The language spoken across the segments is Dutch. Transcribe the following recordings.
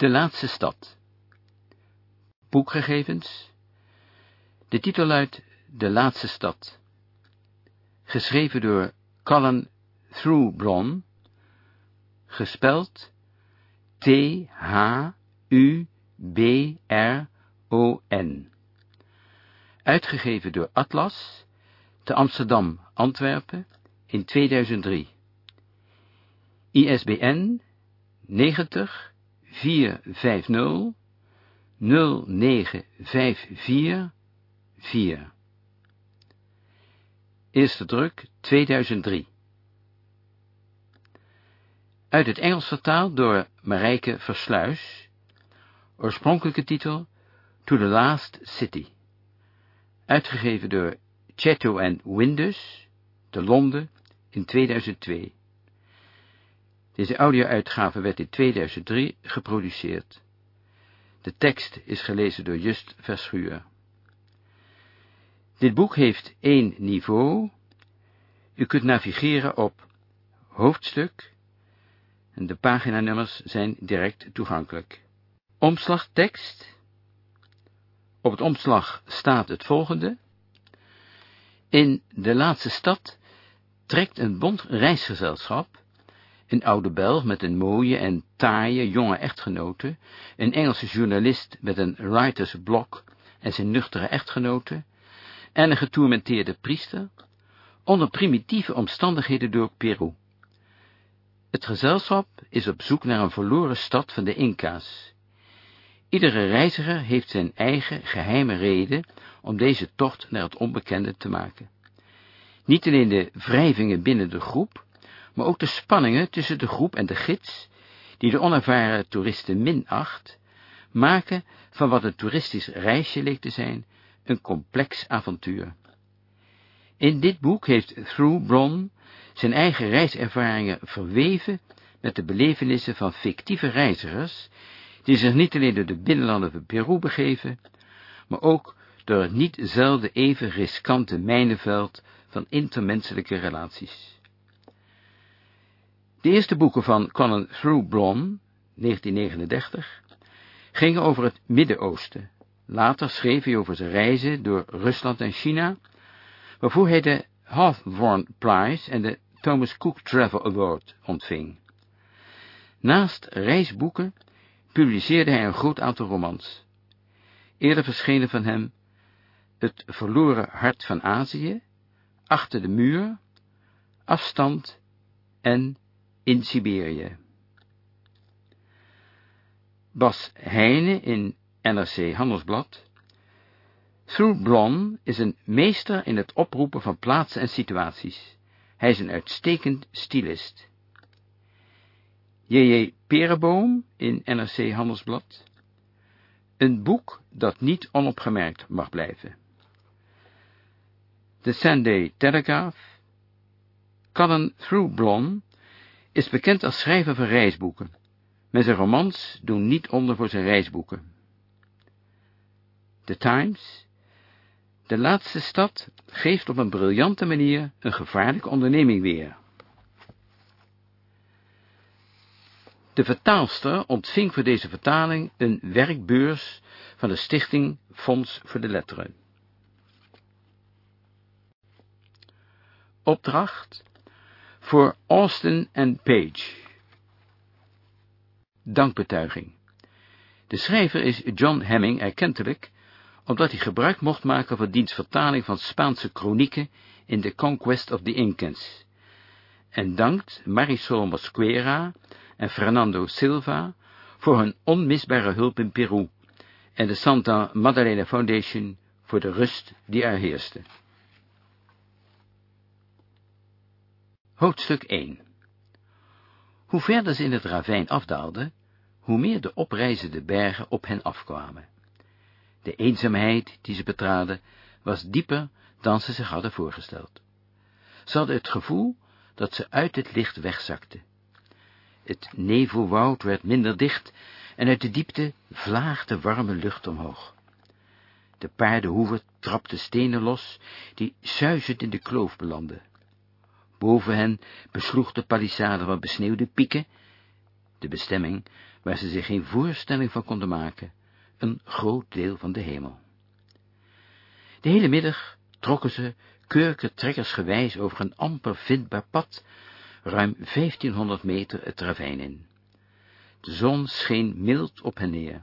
De laatste stad. Boekgegevens. De titel luidt De laatste stad. Geschreven door Colin Throughbron. Gespeld T-H-U-B-R-O-N. Uitgegeven door Atlas, te Amsterdam, Antwerpen, in 2003. ISBN 90 450 0954 4. Eerste druk 2003. Uit het Engels vertaald door Marijke Versluis. Oorspronkelijke titel To the Last City. Uitgegeven door Chatto and Windus, te Londen, in 2002. Deze audio-uitgave werd in 2003 geproduceerd. De tekst is gelezen door Just Verschuur. Dit boek heeft één niveau. U kunt navigeren op hoofdstuk en de paginanummers zijn direct toegankelijk. Omslagtekst. Op het omslag staat het volgende. In de laatste stad trekt een bond reisgezelschap een oude Belg met een mooie en taaie jonge echtgenote, een Engelse journalist met een writers blok en zijn nuchtere echtgenote, en een getourmenteerde priester, onder primitieve omstandigheden door Peru. Het gezelschap is op zoek naar een verloren stad van de Inca's. Iedere reiziger heeft zijn eigen geheime reden om deze tocht naar het onbekende te maken. Niet alleen de wrijvingen binnen de groep, maar ook de spanningen tussen de groep en de gids, die de onervaren toeristen minacht, maken van wat een toeristisch reisje leek te zijn, een complex avontuur. In dit boek heeft Through zijn eigen reiservaringen verweven met de belevenissen van fictieve reizigers, die zich niet alleen door de binnenlanden van Peru begeven, maar ook door het niet zelden even riskante mijnenveld van intermenselijke relaties. De eerste boeken van Conan Throughblom, 1939, gingen over het Midden-Oosten. Later schreef hij over zijn reizen door Rusland en China, waarvoor hij de Hawthorne Prize en de Thomas Cook Travel Award ontving. Naast reisboeken publiceerde hij een groot aantal romans. Eerder verschenen van hem Het verloren hart van Azië, Achter de muur, Afstand en in Siberië. Bas Heijnen in NRC Handelsblad. Through is een meester in het oproepen van plaatsen en situaties. Hij is een uitstekend stylist. J.J. Pereboom in NRC Handelsblad. Een boek dat niet onopgemerkt mag blijven. The Sunday Telegraph. Cullen Through is bekend als schrijver van reisboeken, maar zijn romans doen niet onder voor zijn reisboeken. The Times, de laatste stad, geeft op een briljante manier een gevaarlijke onderneming weer. De vertaalster ontving voor deze vertaling een werkbeurs van de stichting Fonds voor de Letteren. Opdracht voor Austin en Page. Dankbetuiging. De schrijver is John Hemming erkentelijk, omdat hij gebruik mocht maken van diens vertaling van Spaanse kronieken in The Conquest of the Incans, en dankt Marisol Mosquera en Fernando Silva voor hun onmisbare hulp in Peru en de Santa Madalena Foundation voor de rust die er heerste. Hoofdstuk 1 Hoe verder ze in het ravijn afdaalden, hoe meer de oprijzende bergen op hen afkwamen. De eenzaamheid die ze betraden, was dieper dan ze zich hadden voorgesteld. Ze hadden het gevoel dat ze uit het licht wegzakten. Het nevelwoud werd minder dicht en uit de diepte vlaagde warme lucht omhoog. De paardenhoeven trapten stenen los, die suizend in de kloof belanden. Boven hen besloeg de palissade van besneeuwde pieken, de bestemming waar ze zich geen voorstelling van konden maken, een groot deel van de hemel. De hele middag trokken ze kurkentrekkersgewijs over een amper vindbaar pad, ruim 1500 meter het ravijn in. De zon scheen mild op hen neer.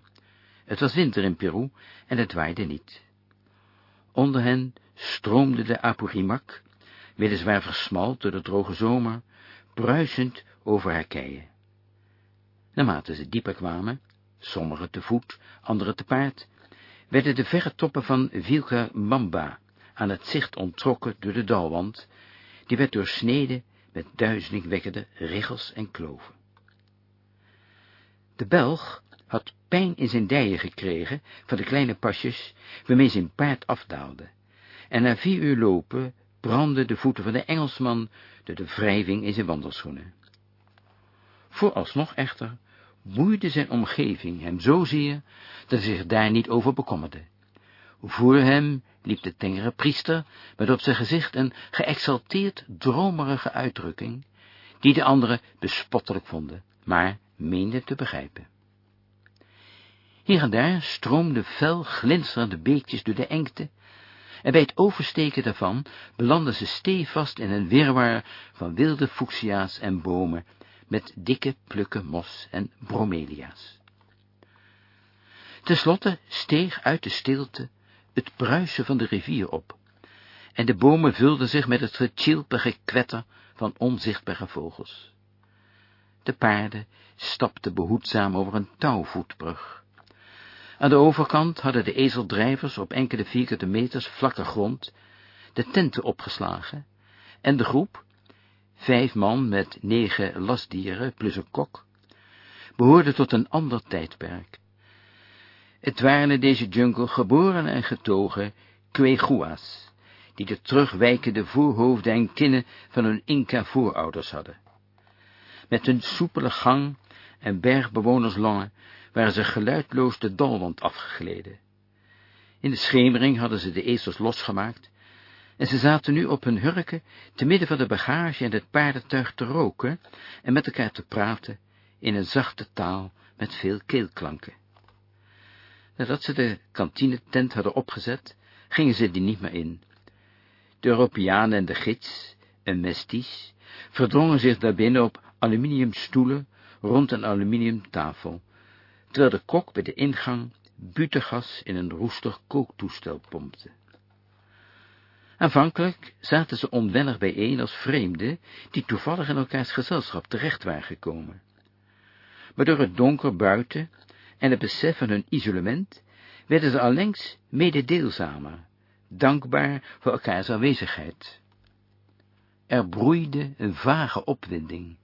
Het was winter in Peru en het waaide niet. Onder hen stroomde de Apurimac, weliswaar versmalt door de droge zomer, bruisend over haar keien. Naarmate ze dieper kwamen, sommigen te voet, anderen te paard, werden de verre toppen van Vilca Mamba aan het zicht onttrokken door de dalwand, die werd doorsneden met duizelingwekkende riggels en kloven. De Belg had pijn in zijn dijen gekregen van de kleine pasjes waarmee zijn paard afdaalde, en na vier uur lopen brandden de voeten van de Engelsman door de wrijving in zijn wandelschoenen. Vooralsnog echter boeide zijn omgeving hem zozeer, dat hij zich daar niet over bekommerde. Voor hem liep de tengere priester, met op zijn gezicht een geëxalteerd dromerige uitdrukking, die de anderen bespottelijk vonden, maar meenden te begrijpen. Hier en daar stroomden fel glinsterende beekjes door de engte, en bij het oversteken daarvan belanden ze stevast in een wirwar van wilde fuchsia's en bomen, met dikke plukken mos en bromelia's. Ten slotte steeg uit de stilte het bruisen van de rivier op, en de bomen vulden zich met het getjilpige kwetter van onzichtbare vogels. De paarden stapten behoedzaam over een touwvoetbrug. Aan de overkant hadden de ezeldrijvers op enkele vierkante meters vlakke grond de tenten opgeslagen, en de groep, vijf man met negen lastdieren plus een kok, behoorde tot een ander tijdperk. Het waren in deze jungle geboren en getogen Kwegua's, die de terugwijkende voorhoofden en kinnen van hun Inca-voorouders hadden. Met hun soepele gang en bergbewonerslongen waren ze geluidloos de dalwand afgegleden. In de schemering hadden ze de ezels losgemaakt, en ze zaten nu op hun hurken, te midden van de bagage en het paardentuig te roken en met elkaar te praten in een zachte taal met veel keelklanken. Nadat ze de kantinetent hadden opgezet, gingen ze die niet meer in. De Europeanen en de gids, een mesties, verdrongen zich daarbinnen op aluminiumstoelen rond een aluminiumtafel, terwijl de kok bij de ingang butengas in een roestig kooktoestel pompte. Aanvankelijk zaten ze onwennig bijeen als vreemden, die toevallig in elkaars gezelschap terecht waren gekomen. Maar door het donker buiten en het besef van hun isolement, werden ze allengs mededeelzamer, dankbaar voor elkaars aanwezigheid. Er broeide een vage opwinding.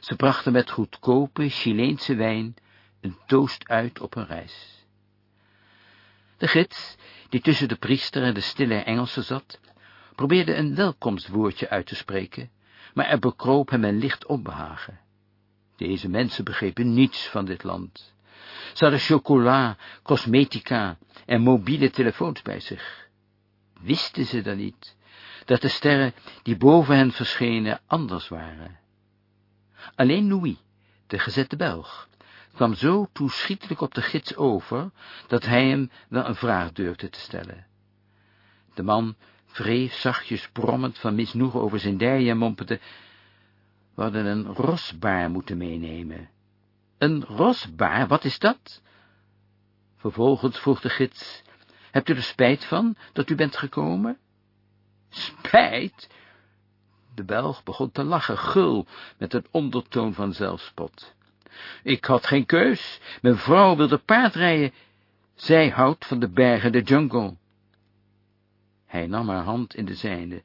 Ze brachten met goedkope Chileense wijn een toast uit op hun reis. De gids, die tussen de priester en de stille Engelsen zat, probeerde een welkomstwoordje uit te spreken, maar er bekroop hem een licht onbehagen. Deze mensen begrepen niets van dit land. Ze hadden chocola, cosmetica en mobiele telefoons bij zich. Wisten ze dan niet, dat de sterren die boven hen verschenen anders waren? Alleen Louis, de gezette Belg, kwam zo toeschietelijk op de gids over, dat hij hem wel een vraag durfde te stellen. De man wreef zachtjes brommend van misnoegen over zijn dijen en mompelde, we hadden een rosbaar moeten meenemen. Een rosbaar, wat is dat? Vervolgens vroeg de gids, hebt u er spijt van, dat u bent gekomen? Spijt? De Belg begon te lachen, gul, met een ondertoon van zelfspot. Ik had geen keus. Mijn vrouw wilde paardrijden. Zij houdt van de bergen de jungle. Hij nam haar hand in de zijne.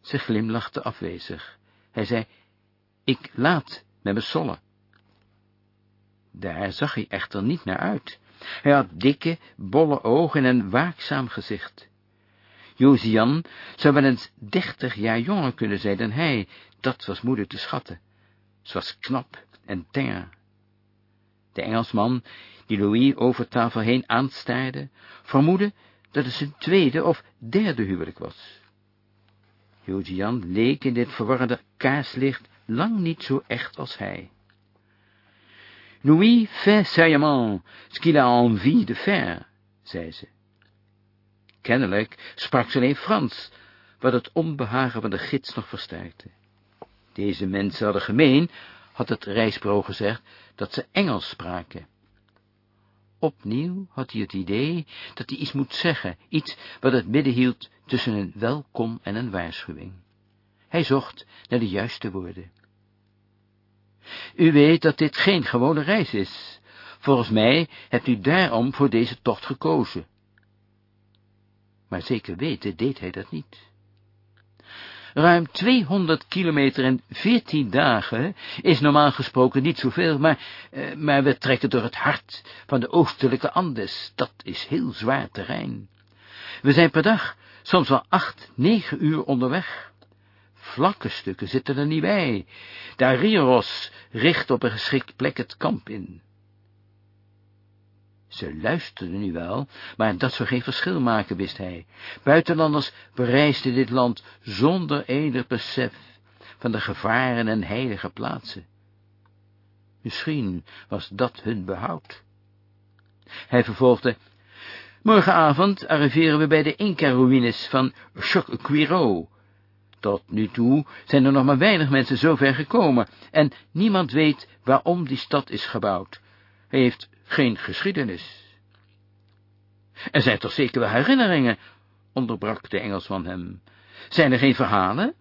Ze glimlachte afwezig. Hij zei, ik laat met me sollen. Daar zag hij echter niet naar uit. Hij had dikke, bolle ogen en een waakzaam gezicht. Josian zou wel eens dertig jaar jonger kunnen zijn dan hij, dat was moeilijk te schatten. Ze was knap en tenger. De Engelsman, die Louis over tafel heen aanstaarde, vermoedde dat het zijn tweede of derde huwelijk was. Josian leek in dit verwarrende kaarslicht lang niet zo echt als hij. Louis fait saillamment ce qu'il a envie de faire, zei ze. Kennelijk sprak ze alleen Frans, wat het onbehagen van de gids nog versterkte. Deze mensen hadden gemeen, had het reisbureau gezegd, dat ze Engels spraken. Opnieuw had hij het idee dat hij iets moet zeggen, iets wat het midden hield tussen een welkom en een waarschuwing. Hij zocht naar de juiste woorden. U weet dat dit geen gewone reis is. Volgens mij hebt u daarom voor deze tocht gekozen. Maar zeker weten deed hij dat niet. Ruim 200 kilometer in 14 dagen is normaal gesproken niet zoveel, maar, eh, maar we trekken door het hart van de oostelijke Andes. Dat is heel zwaar terrein. We zijn per dag soms wel acht, negen uur onderweg. Vlakke stukken zitten er niet bij. De Rios richt op een geschikt plek het kamp in. Ze luisterden nu wel, maar dat zou geen verschil maken, wist hij. Buitenlanders bereisden dit land zonder enig besef van de gevaren en heilige plaatsen. Misschien was dat hun behoud. Hij vervolgde, morgenavond arriveren we bij de Inca-ruïnes van Choquiro. Tot nu toe zijn er nog maar weinig mensen zover gekomen, en niemand weet waarom die stad is gebouwd. Hij heeft geen geschiedenis. Er zijn toch zeker wel herinneringen, onderbrak de Engelsman hem. Zijn er geen verhalen?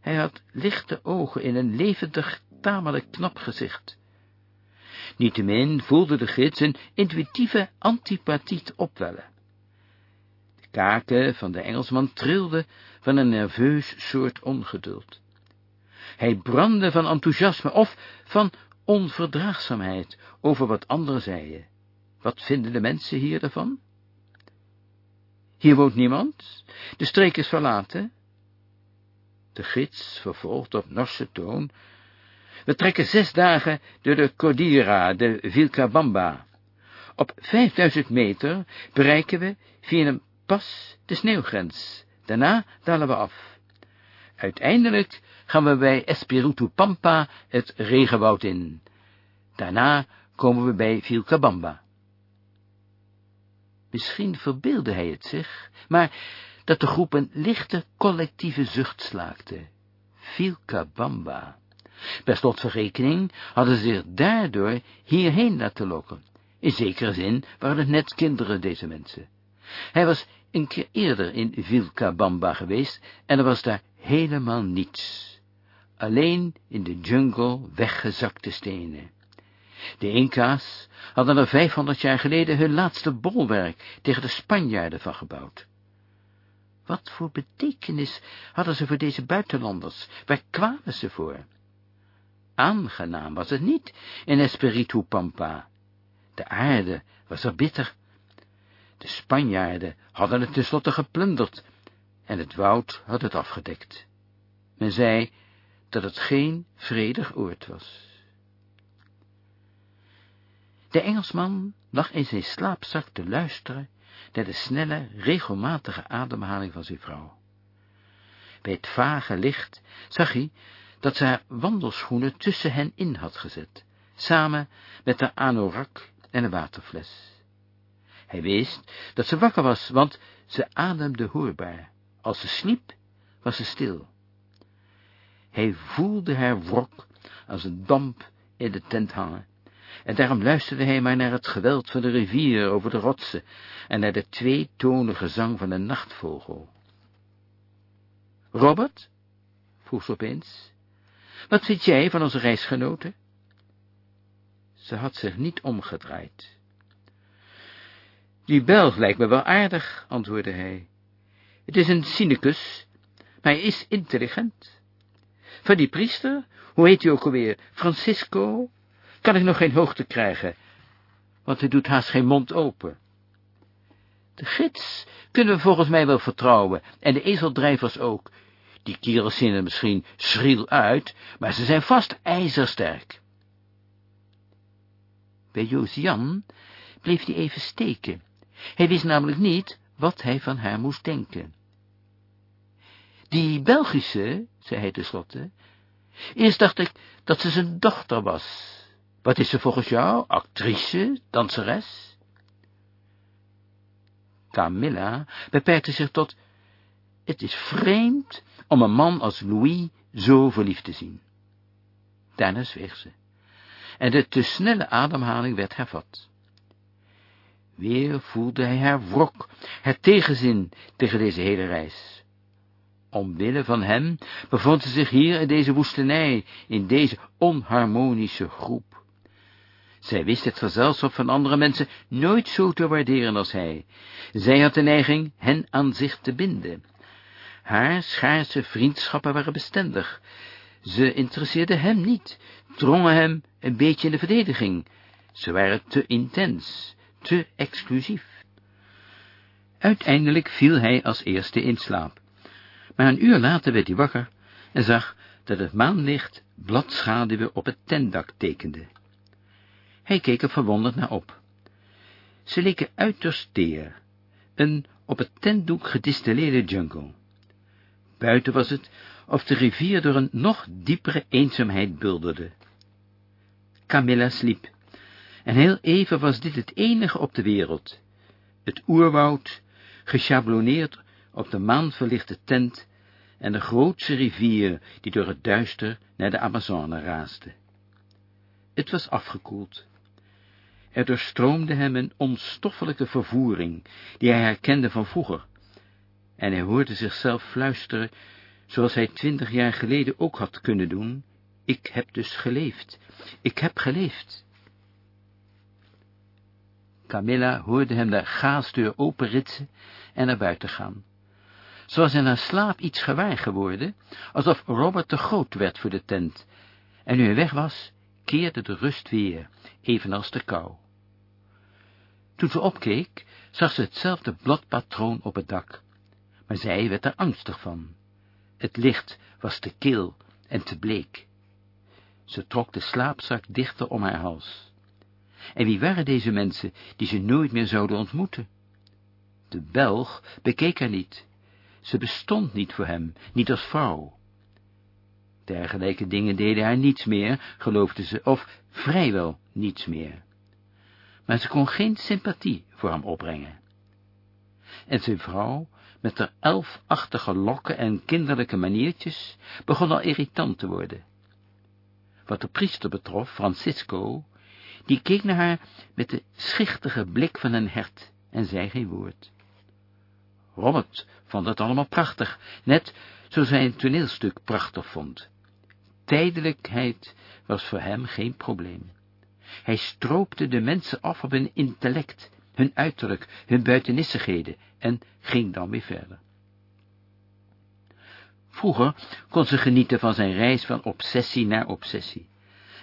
Hij had lichte ogen in een levendig, tamelijk knap gezicht. Niettemin voelde de gids een intuïtieve antipathiet opwellen. De kaken van de Engelsman trilden van een nerveus soort ongeduld. Hij brandde van enthousiasme of van onverdraagzaamheid over wat anderen zeiden. Wat vinden de mensen hier ervan? Hier woont niemand, de streek is verlaten. De gids vervolgt op Norse toon. We trekken zes dagen door de Cordillera, de Vilcabamba. Op vijfduizend meter bereiken we via een pas de sneeuwgrens. Daarna dalen we af. Uiteindelijk gaan we bij Espiritu Pampa het regenwoud in. Daarna komen we bij Vilcabamba. Misschien verbeelde hij het zich, maar dat de groep een lichte collectieve zucht slaakte. Vilcabamba. Per slotverrekening hadden ze zich daardoor hierheen laten lokken. In zekere zin waren het net kinderen, deze mensen. Hij was een keer eerder in Vilcabamba geweest en er was daar helemaal niets. Alleen in de jungle weggezakte stenen. De Inca's hadden er 500 jaar geleden hun laatste bolwerk tegen de Spanjaarden van gebouwd. Wat voor betekenis hadden ze voor deze buitenlanders? Waar kwamen ze voor? Aangenaam was het niet in Espiritu Pampa. De aarde was er bitter. De Spanjaarden hadden het tenslotte geplunderd en het woud had het afgedekt. Men zei dat het geen vredig oord was. De Engelsman lag in zijn slaapzak te luisteren naar de snelle, regelmatige ademhaling van zijn vrouw. Bij het vage licht zag hij dat ze haar wandelschoenen tussen hen in had gezet, samen met haar anorak en een waterfles. Hij wist dat ze wakker was, want ze ademde hoorbaar. Als ze sliep, was ze stil. Hij voelde haar wrok als een damp in de tent hangen, en daarom luisterde hij maar naar het geweld van de rivier over de rotsen en naar de tweetonige zang van een nachtvogel. Robert, vroeg ze opeens, wat vind jij van onze reisgenoten? Ze had zich niet omgedraaid. Die Belg lijkt me wel aardig, antwoordde hij. Het is een cynicus, maar hij is intelligent. Van die priester, hoe heet hij ook alweer, Francisco, kan ik nog geen hoogte krijgen, want hij doet haast geen mond open. De gids kunnen we volgens mij wel vertrouwen, en de ezeldrijvers ook. Die kerels zien er misschien schriel uit, maar ze zijn vast ijzersterk. Bij Josian bleef hij even steken. Hij wist namelijk niet wat hij van haar moest denken. Die Belgische, zei hij tenslotte, eerst dacht ik dat ze zijn dochter was, Wat is ze volgens jou? Actrice? Danseres? Camilla beperkte zich tot, het is vreemd om een man als Louis zo verliefd te zien. Daarna zweeg ze, en de te snelle ademhaling werd hervat. Weer voelde hij haar wrok, het tegenzin tegen deze hele reis. Omwille van hem bevond ze zich hier in deze woestenij, in deze onharmonische groep. Zij wist het gezelschap van andere mensen nooit zo te waarderen als hij. Zij had de neiging hen aan zich te binden. Haar schaarse vriendschappen waren bestendig. Ze interesseerden hem niet, drongen hem een beetje in de verdediging. Ze waren te intens, te exclusief. Uiteindelijk viel hij als eerste in slaap. Maar een uur later werd hij wakker en zag dat het maanlicht bladschaduwen op het tentdak tekende. Hij keek er verwonderd naar op. Ze leken uiterst teer, een op het tentdoek gedistilleerde jungle. Buiten was het of de rivier door een nog diepere eenzaamheid bulderde. Camilla sliep, en heel even was dit het enige op de wereld. Het oerwoud, geschabloneerd op de maanverlichte tent, en de grootse rivier die door het duister naar de Amazone raasde. Het was afgekoeld. Er doorstroomde hem een onstoffelijke vervoering, die hij herkende van vroeger, en hij hoorde zichzelf fluisteren, zoals hij twintig jaar geleden ook had kunnen doen, ik heb dus geleefd, ik heb geleefd. Camilla hoorde hem de gaasdeur openritsen en naar buiten gaan. Ze was in haar slaap iets gewaar geworden, alsof Robert te groot werd voor de tent, en nu hij weg was, keerde de rust weer, evenals de kou. Toen ze opkeek, zag ze hetzelfde bladpatroon op het dak, maar zij werd er angstig van. Het licht was te kil en te bleek. Ze trok de slaapzak dichter om haar hals. En wie waren deze mensen, die ze nooit meer zouden ontmoeten? De Belg bekeek haar niet. Ze bestond niet voor hem, niet als vrouw. Dergelijke dingen deden haar niets meer, geloofde ze, of vrijwel niets meer. Maar ze kon geen sympathie voor hem opbrengen. En zijn vrouw, met haar elfachtige lokken en kinderlijke maniertjes, begon al irritant te worden. Wat de priester betrof, Francisco, die keek naar haar met de schichtige blik van een hert en zei geen woord. Robert vond het allemaal prachtig, net zoals hij een toneelstuk prachtig vond. Tijdelijkheid was voor hem geen probleem. Hij stroopte de mensen af op hun intellect, hun uiterlijk, hun buitenissigheden en ging dan weer verder. Vroeger kon ze genieten van zijn reis van obsessie naar obsessie,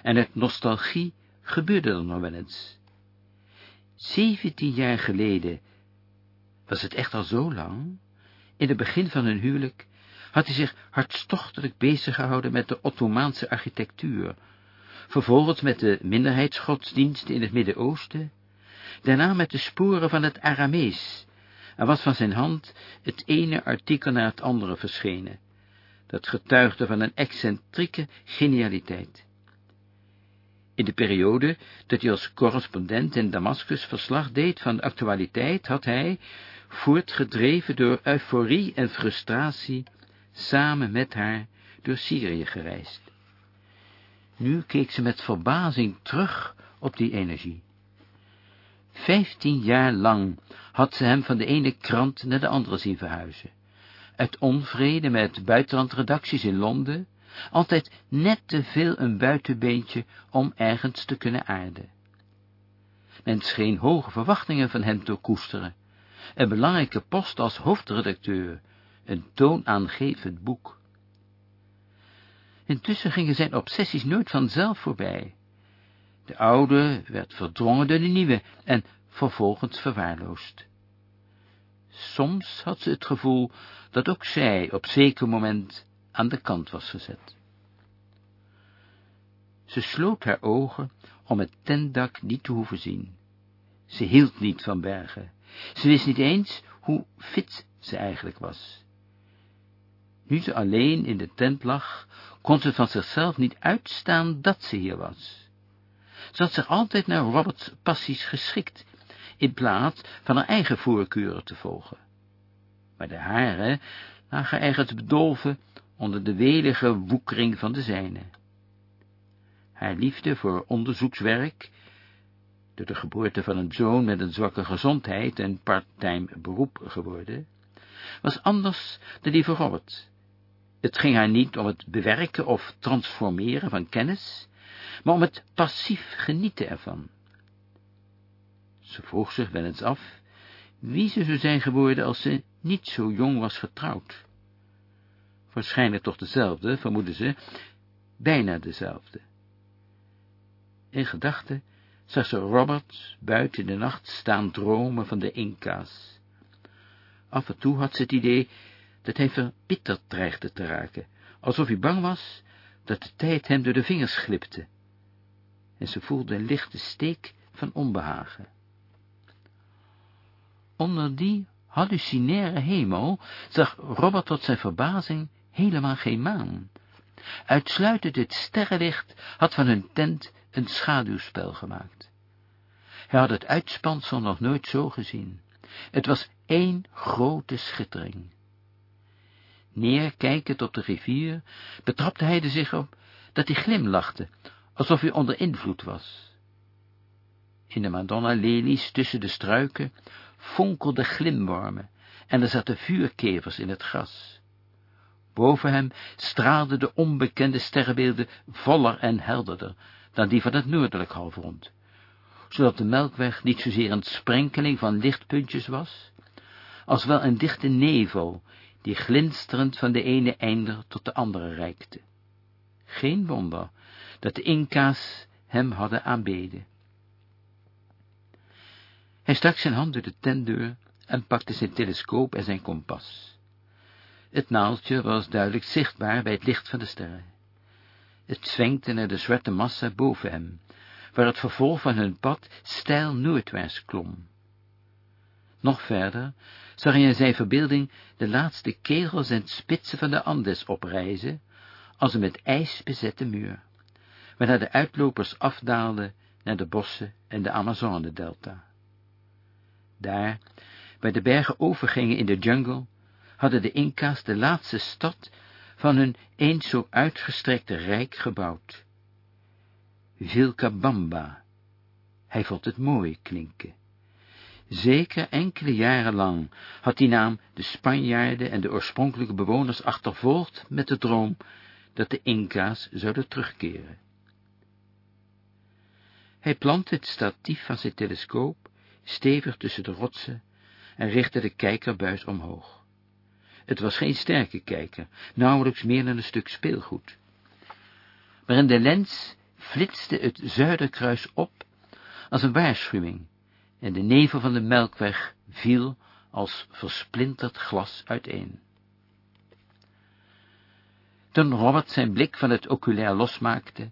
en uit nostalgie gebeurde er nog wel eens. Zeventien jaar geleden, was het echt al zo lang? In het begin van hun huwelijk had hij zich hartstochtelijk bezig gehouden met de Ottomaanse architectuur, vervolgens met de minderheidsgodsdiensten in het Midden-Oosten, daarna met de sporen van het Aramees, en was van zijn hand het ene artikel naar het andere verschenen, dat getuigde van een excentrieke genialiteit. In de periode dat hij als correspondent in Damascus verslag deed van de actualiteit, had hij, voortgedreven door euforie en frustratie, samen met haar door Syrië gereisd. Nu keek ze met verbazing terug op die energie. Vijftien jaar lang had ze hem van de ene krant naar de andere zien verhuizen. Uit onvrede met buitenlandredacties in Londen, altijd net te veel een buitenbeentje om ergens te kunnen aarden. Men scheen hoge verwachtingen van hem te koesteren, een belangrijke post als hoofdredacteur, een toonaangevend boek. Intussen gingen zijn obsessies nooit vanzelf voorbij. De oude werd verdrongen door de nieuwe en vervolgens verwaarloosd. Soms had ze het gevoel dat ook zij op zeker moment aan de kant was gezet. Ze sloot haar ogen om het tentdak niet te hoeven zien. Ze hield niet van bergen. Ze wist niet eens hoe fit ze eigenlijk was. Nu ze alleen in de tent lag, kon ze van zichzelf niet uitstaan dat ze hier was. Ze had zich altijd naar Roberts passies geschikt, in plaats van haar eigen voorkeuren te volgen. Maar de hare lagen ergens bedolven onder de welige woekering van de zijne. Haar liefde voor onderzoekswerk, de geboorte van een zoon met een zwakke gezondheid en parttime beroep geworden, was anders dan die voor Robert. Het ging haar niet om het bewerken of transformeren van kennis, maar om het passief genieten ervan. Ze vroeg zich wel eens af wie ze zou zijn geworden als ze niet zo jong was getrouwd. Waarschijnlijk toch dezelfde, vermoedde ze, bijna dezelfde. In gedachten zag ze Robert buiten de nacht staan dromen van de Inca's. Af en toe had ze het idee dat hij verbitterd dreigde te raken, alsof hij bang was dat de tijd hem door de vingers glipte. En ze voelde een lichte steek van onbehagen. Onder die hallucinaire hemel zag Robert tot zijn verbazing helemaal geen maan. Uitsluitend het sterrenlicht had van hun tent een schaduwspel gemaakt. Hij had het uitspansel nog nooit zo gezien. Het was één grote schittering. Neerkijkend op de rivier, betrapte hij er zich op dat hij glimlachte, alsof hij onder invloed was. In de Madonna-lelies tussen de struiken fonkelden glimwormen en er zaten vuurkevers in het gras. Boven hem straalden de onbekende sterrenbeelden voller en helderder dan die van het noordelijk halfrond, zodat de melkweg niet zozeer een sprenkeling van lichtpuntjes was, als wel een dichte nevel, die glinsterend van de ene einder tot de andere reikte. Geen wonder dat de Inca's hem hadden aanbeden. Hij stak zijn hand door de tentdeur en pakte zijn telescoop en zijn kompas. Het naaldje was duidelijk zichtbaar bij het licht van de sterren. Het zwenkte naar de zwarte massa boven hem, waar het vervolg van hun pad steil noordwaarts klom. Nog verder zag hij in zijn verbeelding de laatste kegels en spitsen van de Andes oprijzen, als een met ijs bezette muur, waarna de uitlopers afdaalden naar de bossen en de Amazone-delta. Daar, waar de bergen overgingen in de jungle, hadden de Inca's de laatste stad van hun eens zo uitgestrekte rijk gebouwd. Vilcabamba. Hij vond het mooi klinken. Zeker enkele jaren lang had die naam de Spanjaarden en de oorspronkelijke bewoners achtervolgd met de droom dat de Inca's zouden terugkeren. Hij plantte het statief van zijn telescoop stevig tussen de rotsen en richtte de kijkerbuis omhoog. Het was geen sterke kijker, nauwelijks meer dan een stuk speelgoed. Maar in de lens flitste het Zuiderkruis op als een waarschuwing, en de nevel van de melkweg viel als versplinterd glas uiteen. Toen Robert zijn blik van het oculair losmaakte,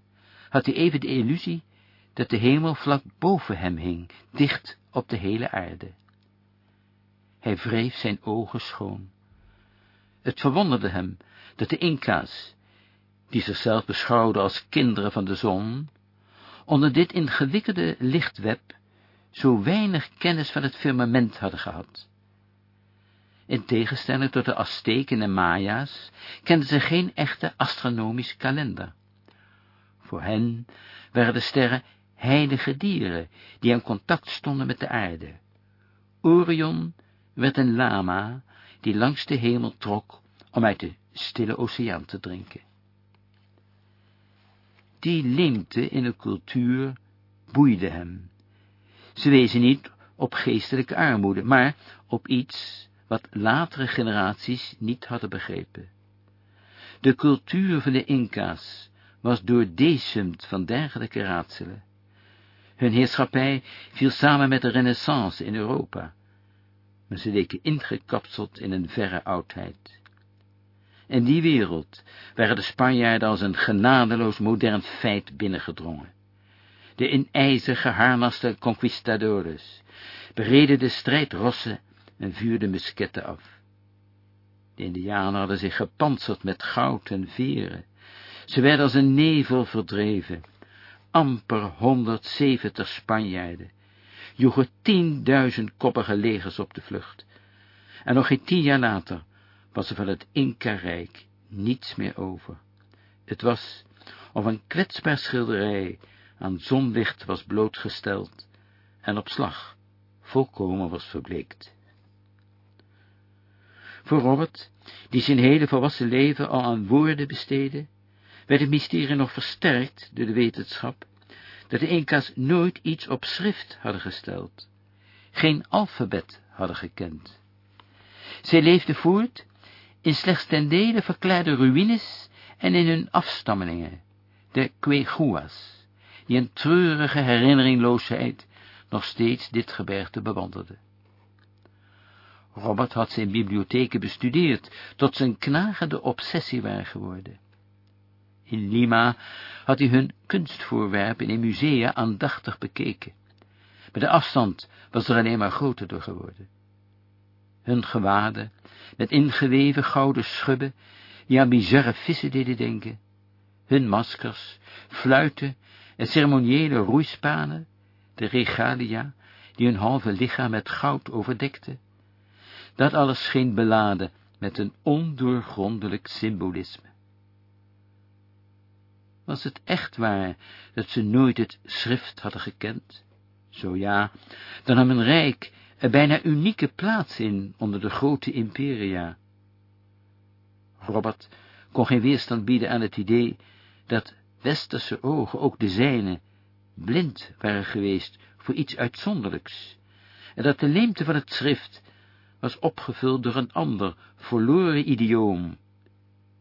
had hij even de illusie dat de hemel vlak boven hem hing, dicht op de hele aarde. Hij wreef zijn ogen schoon. Het verwonderde hem dat de Inca's, die zichzelf beschouwden als kinderen van de zon, onder dit ingewikkelde lichtweb zo weinig kennis van het firmament hadden gehad. In tegenstelling tot de Azteken en Maya's kenden ze geen echte astronomische kalender. Voor hen waren de sterren heilige dieren, die in contact stonden met de aarde. Orion werd een lama, die langs de hemel trok om uit de stille oceaan te drinken. Die leemte in de cultuur boeide hem. Ze wezen niet op geestelijke armoede, maar op iets wat latere generaties niet hadden begrepen. De cultuur van de Inca's was doordecemd van dergelijke raadselen. Hun heerschappij viel samen met de renaissance in Europa, maar ze leken ingekapseld in een verre oudheid. In die wereld waren de Spanjaarden als een genadeloos modern feit binnengedrongen. De in ijzer geharnaste conquistadores bereden de strijdrossen en vuurden musketten af. De indianen hadden zich gepantserd met goud en veren. Ze werden als een nevel verdreven, amper 170 Spanjaarden, joegen tienduizend koppige legers op de vlucht. En nog geen tien jaar later was er van het Inca-rijk niets meer over. Het was of een kwetsbaar schilderij aan zonlicht was blootgesteld en op slag volkomen was verbleekt. Voor Robert, die zijn hele volwassen leven al aan woorden besteedde, werd het mysterie nog versterkt door de wetenschap dat de Inca's nooit iets op schrift hadden gesteld, geen alfabet hadden gekend. Zij leefden voort in slechts ten dele verklaarde ruïnes en in hun afstammelingen, de Quechuas, die in treurige herinneringloosheid nog steeds dit gebergte bewandelden. Robert had zijn bibliotheken bestudeerd, tot zijn knagende obsessie waren geworden. In Lima had hij hun kunstvoorwerpen in musea aandachtig bekeken. Maar de afstand was er alleen maar groter door geworden. Hun gewaden, met ingeweven gouden schubben, die aan bizarre vissen deden denken, hun maskers, fluiten en ceremoniële roeispanen, de regalia, die hun halve lichaam met goud overdekten, dat alles scheen beladen met een ondoorgrondelijk symbolisme. Was het echt waar dat ze nooit het schrift hadden gekend? Zo ja, dan nam een rijk een bijna unieke plaats in onder de grote imperia. Robert kon geen weerstand bieden aan het idee dat westerse ogen, ook de zijne, blind waren geweest voor iets uitzonderlijks, en dat de leemte van het schrift was opgevuld door een ander, verloren idioom,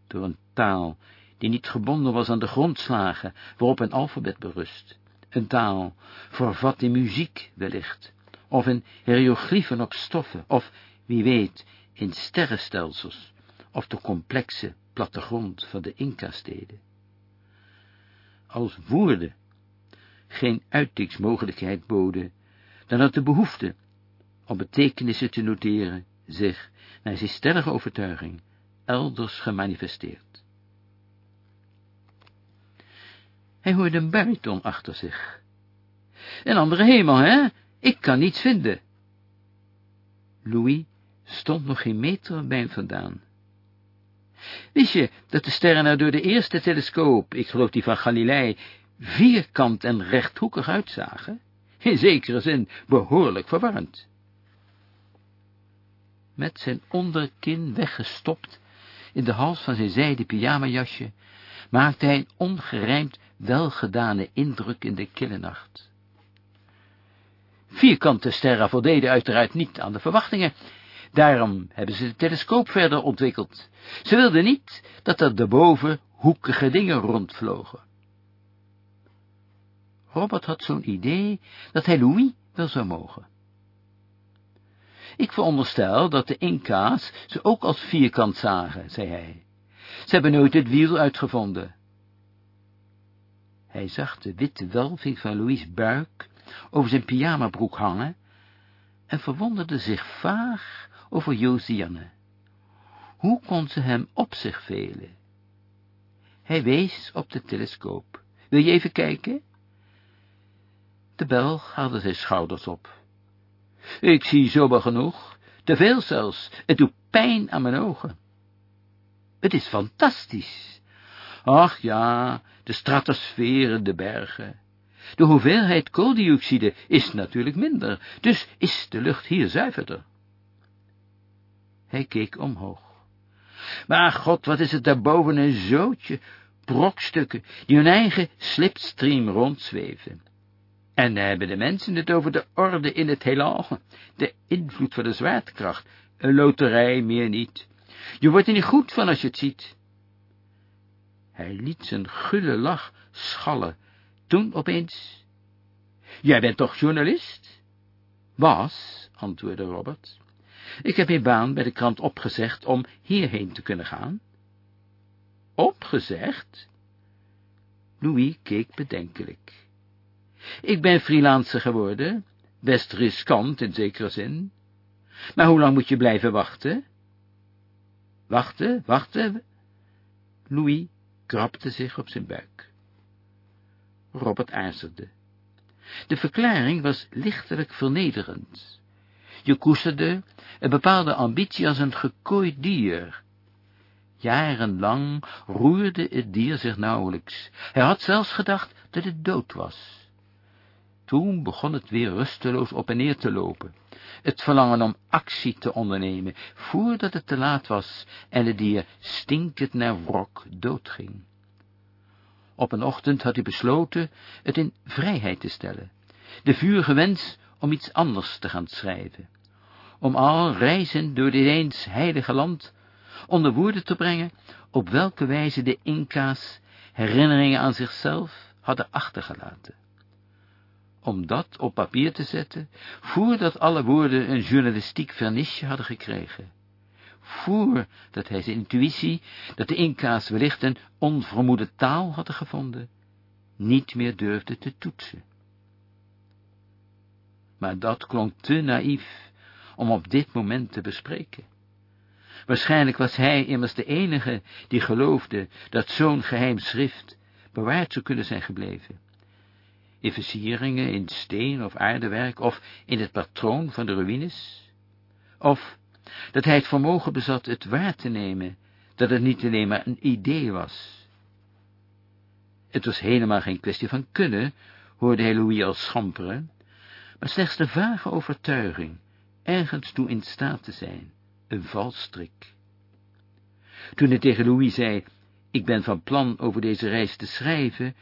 door een taal die niet gebonden was aan de grondslagen waarop een alfabet berust, een taal vervat in muziek wellicht, of in hieroglyphen op stoffen, of, wie weet, in sterrenstelsels, of de complexe plattegrond van de Inca-steden. Als woorden geen uitingsmogelijkheid boden, dan had de behoefte om betekenissen te noteren zich, naar zijn stellige overtuiging, elders gemanifesteerd. Hij hoorde een bariton achter zich. Een andere hemel, hè? Ik kan niets vinden. Louis stond nog geen meter bij hem vandaan. Wist je dat de sterren er door de eerste telescoop, ik geloof die van Galilei, vierkant en rechthoekig uitzagen? In zekere zin behoorlijk verwarrend. Met zijn onderkin weggestopt in de hals van zijn zijde pyjamajasje, maakte hij een ongerijmd welgedane indruk in de kille nacht. Vierkante sterren voldeden uiteraard niet aan de verwachtingen, daarom hebben ze de telescoop verder ontwikkeld. Ze wilden niet dat er daarboven hoekige dingen rondvlogen. Robert had zo'n idee dat hij Louis wel zou mogen. Ik veronderstel dat de Inca's ze ook als vierkant zagen, zei hij. Ze hebben nooit het wiel uitgevonden. Hij zag de witte welving van Louis' buik over zijn pyjamabroek hangen en verwonderde zich vaag over Josianne. Hoe kon ze hem op zich velen? Hij wees op de telescoop. Wil je even kijken? De bel haalde zijn schouders op. Ik zie zomaar genoeg, te veel zelfs, het doet pijn aan mijn ogen. Het is fantastisch. Ach ja, de stratosfeer en de bergen. De hoeveelheid kooldioxide is natuurlijk minder, dus is de lucht hier zuiverder. Hij keek omhoog. Maar god, wat is het daarboven een zootje, brokstukken, die hun eigen slipstream rondzweven. En dan hebben de mensen het over de orde in het heelal, de invloed van de zwaartekracht, een loterij meer niet. Je wordt er niet goed van als je het ziet. Hij liet zijn gulle lach schallen, toen opeens... Jij bent toch journalist? Was, antwoordde Robert. Ik heb mijn baan bij de krant opgezegd om hierheen te kunnen gaan. Opgezegd? Louis keek bedenkelijk. Ik ben freelancer geworden, best riskant in zekere zin. Maar hoe lang moet je blijven wachten? Wachten, wachten. Louis krabde zich op zijn buik. Robert aarzelde. De verklaring was lichtelijk vernederend. Je koesterde een bepaalde ambitie als een gekooid dier. Jarenlang roerde het dier zich nauwelijks. Hij had zelfs gedacht dat het dood was. Toen begon het weer rusteloos op en neer te lopen. Het verlangen om actie te ondernemen, voordat het te laat was en het dier stinkend naar wrok doodging. Op een ochtend had hij besloten het in vrijheid te stellen, de vurige wens om iets anders te gaan schrijven, om al reizen door dit eens heilige land onder woorden te brengen op welke wijze de Inca's herinneringen aan zichzelf hadden achtergelaten. Om dat op papier te zetten, voordat alle woorden een journalistiek vernisje hadden gekregen. Voordat hij zijn intuïtie, dat de Inca's wellicht een onvermoede taal hadden gevonden, niet meer durfde te toetsen. Maar dat klonk te naïef om op dit moment te bespreken. Waarschijnlijk was hij immers de enige die geloofde dat zo'n geheim schrift bewaard zou kunnen zijn gebleven. In versieringen in steen of aardewerk, of in het patroon van de ruïnes, of dat hij het vermogen bezat het waar te nemen, dat het niet alleen maar een idee was. Het was helemaal geen kwestie van kunnen, hoorde hij Louis al schamperen, maar slechts de vage overtuiging ergens toe in staat te zijn, een valstrik. Toen hij tegen Louis zei, ik ben van plan over deze reis te schrijven,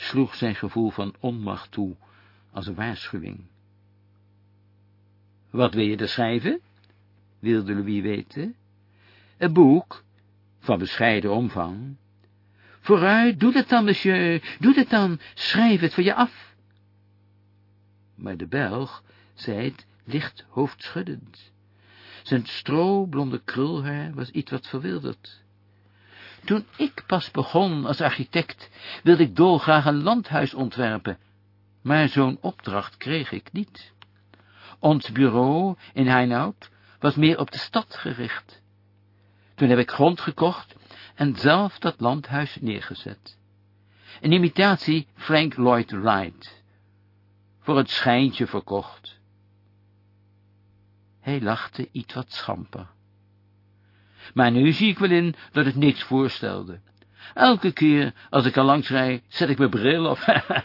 sloeg zijn gevoel van onmacht toe, als een waarschuwing. Wat wil je er schrijven? wilde Louis weten. Een boek, van bescheiden omvang. Vooruit, doe het dan, monsieur, doe het dan, schrijf het voor je af. Maar de Belg zei het licht hoofdschuddend. Zijn stroblonde krulhaar was iets wat verwilderd. Toen ik pas begon als architect, wilde ik dolgraag een landhuis ontwerpen, maar zo'n opdracht kreeg ik niet. Ons bureau in Heinoud was meer op de stad gericht. Toen heb ik grond gekocht en zelf dat landhuis neergezet. Een imitatie Frank Lloyd Wright, voor het schijntje verkocht. Hij lachte iets wat schamper. Maar nu zie ik wel in dat het niks voorstelde. Elke keer als ik er langs rijd, zet ik mijn bril op.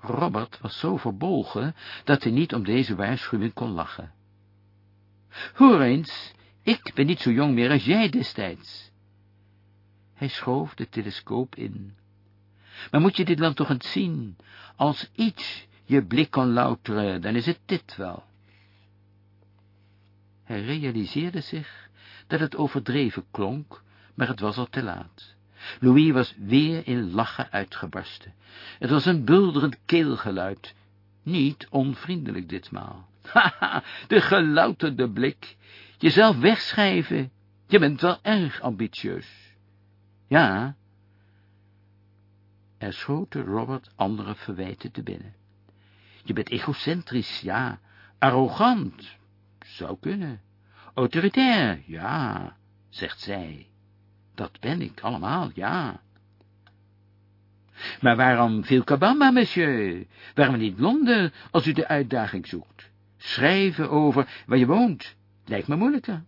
Robert was zo verbolgen, dat hij niet om deze waarschuwing kon lachen. Hoor eens, ik ben niet zo jong meer als jij destijds. Hij schoof de telescoop in. Maar moet je dit dan toch eens zien, als iets je blik kon louteren, dan is het dit wel. Hij realiseerde zich dat het overdreven klonk, maar het was al te laat. Louis was weer in lachen uitgebarsten. Het was een bulderend keelgeluid, niet onvriendelijk ditmaal. Haha, de gelouterde blik, jezelf wegschrijven, je bent wel erg ambitieus. Ja, er schoten Robert andere verwijten te binnen. Je bent egocentrisch, ja, arrogant, zou kunnen. Autoritair, ja, zegt zij. Dat ben ik allemaal, ja. Maar waarom veel kabamba, monsieur? Waarom niet Londen, als u de uitdaging zoekt? Schrijven over waar je woont, lijkt me moeilijker.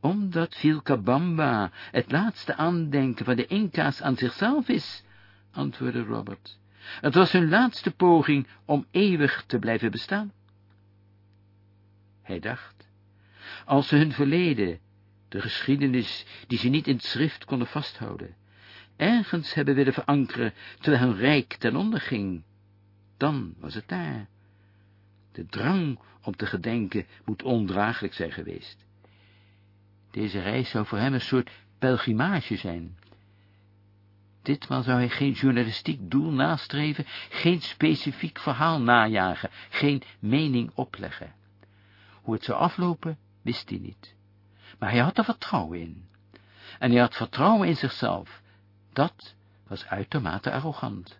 Omdat Vilcabamba het laatste aandenken van de Inca's aan zichzelf is, antwoordde Robert. Het was hun laatste poging om eeuwig te blijven bestaan. Hij dacht, als ze hun verleden, de geschiedenis die ze niet in het schrift konden vasthouden, ergens hebben willen verankeren, terwijl hun rijk ten onder ging, dan was het daar. De drang om te gedenken moet ondraaglijk zijn geweest. Deze reis zou voor hem een soort pelgrimage zijn. Ditmaal zou hij geen journalistiek doel nastreven, geen specifiek verhaal najagen, geen mening opleggen. Hoe het zou aflopen, wist hij niet. Maar hij had er vertrouwen in. En hij had vertrouwen in zichzelf. Dat was uitermate arrogant.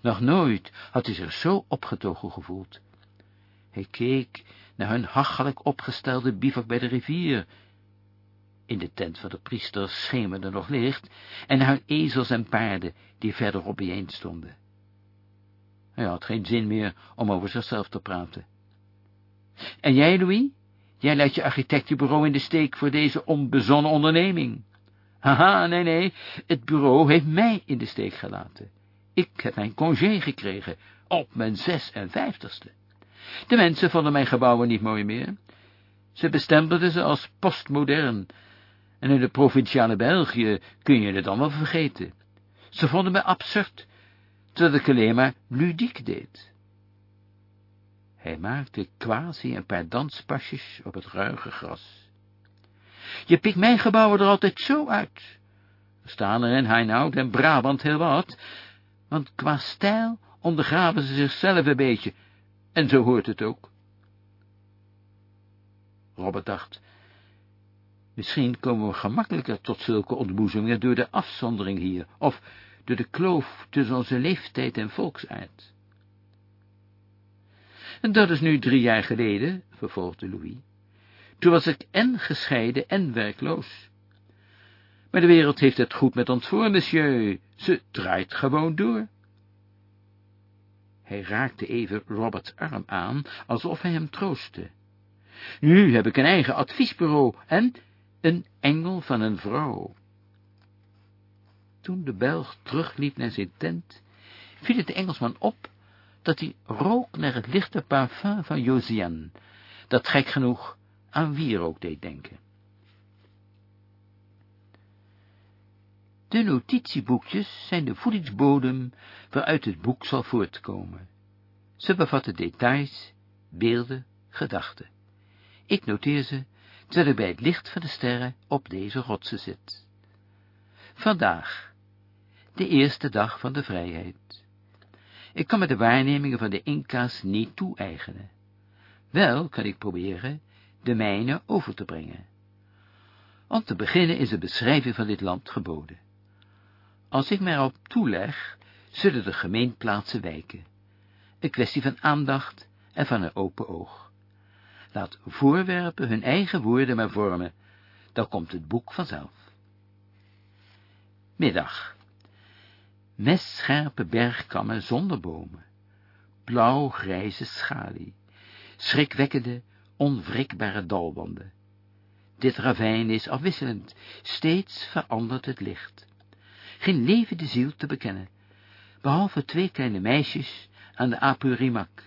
Nog nooit had hij zich zo opgetogen gevoeld. Hij keek naar hun hachelijk opgestelde bivak bij de rivier. In de tent van de priester schemerde nog licht, en haar ezels en paarden, die verderop bijeen stonden. Hij had geen zin meer om over zichzelf te praten. En jij, Louis? Jij laat je architectenbureau in de steek voor deze onbezonnen onderneming. Haha, nee, nee, het bureau heeft mij in de steek gelaten. Ik heb mijn congé gekregen, op mijn zes en vijftigste. De mensen vonden mijn gebouwen niet mooi meer. Ze bestempelden ze als postmodern, en in de provinciale België kun je het wel vergeten. Ze vonden me absurd, terwijl ik alleen maar ludiek deed. Hij maakte quasi een paar danspasjes op het ruige gras. Je pikt mijn gebouwen er altijd zo uit. Er staan er in Heinoud en Brabant heel wat, want qua stijl ondergraven ze zichzelf een beetje, en zo hoort het ook. Robert dacht, misschien komen we gemakkelijker tot zulke ontboezemingen door de afzondering hier, of door de kloof tussen onze leeftijd en volksaard. En dat is nu drie jaar geleden, vervolgde Louis. Toen was ik en gescheiden en werkloos. Maar de wereld heeft het goed met ons voor, monsieur. Ze draait gewoon door. Hij raakte even Roberts arm aan, alsof hij hem troostte. Nu heb ik een eigen adviesbureau en een engel van een vrouw. Toen de Belg terugliep naar zijn tent, viel het de Engelsman op dat hij rook naar het lichte parfum van Josiane, dat gek genoeg aan wierook deed denken. De notitieboekjes zijn de voedingsbodem waaruit het boek zal voortkomen. Ze bevatten details, beelden, gedachten. Ik noteer ze, terwijl ik bij het licht van de sterren op deze rotsen zit. Vandaag, de eerste dag van de vrijheid. Ik kan me de waarnemingen van de Inca's niet toe-eigenen. Wel kan ik proberen de mijne over te brengen. Om te beginnen is de beschrijving van dit land geboden. Als ik mij erop toeleg, zullen de gemeenplaatsen wijken. Een kwestie van aandacht en van een open oog. Laat voorwerpen hun eigen woorden maar vormen, dan komt het boek vanzelf. Middag. Messcherpe bergkammen zonder bomen. Blauw-grijze schalie. Schrikwekkende, onwrikbare dalwanden. Dit ravijn is afwisselend, steeds verandert het licht. Geen levende ziel te bekennen, behalve twee kleine meisjes aan de Apurimak.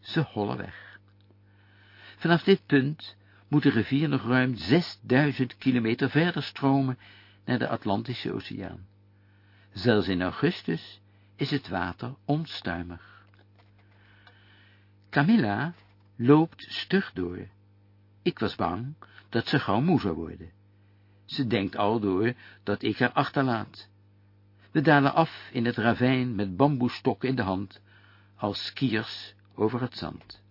Ze hollen weg. Vanaf dit punt moet de rivier nog ruim 6000 kilometer verder stromen naar de Atlantische Oceaan. Zelfs in augustus is het water onstuimig. Camilla loopt stug door. Ik was bang dat ze gauw moe zou worden. Ze denkt al door dat ik haar achterlaat. We dalen af in het ravijn met bamboestokken in de hand, als skiers over het zand.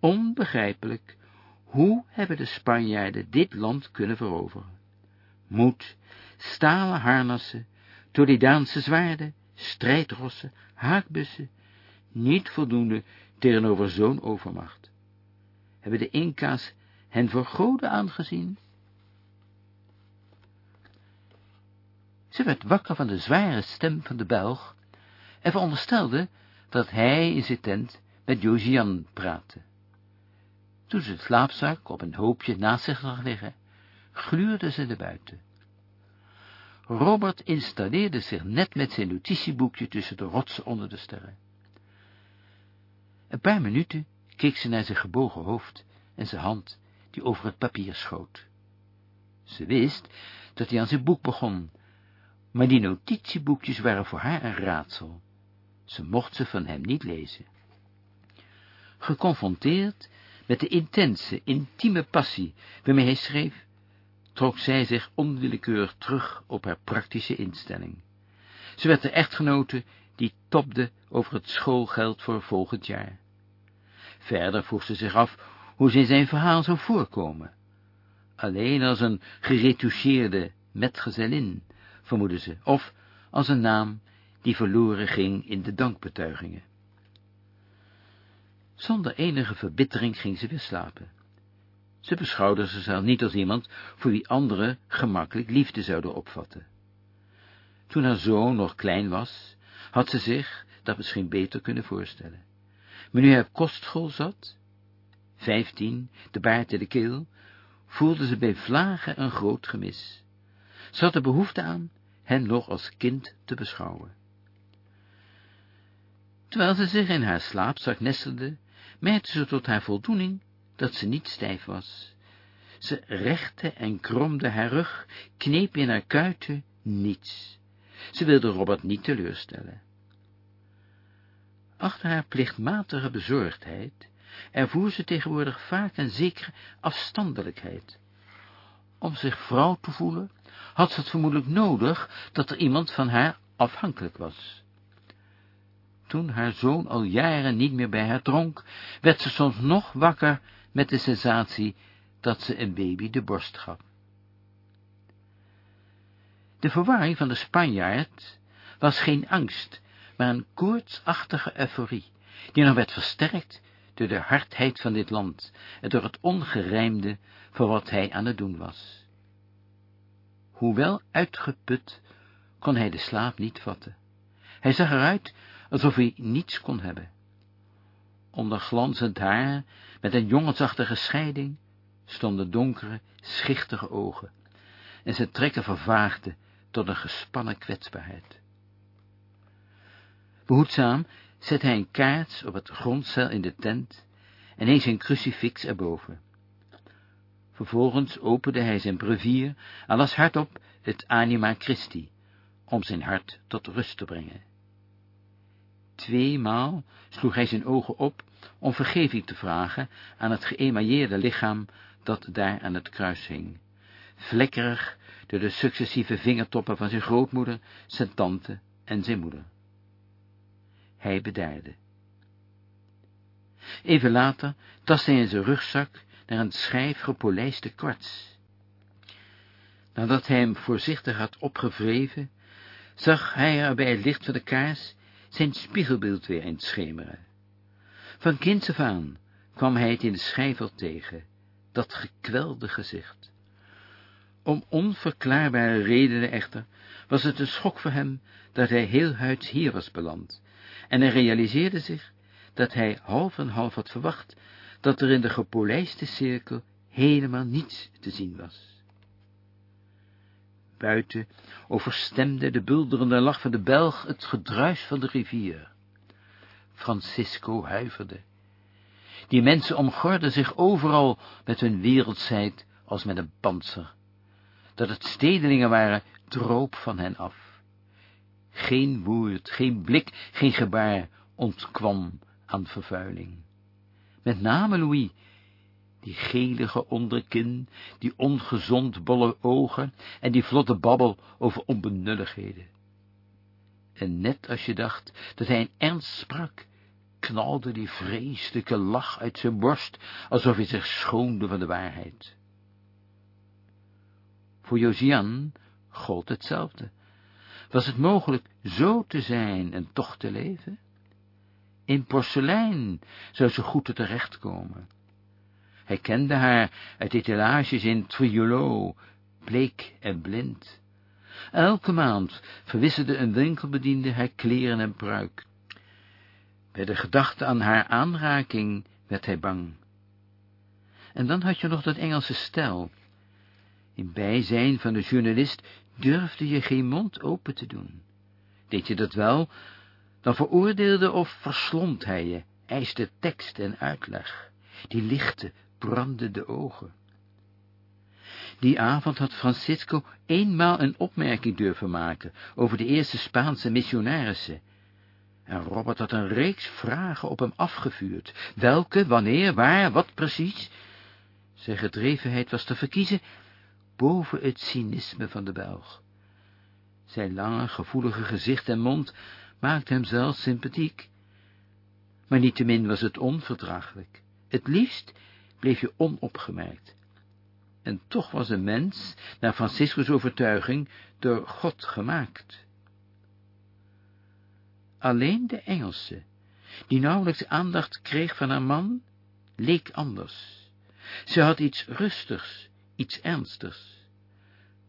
Onbegrijpelijk, hoe hebben de Spanjaarden dit land kunnen veroveren? Moed, stalen harnassen, Tolidaanse zwaarden, strijdrossen, haakbussen, niet voldoende tegenover zo'n overmacht. Hebben de Inca's hen voor goden aangezien? Ze werd wakker van de zware stem van de Belg en veronderstelde dat hij in zijn tent met Josian praatte. Toen ze het slaapzak op een hoopje naast zich zag liggen, gluurde ze naar buiten. Robert installeerde zich net met zijn notitieboekje tussen de rotsen onder de sterren. Een paar minuten keek ze naar zijn gebogen hoofd en zijn hand die over het papier schoot. Ze wist dat hij aan zijn boek begon, maar die notitieboekjes waren voor haar een raadsel. Ze mocht ze van hem niet lezen. Geconfronteerd met de intense, intieme passie waarmee hij schreef, trok zij zich onwillekeurig terug op haar praktische instelling. Ze werd de echtgenote die topde over het schoolgeld voor volgend jaar. Verder vroeg ze zich af hoe ze in zijn verhaal zou voorkomen. Alleen als een geretoucheerde metgezellin, vermoedde ze, of als een naam die verloren ging in de dankbetuigingen. Zonder enige verbittering ging ze weer slapen. Ze beschouwde zichzelf niet als iemand voor wie anderen gemakkelijk liefde zouden opvatten. Toen haar zoon nog klein was, had ze zich dat misschien beter kunnen voorstellen. Maar nu hij op kostschool zat, vijftien, de baard in de keel, voelde ze bij vlagen een groot gemis. Ze had er behoefte aan hen nog als kind te beschouwen. Terwijl ze zich in haar slaapzak nestelde, merkte ze tot haar voldoening dat ze niet stijf was. Ze rechte en kromde haar rug, kneep in haar kuiten, niets. Ze wilde Robert niet teleurstellen. Achter haar plichtmatige bezorgdheid ervoer ze tegenwoordig vaak een zekere afstandelijkheid. Om zich vrouw te voelen, had ze het vermoedelijk nodig dat er iemand van haar afhankelijk was. Toen haar zoon al jaren niet meer bij haar dronk, werd ze soms nog wakker met de sensatie dat ze een baby de borst gaf. De verwarring van de Spanjaard was geen angst, maar een koortsachtige euforie, die nog werd versterkt door de hardheid van dit land en door het ongerijmde voor wat hij aan het doen was. Hoewel uitgeput, kon hij de slaap niet vatten. Hij zag eruit alsof hij niets kon hebben. Onder glanzend haar, met een jongensachtige scheiding, stonden donkere, schichtige ogen, en zijn trekken vervaagden tot een gespannen kwetsbaarheid. Behoedzaam zette hij een kaart op het grondcel in de tent en hing zijn crucifix erboven. Vervolgens opende hij zijn brevier en las hardop het Anima Christi, om zijn hart tot rust te brengen. Tweemaal sloeg hij zijn ogen op om vergeving te vragen aan het geëmailleerde lichaam dat daar aan het kruis hing, vlekkerig door de successieve vingertoppen van zijn grootmoeder, zijn tante en zijn moeder. Hij bedaarde. Even later tastte hij in zijn rugzak naar een schijf gepolijste kwarts. Nadat hij hem voorzichtig had opgevreven, zag hij er bij het licht van de kaars zijn spiegelbeeld weer in schemeren. Van kinds af aan kwam hij het in de schijvel tegen, dat gekwelde gezicht. Om onverklaarbare redenen echter was het een schok voor hem dat hij heel huids hier was beland, en hij realiseerde zich dat hij half en half had verwacht dat er in de gepolijste cirkel helemaal niets te zien was. Buiten overstemde de bulderende lach van de Belg het gedruis van de rivier. Francisco huiverde. Die mensen omgorden zich overal met hun wereldsheid als met een panzer. Dat het stedelingen waren, droop van hen af. Geen woord, geen blik, geen gebaar ontkwam aan vervuiling. Met name Louis, die gelige onderkin, die ongezond bolle ogen en die vlotte babbel over onbenulligheden. En net als je dacht dat hij in ernst sprak, knalde die vreselijke lach uit zijn borst, alsof hij zich schoonde van de waarheid. Voor Josian gold hetzelfde. Was het mogelijk zo te zijn en toch te leven? In porselein zou ze goed te terechtkomen. Hij kende haar uit etalages in Triolo, bleek en blind. Elke maand verwisselde een winkelbediende haar kleren en pruik. Bij de gedachte aan haar aanraking werd hij bang. En dan had je nog dat Engelse stel. In bijzijn van de journalist durfde je geen mond open te doen. Deed je dat wel, dan veroordeelde of verslond hij je, eiste tekst en uitleg, die lichte, brandende ogen. Die avond had Francisco eenmaal een opmerking durven maken over de eerste Spaanse missionarissen, en Robert had een reeks vragen op hem afgevuurd. Welke, wanneer, waar, wat precies? Zijn gedrevenheid was te verkiezen boven het cynisme van de Belg. Zijn lange, gevoelige gezicht en mond maakte hem zelfs sympathiek. Maar niettemin was het onverdraaglijk. Het liefst bleef je onopgemerkt. En toch was een mens, naar Franciscus overtuiging, door God gemaakt. Alleen de Engelse, die nauwelijks aandacht kreeg van haar man, leek anders. Ze had iets rustigs, iets ernstigs.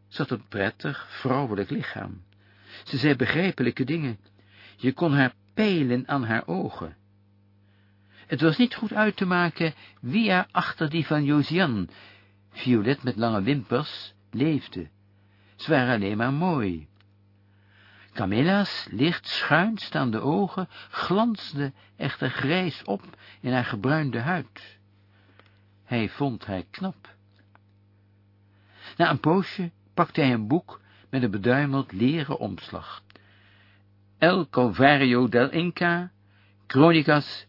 Ze had een prettig, vrouwelijk lichaam. Ze zei begrijpelijke dingen. Je kon haar peilen aan haar ogen. Het was niet goed uit te maken wie er achter die van Josiane, Violet met lange wimpers, leefde. Ze waren alleen maar mooi. Camilla's licht schuin staande ogen glansden echter grijs op in haar gebruinde huid. Hij vond haar knap. Na een poosje pakte hij een boek met een beduimeld leren omslag. El Calvario del Inca, Chronicas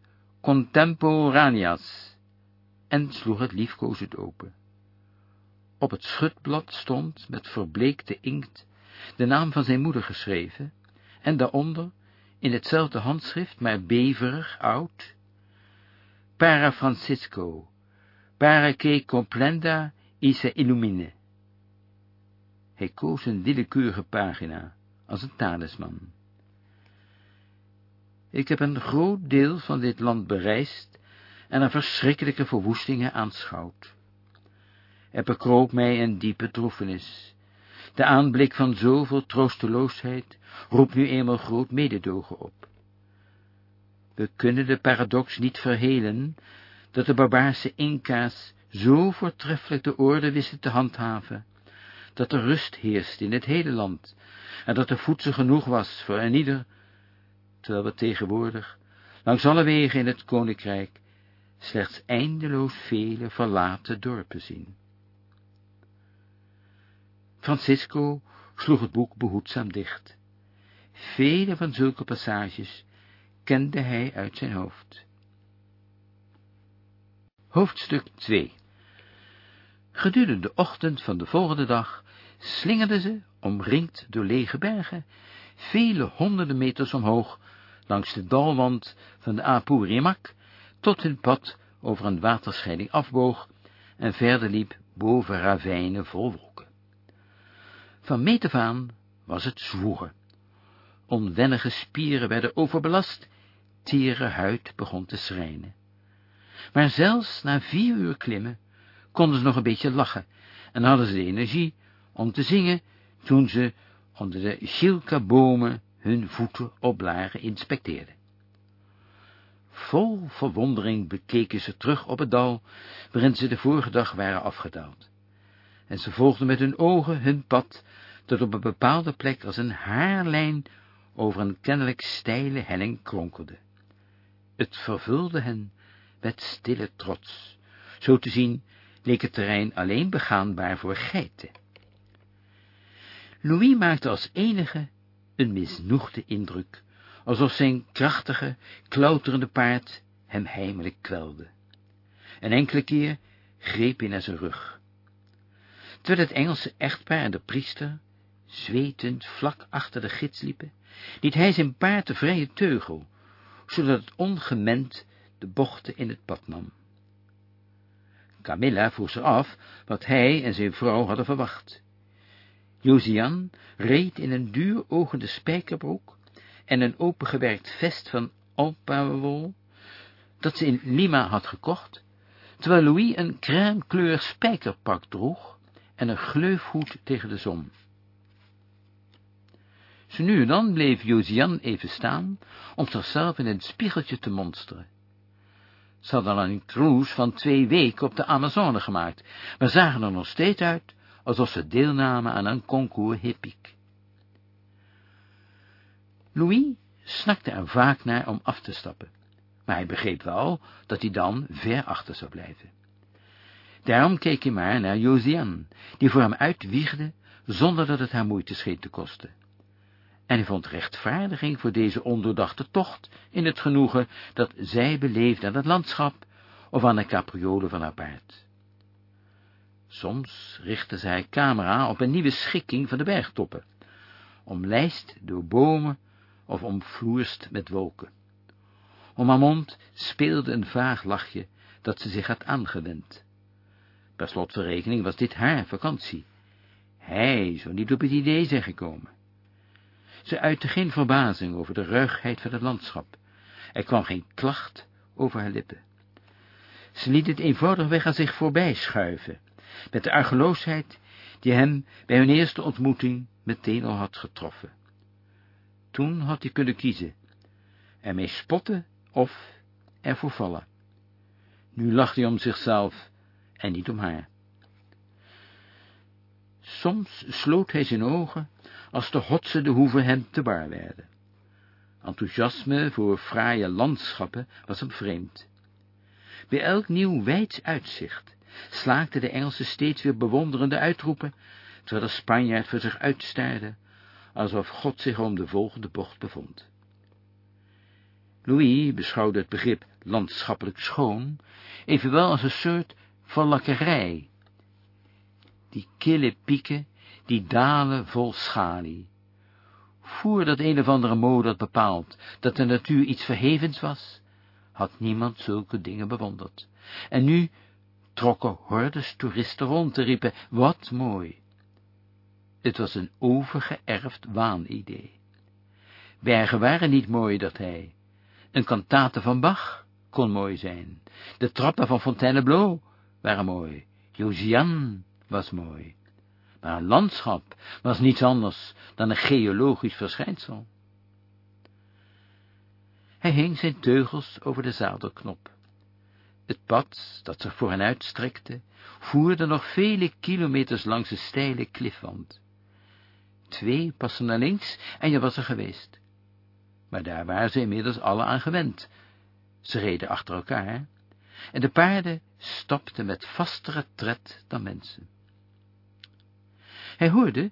Contemporaneas, en sloeg het liefkozend open. Op het schutblad stond met verbleekte inkt de naam van zijn moeder geschreven, en daaronder, in hetzelfde handschrift, maar beverig oud, Para Francisco, para que comprenda y se illumine. Hij koos een willekeurige pagina, als een talisman. Ik heb een groot deel van dit land bereisd en er verschrikkelijke verwoestingen aanschouwd. Er bekroop mij een diepe droefenis. De aanblik van zoveel troosteloosheid roept nu eenmaal groot mededogen op. We kunnen de paradox niet verhelen, dat de barbaarse Inca's zo voortreffelijk de orde wisten te handhaven, dat er rust heerst in het hele land, en dat er voedsel genoeg was voor een ieder, terwijl we tegenwoordig, langs alle wegen in het koninkrijk, slechts eindeloos vele verlaten dorpen zien. Francisco sloeg het boek behoedzaam dicht. Vele van zulke passages kende hij uit zijn hoofd. Hoofdstuk 2 Gedurende de ochtend van de volgende dag slingerden ze, omringd door lege bergen, vele honderden meters omhoog, langs de dalwand van de Apurimak, tot hun pad over een waterscheiding afboog en verder liep boven ravijnen vol wolken. Van meet aan was het zwoegen. Onwennige spieren werden overbelast, tere huid begon te schrijnen. Maar zelfs na vier uur klimmen konden ze nog een beetje lachen en hadden ze de energie om te zingen toen ze onder de gilka-bomen hun voeten op lagen inspecteerden. Vol verwondering bekeken ze terug op het dal waarin ze de vorige dag waren afgedaald. En ze volgden met hun ogen hun pad tot op een bepaalde plek als een haarlijn over een kennelijk steile helling kronkelde. Het vervulde hen met stille trots. Zo te zien leek het terrein alleen begaanbaar voor geiten. Louis maakte als enige een misnoegde indruk, alsof zijn krachtige, klauterende paard hem heimelijk kwelde. Een enkele keer greep hij naar zijn rug. Terwijl het Engelse echtpaar en de priester, zwetend vlak achter de gids liepen, liet hij zijn paard de vrije teugel, zodat het ongemend de bochten in het pad nam. Camilla vroeg zich af wat hij en zijn vrouw hadden verwacht. Josian reed in een duur ogende spijkerbroek en een opengewerkt vest van alpawol, dat ze in Lima had gekocht, terwijl Louis een crèmekleur spijkerpak droeg en een gleufhoed tegen de zon. Zo nu en dan bleef Josian even staan, om zichzelf in het spiegeltje te monsteren. Ze hadden al een cruise van twee weken op de Amazone gemaakt, maar zagen er nog steeds uit alsof ze deelnamen aan een concours hippiek. Louis snakte er vaak naar om af te stappen, maar hij begreep wel dat hij dan ver achter zou blijven. Daarom keek hij maar naar Josiane, die voor hem uitwiegde, zonder dat het haar moeite scheen te kosten. En hij vond rechtvaardiging voor deze ondoordachte tocht in het genoegen dat zij beleefde aan het landschap of aan de capriole van haar paard. Soms richtte zij camera op een nieuwe schikking van de bergtoppen, omlijst door bomen of omvloerst met wolken. Om haar mond speelde een vaag lachje dat ze zich had aangewend. Per slot van rekening was dit haar vakantie. Hij zou niet op het idee zijn gekomen. Ze uitte geen verbazing over de ruigheid van het landschap. Er kwam geen klacht over haar lippen. Ze liet het eenvoudigweg aan zich voorbij schuiven, met de argeloosheid die hem bij hun eerste ontmoeting meteen al had getroffen. Toen had hij kunnen kiezen, ermee spotten of ervoor vallen. Nu lacht hij om zichzelf en niet om haar. Soms sloot hij zijn ogen als de hotsende hoeven hem te bar werden. Enthousiasme voor fraaie landschappen was hem vreemd. Bij elk nieuw wijds uitzicht slaakte de Engelse steeds weer bewonderende uitroepen, terwijl de Spanjaard voor zich uitstaarde, alsof God zich om de volgende bocht bevond. Louis beschouwde het begrip landschappelijk schoon, evenwel als een soort verlakkerij. Die kille pieken, die dalen vol schalie. Voer dat een of andere mode had bepaald, dat de natuur iets verhevens was, had niemand zulke dingen bewonderd. En nu trokken hordes toeristen rond en riepen, wat mooi. Het was een overgeërfd waanidee. Bergen waren niet mooi, dat hij. Een kantate van Bach kon mooi zijn. De trappen van Fontainebleau waren mooi. Josiane was mooi. Maar een landschap was niets anders dan een geologisch verschijnsel. Hij hing zijn teugels over de zadelknop. Het pad, dat zich voor hen uitstrekte, voerde nog vele kilometers langs de steile klifwand. Twee passen naar links en je was er geweest. Maar daar waren ze inmiddels alle aan gewend. Ze reden achter elkaar, en de paarden stapten met vastere tred dan mensen. Hij hoorde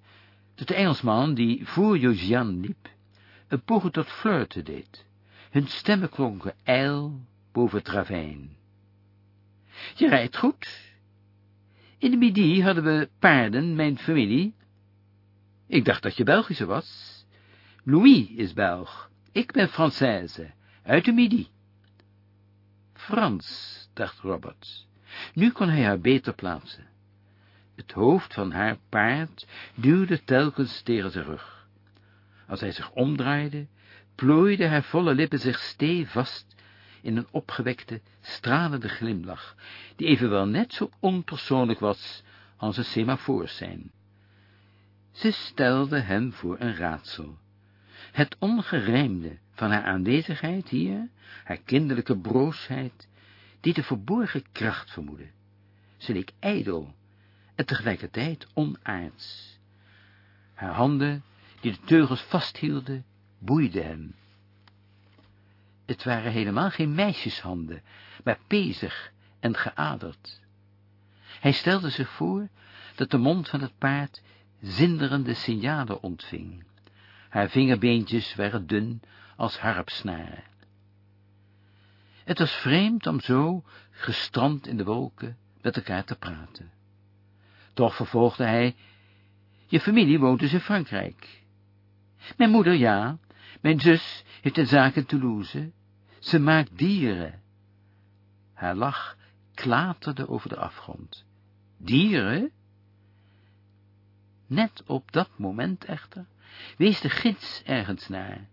dat de Engelsman, die voor Josiane liep, een poging tot flirten deed. Hun stemmen klonken ijl boven het ravijn. Je rijdt goed. In de midi hadden we paarden, mijn familie. Ik dacht dat je Belgische was. Louis is Belg. Ik ben Française, uit de midi. Frans, dacht Robert. Nu kon hij haar beter plaatsen. Het hoofd van haar paard duwde telkens tegen zijn rug. Als hij zich omdraaide, plooide haar volle lippen zich stevast in een opgewekte, stralende glimlach, die evenwel net zo onpersoonlijk was als een semafoors zijn. Ze stelde hem voor een raadsel. Het ongerijmde van haar aanwezigheid hier, haar kinderlijke broosheid, die de verborgen kracht vermoedde. Ze leek ijdel en tegelijkertijd onaards. Haar handen, die de teugels vasthielden, boeiden hem. Het waren helemaal geen meisjeshanden, maar pezig en geaderd. Hij stelde zich voor dat de mond van het paard zinderende signalen ontving. Haar vingerbeentjes waren dun als harpsnaren. Het was vreemd om zo, gestrand in de wolken, met elkaar te praten. Toch vervolgde hij, je familie woont dus in Frankrijk. Mijn moeder, ja. Mijn zus heeft een zaak in Toulouse. Ze maakt dieren. Haar lach klaterde over de afgrond. Dieren? Net op dat moment echter wees de gids ergens naar.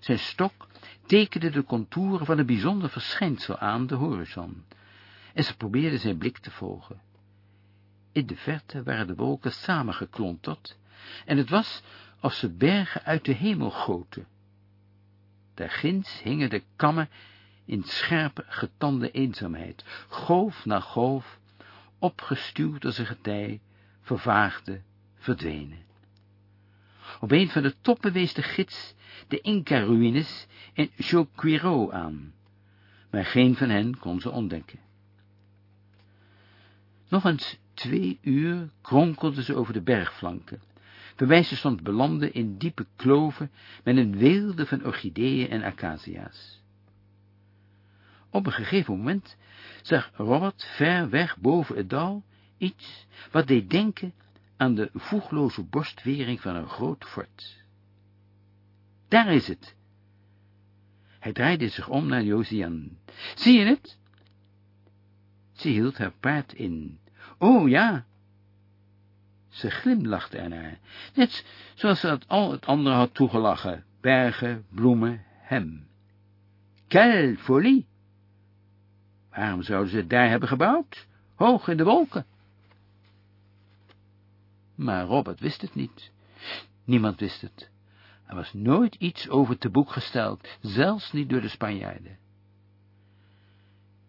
Zijn stok tekende de contouren van een bijzonder verschijnsel aan de horizon, en ze probeerde zijn blik te volgen. In de verte waren de wolken samengeklonterd, en het was of ze bergen uit de hemel goten. Daar ginds hingen de kammen in scherpe, getande eenzaamheid, golf na golf, opgestuwd als een getij, vervaagde, verdwenen. Op een van de toppen wees de gids de Inca-ruïnes in Choquiro aan, maar geen van hen kon ze ontdekken. Nog eens twee uur kronkelden ze over de bergflanken, ze stond belanden in diepe kloven met een weelde van orchideeën en acacia's. Op een gegeven moment zag Robert ver weg boven het dal iets wat deed denken aan de voegloze borstwering van een groot fort. Daar is het. Hij draaide zich om naar Josiane. Zie je het? Ze hield haar paard in. Oh, ja. Ze glimlachte ernaar, net zoals ze het al het andere had toegelachen. Bergen, bloemen, hem. Quelle folie! Waarom zouden ze het daar hebben gebouwd? Hoog in de wolken. Maar Robert wist het niet. Niemand wist het. Er was nooit iets over te boek gesteld, zelfs niet door de Spanjaarden.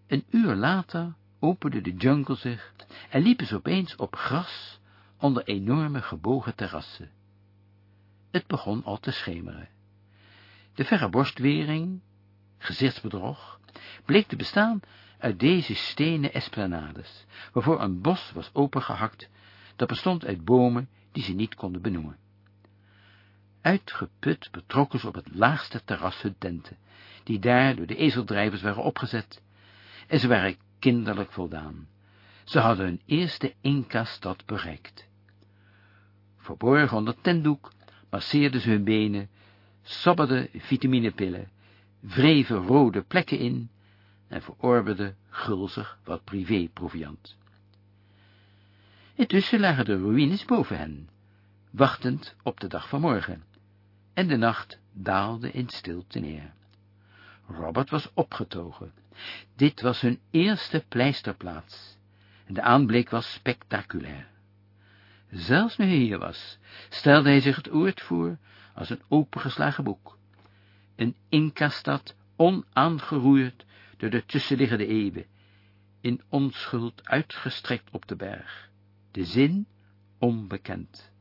Een uur later opende de jungle zich en liepen ze opeens op gras onder enorme gebogen terrassen. Het begon al te schemeren. De verre borstwering, gezichtsbedrog, bleek te bestaan uit deze stenen esplanades, waarvoor een bos was opengehakt, dat bestond uit bomen die ze niet konden benoemen. Uitgeput betrokken ze op het laagste terras hun tenten, die daar door de ezeldrijvers waren opgezet, en ze waren kinderlijk voldaan. Ze hadden hun eerste Inca-stad bereikt. Verborgen onder tentdoek masseerden ze hun benen, sabberden vitaminepillen, wreven rode plekken in en verorberde gulzig wat privéproviant. Intussen lagen de ruïnes boven hen, wachtend op de dag van morgen, en de nacht daalde in stilte neer. Robert was opgetogen. Dit was hun eerste pleisterplaats, en de aanblik was spectaculair. Zelfs nu hij hier was, stelde hij zich het oord voor als een opengeslagen boek. Een Inca-stad, onaangeroerd door de tussenliggende eeuwen, in onschuld uitgestrekt op de berg. De zin onbekend.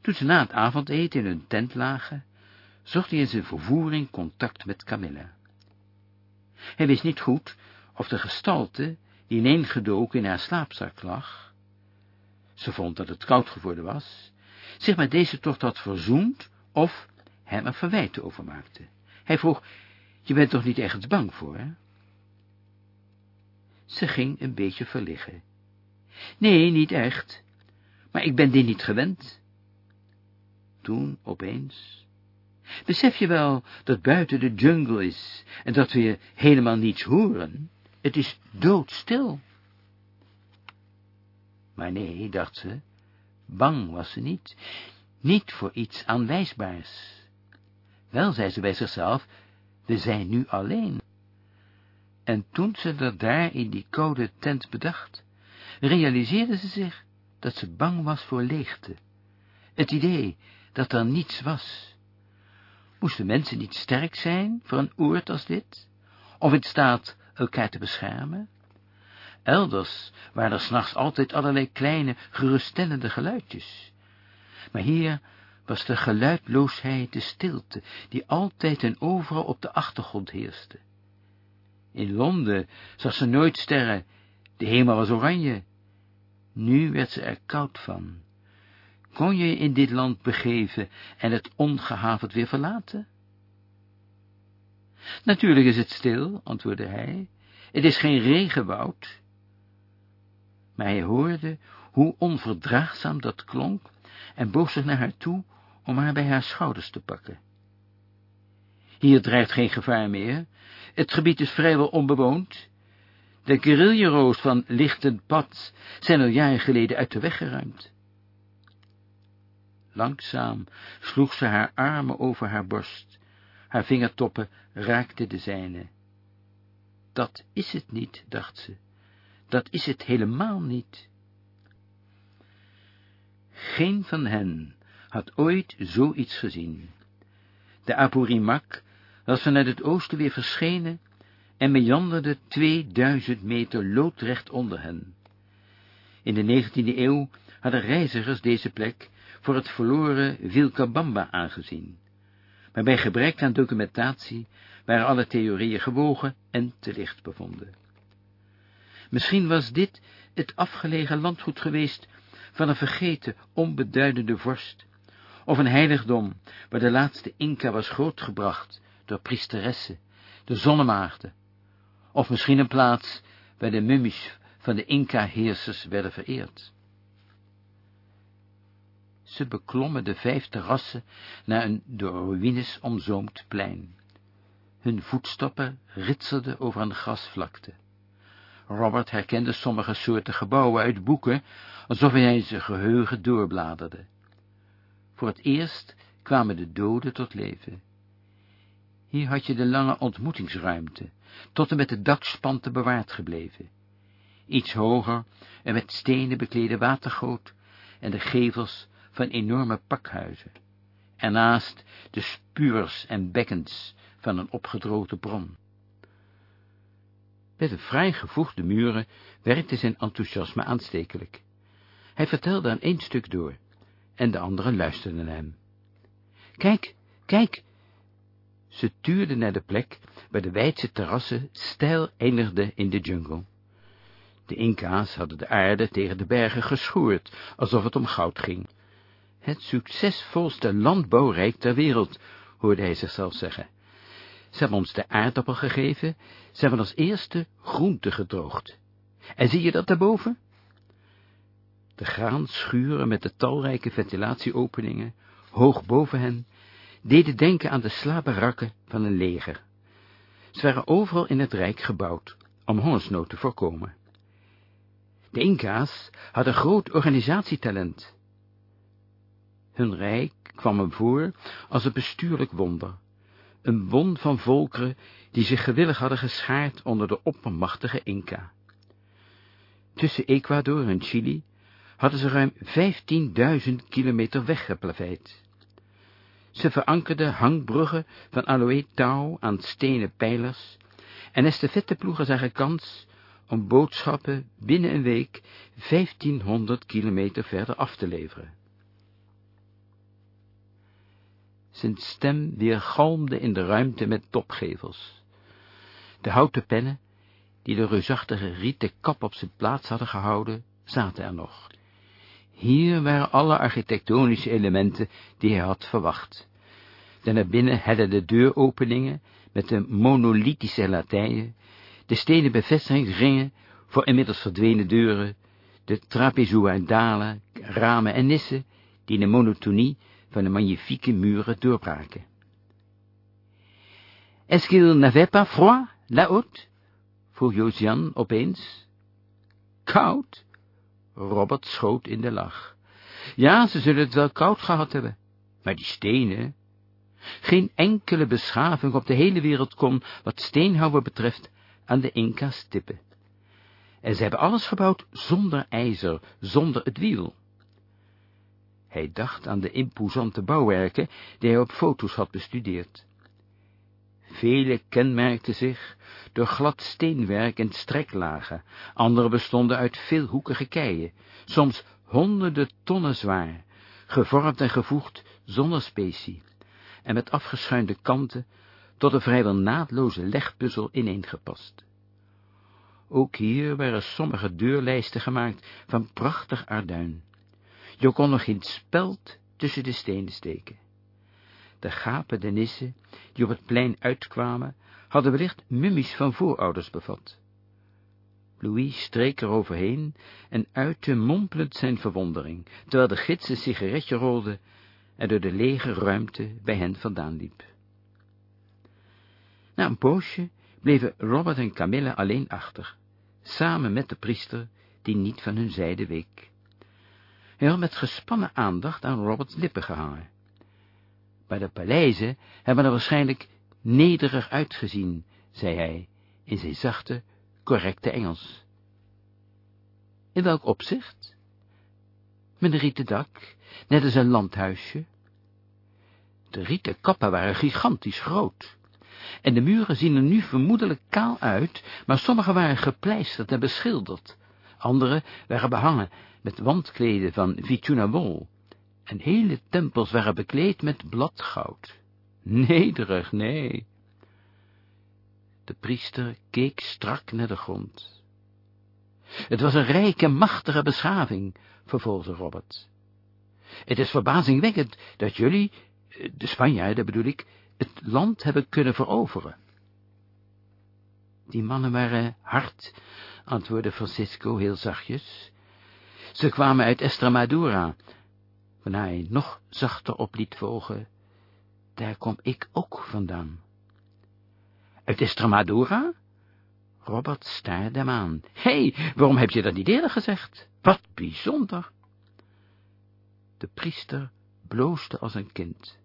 Toen ze na het avondeten in hun tent lagen, zocht hij in zijn vervoering contact met Camilla. Hij wist niet goed of de gestalte, die ineengedoken in haar slaapzak lag, ze vond dat het koud geworden was, zich met deze tocht had verzoend, of hem er verwijten over maakte. Hij vroeg, je bent toch niet ergens bang voor, hè? Ze ging een beetje verliggen. Nee, niet echt, maar ik ben dit niet gewend. Toen, opeens, besef je wel dat buiten de jungle is, en dat we helemaal niets horen? Het is doodstil. Maar nee, dacht ze, bang was ze niet, niet voor iets aanwijsbaars. Wel, zei ze bij zichzelf, we zijn nu alleen. En toen ze er daar in die koude tent bedacht, realiseerde ze zich dat ze bang was voor leegte. Het idee dat er niets was. Moesten mensen niet sterk zijn voor een oord als dit? Of in staat elkaar te beschermen? Elders waren er s'nachts altijd allerlei kleine, geruststellende geluidjes. Maar hier was de geluidloosheid, de stilte, die altijd en overal op de achtergrond heerste. In Londen zag ze nooit sterren, de hemel was oranje. Nu werd ze er koud van. Kon je in dit land begeven en het ongehavend weer verlaten? Natuurlijk is het stil, antwoordde hij. Het is geen regenwoud, maar hij hoorde hoe onverdraagzaam dat klonk en boog zich naar haar toe om haar bij haar schouders te pakken. Hier dreigt geen gevaar meer, het gebied is vrijwel onbewoond. De guerrilleroos van Lichten Pad zijn al jaren geleden uit de weg geruimd. Langzaam sloeg ze haar armen over haar borst, haar vingertoppen raakten de zijne. Dat is het niet, dacht ze. Dat is het helemaal niet. Geen van hen had ooit zoiets gezien. De Apurimak was vanuit het oosten weer verschenen en meanderde 2000 meter loodrecht onder hen. In de 19e eeuw hadden reizigers deze plek voor het verloren Vilcabamba aangezien. Maar bij gebrek aan documentatie waren alle theorieën gewogen en te licht bevonden. Misschien was dit het afgelegen landgoed geweest van een vergeten, onbeduidende vorst, of een heiligdom waar de laatste Inca was grootgebracht door priesteressen, de zonnemaagden, of misschien een plaats waar de mummies van de Inca-heersers werden vereerd. Ze beklommen de vijf terrassen naar een door ruïnes omzoomd plein. Hun voetstappen ritselden over een grasvlakte. Robert herkende sommige soorten gebouwen uit boeken, alsof hij zijn geheugen doorbladerde. Voor het eerst kwamen de doden tot leven. Hier had je de lange ontmoetingsruimte, tot en met de dakspanten bewaard gebleven. Iets hoger, en met stenen beklede watergoot en de gevels van enorme pakhuizen. Ernaast de spuurs en bekkens van een opgedroogde bron. Met de vrij gevoegde muren werkte zijn enthousiasme aanstekelijk. Hij vertelde aan één stuk door, en de anderen luisterden hem. Kijk, kijk! Ze tuurden naar de plek waar de wijdse terrassen steil eindigden in de jungle. De Inca's hadden de aarde tegen de bergen geschoerd, alsof het om goud ging. Het succesvolste landbouwrijk ter wereld, hoorde hij zichzelf zeggen. Ze hebben ons de aardappel gegeven, ze hebben als eerste groente gedroogd. En zie je dat daarboven? De graanschuren met de talrijke ventilatieopeningen, hoog boven hen, deden denken aan de slaperakken van een leger. Ze waren overal in het rijk gebouwd, om hongersnood te voorkomen. De Inca's hadden groot organisatietalent. Hun rijk kwam hem voor als een bestuurlijk wonder, een bond van volkeren die zich gewillig hadden geschaard onder de oppermachtige Inca. Tussen Ecuador en Chili hadden ze ruim 15.000 kilometer weggeplaveid. Ze verankerden hangbruggen van aloe touw aan stenen pijlers, en estafetteploegen zagen kans om boodschappen binnen een week 1500 kilometer verder af te leveren. Zijn stem weergalmde in de ruimte met topgevels. De houten pennen, die de reusachtige rieten kap op zijn plaats hadden gehouden, zaten er nog. Hier waren alle architectonische elementen die hij had verwacht. De naar binnen hellende deuropeningen met de monolithische latijnen, de stenen bevestigingsringen voor inmiddels verdwenen deuren, de trapezoïdale ramen en nissen, die de monotonie van de magnifieke muren doorbraken. Est-ce qu'il n'avait pas froid, la haute? vroeg Josian opeens. Koud? Robert schoot in de lach. Ja, ze zullen het wel koud gehad hebben. Maar die stenen... Geen enkele beschaving op de hele wereld kon, wat steenhouwer betreft, aan de Inca's tippen. En ze hebben alles gebouwd zonder ijzer, zonder het wiel. Hij dacht aan de imposante bouwwerken die hij op foto's had bestudeerd. Vele kenmerkten zich door glad steenwerk en streklagen, andere bestonden uit veelhoekige keien, soms honderden tonnen zwaar, gevormd en gevoegd zonder specie, en met afgeschuinde kanten tot een vrijwel naadloze legpuzzel ineengepast. Ook hier waren sommige deurlijsten gemaakt van prachtig arduin. Je kon nog geen speld tussen de stenen steken. De gapende nissen, die op het plein uitkwamen, hadden wellicht mummies van voorouders bevat. Louis streek er overheen en uitte mompelend zijn verwondering, terwijl de gids een sigaretje rolde en door de lege ruimte bij hen vandaan liep. Na een poosje bleven Robert en Camilla alleen achter, samen met de priester, die niet van hun zijde week. Had met gespannen aandacht aan Roberts lippen gehangen. Maar de paleizen hebben er waarschijnlijk nederig uitgezien, zei hij, in zijn zachte, correcte Engels. In welk opzicht? Met een rieten dak, net als een landhuisje. De rieten kappen waren gigantisch groot. En de muren zien er nu vermoedelijk kaal uit, maar sommige waren gepleisterd en beschilderd. Andere waren behangen met wandkleden van Vicunabol, en hele tempels waren bekleed met bladgoud. Nederig, nee. De priester keek strak naar de grond. Het was een rijke, machtige beschaving, vervolgde Robert. Het is verbazingwekkend dat jullie, de Spanjaarden bedoel ik, het land hebben kunnen veroveren. Die mannen waren hard, antwoordde Francisco heel zachtjes. Ze kwamen uit Estremadura, waarna hij nog zachter op liet volgen. Daar kom ik ook vandaan. Uit Estremadura? Robert staarde hem aan. Hé, hey, waarom heb je dat niet eerder gezegd? Wat bijzonder. De priester bloosde als een kind.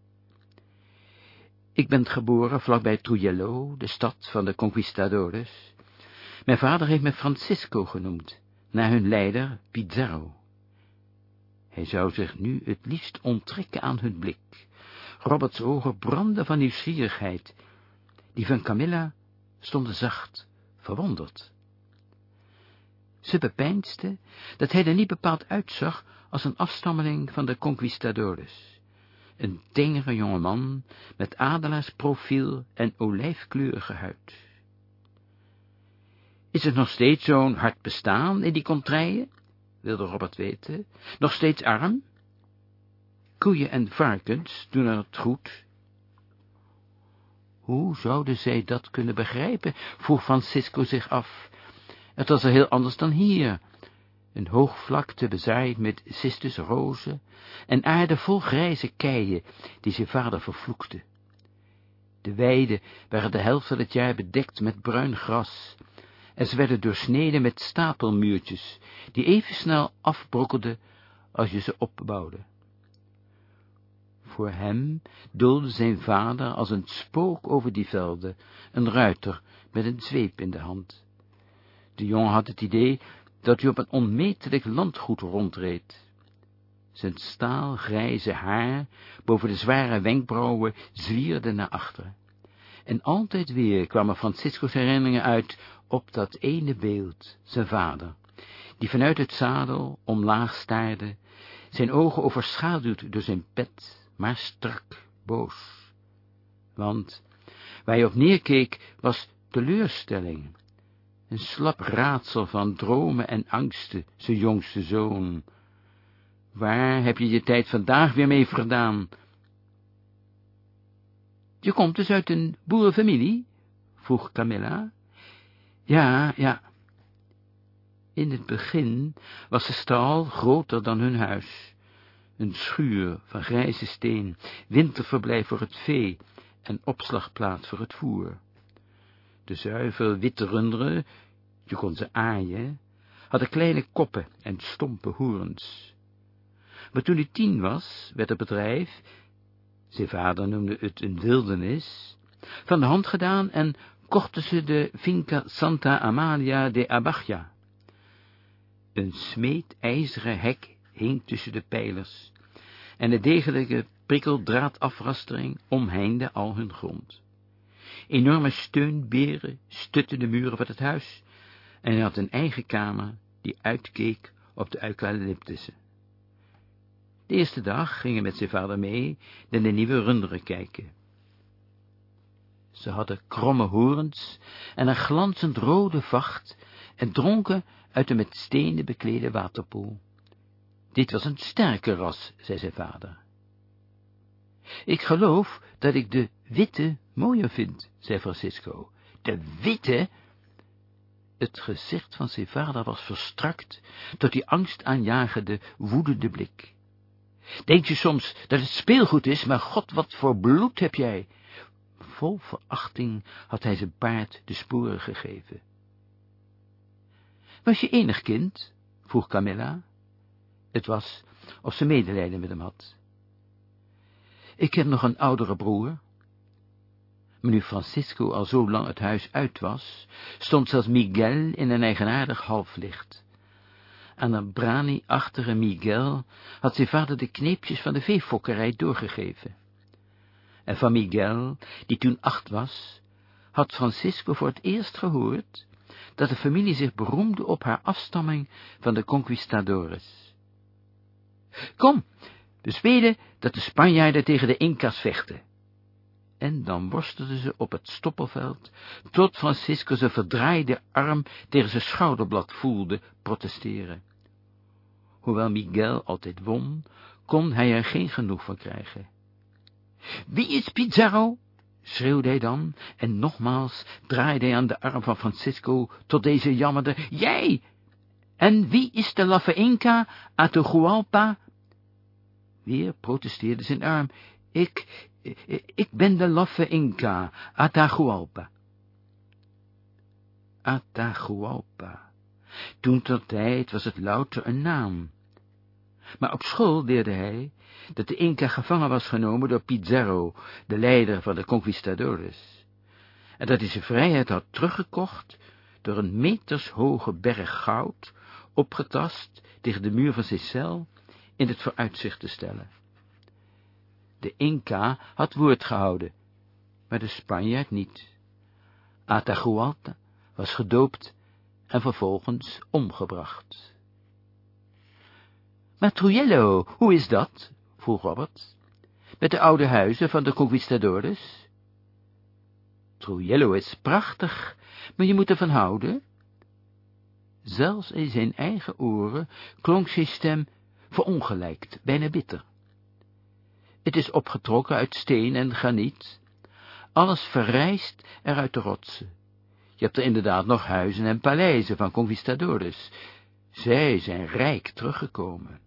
Ik ben geboren vlakbij Trujillo, de stad van de conquistadores. Mijn vader heeft me Francisco genoemd, naar hun leider Pizarro. Hij zou zich nu het liefst onttrekken aan hun blik. Roberts ogen brandden van nieuwsgierigheid. Die van Camilla stonden zacht, verwonderd. Ze bepeinsde dat hij er niet bepaald uitzag als een afstammeling van de conquistadores. Een tengere jongeman met adelaarsprofiel en olijfkleurige huid. Is het nog steeds zo'n hard bestaan in die contraien? wilde Robert weten. Nog steeds arm? Koeien en varkens doen er het goed. Hoe zouden zij dat kunnen begrijpen, vroeg Francisco zich af. Het was er heel anders dan hier. Een hoogvlakte bezaaid met cistusrozen en aarde vol grijze keien, die zijn vader vervloekte. De weiden waren de helft van het jaar bedekt met bruin gras, en ze werden doorsneden met stapelmuurtjes, die even snel afbrokkelden als je ze opbouwde. Voor hem doolde zijn vader als een spook over die velden, een ruiter met een zweep in de hand. De jongen had het idee dat hij op een onmetelijk landgoed rondreed. Zijn staalgrijze haar boven de zware wenkbrauwen zwierde naar achteren. En altijd weer kwamen Francisco's herinneringen uit op dat ene beeld, zijn vader, die vanuit het zadel omlaag staarde, zijn ogen overschaduwd door zijn pet, maar strak, boos. Want waar hij op neerkeek was teleurstelling, een slap raadsel van dromen en angsten, zijn jongste zoon. Waar heb je je tijd vandaag weer mee verdaan? Je komt dus uit een boerenfamilie? vroeg Camilla. Ja, ja. In het begin was de stal groter dan hun huis. Een schuur van grijze steen, winterverblijf voor het vee en opslagplaats voor het voer. De zuiver witte runderen, je kon ze aaien, hadden kleine koppen en stompe hoerens. Maar toen hij tien was, werd het bedrijf, zijn vader noemde het een wildernis, van de hand gedaan en kochten ze de Finca Santa Amalia de Abachia. Een smeedijzeren hek hing tussen de pijlers, en de degelijke prikkeldraadafrastering omheinde al hun grond. Enorme steunberen stutten de muren van het huis, en hij had een eigen kamer die uitkeek op de eucalyptussen. De eerste dag gingen met zijn vader mee naar de nieuwe runderen kijken. Ze hadden kromme horens en een glanzend rode vacht en dronken uit de met stenen beklede waterpoel. Dit was een sterke ras, zei zijn vader. Ik geloof dat ik de witte mooier vind, zei Francisco. De witte? Het gezicht van zijn vader was verstrakt tot die angstaanjagende, woedende blik. Denk je soms dat het speelgoed is, maar god, wat voor bloed heb jij? Vol verachting had hij zijn paard de sporen gegeven. Was je enig kind? vroeg Camilla. Het was of ze medelijden met hem had. Ik heb nog een oudere broer. Maar nu Francisco al zo lang het huis uit was, stond zelfs Miguel in een eigenaardig halflicht. Aan een brani-achtige Miguel had zijn vader de kneepjes van de veefokkerij doorgegeven. En van Miguel, die toen acht was, had Francisco voor het eerst gehoord dat de familie zich beroemde op haar afstamming van de conquistadores. Kom, we spelen dat de Spanjaarden tegen de Incas vechten. En dan worstelden ze op het stoppelveld, tot Francisco zijn verdraaide arm tegen zijn schouderblad voelde protesteren. Hoewel Miguel altijd won, kon hij er geen genoeg van krijgen. Wie is Pizarro? schreeuwde hij dan, en nogmaals draaide hij aan de arm van Francisco, tot deze jammerde, Jij! En wie is de laffe Inca, Atahualpa? Weer protesteerde zijn arm, Ik, ik ben de laffe Inca, Atahualpa. Atahualpa. Toen tot tijd was het louter een naam. Maar op school leerde hij dat de Inca gevangen was genomen door Pizarro, de leider van de conquistadores, en dat hij zijn vrijheid had teruggekocht door een metershoge berg goud, opgetast tegen de muur van zijn cel, in het vooruitzicht te stellen. De Inca had woord gehouden, maar de Spanjaard niet. Atahualpa was gedoopt en vervolgens omgebracht. Maar Trujillo, hoe is dat? vroeg Robert. Met de oude huizen van de conquistadores? Trujillo is prachtig, maar je moet ervan houden. Zelfs in zijn eigen oren klonk zijn stem verongelijkt, bijna bitter. Het is opgetrokken uit steen en graniet. Alles verrijst er uit de rotsen. Je hebt er inderdaad nog huizen en paleizen van conquistadores. Zij zijn rijk teruggekomen.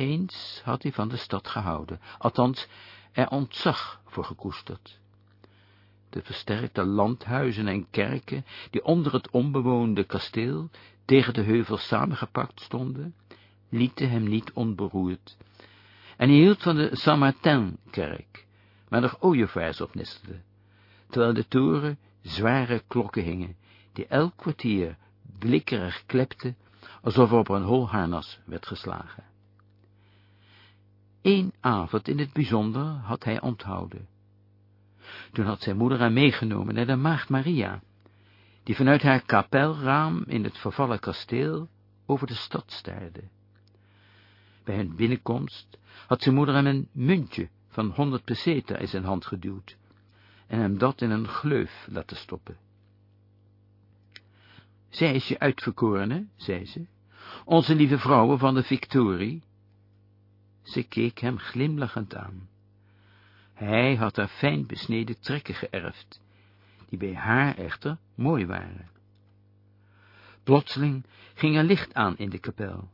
Eens had hij van de stad gehouden, althans, er ontzag voor gekoesterd. De versterkte landhuizen en kerken, die onder het onbewoonde kasteel tegen de heuvels samengepakt stonden, lieten hem niet onberoerd. En hij hield van de Saint-Martin-kerk, waar nog ooievaars op nistelden, terwijl de toren zware klokken hingen, die elk kwartier blikkerig klepten, alsof er op een hol harnas werd geslagen. Eén avond in het bijzonder had hij onthouden. Toen had zijn moeder hem meegenomen naar de maagd Maria, die vanuit haar kapelraam in het vervallen kasteel over de stad staarde. Bij hun binnenkomst had zijn moeder hem een muntje van honderd peseta in zijn hand geduwd en hem dat in een gleuf laten stoppen. Zij is je uitverkorene, zei ze, onze lieve vrouwen van de Victorie. Ze keek hem glimlachend aan. Hij had haar fijn besneden trekken geërfd, die bij haar echter mooi waren. Plotseling ging er licht aan in de kapel,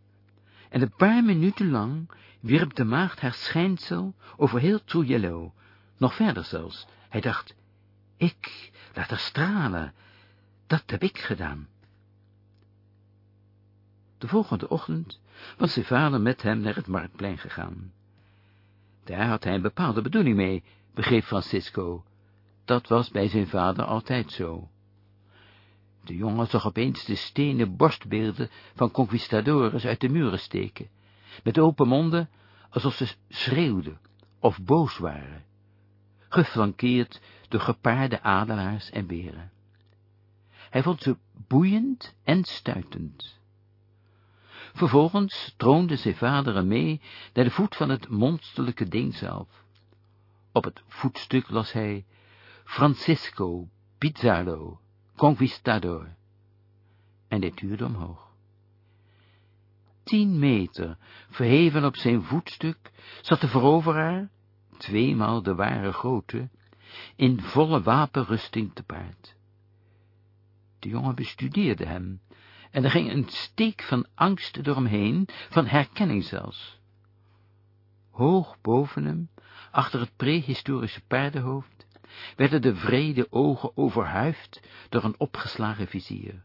en een paar minuten lang wierp de maagd haar schijnsel over heel Trujillo, nog verder zelfs. Hij dacht, ik laat haar stralen, dat heb ik gedaan. De volgende ochtend was zijn vader met hem naar het marktplein gegaan. Daar had hij een bepaalde bedoeling mee, begreep Francisco. Dat was bij zijn vader altijd zo. De jongen zag opeens de stenen borstbeelden van conquistadores uit de muren steken, met open monden, alsof ze schreeuwden of boos waren, geflankeerd door gepaarde adelaars en beren. Hij vond ze boeiend en stuitend. Vervolgens troonde zijn vader mee naar de voet van het monsterlijke ding zelf. Op het voetstuk las hij Francisco Pizarro, conquistador. En dit duurde omhoog. Tien meter, verheven op zijn voetstuk, zat de veroveraar, tweemaal de ware grootte, in volle wapenrusting te paard. De jongen bestudeerde hem, en er ging een steek van angst door hem heen, van herkenning zelfs. Hoog boven hem, achter het prehistorische paardenhoofd, werden de vrede ogen overhuifd door een opgeslagen vizier.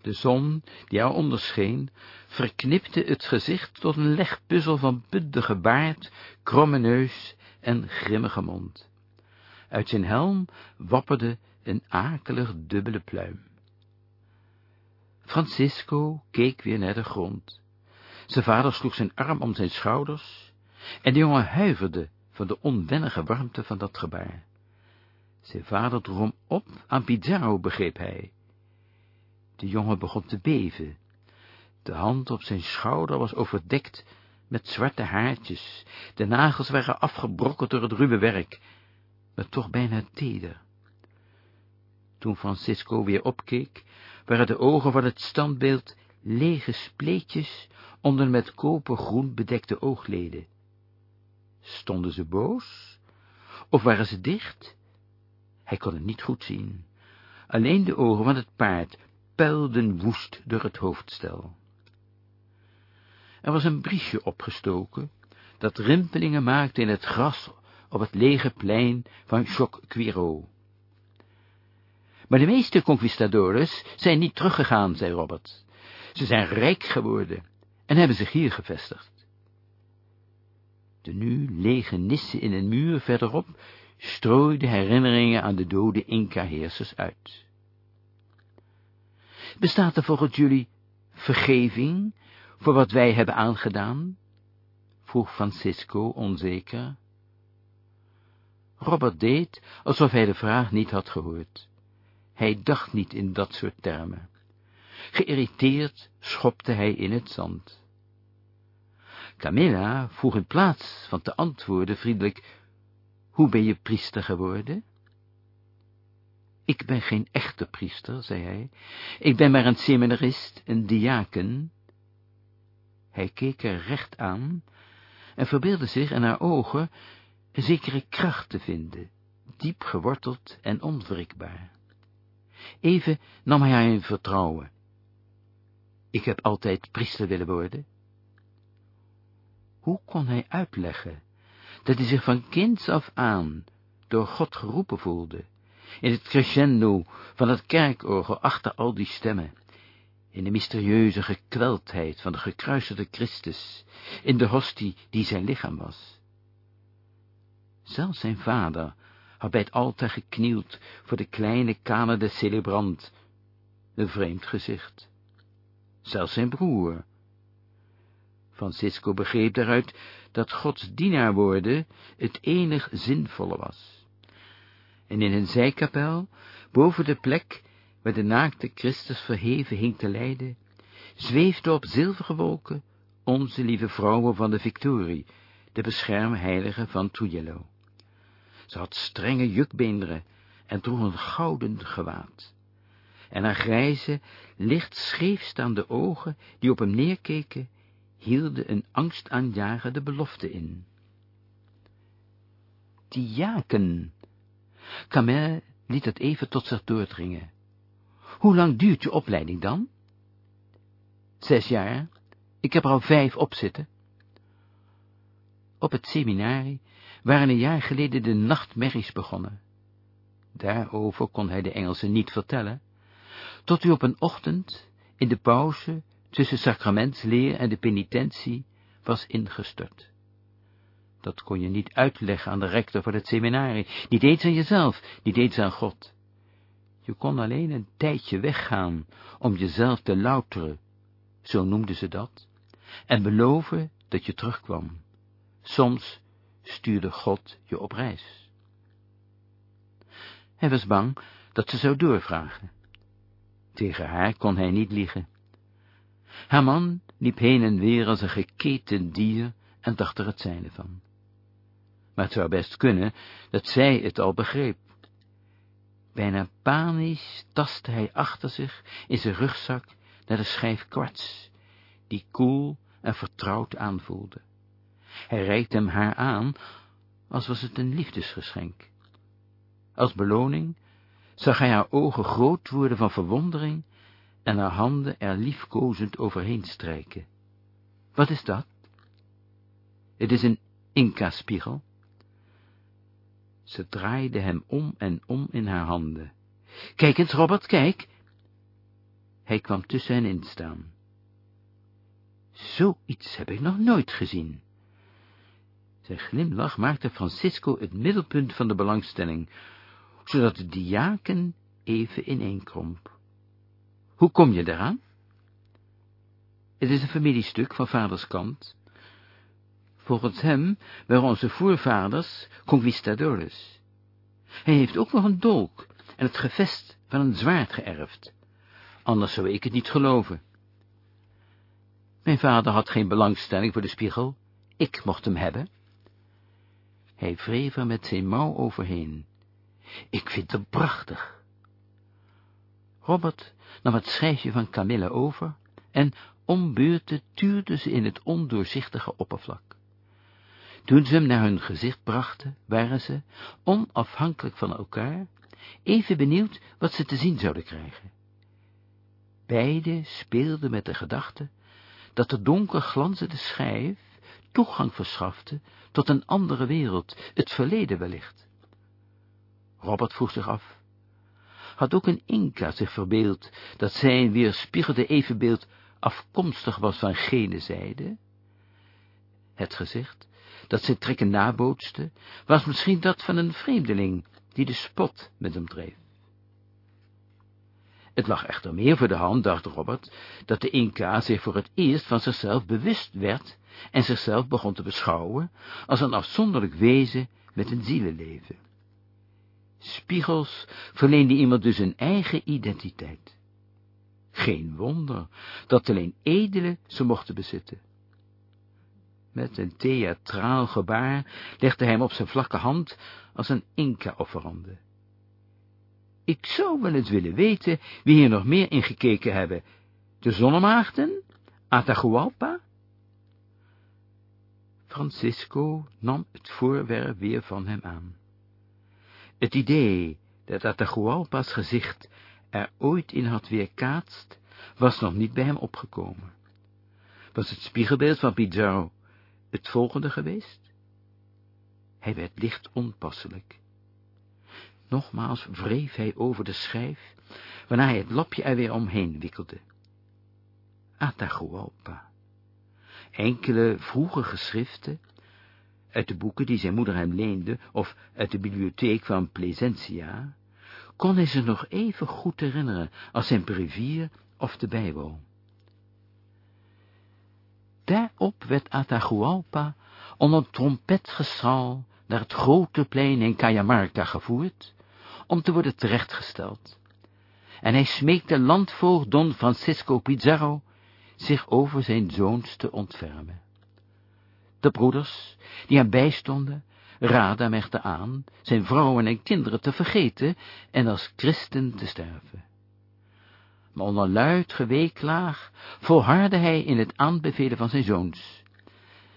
De zon, die eronder scheen, verknipte het gezicht tot een legpuzzel van puntige baard, kromme neus en grimmige mond. Uit zijn helm wapperde een akelig dubbele pluim. Francisco keek weer naar de grond. Zijn vader sloeg zijn arm om zijn schouders, en de jongen huiverde van de onwennige warmte van dat gebaar. Zijn vader droeg hem op aan Pizarro, begreep hij. De jongen begon te beven. De hand op zijn schouder was overdekt met zwarte haartjes. De nagels waren afgebrokkeld door het ruwe werk, maar toch bijna teder. Toen Francisco weer opkeek, waren de ogen van het standbeeld lege spleetjes onder met kopergroen bedekte oogleden. Stonden ze boos? Of waren ze dicht? Hij kon het niet goed zien. Alleen de ogen van het paard puilden woest door het hoofdstel. Er was een briesje opgestoken, dat rimpelingen maakte in het gras op het lege plein van Choc-Quiro. Maar de meeste conquistadores zijn niet teruggegaan, zei Robert. Ze zijn rijk geworden en hebben zich hier gevestigd. De nu lege nissen in een muur verderop strooide herinneringen aan de dode Inca-heersers uit. Bestaat er volgens jullie vergeving voor wat wij hebben aangedaan? vroeg Francisco onzeker. Robert deed alsof hij de vraag niet had gehoord. Hij dacht niet in dat soort termen. Geïrriteerd schopte hij in het zand. Camilla vroeg in plaats van te antwoorden vriendelijk, hoe ben je priester geworden? Ik ben geen echte priester, zei hij. Ik ben maar een seminarist, een diaken. Hij keek er recht aan en verbeelde zich in haar ogen een zekere kracht te vinden, diep geworteld en onwrikbaar. Even nam hij haar in vertrouwen. Ik heb altijd priester willen worden. Hoe kon hij uitleggen dat hij zich van kinds af aan door God geroepen voelde, in het crescendo van het kerkorgel achter al die stemmen, in de mysterieuze gekweldheid van de gekruiserde Christus, in de hostie die zijn lichaam was. Zelfs zijn vader had bij het altaar geknield voor de kleine kamer de celebrant, een vreemd gezicht. Zelfs zijn broer. Francisco begreep daaruit dat Gods dienaar worden het enig zinvolle was. En in een zijkapel, boven de plek waar de naakte Christus verheven hing te lijden, zweefde op zilveren wolken onze lieve vrouwen van de Victorie, de beschermheilige van Trujillo. Ze had strenge jukbeenderen en droeg een gouden gewaad. En haar grijze, licht scheefstaande ogen, die op hem neerkeken, hielden een angstaanjagende belofte in. Diaken. Camille liet het even tot zich doordringen. Hoe lang duurt je opleiding dan? Zes jaar. Ik heb er al vijf op zitten. Op het seminarie waren een jaar geleden de nachtmerries begonnen. Daarover kon hij de Engelsen niet vertellen, tot u op een ochtend, in de pauze, tussen sacramentsleer en de penitentie, was ingestort. Dat kon je niet uitleggen aan de rector van het seminarie, niet eens aan jezelf, niet eens aan God. Je kon alleen een tijdje weggaan om jezelf te louteren, zo noemden ze dat, en beloven dat je terugkwam. Soms stuurde God je op reis. Hij was bang dat ze zou doorvragen. Tegen haar kon hij niet liegen. Haar man liep heen en weer als een geketen dier en dacht er het zijne van. Maar het zou best kunnen dat zij het al begreep. Bijna panisch tastte hij achter zich in zijn rugzak naar de schijf kwarts, die koel en vertrouwd aanvoelde. Hij reikte hem haar aan, als was het een liefdesgeschenk. Als beloning zag hij haar ogen groot worden van verwondering en haar handen er liefkozend overheen strijken. Wat is dat? Het is een Inca-spiegel. Ze draaide hem om en om in haar handen. Kijk eens, Robert, kijk. Hij kwam tussen hen in staan. Zoiets heb ik nog nooit gezien. Zijn glimlach maakte Francisco het middelpunt van de belangstelling, zodat de diaken even ineenkromp. Hoe kom je daaraan? Het is een familiestuk van vaders kant. Volgens hem waren onze voorvaders conquistadores. Hij heeft ook nog een dolk en het gevest van een zwaard geërfd. Anders zou ik het niet geloven. Mijn vader had geen belangstelling voor de spiegel. Ik mocht hem hebben. Hij wreef er met zijn mouw overheen. Ik vind hem prachtig. Robert nam het schijfje van Camille over en om beurten tuurde ze in het ondoorzichtige oppervlak. Toen ze hem naar hun gezicht brachten, waren ze, onafhankelijk van elkaar, even benieuwd wat ze te zien zouden krijgen. Beide speelden met de gedachte dat de donker glanzende schijf toegang verschafte tot een andere wereld, het verleden wellicht. Robert vroeg zich af, had ook een Inca zich verbeeld dat zijn weerspiegelde evenbeeld afkomstig was van gene zijde. Het gezicht, dat zijn trekken nabootste, was misschien dat van een vreemdeling, die de spot met hem dreef. Het lag echter meer voor de hand, dacht Robert, dat de Inca zich voor het eerst van zichzelf bewust werd en zichzelf begon te beschouwen als een afzonderlijk wezen met een zielenleven. Spiegels verleenden iemand dus een eigen identiteit. Geen wonder dat alleen edelen ze mochten bezitten. Met een theatraal gebaar legde hij hem op zijn vlakke hand als een Inca-offerande. Ik zou wel eens willen weten wie hier nog meer ingekeken hebben. De zonnemaagden? Atahualpa? Francisco nam het voorwerp weer van hem aan. Het idee dat Atahualpa's gezicht er ooit in had weerkaatst, was nog niet bij hem opgekomen. Was het spiegelbeeld van Pizarro het volgende geweest? Hij werd licht onpasselijk. Nogmaals wreef hij over de schijf, waarna hij het lapje er weer omheen wikkelde. Atahualpa. Enkele vroege geschriften, uit de boeken die zijn moeder hem leende, of uit de bibliotheek van Plesentia, kon hij zich nog even goed herinneren als zijn brevier of de Bijbel. Daarop werd Atahualpa onder trompetgeschal naar het grote plein in Cajamarca gevoerd, om te worden terechtgesteld. En hij smeekte landvoogd Don Francisco Pizarro zich over zijn zoons te ontfermen. De broeders, die hem bijstonden, raadden hem echter aan zijn vrouwen en kinderen te vergeten en als christen te sterven. Maar onder luid geweeklaag volhardde hij in het aanbevelen van zijn zoons,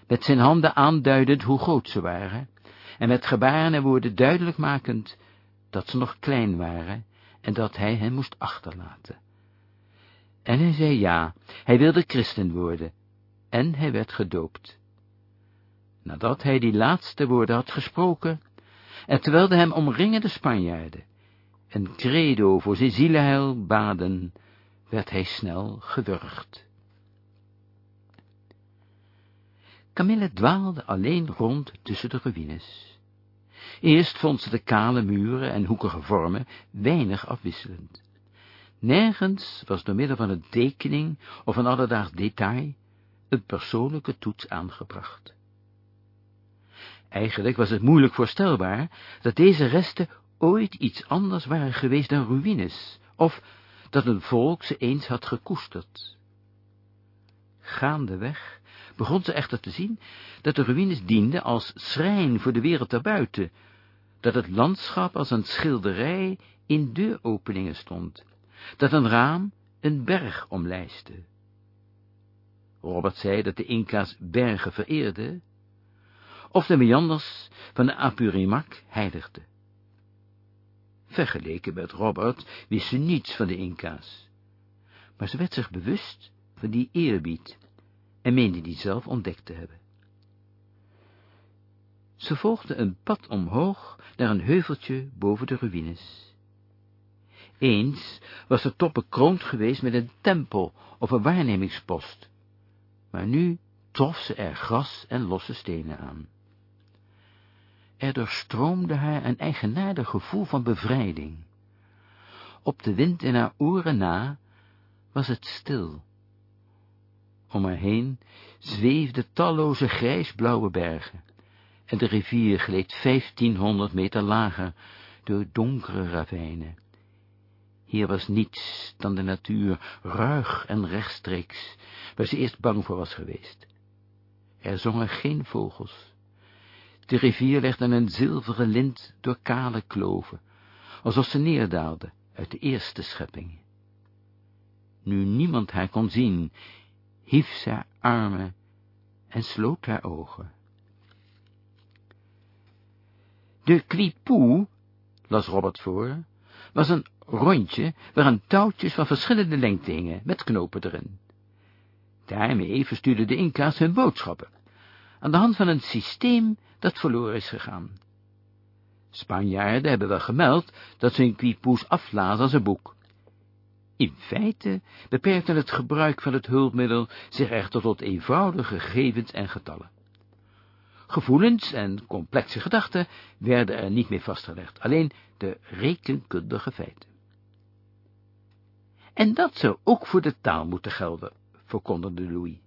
met zijn handen aanduidend hoe groot ze waren, en met gebaren en woorden duidelijk makend dat ze nog klein waren en dat hij hen moest achterlaten. En hij zei ja, hij wilde christen worden, en hij werd gedoopt. Nadat hij die laatste woorden had gesproken, en terwijl de hem omringende Spanjaarden een credo voor zijn zielenheil baden, werd hij snel gewurgd. Camille dwaalde alleen rond tussen de ruïnes. Eerst vond ze de kale muren en hoekige vormen weinig afwisselend. Nergens was door middel van een tekening of een alledaags detail een persoonlijke toets aangebracht. Eigenlijk was het moeilijk voorstelbaar dat deze resten ooit iets anders waren geweest dan ruïnes, of dat een volk ze eens had gekoesterd. Gaandeweg begon ze echter te zien dat de ruïnes dienden als schrijn voor de wereld daarbuiten, dat het landschap als een schilderij in deuropeningen stond, dat een raam een berg omlijstte. Robert zei dat de Inca's bergen vereerden, of de meanders van de Apurimac heiligden. Vergeleken met Robert wist ze niets van de Inca's, maar ze werd zich bewust van die eerbied en meende die zelf ontdekt te hebben. Ze volgde een pad omhoog naar een heuveltje boven de ruïnes. Eens was de top bekroond geweest met een tempel of een waarnemingspost, maar nu trof ze er gras en losse stenen aan. Er doorstroomde haar een eigenaardig gevoel van bevrijding. Op de wind in haar oren na was het stil. Om haar heen zweefden talloze grijsblauwe bergen, en de rivier gleed vijftienhonderd meter lager door donkere ravijnen. Hier was niets dan de natuur, ruig en rechtstreeks, waar ze eerst bang voor was geweest. Er zongen geen vogels. De rivier legde een zilveren lint door kale kloven, alsof ze neerdaalde uit de eerste schepping. Nu niemand haar kon zien, hief ze haar armen en sloot haar ogen. De kwipoe, las Robert voor, was een rondje waaraan touwtjes van verschillende lengte hingen, met knopen erin. Daarmee verstuurden de Inca's hun boodschappen, aan de hand van een systeem dat verloren is gegaan. Spanjaarden hebben wel gemeld dat ze hun kwipoes aflazen als een boek. In feite beperkte het gebruik van het hulpmiddel zich echter tot eenvoudige gegevens en getallen. Gevoelens en complexe gedachten werden er niet meer vastgelegd, alleen de rekenkundige feiten. En dat zou ook voor de taal moeten gelden, verkondigde Louis.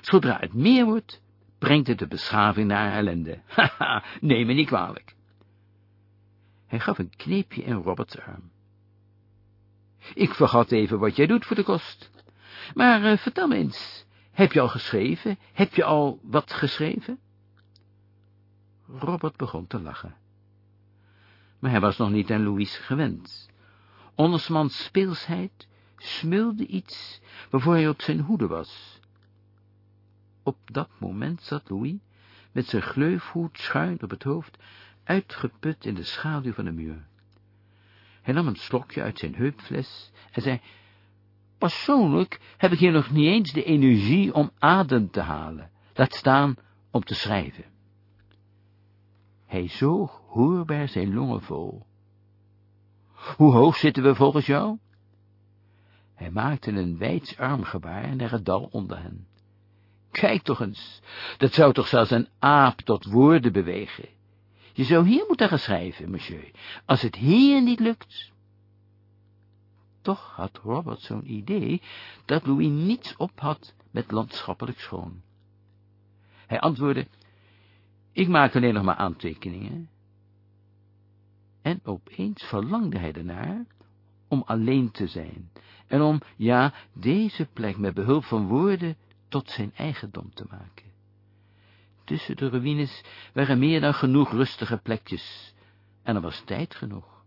Zodra het meer wordt, brengt het de beschaving naar ellende. Haha, neem me niet kwalijk. Hij gaf een kneepje in Roberts arm. Ik vergat even wat jij doet voor de kost. Maar uh, vertel me eens, heb je al geschreven? Heb je al wat geschreven? Robert begon te lachen. Maar hij was nog niet aan Louis gewend. Ondersmans speelsheid smulde iets waarvoor hij op zijn hoede was. Op dat moment zat Louis, met zijn gleufhoed schuin op het hoofd, uitgeput in de schaduw van de muur. Hij nam een slokje uit zijn heupfles en zei, Persoonlijk heb ik hier nog niet eens de energie om adem te halen, laat staan om te schrijven. Hij zoog hoorbaar zijn longen vol. Hoe hoog zitten we volgens jou? Hij maakte een wijds armgebaar naar het dal onder hen. Kijk toch eens, dat zou toch zelfs een aap tot woorden bewegen. Je zou hier moeten gaan schrijven, monsieur. Als het hier niet lukt... Toch had Robert zo'n idee dat Louis niets op had met landschappelijk schoon. Hij antwoordde, ik maak alleen nog maar aantekeningen. En opeens verlangde hij ernaar om alleen te zijn en om, ja, deze plek met behulp van woorden tot zijn eigendom te maken. Tussen de ruïnes waren meer dan genoeg rustige plekjes, en er was tijd genoeg.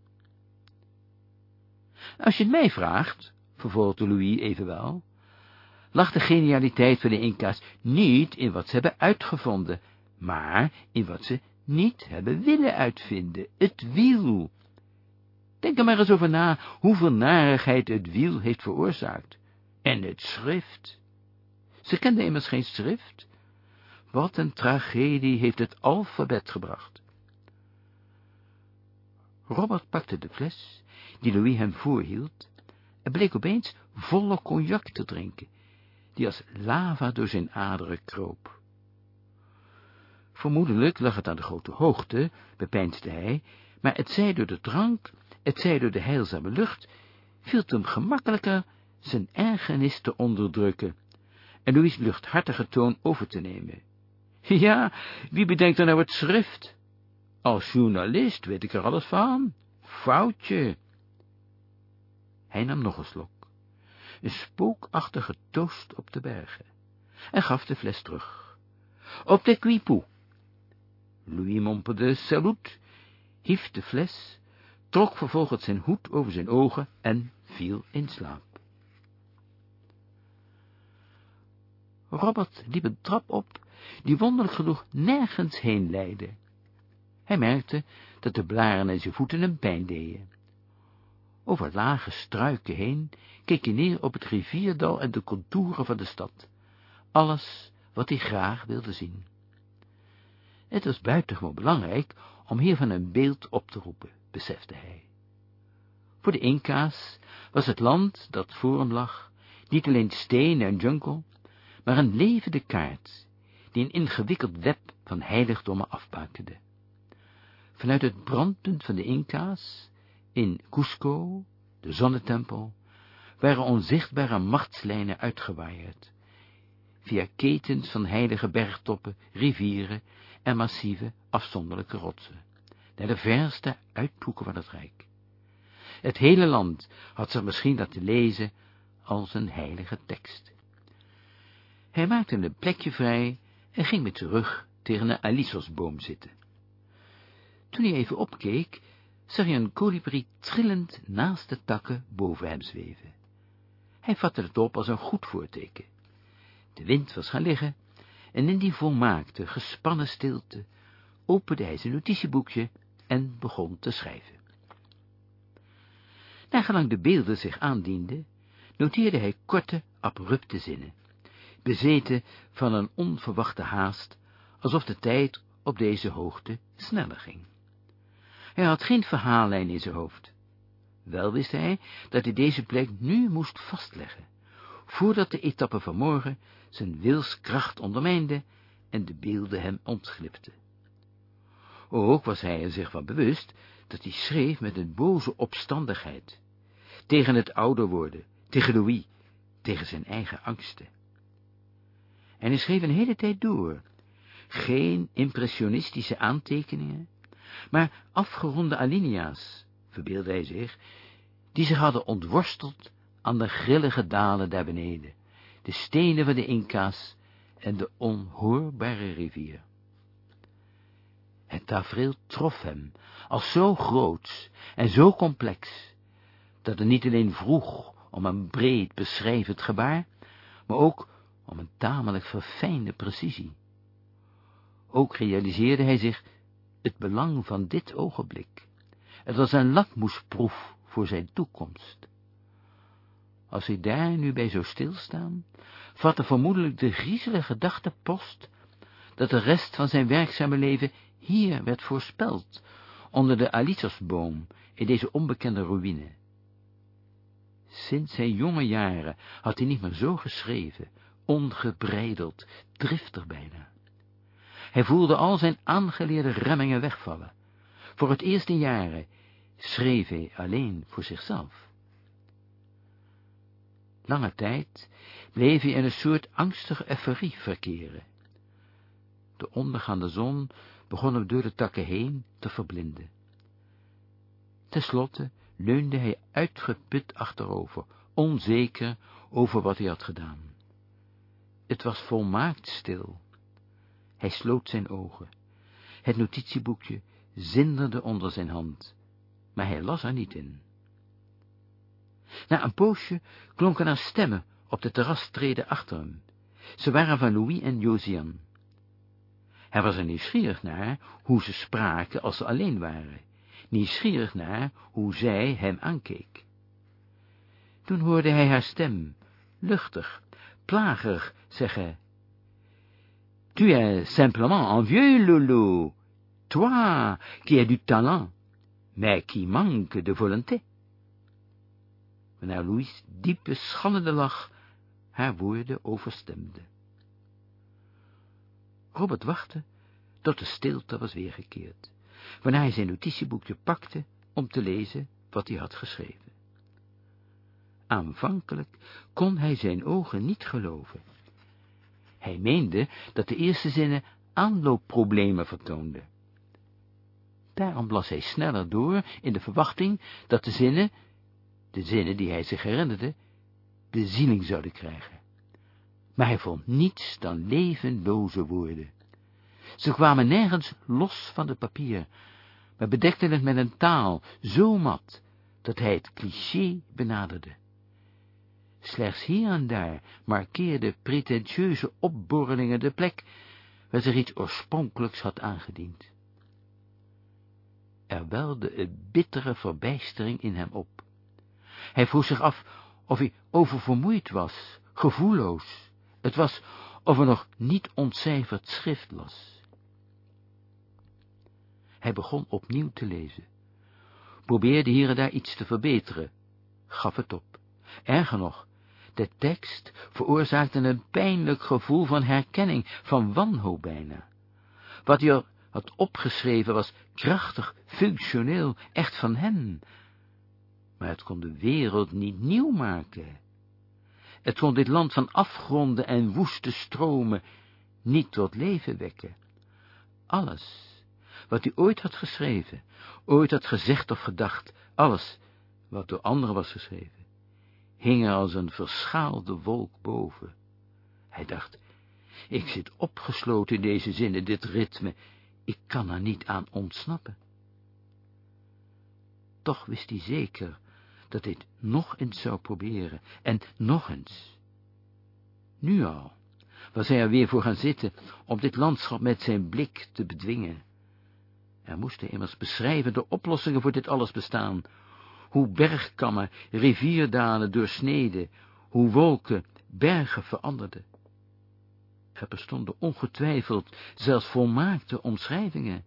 Als je het mij vraagt, vervolgde Louis evenwel, lag de genialiteit van de Inca's niet in wat ze hebben uitgevonden, maar in wat ze niet hebben willen uitvinden, het wiel. Denk er maar eens over na, hoeveel narigheid het wiel heeft veroorzaakt. En het schrift. Ze kenden immers geen schrift. Wat een tragedie heeft het alfabet gebracht. Robert pakte de fles, die Louis hem voorhield, en bleek opeens volle cognac te drinken, die als lava door zijn aderen kroop. Vermoedelijk lag het aan de grote hoogte, bepeinsde hij, maar het zij door de drank, het zij door de heilzame lucht, viel het hem gemakkelijker zijn ergernis te onderdrukken en Louis' luchthartige toon over te nemen. Ja, wie bedenkt er nou het schrift? Als journalist weet ik er alles van. Foutje. Hij nam nog een slok, een spookachtige toast op de bergen, en gaf de fles terug. Op de quipou. Louis mompelde salut, hief de fles, trok vervolgens zijn hoed over zijn ogen en viel in slaap. Robert liep een trap op, die wonderlijk genoeg nergens heen leidde. Hij merkte dat de blaren en zijn voeten hem pijn deden. Over lage struiken heen keek hij neer op het rivierdal en de contouren van de stad. Alles wat hij graag wilde zien. Het was buitengewoon belangrijk om hiervan een beeld op te roepen, besefte hij. Voor de Inca's was het land dat voor hem lag niet alleen steen en jungle, maar een levende kaart, die een ingewikkeld web van heiligdommen afbakende. Vanuit het brandpunt van de Inca's, in Cusco, de zonnetempel, waren onzichtbare machtslijnen uitgewaaid, via ketens van heilige bergtoppen, rivieren en massieve, afzonderlijke rotsen, naar de verste uithoeken van het Rijk. Het hele land had zich misschien laten lezen als een heilige tekst. Hij maakte een plekje vrij en ging met zijn rug tegen een alisosboom zitten. Toen hij even opkeek, zag hij een kolibrie trillend naast de takken boven hem zweven. Hij vatte het op als een goed voorteken. De wind was gaan liggen, en in die volmaakte, gespannen stilte opende hij zijn notitieboekje en begon te schrijven. Nagelang de beelden zich aandienden, noteerde hij korte, abrupte zinnen bezeten van een onverwachte haast, alsof de tijd op deze hoogte sneller ging. Hij had geen verhaallijn in zijn hoofd. Wel wist hij dat hij deze plek nu moest vastleggen, voordat de etappe van morgen zijn wilskracht ondermijnde en de beelden hem ontglipten. Ook was hij er zich van bewust dat hij schreef met een boze opstandigheid, tegen het ouder worden, tegen Louis, tegen zijn eigen angsten. En hij schreef een hele tijd door, geen impressionistische aantekeningen, maar afgeronde alinea's, verbeelde hij zich, die zich hadden ontworsteld aan de grillige dalen daar beneden, de stenen van de Inca's en de onhoorbare rivier. Het tafereel trof hem als zo groot en zo complex, dat het niet alleen vroeg om een breed beschrijvend gebaar, maar ook om een tamelijk verfijnde precisie. Ook realiseerde hij zich het belang van dit ogenblik. Het was een lakmoesproef voor zijn toekomst. Als hij daar nu bij zou stilstaan, vatte vermoedelijk de griezelige gedachte post dat de rest van zijn werkzame leven hier werd voorspeld, onder de alithosboom in deze onbekende ruïne. Sinds zijn jonge jaren had hij niet meer zo geschreven, ongebreideld, driftig bijna. Hij voelde al zijn aangeleerde remmingen wegvallen. Voor het eerst in jaren schreef hij alleen voor zichzelf. Lange tijd bleef hij in een soort angstige euforie verkeren. De ondergaande zon begon hem door de takken heen te verblinden. Ten slotte leunde hij uitgeput achterover, onzeker over wat hij had gedaan. Het was volmaakt stil. Hij sloot zijn ogen. Het notitieboekje zinderde onder zijn hand, maar hij las er niet in. Na een poosje klonken er stemmen op de terrastreden achter hem. Ze waren van Louis en Josiane. Hij was er nieuwsgierig naar hoe ze spraken als ze alleen waren, nieuwsgierig naar hoe zij hem aankeek. Toen hoorde hij haar stem, luchtig, plagerig, zeggen, Tu es simplement un vieux loulou, toi qui as du talent, mais qui manque de volonté. Wanneer Louis diepe, schannende lach haar woorden overstemde. Robert wachtte tot de stilte was weergekeerd, waarna hij zijn notitieboekje pakte om te lezen wat hij had geschreven. Aanvankelijk kon hij zijn ogen niet geloven. Hij meende dat de eerste zinnen aanloopproblemen vertoonden. Daarom las hij sneller door in de verwachting dat de zinnen, de zinnen die hij zich herinnerde, bezieling zouden krijgen maar hij vond niets dan levenloze woorden. Ze kwamen nergens los van het papier, maar bedekten het met een taal zo mat, dat hij het cliché benaderde. Slechts hier en daar markeerden pretentieuze opborrelingen de plek waar zich iets oorspronkelijks had aangediend. Er welde een bittere verbijstering in hem op. Hij vroeg zich af of hij oververmoeid was, gevoelloos, het was of er nog niet ontcijferd schrift las. Hij begon opnieuw te lezen, probeerde hier en daar iets te verbeteren, gaf het op. Erger nog, de tekst veroorzaakte een pijnlijk gevoel van herkenning, van wanhoop bijna. Wat hij had opgeschreven was krachtig, functioneel, echt van hem. Maar het kon de wereld niet nieuw maken. Het kon dit land van afgronden en woeste stromen niet tot leven wekken. Alles, wat hij ooit had geschreven, ooit had gezegd of gedacht, alles, wat door anderen was geschreven, hing er als een verschaalde wolk boven. Hij dacht, ik zit opgesloten in deze zinnen, dit ritme, ik kan er niet aan ontsnappen. Toch wist hij zeker dat het nog eens zou proberen, en nog eens. Nu al was hij er weer voor gaan zitten, om dit landschap met zijn blik te bedwingen. Er moesten immers beschrijvende oplossingen voor dit alles bestaan, hoe bergkammen rivierdalen doorsneden, hoe wolken bergen veranderden. Er bestonden ongetwijfeld zelfs volmaakte omschrijvingen.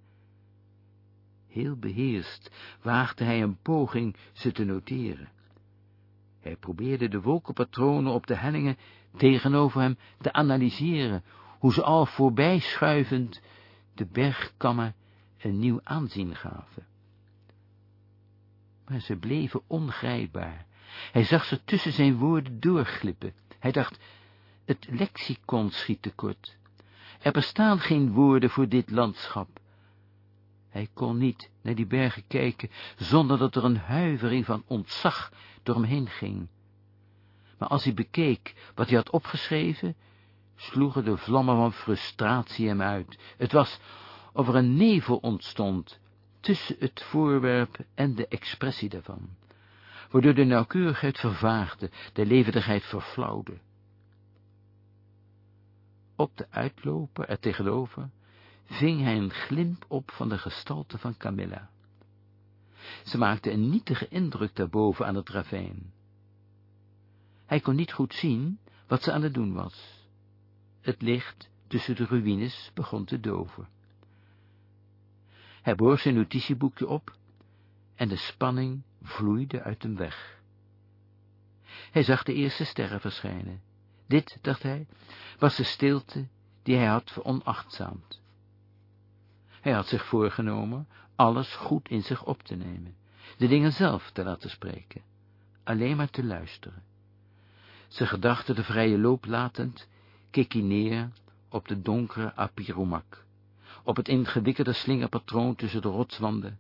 Heel beheerst waagde hij een poging ze te noteren. Hij probeerde de wolkenpatronen op de hellingen tegenover hem te analyseren, hoe ze al voorbij schuivend de bergkammen een nieuw aanzien gaven. Maar ze bleven ongrijpbaar. Hij zag ze tussen zijn woorden doorglippen. Hij dacht, het lexicon schiet tekort. Er bestaan geen woorden voor dit landschap. Hij kon niet naar die bergen kijken, zonder dat er een huivering van ontzag door hem heen ging. Maar als hij bekeek wat hij had opgeschreven, sloegen de vlammen van frustratie hem uit. Het was of er een nevel ontstond tussen het voorwerp en de expressie daarvan, waardoor de nauwkeurigheid vervaagde, de levendigheid verflauwde. Op de uitloper er tegenover ving hij een glimp op van de gestalte van Camilla. Ze maakte een nietige indruk daarboven aan het ravijn. Hij kon niet goed zien wat ze aan het doen was. Het licht tussen de ruïnes begon te doven. Hij borg zijn notitieboekje op en de spanning vloeide uit hem weg. Hij zag de eerste sterren verschijnen. Dit, dacht hij, was de stilte die hij had veronachtzaamd. Hij had zich voorgenomen alles goed in zich op te nemen, de dingen zelf te laten spreken, alleen maar te luisteren. Zijn gedachten de vrije loop latend, keek hij neer op de donkere apiromak, op het ingewikkelde slingerpatroon tussen de rotswanden,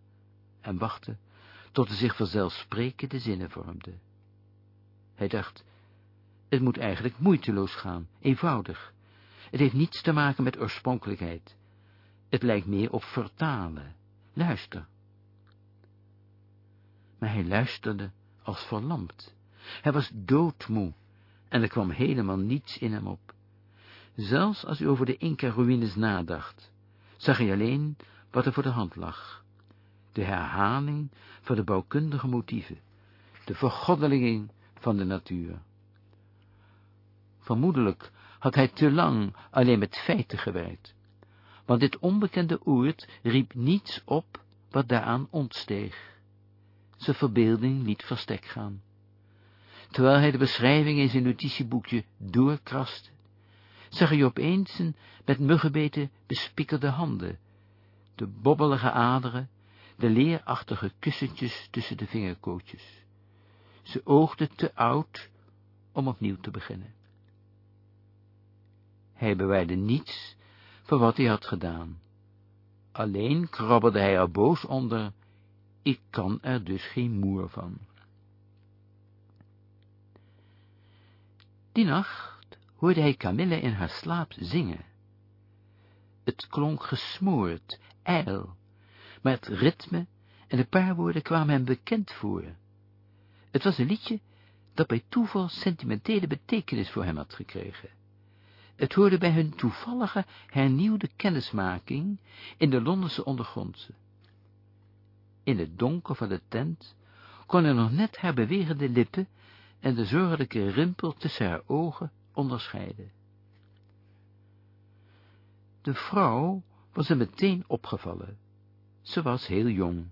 en wachtte tot er zich vanzelfsprekende zinnen vormden. Hij dacht, het moet eigenlijk moeiteloos gaan, eenvoudig. Het heeft niets te maken met oorspronkelijkheid. Het lijkt meer op vertalen. Luister. Maar hij luisterde als verlamd. Hij was doodmoe en er kwam helemaal niets in hem op. Zelfs als hij over de Inca-ruïnes nadacht, zag hij alleen wat er voor de hand lag. De herhaling van de bouwkundige motieven, de vergoddeliging van de natuur. Vermoedelijk had hij te lang alleen met feiten gewerkt, want dit onbekende oord riep niets op wat daaraan ontsteeg. Zijn verbeelding liet verstek gaan. Terwijl hij de beschrijving in zijn notitieboekje doorkraste, zag hij opeens een met muggenbeten bespikkelde handen, de bobbelige aderen, de leerachtige kussentjes tussen de vingerkootjes. Ze oogden te oud om opnieuw te beginnen. Hij bewijde niets voor wat hij had gedaan. Alleen krabbelde hij er boos onder, ik kan er dus geen moer van. Die nacht hoorde hij Camille in haar slaap zingen. Het klonk gesmoord, ijl, maar het ritme en de paar woorden kwamen hem bekend voor. Het was een liedje dat bij toeval sentimentele betekenis voor hem had gekregen. Het hoorde bij hun toevallige hernieuwde kennismaking in de Londense ondergrondse. In het donker van de tent kon hij nog net haar bewegende lippen en de zorgelijke rimpel tussen haar ogen onderscheiden. De vrouw was hem meteen opgevallen. Ze was heel jong.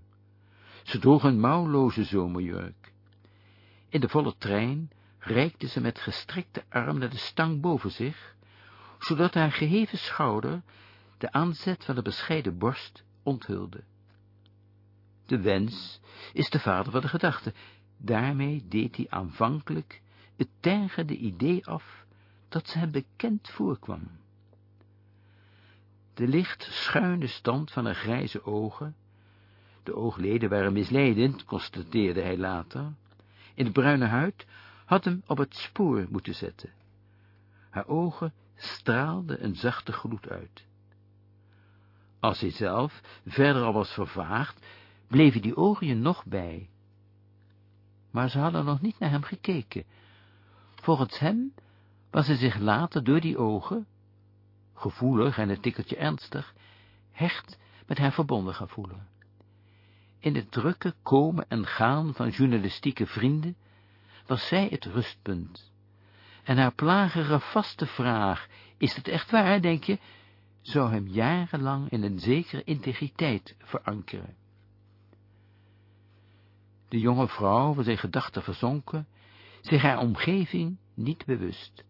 Ze droeg een mouwloze zomerjurk. In de volle trein reikte ze met gestrekte arm naar de stang boven zich, zodat haar geheven schouder de aanzet van de bescheiden borst onthulde. De wens is de vader van de gedachte. Daarmee deed hij aanvankelijk het tergende idee af dat ze hem bekend voorkwam. De licht schuine stand van haar grijze ogen, de oogleden waren misleidend, constateerde hij later, in de bruine huid had hem op het spoor moeten zetten. Haar ogen straalden een zachte gloed uit. Als hij zelf verder al was vervaagd, bleven die ogen je nog bij. Maar ze hadden nog niet naar hem gekeken. Volgens hem was hij zich later door die ogen, gevoelig en een tikkeltje ernstig, hecht met haar verbonden gaan voelen. In het drukke komen en gaan van journalistieke vrienden was zij het rustpunt. En haar plagere vaste vraag, is het echt waar, denk je, zou hem jarenlang in een zekere integriteit verankeren. De jonge vrouw was in gedachten verzonken, zich haar omgeving niet bewust.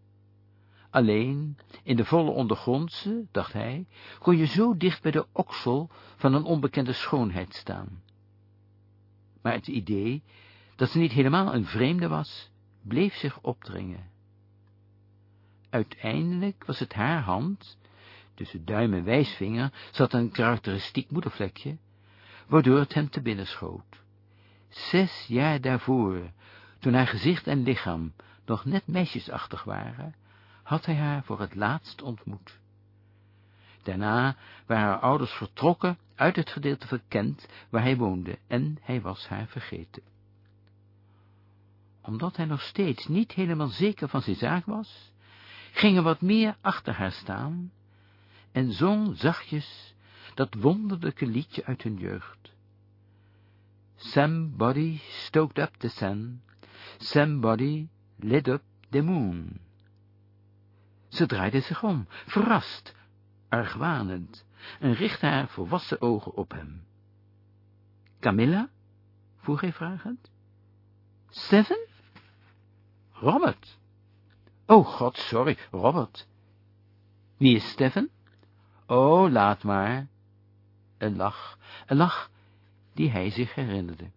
Alleen, in de volle ondergrondse, dacht hij, kon je zo dicht bij de oksel van een onbekende schoonheid staan. Maar het idee dat ze niet helemaal een vreemde was, bleef zich opdringen. Uiteindelijk was het haar hand, tussen duim en wijsvinger zat een karakteristiek moedervlekje, waardoor het hem te binnen schoot. Zes jaar daarvoor, toen haar gezicht en lichaam nog net meisjesachtig waren, had hij haar voor het laatst ontmoet. Daarna waren haar ouders vertrokken uit het gedeelte van Kent waar hij woonde, en hij was haar vergeten. Omdat hij nog steeds niet helemaal zeker van zijn zaak was, ging er wat meer achter haar staan en zong zachtjes dat wonderlijke liedje uit hun jeugd. Somebody stoked up the sun, somebody lit up the moon. Ze draaide zich om, verrast, argwanend, en richtte haar volwassen ogen op hem. Camilla? vroeg hij vragend. Seven? Robert. Oh, god, sorry, Robert. Wie is Stefan? Oh, laat maar. Een lach, een lach die hij zich herinnerde.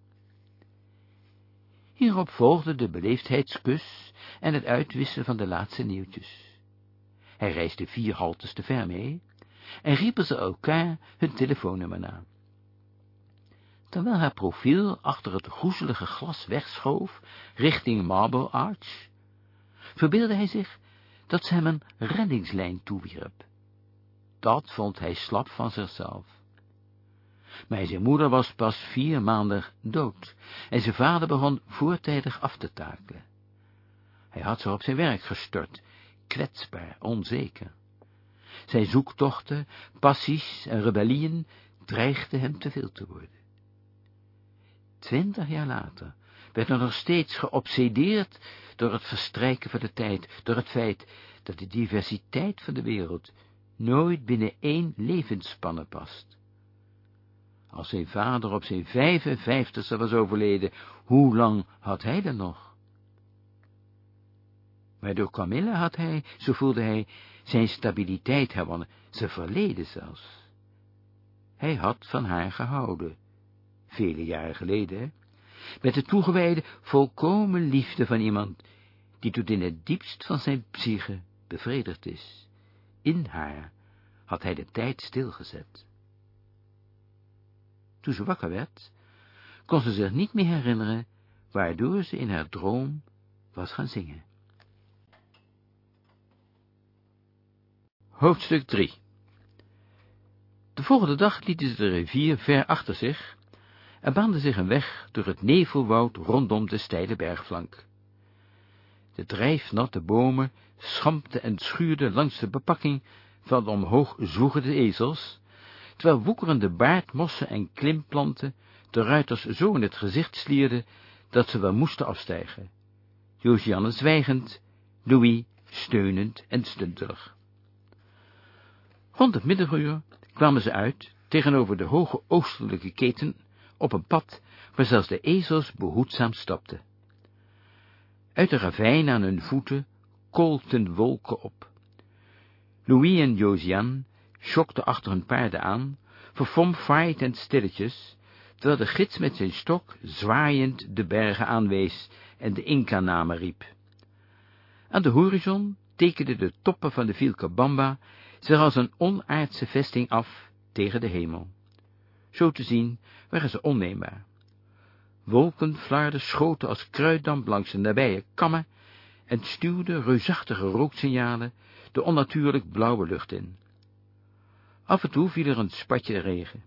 Hierop volgde de beleefdheidskus en het uitwisselen van de laatste nieuwtjes. Hij reisde vier haltes te ver mee en riepen ze elkaar hun telefoonnummer na. Terwijl haar profiel achter het groezelige glas wegschoof richting Marble Arch, verbeelde hij zich dat ze hem een reddingslijn toewierp. Dat vond hij slap van zichzelf. Maar zijn moeder was pas vier maanden dood, en zijn vader begon voortijdig af te takelen. Hij had zich op zijn werk gestort, kwetsbaar, onzeker. Zijn zoektochten, passies en rebellieën dreigden hem te veel te worden. Twintig jaar later werd hij nog steeds geobsedeerd door het verstrijken van de tijd, door het feit dat de diversiteit van de wereld nooit binnen één levensspanne past. Als zijn vader op zijn vijfenvijftigste was overleden, hoe lang had hij dan nog? Maar door Camilla had hij, zo voelde hij, zijn stabiliteit herwonnen, zijn verleden zelfs. Hij had van haar gehouden, vele jaren geleden, met de toegewijde, volkomen liefde van iemand, die tot in het diepst van zijn psyche bevredigd is. In haar had hij de tijd stilgezet. Toen ze wakker werd, kon ze zich niet meer herinneren, waardoor ze in haar droom was gaan zingen. Hoofdstuk 3 De volgende dag lieten ze de rivier ver achter zich en baanden zich een weg door het nevelwoud rondom de steile bergflank. De drijfnatte bomen schampten en schuurden langs de bepakking van de omhoog zwoegende ezels, terwijl woekerende baardmossen en klimplanten de ruiters zo in het gezicht slierden, dat ze wel moesten afstijgen. Josianne zwijgend, Louis steunend en stuntelig. Rond het middaguur kwamen ze uit, tegenover de hoge oostelijke keten, op een pad, waar zelfs de ezels behoedzaam stapten. Uit de ravijn aan hun voeten kolkten wolken op. Louis en Josiane schokten achter hun paarden aan, verfomfaaid en stilletjes, terwijl de gids met zijn stok zwaaiend de bergen aanwees en de Inca-namen riep. Aan de horizon tekenden de toppen van de Vilcabamba zich als een onaardse vesting af tegen de hemel. Zo te zien waren ze onneembaar. Wolkenflarden schoten als kruiddamp langs de nabije kammen en stuwden reusachtige rooksignalen de onnatuurlijk blauwe lucht in. Af en toe viel er een spatje regen.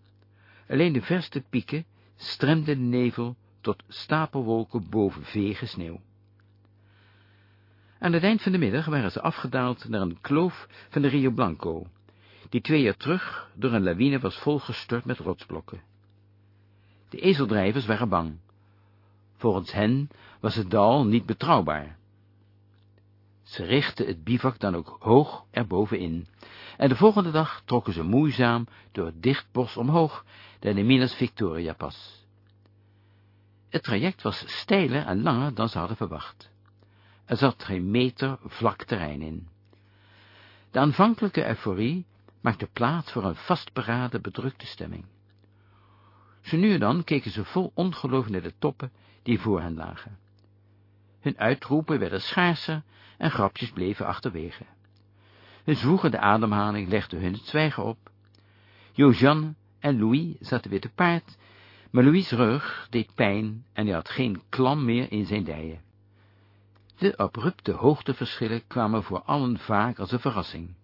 Alleen de verste pieken stremde de nevel tot stapelwolken boven vege sneeuw. Aan het eind van de middag waren ze afgedaald naar een kloof van de Rio Blanco, die twee jaar terug door een lawine was volgestort met rotsblokken. De ezeldrijvers waren bang. Volgens hen was het dal niet betrouwbaar. Ze richtten het bivak dan ook hoog erbovenin, en de volgende dag trokken ze moeizaam door het dicht bos omhoog naar de Minas Victoria pas. Het traject was steiler en langer dan ze hadden verwacht. Er zat geen meter vlak terrein in. De aanvankelijke euforie maakte plaats voor een vastberaden, bedrukte stemming. Zo nu en dan keken ze vol ongeloof naar de toppen die voor hen lagen. Hun uitroepen werden schaarser en grapjes bleven achterwege. Hun zwoegende ademhaling legde hun het zwijgen op. Josiane en Louis zaten weer te paard, maar Louis' rug deed pijn en hij had geen klam meer in zijn dijen. De abrupte hoogteverschillen kwamen voor allen vaak als een verrassing.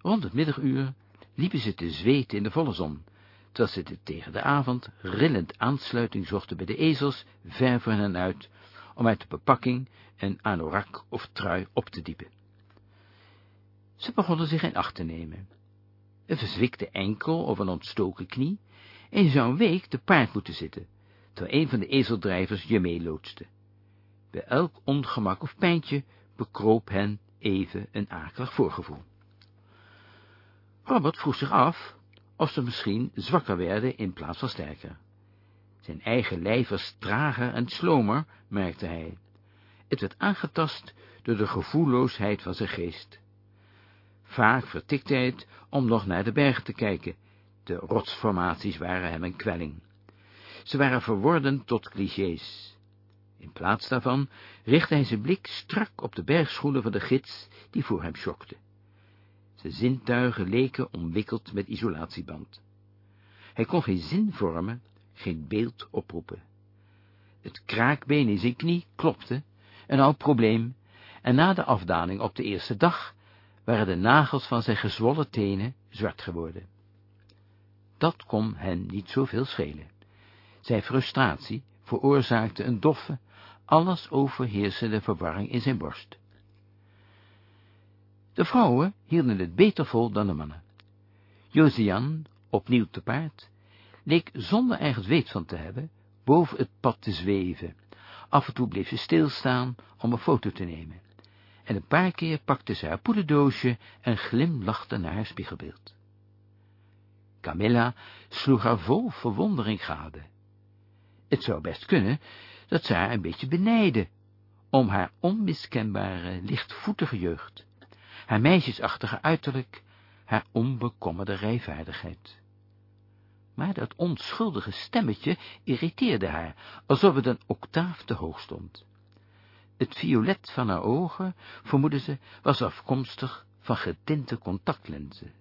Rond het middaguur liepen ze te zweten in de volle zon, terwijl ze tegen de avond rillend aansluiting zochten bij de ezels ver voor hen uit, om uit de bepakking een anorak of trui op te diepen. Ze begonnen zich in acht te nemen. Een verzwikte enkel of een ontstoken knie, en je zou een week te paard moeten zitten, terwijl een van de ezeldrijvers je meeloodste. Bij elk ongemak of pijntje bekroop hen even een akelig voorgevoel. Robert vroeg zich af of ze misschien zwakker werden in plaats van sterker. Zijn eigen lijf was trager en slomer, merkte hij. Het werd aangetast door de gevoelloosheid van zijn geest. Vaak vertikte hij het om nog naar de bergen te kijken. De rotsformaties waren hem een kwelling. Ze waren verworden tot clichés. In plaats daarvan richtte hij zijn blik strak op de bergschoenen van de gids die voor hem schokte. Zijn zintuigen leken omwikkeld met isolatieband. Hij kon geen zin vormen, geen beeld oproepen. Het kraakbeen in zijn knie klopte, een oud probleem, en na de afdaling op de eerste dag waren de nagels van zijn gezwollen tenen zwart geworden. Dat kon hen niet zoveel schelen. Zijn frustratie veroorzaakte een doffe, alles overheersende verwarring in zijn borst. De vrouwen hielden het beter vol dan de mannen. Josian, opnieuw te paard, leek zonder ergens weet van te hebben, boven het pad te zweven. Af en toe bleef ze stilstaan om een foto te nemen. En een paar keer pakte ze haar poederdoosje en glimlachte naar haar spiegelbeeld. Camilla sloeg haar vol verwondering gade. Het zou best kunnen dat ze haar een beetje benijden, om haar onmiskenbare, lichtvoetige jeugd, haar meisjesachtige uiterlijk, haar onbekommerde rijvaardigheid. Maar dat onschuldige stemmetje irriteerde haar, alsof het een octaaf te hoog stond. Het violet van haar ogen, vermoedde ze, was afkomstig van getinte contactlenzen.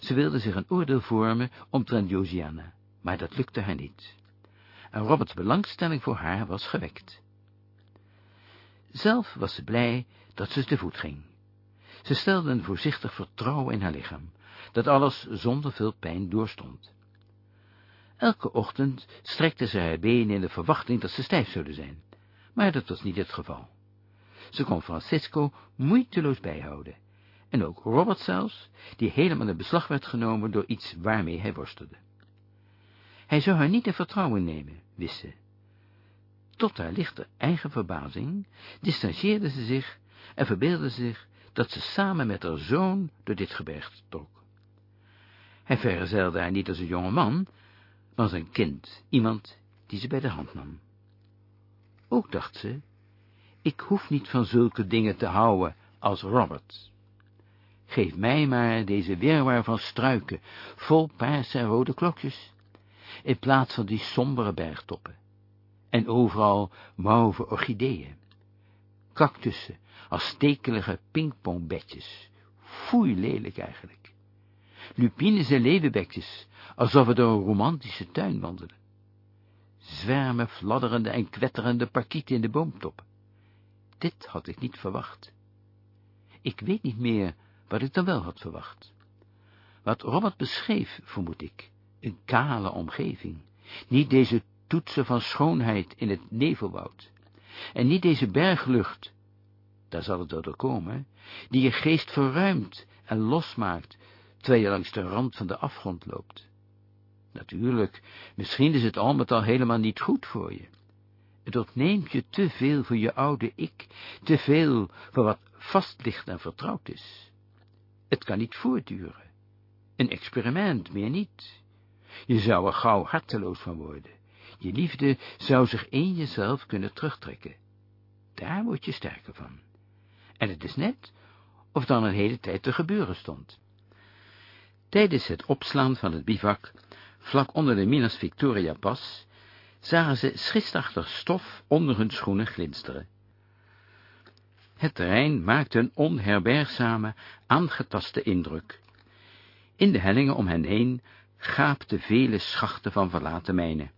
Ze wilde zich een oordeel vormen omtrent Josiane, maar dat lukte haar niet. En Roberts belangstelling voor haar was gewekt. Zelf was ze blij dat ze te voet ging. Ze stelde een voorzichtig vertrouwen in haar lichaam, dat alles zonder veel pijn doorstond. Elke ochtend strekte ze haar benen in de verwachting dat ze stijf zouden zijn, maar dat was niet het geval. Ze kon Francisco moeiteloos bijhouden, en ook Robert zelfs, die helemaal in beslag werd genomen door iets waarmee hij worstelde. Hij zou haar niet in vertrouwen nemen, wist ze. Tot haar lichte eigen verbazing distancieerde ze zich en verbeeldde zich dat ze samen met haar zoon door dit gebergte trok. Hij vergezelde haar niet als een jonge man, maar als een kind, iemand die ze bij de hand nam. Ook dacht ze, ik hoef niet van zulke dingen te houden als Robert. Geef mij maar deze weerwaar van struiken, vol paarse en rode klokjes, in plaats van die sombere bergtoppen. En overal mauve orchideeën, cactussen als stekelige pingpongbedjes, foei lelijk eigenlijk. Lupines en leeuwenbekjes, alsof we door een romantische tuin wandelen. Zwermen fladderende en kwetterende parkieten in de boomtoppen. Dit had ik niet verwacht. Ik weet niet meer wat ik dan wel had verwacht. Wat Robert beschreef, vermoed ik, een kale omgeving, niet deze toetsen van schoonheid in het nevelwoud, en niet deze berglucht, daar zal het door komen, die je geest verruimt en losmaakt, terwijl je langs de rand van de afgrond loopt. Natuurlijk, misschien is het al met al helemaal niet goed voor je. Het ontneemt je te veel voor je oude ik, te veel voor wat vast ligt en vertrouwd is. Het kan niet voortduren. Een experiment, meer niet. Je zou er gauw harteloos van worden. Je liefde zou zich in jezelf kunnen terugtrekken. Daar word je sterker van. En het is net of dan een hele tijd te gebeuren stond. Tijdens het opslaan van het bivak, vlak onder de Minas Victoria pas, zagen ze schistachtig stof onder hun schoenen glinsteren. Het terrein maakte een onherbergzame, aangetaste indruk. In de hellingen om hen heen gaapten vele schachten van verlaten mijnen.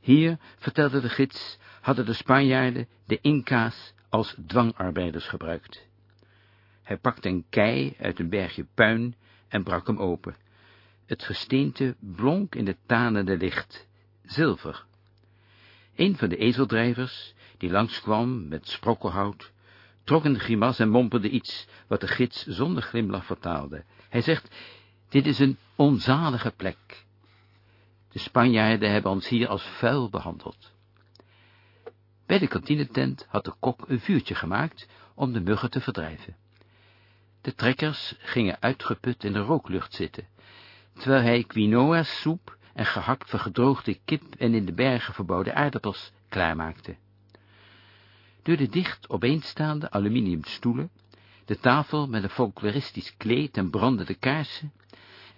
Hier, vertelde de gids, hadden de Spanjaarden de Inca's als dwangarbeiders gebruikt. Hij pakte een kei uit een bergje puin en brak hem open. Het gesteente blonk in het tanende licht, zilver. Een van de ezeldrijvers, die langskwam met sprokkelhout, trok een grimas en mompelde iets, wat de gids zonder glimlach vertaalde. Hij zegt, dit is een onzalige plek. De Spanjaarden hebben ons hier als vuil behandeld. Bij de kantinetent had de kok een vuurtje gemaakt om de muggen te verdrijven. De trekkers gingen uitgeput in de rooklucht zitten, terwijl hij quinoa-soep en gehakt vergedroogde kip en in de bergen verboden aardappels klaarmaakte. Door de dicht opeenstaande aluminium stoelen, de tafel met een folkloristisch kleed en brandende kaarsen,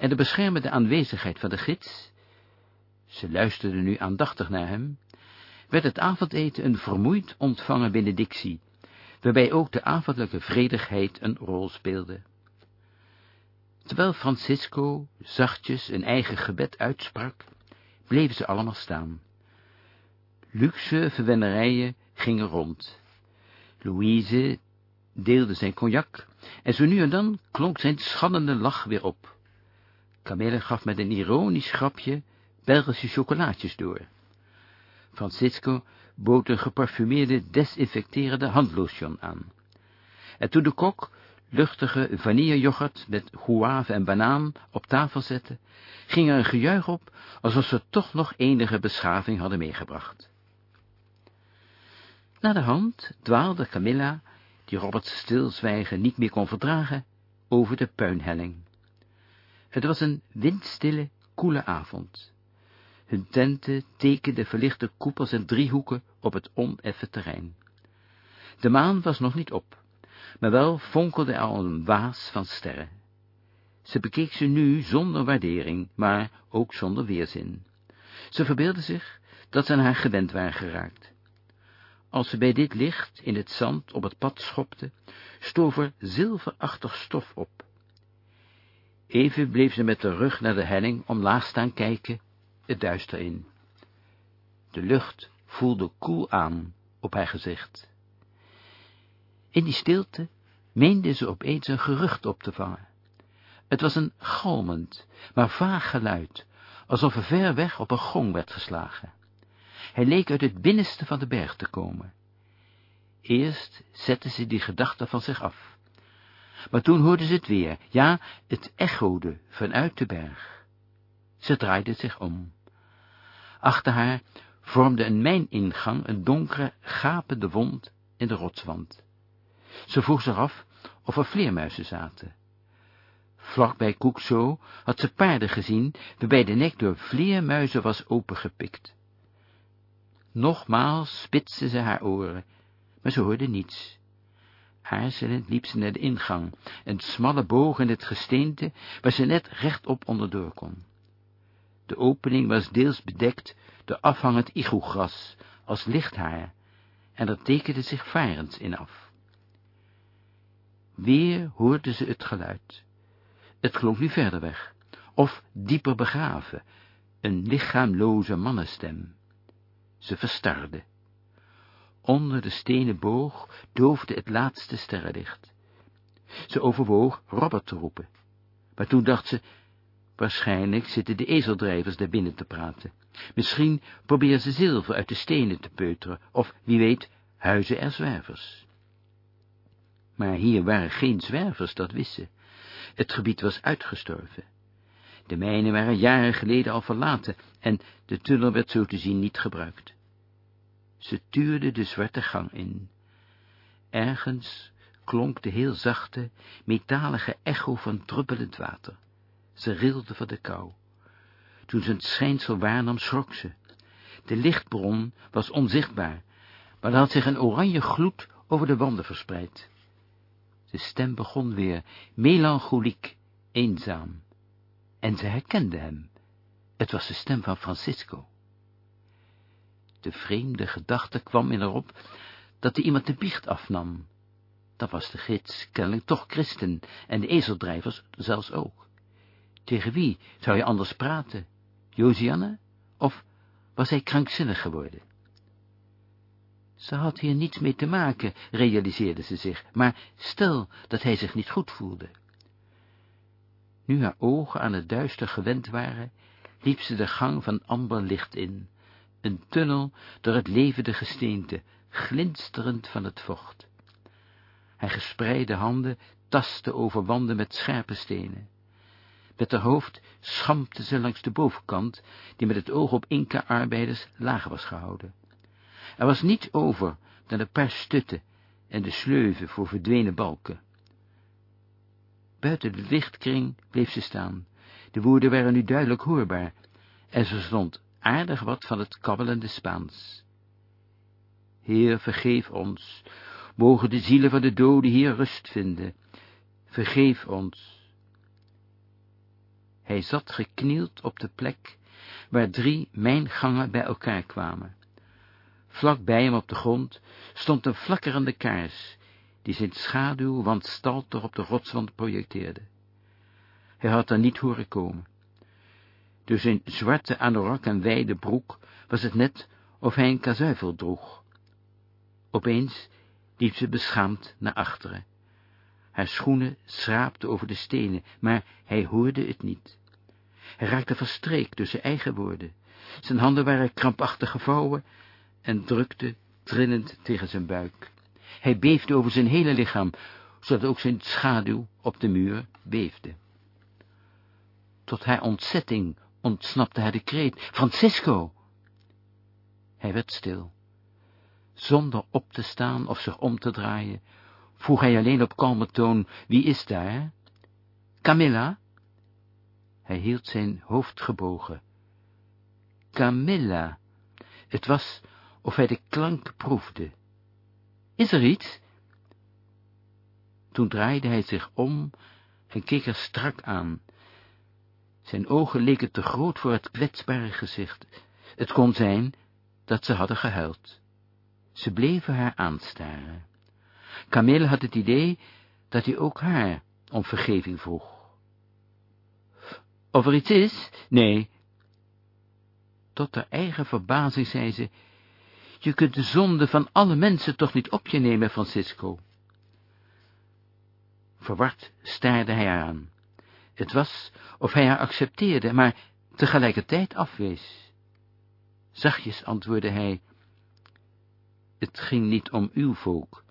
en de beschermende aanwezigheid van de gids, ze luisterden nu aandachtig naar hem, werd het avondeten een vermoeid ontvangen benedictie, waarbij ook de avondelijke vredigheid een rol speelde. Terwijl Francisco zachtjes een eigen gebed uitsprak, bleven ze allemaal staan. Luxe verwennerijen gingen rond. Louise deelde zijn cognac, en zo nu en dan klonk zijn schannende lach weer op. Camille gaf met een ironisch grapje Belgische chocolaatjes door. Francisco bood een geparfumeerde, desinfecterende handlotion aan. En toen de kok luchtige vanillejoghurt met guave en banaan op tafel zette, ging er een gejuich op, alsof ze toch nog enige beschaving hadden meegebracht. Na de hand dwaalde Camilla, die Roberts stilzwijgen niet meer kon verdragen, over de puinhelling. Het was een windstille, koele avond. Hun tenten tekenden verlichte koepels en driehoeken op het oneffen terrein. De maan was nog niet op, maar wel fonkelde er al een waas van sterren. Ze bekeek ze nu zonder waardering, maar ook zonder weerzin. Ze verbeelde zich dat ze aan haar gewend waren geraakt. Als ze bij dit licht in het zand op het pad schopte, stoof er zilverachtig stof op. Even bleef ze met de rug naar de helling omlaag staan kijken het duister in. De lucht voelde koel aan op haar gezicht. In die stilte meende ze opeens een gerucht op te vangen. Het was een galmend, maar vaag geluid, alsof er ver weg op een gong werd geslagen. Hij leek uit het binnenste van de berg te komen. Eerst zette ze die gedachte van zich af. Maar toen hoorde ze het weer, ja, het echode vanuit de berg. Ze draaide zich om. Achter haar vormde een mijningang een donkere, gapende wond in de rotswand. Ze vroeg zich af of er vleermuizen zaten. Vlak bij Koekso had ze paarden gezien, waarbij de nek door vleermuizen was opengepikt. Nogmaals spitste ze haar oren, maar ze hoorde niets. Aarzelend liep ze naar de ingang, een smalle boog in het gesteente, waar ze net rechtop onderdoor kon. De opening was deels bedekt door afhangend igoegras als lichthaar, en er tekende zich varens in af. Weer hoorde ze het geluid. Het klonk nu verder weg, of dieper begraven, een lichaamloze mannenstem. Ze verstarde. Onder de stenen boog doofde het laatste sterrenlicht. Ze overwoog Robert te roepen, maar toen dacht ze, Waarschijnlijk zitten de ezeldrijvers daar binnen te praten. Misschien proberen ze zilver uit de stenen te peuteren, of, wie weet, huizen er zwervers. Maar hier waren geen zwervers, dat wist ze. Het gebied was uitgestorven. De mijnen waren jaren geleden al verlaten, en de tunnel werd zo te zien niet gebruikt. Ze tuurde de zwarte gang in. Ergens klonk de heel zachte, metalige echo van druppelend water. Ze rilde van de kou. Toen ze het schijnsel waarnam, schrok ze. De lichtbron was onzichtbaar, maar er had zich een oranje gloed over de wanden verspreid. De stem begon weer, melancholiek, eenzaam. En ze herkende hem. Het was de stem van Francisco. De vreemde gedachte kwam in erop dat er iemand de biecht afnam. Dat was de gids, kennelijk toch christen, en de ezeldrijvers zelfs ook. Tegen wie zou je anders praten? Josianne? Of was hij krankzinnig geworden? Ze had hier niets mee te maken, realiseerde ze zich, maar stel dat hij zich niet goed voelde. Nu haar ogen aan het duister gewend waren, liep ze de gang van amber licht in, een tunnel door het levende gesteente, glinsterend van het vocht. Haar gespreide handen tastten over wanden met scherpe stenen. Met haar hoofd schampte ze langs de bovenkant, die met het oog op Inca-arbeiders laag was gehouden. Er was niets over dan een paar stutten en de sleuven voor verdwenen balken. Buiten de lichtkring bleef ze staan. De woorden waren nu duidelijk hoorbaar, en ze stond aardig wat van het kabbelende Spaans. Heer, vergeef ons, mogen de zielen van de doden hier rust vinden. Vergeef ons. Hij zat geknield op de plek waar drie mijngangen bij elkaar kwamen. Vlak bij hem op de grond stond een flakkerende kaars, die zijn schaduw wanstaltig op de rotswand projecteerde. Hij had er niet horen komen. Door zijn zwarte anorak en wijde broek was het net of hij een kazuivel droeg. Opeens liep ze beschaamd naar achteren. Haar schoenen schraapten over de stenen, maar hij hoorde het niet. Hij raakte verstreekt door zijn eigen woorden. Zijn handen waren krampachtig gevouwen en drukte trillend tegen zijn buik. Hij beefde over zijn hele lichaam, zodat ook zijn schaduw op de muur beefde. Tot haar ontzetting ontsnapte hij de kreet, Francisco! Hij werd stil. Zonder op te staan of zich om te draaien, vroeg hij alleen op kalme toon, wie is daar? Camilla? Hij hield zijn hoofd gebogen. Camilla. Het was of hij de klank proefde. Is er iets? Toen draaide hij zich om en keek er strak aan. Zijn ogen leken te groot voor het kwetsbare gezicht. Het kon zijn dat ze hadden gehuild. Ze bleven haar aanstaren. Camille had het idee dat hij ook haar om vergeving vroeg. Of er iets is? Nee. Tot haar eigen verbazing zei ze, je kunt de zonde van alle mensen toch niet op je nemen, Francisco. Verward staarde hij haar aan. Het was of hij haar accepteerde, maar tegelijkertijd afwees. Zachtjes antwoordde hij, het ging niet om uw volk.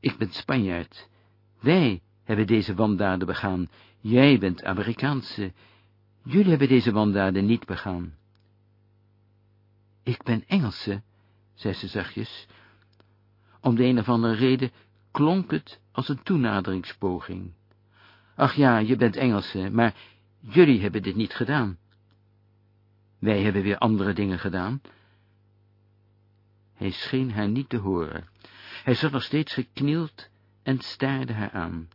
Ik ben Spanjaard. Wij hebben deze wandaden begaan. Jij bent Amerikaanse. Jullie hebben deze wandaden niet begaan. Ik ben Engelse, zei ze zachtjes. Om de een of andere reden klonk het als een toenaderingspoging. Ach ja, je bent Engelse, maar jullie hebben dit niet gedaan. Wij hebben weer andere dingen gedaan. Hij scheen haar niet te horen. Hij zat nog steeds geknield en staarde haar aan.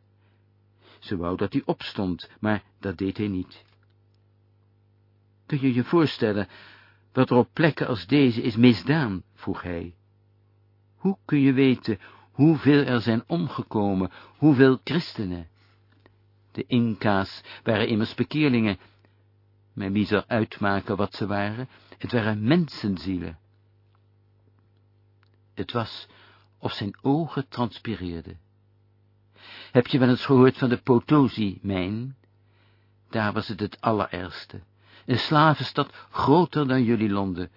Ze wou dat hij opstond, maar dat deed hij niet. Kun je je voorstellen wat er op plekken als deze is misdaan, vroeg hij. Hoe kun je weten hoeveel er zijn omgekomen, hoeveel christenen? De Inca's waren immers bekeerlingen, maar wie zou uitmaken wat ze waren? Het waren mensenzielen. Het was of zijn ogen transpireerden. Heb je wel eens gehoord van de Potosi-mijn? Daar was het het allerergste. Een slavenstad groter dan jullie Londen.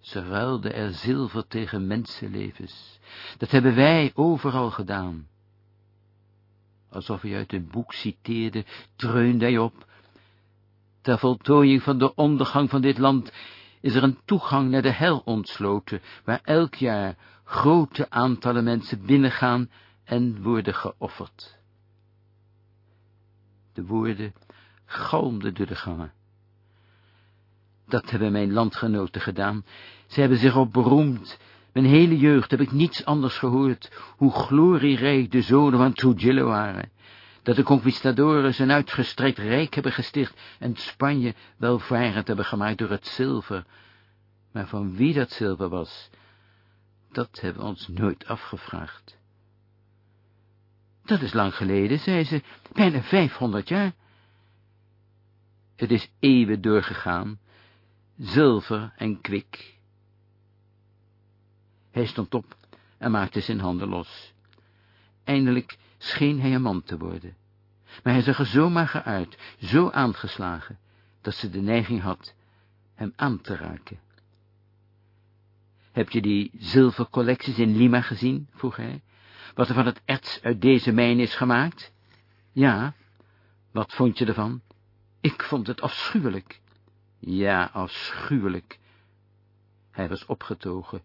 Ze ruilden er zilver tegen mensenlevens. Dat hebben wij overal gedaan. Alsof hij uit een boek citeerde, dreunde hij op. Ter voltooiing van de ondergang van dit land is er een toegang naar de hel ontsloten, waar elk jaar grote aantallen mensen binnengaan en worden geofferd. De woorden galmden door de gangen. Dat hebben mijn landgenoten gedaan. Ze hebben zich op beroemd. Mijn hele jeugd heb ik niets anders gehoord, hoe glorierijk de zonen van Trujillo waren. Dat de conquistadoren een uitgestrekt rijk hebben gesticht en Spanje welvarend hebben gemaakt door het zilver. Maar van wie dat zilver was, dat hebben we ons nooit afgevraagd. Dat is lang geleden, zei ze, bijna vijfhonderd jaar. Het is eeuwen doorgegaan, zilver en kwik. Hij stond op en maakte zijn handen los. Eindelijk scheen hij een man te worden. Maar hij zag er zo mager uit, zo aangeslagen, dat ze de neiging had hem aan te raken. Heb je die zilvercollecties in Lima gezien? vroeg hij. Wat er van het erts uit deze mijn is gemaakt? Ja. Wat vond je ervan? Ik vond het afschuwelijk. Ja, afschuwelijk. Hij was opgetogen.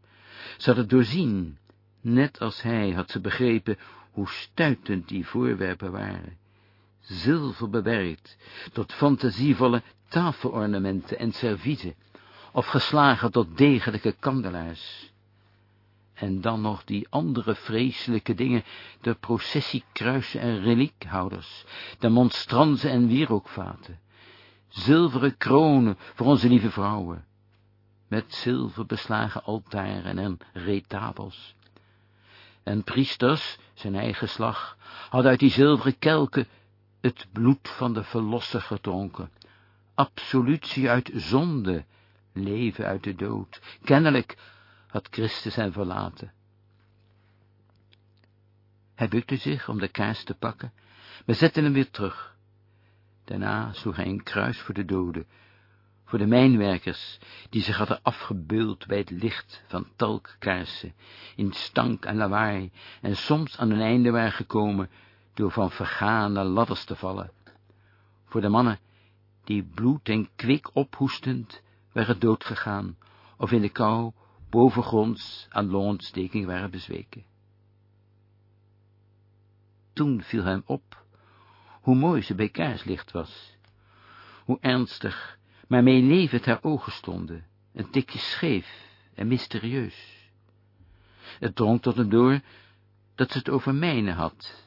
Ze het doorzien. Net als hij had ze begrepen hoe stuitend die voorwerpen waren. Zilver bewerkt, tot fantasievolle tafelornamenten en serviezen, of geslagen tot degelijke kandelaars. En dan nog die andere vreselijke dingen, de processiekruisen en reliekhouders, de monstranzen en wierookvaten, zilveren kronen voor onze lieve vrouwen, met zilver beslagen altaren en retabels. En priesters, zijn eigen slag, hadden uit die zilveren kelken het bloed van de verlosser gedronken, absolutie uit zonde, leven uit de dood. Kennelijk had Christus hen verlaten. Hij bukte zich om de kaars te pakken, we zetten hem weer terug. Daarna sloeg hij een kruis voor de doden, voor de mijnwerkers, die zich hadden afgebeuld bij het licht van talkkaarsen, in stank en lawaai, en soms aan hun einde waren gekomen door van vergane ladders te vallen. Voor de mannen, die bloed en kwik ophoestend waren doodgegaan, of in de kou bovengronds aan longontsteking waren bezweken. Toen viel hem op hoe mooi ze bij kaarslicht was, hoe ernstig, maar meelevend haar ogen stonden, een tikje scheef en mysterieus. Het drong tot hem door dat ze het over mijnen had.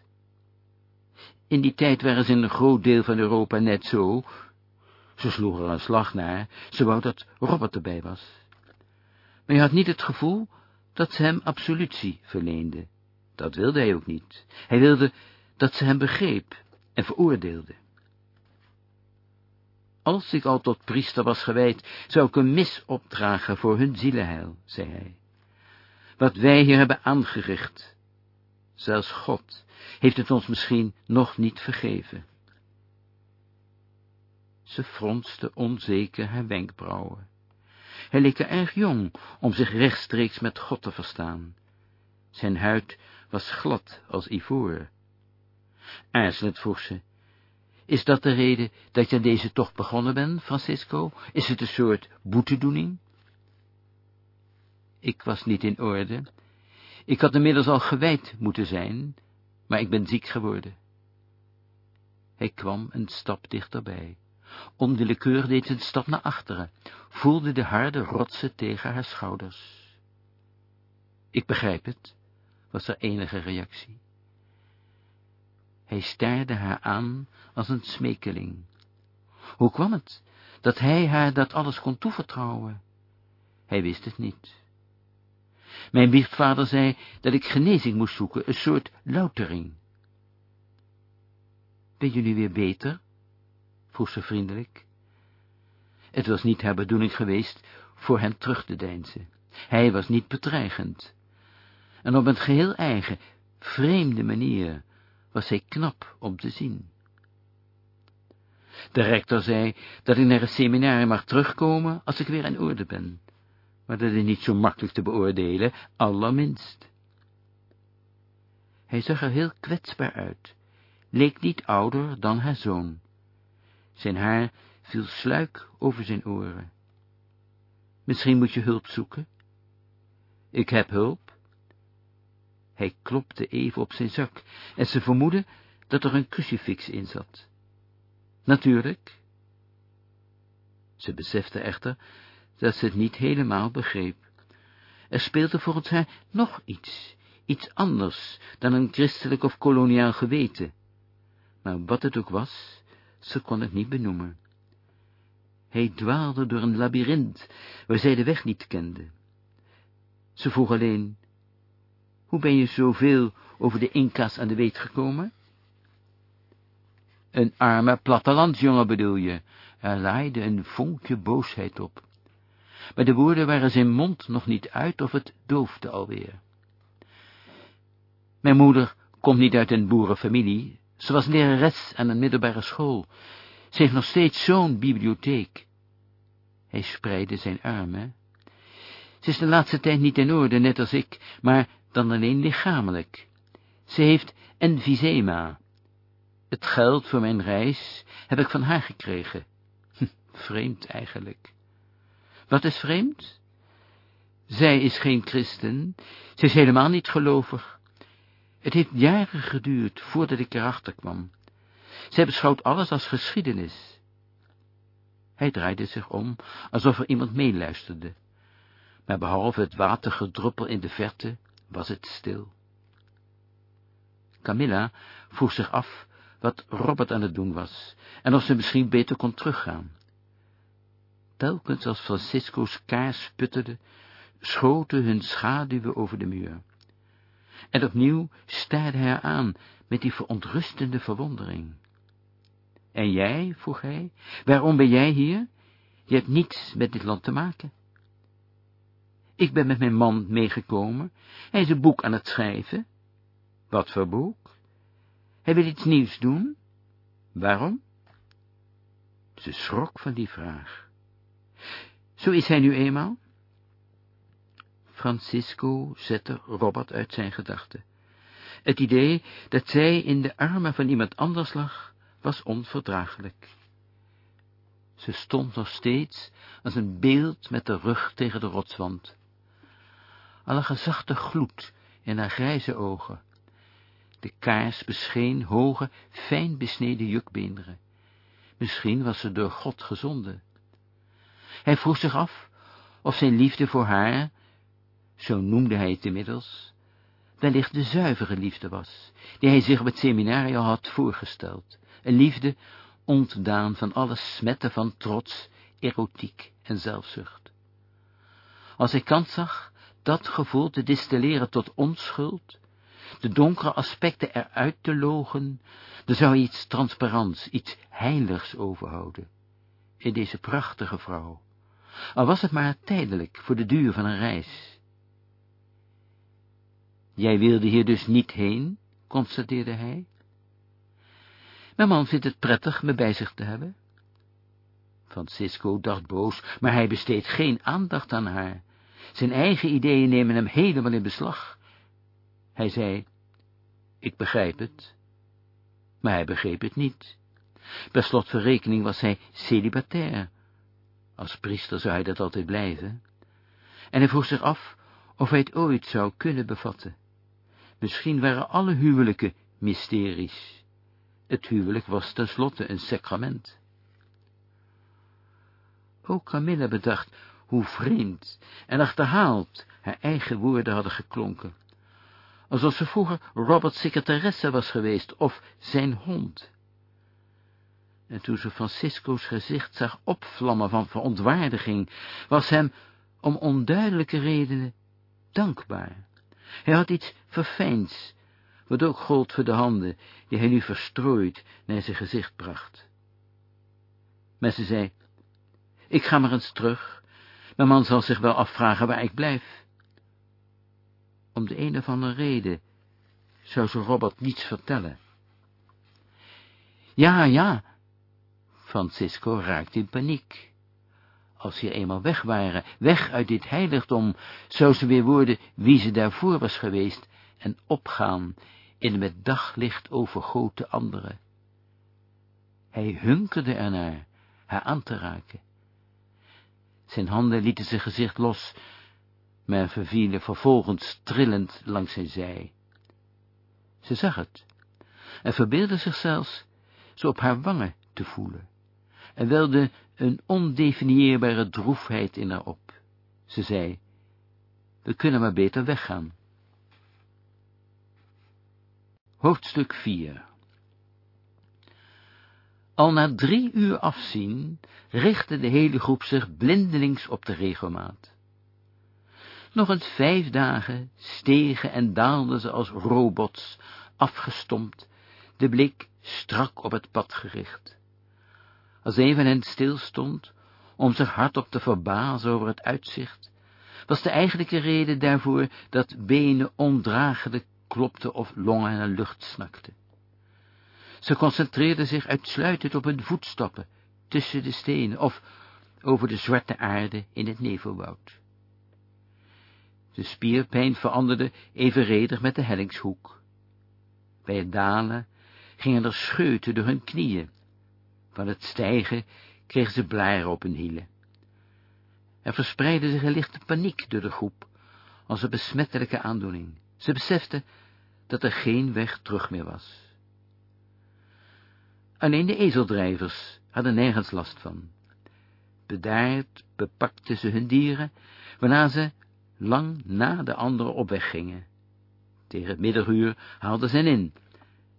In die tijd waren ze in een groot deel van Europa net zo. Ze sloeg er een slag naar, ze wou dat Robert erbij was. Maar hij had niet het gevoel dat ze hem absolutie verleende. Dat wilde hij ook niet. Hij wilde dat ze hem begreep en veroordeelde. Als ik al tot priester was gewijd, zou ik een mis opdragen voor hun zielenheil, zei hij. Wat wij hier hebben aangericht, zelfs God, heeft het ons misschien nog niet vergeven. Ze fronste onzeker haar wenkbrauwen. Hij leek er erg jong om zich rechtstreeks met God te verstaan. Zijn huid was glad als ivoor. Aarzelend vroeg ze, is dat de reden dat je aan deze tocht begonnen bent, Francisco? Is het een soort boetedoening? Ik was niet in orde. Ik had inmiddels al gewijd moeten zijn, maar ik ben ziek geworden. Hij kwam een stap dichterbij. Likeur deed een stap naar achteren, voelde de harde rotsen tegen haar schouders. Ik begrijp het, was er enige reactie. Hij staarde haar aan als een smekeling. Hoe kwam het dat hij haar dat alles kon toevertrouwen? Hij wist het niet. Mijn biechtvader zei dat ik genezing moest zoeken, een soort loutering. Ben je nu weer beter? vroeg ze vriendelijk. Het was niet haar bedoeling geweest voor hem terug te deinzen. Hij was niet bedreigend. En op een geheel eigen, vreemde manier was hij knap om te zien. De rector zei dat ik naar het seminarium mag terugkomen als ik weer in orde ben, maar dat is niet zo makkelijk te beoordelen, allerminst. Hij zag er heel kwetsbaar uit, leek niet ouder dan haar zoon. Zijn haar viel sluik over zijn oren. Misschien moet je hulp zoeken? Ik heb hulp. Hij klopte even op zijn zak, en ze vermoedde dat er een crucifix in zat. Natuurlijk. Ze besefte echter dat ze het niet helemaal begreep. Er speelde volgens haar nog iets, iets anders dan een christelijk of koloniaal geweten. Maar wat het ook was, ze kon het niet benoemen. Hij dwaalde door een labyrint, waar zij de weg niet kende. Ze vroeg alleen, hoe ben je zoveel over de Inca's aan de weet gekomen? Een arme plattelandsjongen bedoel je, er laaide een vonkje boosheid op. Maar de woorden waren zijn mond nog niet uit of het doofde alweer. Mijn moeder komt niet uit een boerenfamilie, ze was lerares aan een middelbare school. Ze heeft nog steeds zo'n bibliotheek. Hij spreidde zijn armen. Ze is de laatste tijd niet in orde, net als ik, maar dan alleen lichamelijk. Ze heeft emphysema. Het geld voor mijn reis heb ik van haar gekregen. Hm, vreemd eigenlijk. Wat is vreemd? Zij is geen christen, ze is helemaal niet gelovig. Het heeft jaren geduurd voordat ik erachter kwam. Zij beschouwt alles als geschiedenis. Hij draaide zich om, alsof er iemand meeluisterde. Maar behalve het watergedruppel in de verte, was het stil. Camilla vroeg zich af wat Robert aan het doen was, en of ze misschien beter kon teruggaan. Telkens als Francisco's kaars putterde, schoten hun schaduwen over de muur. En opnieuw staarde hij aan met die verontrustende verwondering. En jij, vroeg hij, waarom ben jij hier? Je hebt niets met dit land te maken. Ik ben met mijn man meegekomen. Hij is een boek aan het schrijven. Wat voor boek? Hij wil iets nieuws doen. Waarom? Ze schrok van die vraag. Zo is hij nu eenmaal. Francisco zette Robert uit zijn gedachten. Het idee dat zij in de armen van iemand anders lag, was onverdraaglijk. Ze stond nog steeds als een beeld met de rug tegen de rotswand. Al een zachte gloed in haar grijze ogen. De kaars bescheen hoge, fijn besneden jukbeenderen. Misschien was ze door God gezonden. Hij vroeg zich af of zijn liefde voor haar, zo noemde hij het inmiddels, wellicht de zuivere liefde was, die hij zich op het seminario had voorgesteld, een liefde ontdaan van alle smetten van trots, erotiek en zelfzucht. Als hij kans zag dat gevoel te distilleren tot onschuld, de donkere aspecten eruit te logen, dan zou hij iets transparants, iets heiligs overhouden, in deze prachtige vrouw, al was het maar tijdelijk voor de duur van een reis. Jij wilde hier dus niet heen, constateerde hij. Mijn man vindt het prettig me bij zich te hebben. Francisco dacht boos, maar hij besteedt geen aandacht aan haar. Zijn eigen ideeën nemen hem helemaal in beslag. Hij zei, ik begrijp het, maar hij begreep het niet. Per slot van rekening was hij celibatair. Als priester zou hij dat altijd blijven. En hij vroeg zich af of hij het ooit zou kunnen bevatten. Misschien waren alle huwelijken mysteries. Het huwelijk was tenslotte een sacrament. Ook Camilla bedacht hoe vreemd en achterhaald haar eigen woorden hadden geklonken. Alsof ze vroeger Robert's secretaresse was geweest, of zijn hond. En toen ze Francisco's gezicht zag opvlammen van verontwaardiging, was hem om onduidelijke redenen dankbaar. Hij had iets verfijns, wat ook gold voor de handen, die hij nu verstrooid naar zijn gezicht bracht. Maar ze zei, ik ga maar eens terug, mijn man zal zich wel afvragen waar ik blijf. Om de een of andere reden zou ze Robert niets vertellen. Ja, ja, Francisco raakte in paniek. Als ze eenmaal weg waren, weg uit dit heiligdom, zou ze weer worden wie ze daarvoor was geweest en opgaan in de met daglicht overgoten anderen. Hij hunkerde ernaar haar aan te raken. Zijn handen lieten zijn gezicht los, maar vervielen vervolgens trillend langs zijn zij. Ze zag het, en verbeelde zich zelfs ze op haar wangen te voelen, Er welde een ondefinieerbare droefheid in haar op. Ze zei, we kunnen maar beter weggaan. Hoofdstuk 4 Al na drie uur afzien, richtte de hele groep zich blindelings op de regelmaat. Nog eens vijf dagen stegen en daalden ze als robots, afgestompt, de blik strak op het pad gericht. Als een van hen stilstond, om zich hardop te verbazen over het uitzicht, was de eigenlijke reden daarvoor dat benen ondraaglijk klopten of longen naar lucht snakten. Ze concentreerden zich uitsluitend op hun voetstappen, tussen de stenen, of over de zwarte aarde in het nevelwoud. De spierpijn veranderde evenredig met de hellingshoek. Bij het dalen gingen er scheuten door hun knieën. Van het stijgen kregen ze blaren op hun hielen. Er verspreidde zich een lichte paniek door de groep, als een besmettelijke aandoening. Ze beseften dat er geen weg terug meer was. Alleen de ezeldrijvers hadden nergens last van. Bedaard bepakten ze hun dieren, waarna ze lang na de anderen op weg gingen. Tegen het middaguur haalden ze hen in,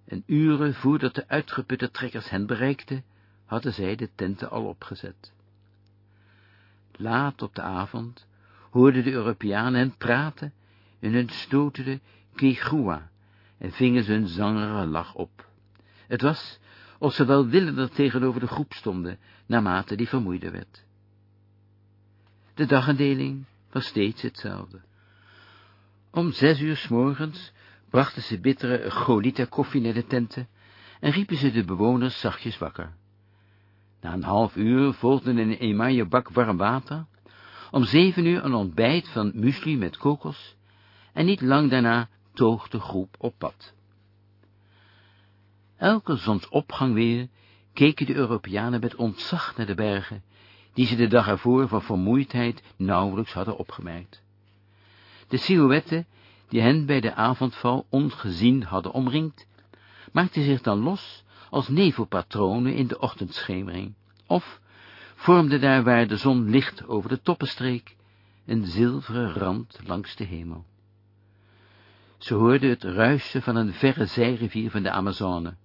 en uren voordat de uitgeputte trekkers hen bereikten, hadden zij de tenten al opgezet. Laat op de avond hoorden de Europeanen hen praten en hun stotende Kegrua en vingen ze hun zangere lach op. Het was of ze welwillender tegenover de groep stonden, naarmate die vermoeider werd. De dagendeling was steeds hetzelfde. Om zes uur s morgens brachten ze bittere Golita koffie naar de tenten en riepen ze de bewoners zachtjes wakker. Na een half uur volgde een emaille bak warm water, om zeven uur een ontbijt van muesli met kokos, en niet lang daarna toog de groep op pad. Elke zonsopgang weer keken de Europeanen met ontzag naar de bergen, die ze de dag ervoor van vermoeidheid nauwelijks hadden opgemerkt. De silhouetten, die hen bij de avondval ongezien hadden omringd, maakten zich dan los als nevelpatronen in de ochtendschemering, of vormden daar waar de zon licht over de toppen streek, een zilveren rand langs de hemel. Ze hoorden het ruisen van een verre zijrivier van de Amazone,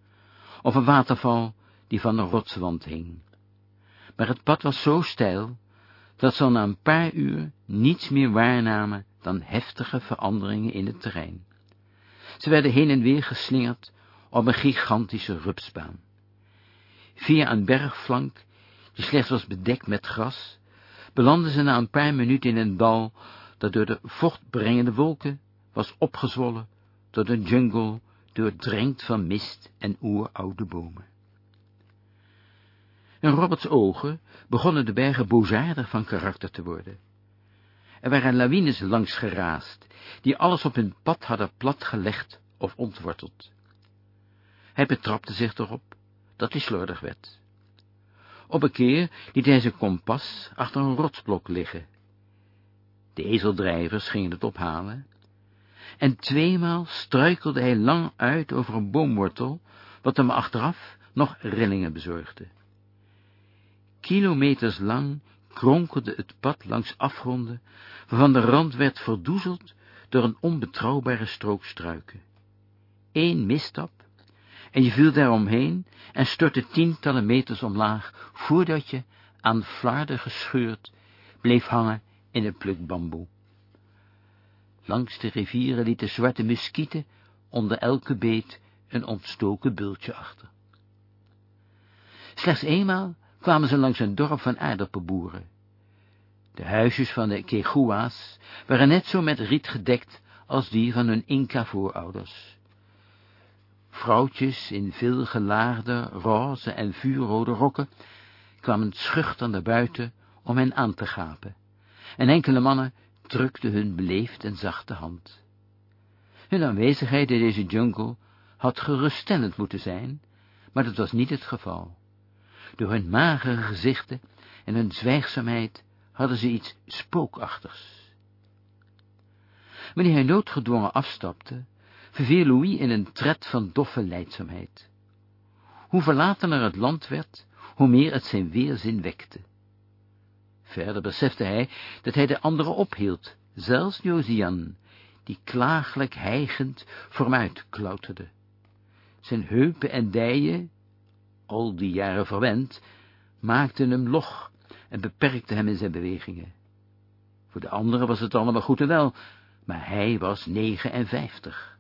of een waterval die van een rotswand hing. Maar het pad was zo steil, dat ze na een paar uur niets meer waarnamen dan heftige veranderingen in het terrein. Ze werden heen en weer geslingerd op een gigantische rupsbaan. Via een bergflank, die slechts was bedekt met gras, belanden ze na een paar minuten in een dal, dat door de vochtbrengende wolken was opgezwollen tot een jungle doordrenkt van mist en oeroude bomen. In Roberts ogen begonnen de bergen bozaardig van karakter te worden. Er waren lawines langs geraast, die alles op hun pad hadden platgelegd of ontworteld. Hij betrapte zich erop dat hij slordig werd. Op een keer liet hij zijn kompas achter een rotsblok liggen. De ezeldrijvers gingen het ophalen, en tweemaal struikelde hij lang uit over een boomwortel, wat hem achteraf nog rillingen bezorgde. Kilometers lang kronkelde het pad langs afgronden, waarvan de rand werd verdoezeld door een onbetrouwbare strook struiken. Eén misstap, en je viel daaromheen en stortte tientallen meters omlaag, voordat je, aan flarden gescheurd, bleef hangen in een pluk bamboe. Langs de rivieren lieten zwarte muskieten onder elke beet een ontstoken bultje achter. Slechts eenmaal kwamen ze langs een dorp van aardappelboeren. De huisjes van de Quechua's waren net zo met riet gedekt als die van hun Inca-voorouders. Vrouwtjes in veel gelaagde, roze en vuurrode rokken kwamen schuchter naar buiten om hen aan te gapen, en enkele mannen drukten hun beleefd en zachte hand. Hun aanwezigheid in deze jungle had geruststellend moeten zijn, maar dat was niet het geval. Door hun magere gezichten en hun zwijgzaamheid hadden ze iets spookachtigs. Wanneer hij noodgedwongen afstapte, verviel Louis in een tred van doffe leidzaamheid. Hoe verlatener het land werd, hoe meer het zijn weerzin wekte. Verder besefte hij dat hij de anderen ophield, zelfs Josian, die klagelijk hijgend vooruit klauterde. Zijn heupen en dijen, al die jaren verwend, maakten hem log en beperkten hem in zijn bewegingen. Voor de anderen was het allemaal goed en wel, maar hij was 59.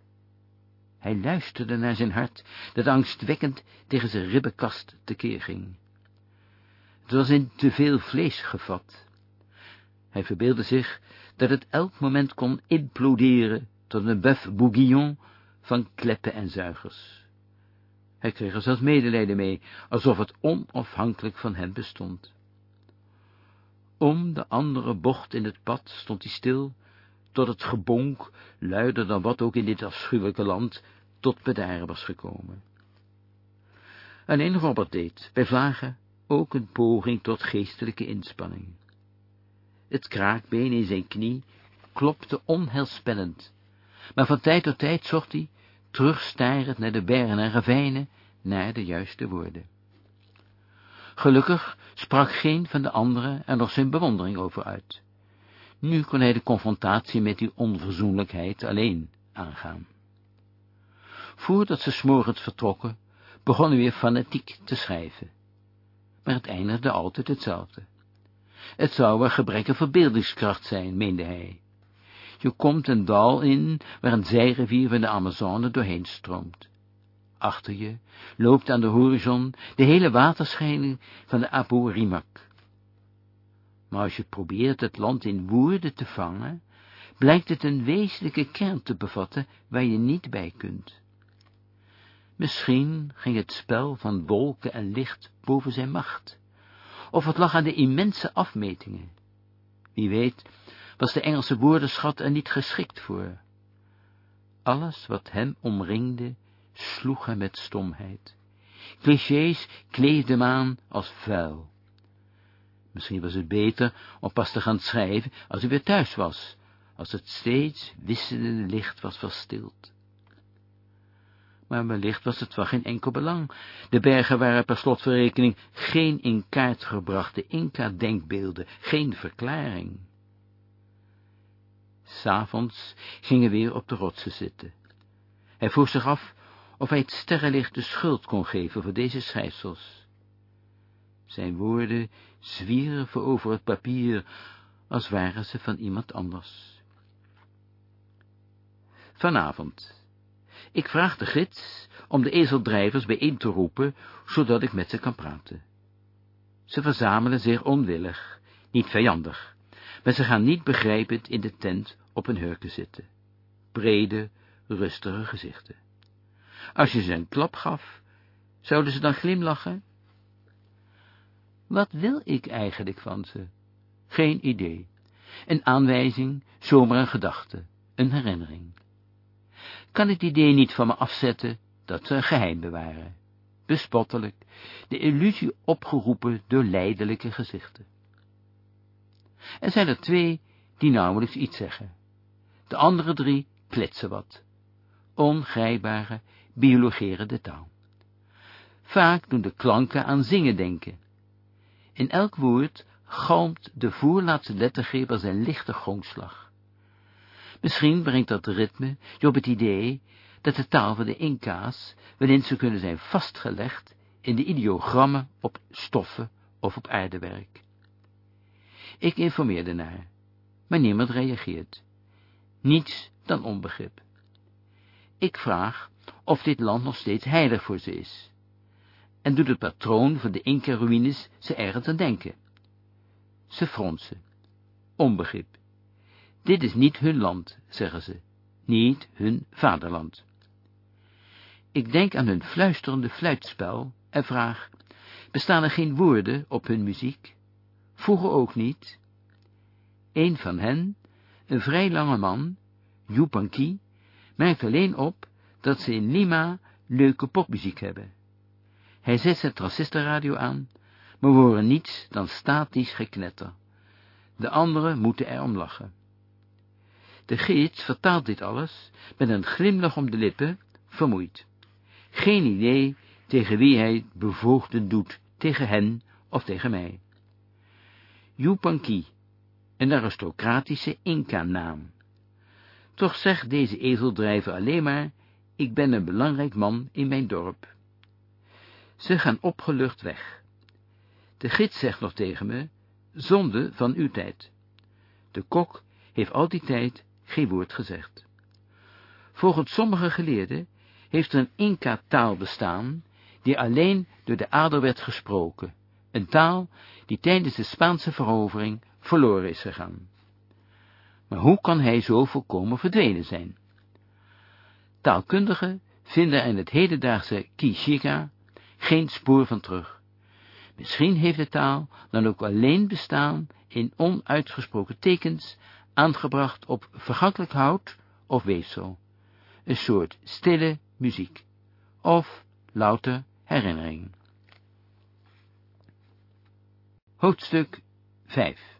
Hij luisterde naar zijn hart, dat angstwekkend tegen zijn ribbenkast tekeer ging. Het was in te veel vlees gevat. Hij verbeeldde zich dat het elk moment kon imploderen tot een bœuf bourguignon van kleppen en zuigers. Hij kreeg er zelfs medelijden mee, alsof het onafhankelijk van hem bestond. Om de andere bocht in het pad stond hij stil, tot het gebonk, luider dan wat ook in dit afschuwelijke land, tot bedaren was gekomen. Alleen Robert deed, bij vlagen, ook een poging tot geestelijke inspanning. Het kraakbeen in zijn knie klopte onheilspellend, maar van tijd tot tijd zocht hij, terugstarend naar de bergen en ravijnen, naar de juiste woorden. Gelukkig sprak geen van de anderen er nog zijn bewondering over uit. Nu kon hij de confrontatie met die onverzoenlijkheid alleen aangaan. Voordat ze smorgens vertrokken, begon hij weer fanatiek te schrijven. Maar het eindigde altijd hetzelfde. Het zou een gebrek aan verbeeldingskracht zijn, meende hij. Je komt een dal in, waar een zijrivier van de Amazone doorheen stroomt. Achter je loopt aan de horizon de hele waterscheiding van de Apurimac. Maar als je probeert het land in woorden te vangen, blijkt het een wezenlijke kern te bevatten waar je niet bij kunt. Misschien ging het spel van wolken en licht boven zijn macht, of het lag aan de immense afmetingen. Wie weet was de Engelse woordenschat er niet geschikt voor. Alles wat hem omringde, sloeg hem met stomheid. Clichés kleefden hem aan als vuil. Misschien was het beter om pas te gaan schrijven als hij weer thuis was, als het steeds wisselende licht was verstild maar wellicht was het van geen enkel belang. De bergen waren per slotverrekening geen in kaart gebrachte Inca-denkbeelden, geen verklaring. S'avonds ging hij weer op de rotsen zitten. Hij vroeg zich af of hij het sterrenlicht de schuld kon geven voor deze schrijfsels. Zijn woorden zwierven over het papier, als waren ze van iemand anders. Vanavond ik vraag de gids om de ezeldrijvers bijeen te roepen, zodat ik met ze kan praten. Ze verzamelen zich onwillig, niet vijandig, maar ze gaan niet begrijpend in de tent op een hurken zitten. Brede, rustige gezichten. Als je ze een klap gaf, zouden ze dan glimlachen? Wat wil ik eigenlijk van ze? Geen idee. Een aanwijzing, zomaar een gedachte, een herinnering kan het idee niet van me afzetten dat ze een geheim bewaren. Bespottelijk, de illusie opgeroepen door lijdelijke gezichten. Er zijn er twee die nauwelijks iets zeggen. De andere drie kletsen wat. Ongrijpbare, biologerende taal. Vaak doen de klanken aan zingen denken. In elk woord galmt de voorlaatste lettergever zijn lichte gongslag. Misschien brengt dat ritme je op het idee dat de taal van de Inca's eens zou kunnen zijn vastgelegd in de ideogrammen op stoffen of op aardewerk. Ik informeerde naar, maar niemand reageert. Niets dan onbegrip. Ik vraag of dit land nog steeds heilig voor ze is. En doet het patroon van de Inca-ruïnes ze ergens aan denken. Ze fronsen. Onbegrip. Dit is niet hun land, zeggen ze, niet hun vaderland. Ik denk aan hun fluisterende fluitspel en vraag, bestaan er geen woorden op hun muziek? Vroeger ook niet. Een van hen, een vrij lange man, Yupanqui, merkt alleen op dat ze in Lima leuke popmuziek hebben. Hij zet zijn transistorradio aan, maar we horen niets dan statisch geknetter. De anderen moeten erom lachen. De gids vertaalt dit alles met een glimlach om de lippen, vermoeid. Geen idee tegen wie hij bevoogden doet tegen hen of tegen mij. Yupanqui, een aristocratische Inca-naam. Toch zegt deze ezeldrijver alleen maar, ik ben een belangrijk man in mijn dorp. Ze gaan opgelucht weg. De gids zegt nog tegen me, zonde van uw tijd. De kok heeft al die tijd geen woord gezegd. Volgens sommige geleerden heeft er een Inca-taal bestaan, die alleen door de adel werd gesproken, een taal die tijdens de Spaanse verovering verloren is gegaan. Maar hoe kan hij zo volkomen verdwenen zijn? Taalkundigen vinden in het hedendaagse Kishiga geen spoor van terug. Misschien heeft de taal dan ook alleen bestaan in onuitgesproken tekens, aangebracht op vergankelijk hout of weefsel, een soort stille muziek, of louter herinnering. Hoofdstuk 5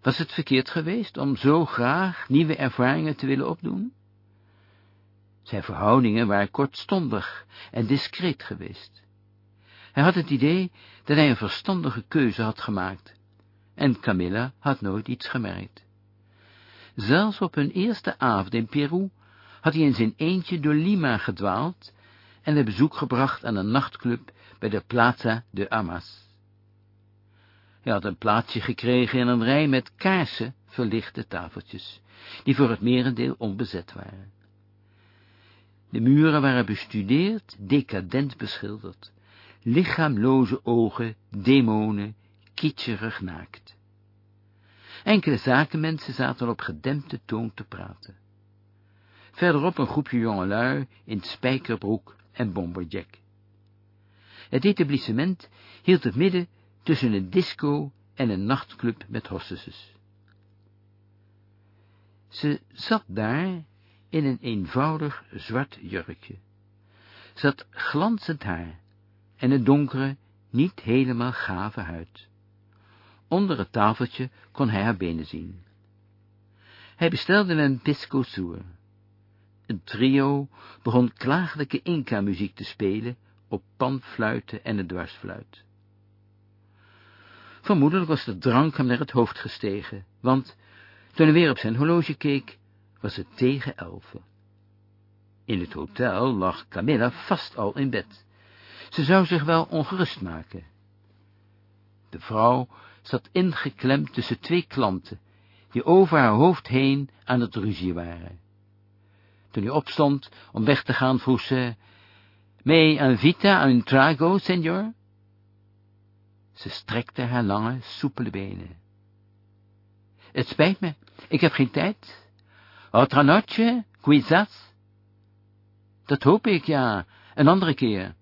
Was het verkeerd geweest om zo graag nieuwe ervaringen te willen opdoen? Zijn verhoudingen waren kortstondig en discreet geweest. Hij had het idee dat hij een verstandige keuze had gemaakt, en Camilla had nooit iets gemerkt. Zelfs op hun eerste avond in Peru had hij in zijn eentje door Lima gedwaald en een bezoek gebracht aan een nachtclub bij de Plaza de Amas. Hij had een plaatsje gekregen in een rij met kaarsen verlichte tafeltjes, die voor het merendeel onbezet waren. De muren waren bestudeerd, decadent beschilderd, lichaamloze ogen, demonen, kitscherig naakt. Enkele zakenmensen zaten op gedempte toon te praten. Verderop een groepje jongelui in spijkerbroek en bomberjack. Het etablissement hield het midden tussen een disco en een nachtclub met hostesses. Ze zat daar in een eenvoudig zwart jurkje. Ze had glanzend haar en een donkere, niet helemaal gave huid. Onder het tafeltje kon hij haar benen zien. Hij bestelde een pisco sour. Een trio begon klagelijke Inca-muziek te spelen op panfluiten en een dwarsfluit. Vermoedelijk was de drank hem naar het hoofd gestegen, want toen hij weer op zijn horloge keek, was het tegen elfen. In het hotel lag Camilla vast al in bed. Ze zou zich wel ongerust maken. De vrouw zat ingeklemd tussen twee klanten, die over haar hoofd heen aan het ruzie waren. Toen hij opstond om weg te gaan, vroeg ze, Me invita un trago, senor? Ze strekte haar lange, soepele benen. Het spijt me, ik heb geen tijd. Otra noche, quizás? Dat hoop ik, ja, een andere keer.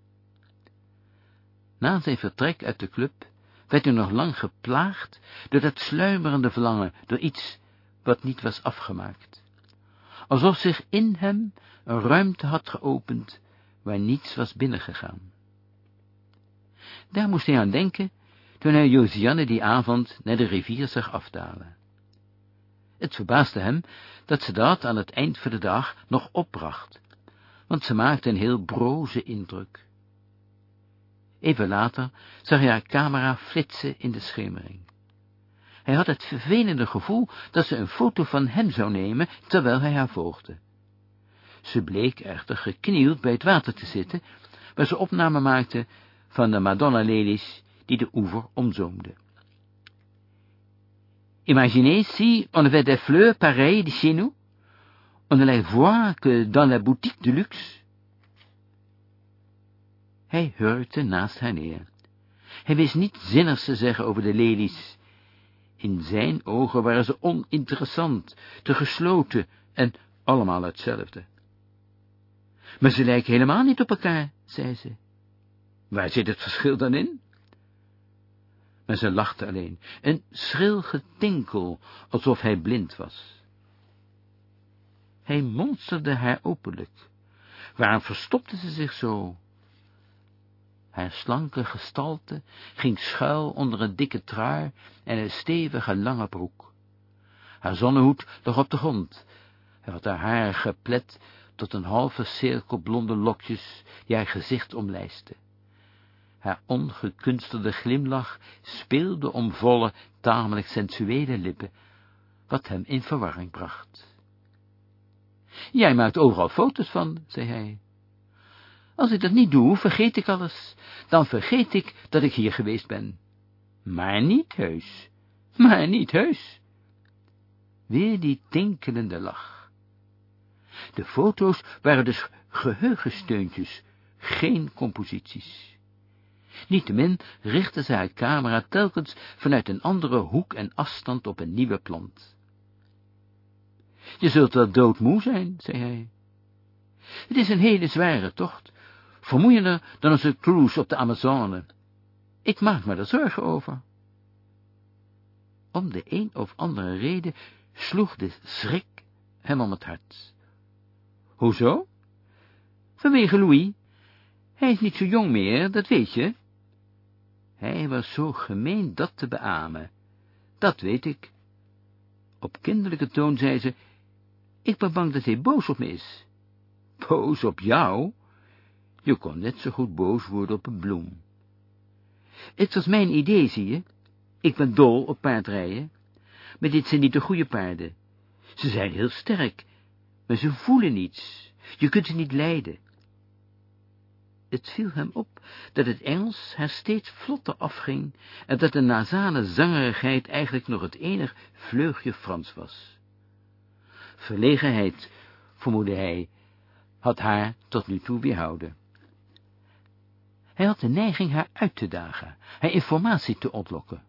Na zijn vertrek uit de club werd hij nog lang geplaagd door dat sluimerende verlangen, door iets wat niet was afgemaakt. Alsof zich in hem een ruimte had geopend, waar niets was binnengegaan. Daar moest hij aan denken, toen hij Josianne die avond naar de rivier zag afdalen. Het verbaasde hem dat ze dat aan het eind van de dag nog opbracht, want ze maakte een heel broze indruk. Even later zag hij haar camera flitsen in de schemering. Hij had het vervelende gevoel dat ze een foto van hem zou nemen, terwijl hij haar volgde. Ze bleek echter geknield bij het water te zitten, waar ze opname maakte van de Madonna-lelies die de oever omzoomden. Imaginez si on avait des fleurs pareilles de chez nous. On les voit que dans la boutique de luxe. Hij hurkte naast haar neer. Hij wist niet zinnigs te zeggen over de lelies. In zijn ogen waren ze oninteressant, te gesloten en allemaal hetzelfde. Maar ze lijken helemaal niet op elkaar, zei ze. Waar zit het verschil dan in? Maar ze lachte alleen, een schril getinkel, alsof hij blind was. Hij monsterde haar openlijk. Waarom verstopte ze zich zo? Haar slanke gestalte ging schuil onder een dikke trui en een stevige lange broek. Haar zonnehoed lag op de grond. Hij had haar haar geplet tot een halve cirkel blonde lokjes die haar gezicht omlijsten. Haar ongekunstelde glimlach speelde om volle, tamelijk sensuele lippen, wat hem in verwarring bracht. Jij maakt overal foto's van, zei hij. Als ik dat niet doe, vergeet ik alles. Dan vergeet ik dat ik hier geweest ben. Maar niet heus. Maar niet heus. Weer die tinkelende lach. De foto's waren dus geheugensteuntjes, geen composities. Niettemin richtte ze haar camera telkens vanuit een andere hoek en afstand op een nieuwe plant. Je zult wel doodmoe zijn, zei hij. Het is een hele zware tocht, vermoeiender dan onze cruise op de Amazone. Ik maak me er zorgen over. Om de een of andere reden sloeg de schrik hem om het hart. Hoezo? Vanwege Louis. Hij is niet zo jong meer, dat weet je. Hij was zo gemeen dat te beamen. Dat weet ik. Op kinderlijke toon zei ze, ik ben bang dat hij boos op me is. Boos op jou? Je kon net zo goed boos worden op een bloem. Het was mijn idee, zie je. Ik ben dol op paardrijden. Maar dit zijn niet de goede paarden. Ze zijn heel sterk, maar ze voelen niets. Je kunt ze niet leiden. Het viel hem op dat het Engels haar steeds vlotter afging en dat de nasale zangerigheid eigenlijk nog het enig vleugje Frans was. Verlegenheid, vermoedde hij, had haar tot nu toe weerhouden. Hij had de neiging haar uit te dagen, haar informatie te ontlokken.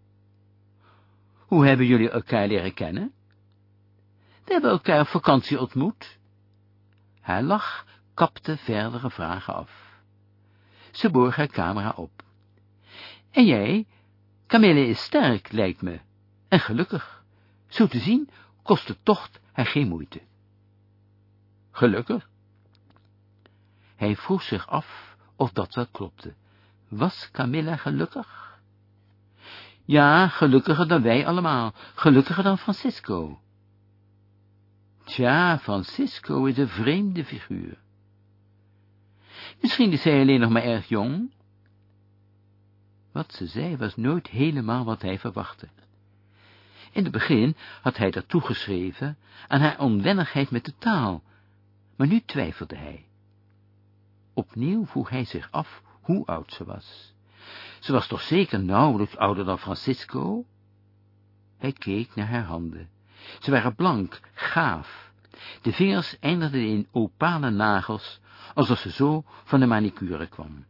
Hoe hebben jullie elkaar leren kennen? We hebben elkaar op vakantie ontmoet. Haar lach kapte verdere vragen af. Ze borg haar camera op. En jij? Camille is sterk, lijkt me, en gelukkig. Zo te zien kost de tocht haar geen moeite. Gelukkig? Hij vroeg zich af of dat wel klopte. Was Camilla gelukkig? Ja, gelukkiger dan wij allemaal, gelukkiger dan Francisco. Tja, Francisco is een vreemde figuur. Misschien is hij alleen nog maar erg jong. Wat ze zei was nooit helemaal wat hij verwachtte. In het begin had hij dat toegeschreven aan haar onwennigheid met de taal, maar nu twijfelde hij. Opnieuw vroeg hij zich af hoe oud ze was. Ze was toch zeker nauwelijks ouder dan Francisco? Hij keek naar haar handen. Ze waren blank, gaaf. De vingers eindigden in opale nagels, alsof ze zo van de manicure kwam.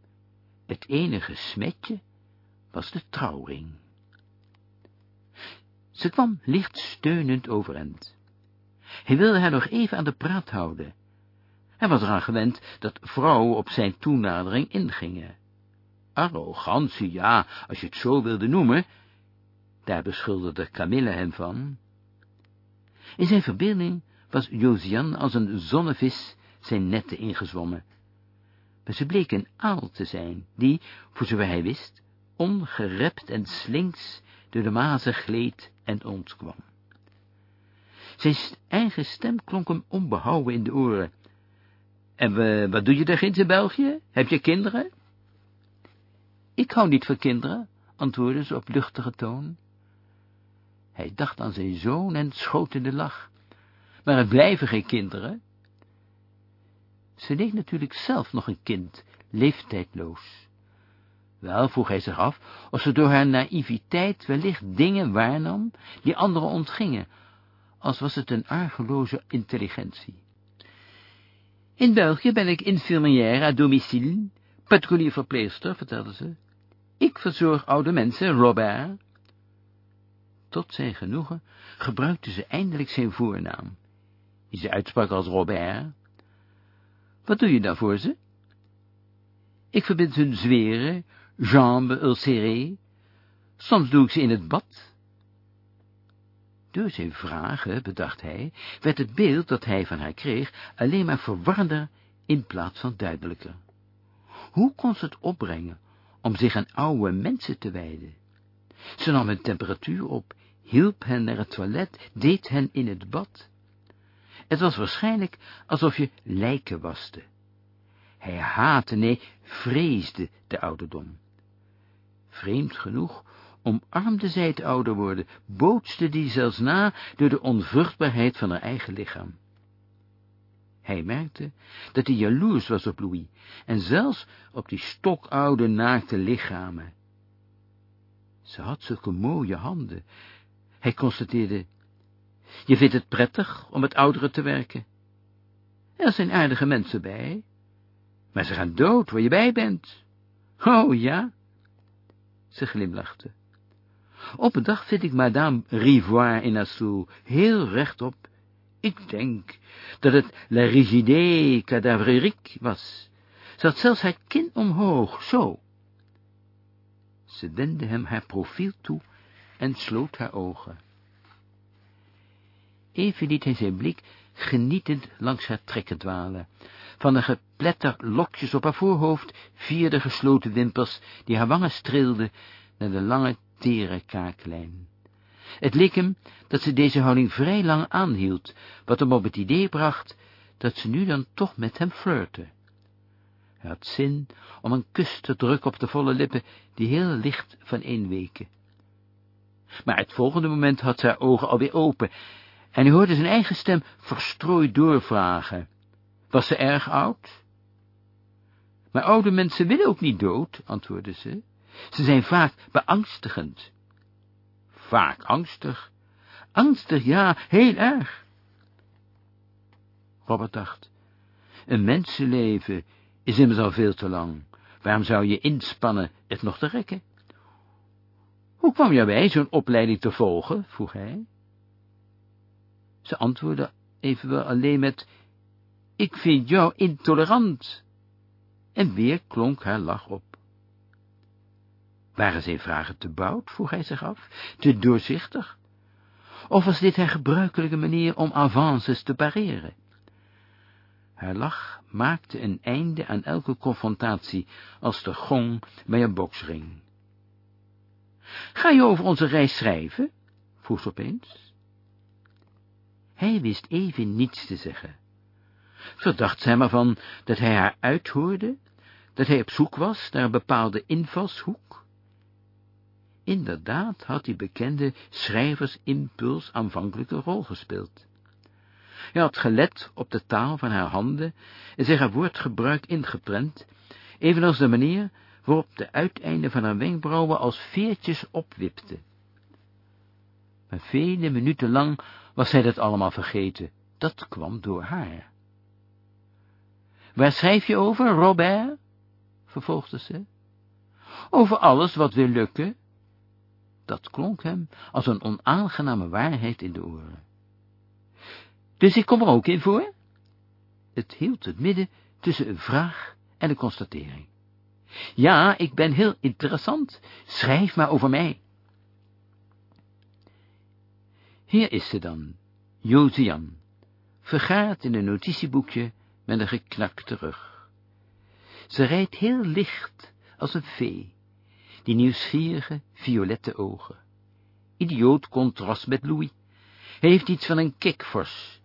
Het enige smetje was de trouwring. Ze kwam licht steunend overeind. Hij wilde haar nog even aan de praat houden. Hij was eraan gewend dat vrouwen op zijn toenadering ingingen. Arrogantie, ja, als je het zo wilde noemen, daar beschuldigde Camille hem van. In zijn verbeelding was Josiane als een zonnevis zijn netten ingezwommen. Maar ze bleek een aal te zijn, die, voor zover hij wist, ongerept en slinks door de mazen gleed en ontkwam. Zijn eigen stem klonk hem onbehouden in de oren. En we, wat doe je daar in België? Heb je kinderen? Ik hou niet van kinderen, antwoordde ze op luchtige toon. Hij dacht aan zijn zoon en schoot in de lach. Maar het blijven geen kinderen. Ze leek natuurlijk zelf nog een kind, leeftijdloos. Wel, vroeg hij zich af, of ze door haar naïviteit wellicht dingen waarnam, die anderen ontgingen, als was het een argeloze intelligentie. In België ben ik infirmière à domicile, patrouilleverpleegster, vertelde ze. Ik verzorg oude mensen, Robert. Tot zijn genoegen gebruikte ze eindelijk zijn voornaam, die ze uitsprak als Robert. Wat doe je daar voor ze? Ik verbind hun zweren, jambes ulcérées. Soms doe ik ze in het bad. Door zijn vragen, bedacht hij, werd het beeld dat hij van haar kreeg alleen maar verwarder in plaats van duidelijker. Hoe kon ze het opbrengen om zich aan oude mensen te wijden? Ze nam hun temperatuur op, hielp hen naar het toilet, deed hen in het bad. Het was waarschijnlijk alsof je lijken waste. Hij haatte, nee, vreesde de ouderdom. Vreemd genoeg omarmde zij het ouder worden, bootste die zelfs na door de onvruchtbaarheid van haar eigen lichaam. Hij merkte dat hij jaloers was op Louis, en zelfs op die stokoude, naakte lichamen. Ze had zulke mooie handen. Hij constateerde, je vindt het prettig om met ouderen te werken. Er zijn aardige mensen bij, maar ze gaan dood waar je bij bent. Oh, ja? Ze glimlachte. Op een dag vind ik madame Rivoire in Nassau heel rechtop. Ik denk dat het la rigidée cadaverique was. Ze had zelfs haar kin omhoog, zo. Ze wendde hem haar profiel toe en sloot haar ogen. Even liet hij zijn blik genietend langs haar trekken dwalen. Van de gepletter lokjes op haar voorhoofd, vier de gesloten wimpers, die haar wangen streelden, naar de lange, tere kaaklijn. Het leek hem dat ze deze houding vrij lang aanhield, wat hem op het idee bracht dat ze nu dan toch met hem flirte. Hij had zin om een kus te drukken op de volle lippen, die heel licht van weken. Maar het volgende moment had zijn ogen alweer open, en hij hoorde zijn eigen stem verstrooid doorvragen. Was ze erg oud? Maar oude mensen willen ook niet dood, antwoordde ze. Ze zijn vaak beangstigend. Vaak angstig? Angstig, ja, heel erg. Robert dacht, een mensenleven is immers al veel te lang. Waarom zou je inspannen het nog te rekken? Hoe kwam jij bij zo'n opleiding te volgen? vroeg hij. Ze antwoordde evenwel alleen met, ik vind jou intolerant. En weer klonk haar lach op. Waren zijn vragen te bout, vroeg hij zich af, te doorzichtig? Of was dit haar gebruikelijke manier om avances te pareren? Haar lach maakte een einde aan elke confrontatie als de gong bij een boksring. Ga je over onze reis schrijven? vroeg ze opeens. Hij wist even niets te zeggen. Verdacht zij maar van dat hij haar uithoorde, dat hij op zoek was naar een bepaalde invalshoek? Inderdaad had die bekende schrijversimpuls aanvankelijke rol gespeeld. Hij had gelet op de taal van haar handen en zich haar woordgebruik ingeprent, evenals de manier waarop de uiteinden van haar wenkbrauwen als veertjes opwipte. Maar vele minuten lang was hij dat allemaal vergeten. Dat kwam door haar. Waar schrijf je over, Robert? vervolgde ze. Over alles wat wil lukken. Dat klonk hem als een onaangename waarheid in de oren. Dus ik kom er ook in voor? Het hield het midden tussen een vraag en een constatering. Ja, ik ben heel interessant. Schrijf maar over mij. Hier is ze dan, Josian, vergaard in een notitieboekje met een geknakte rug. Ze rijdt heel licht als een vee, die nieuwsgierige, violette ogen. Idioot contrast met Louis. Heeft iets van een kikvors,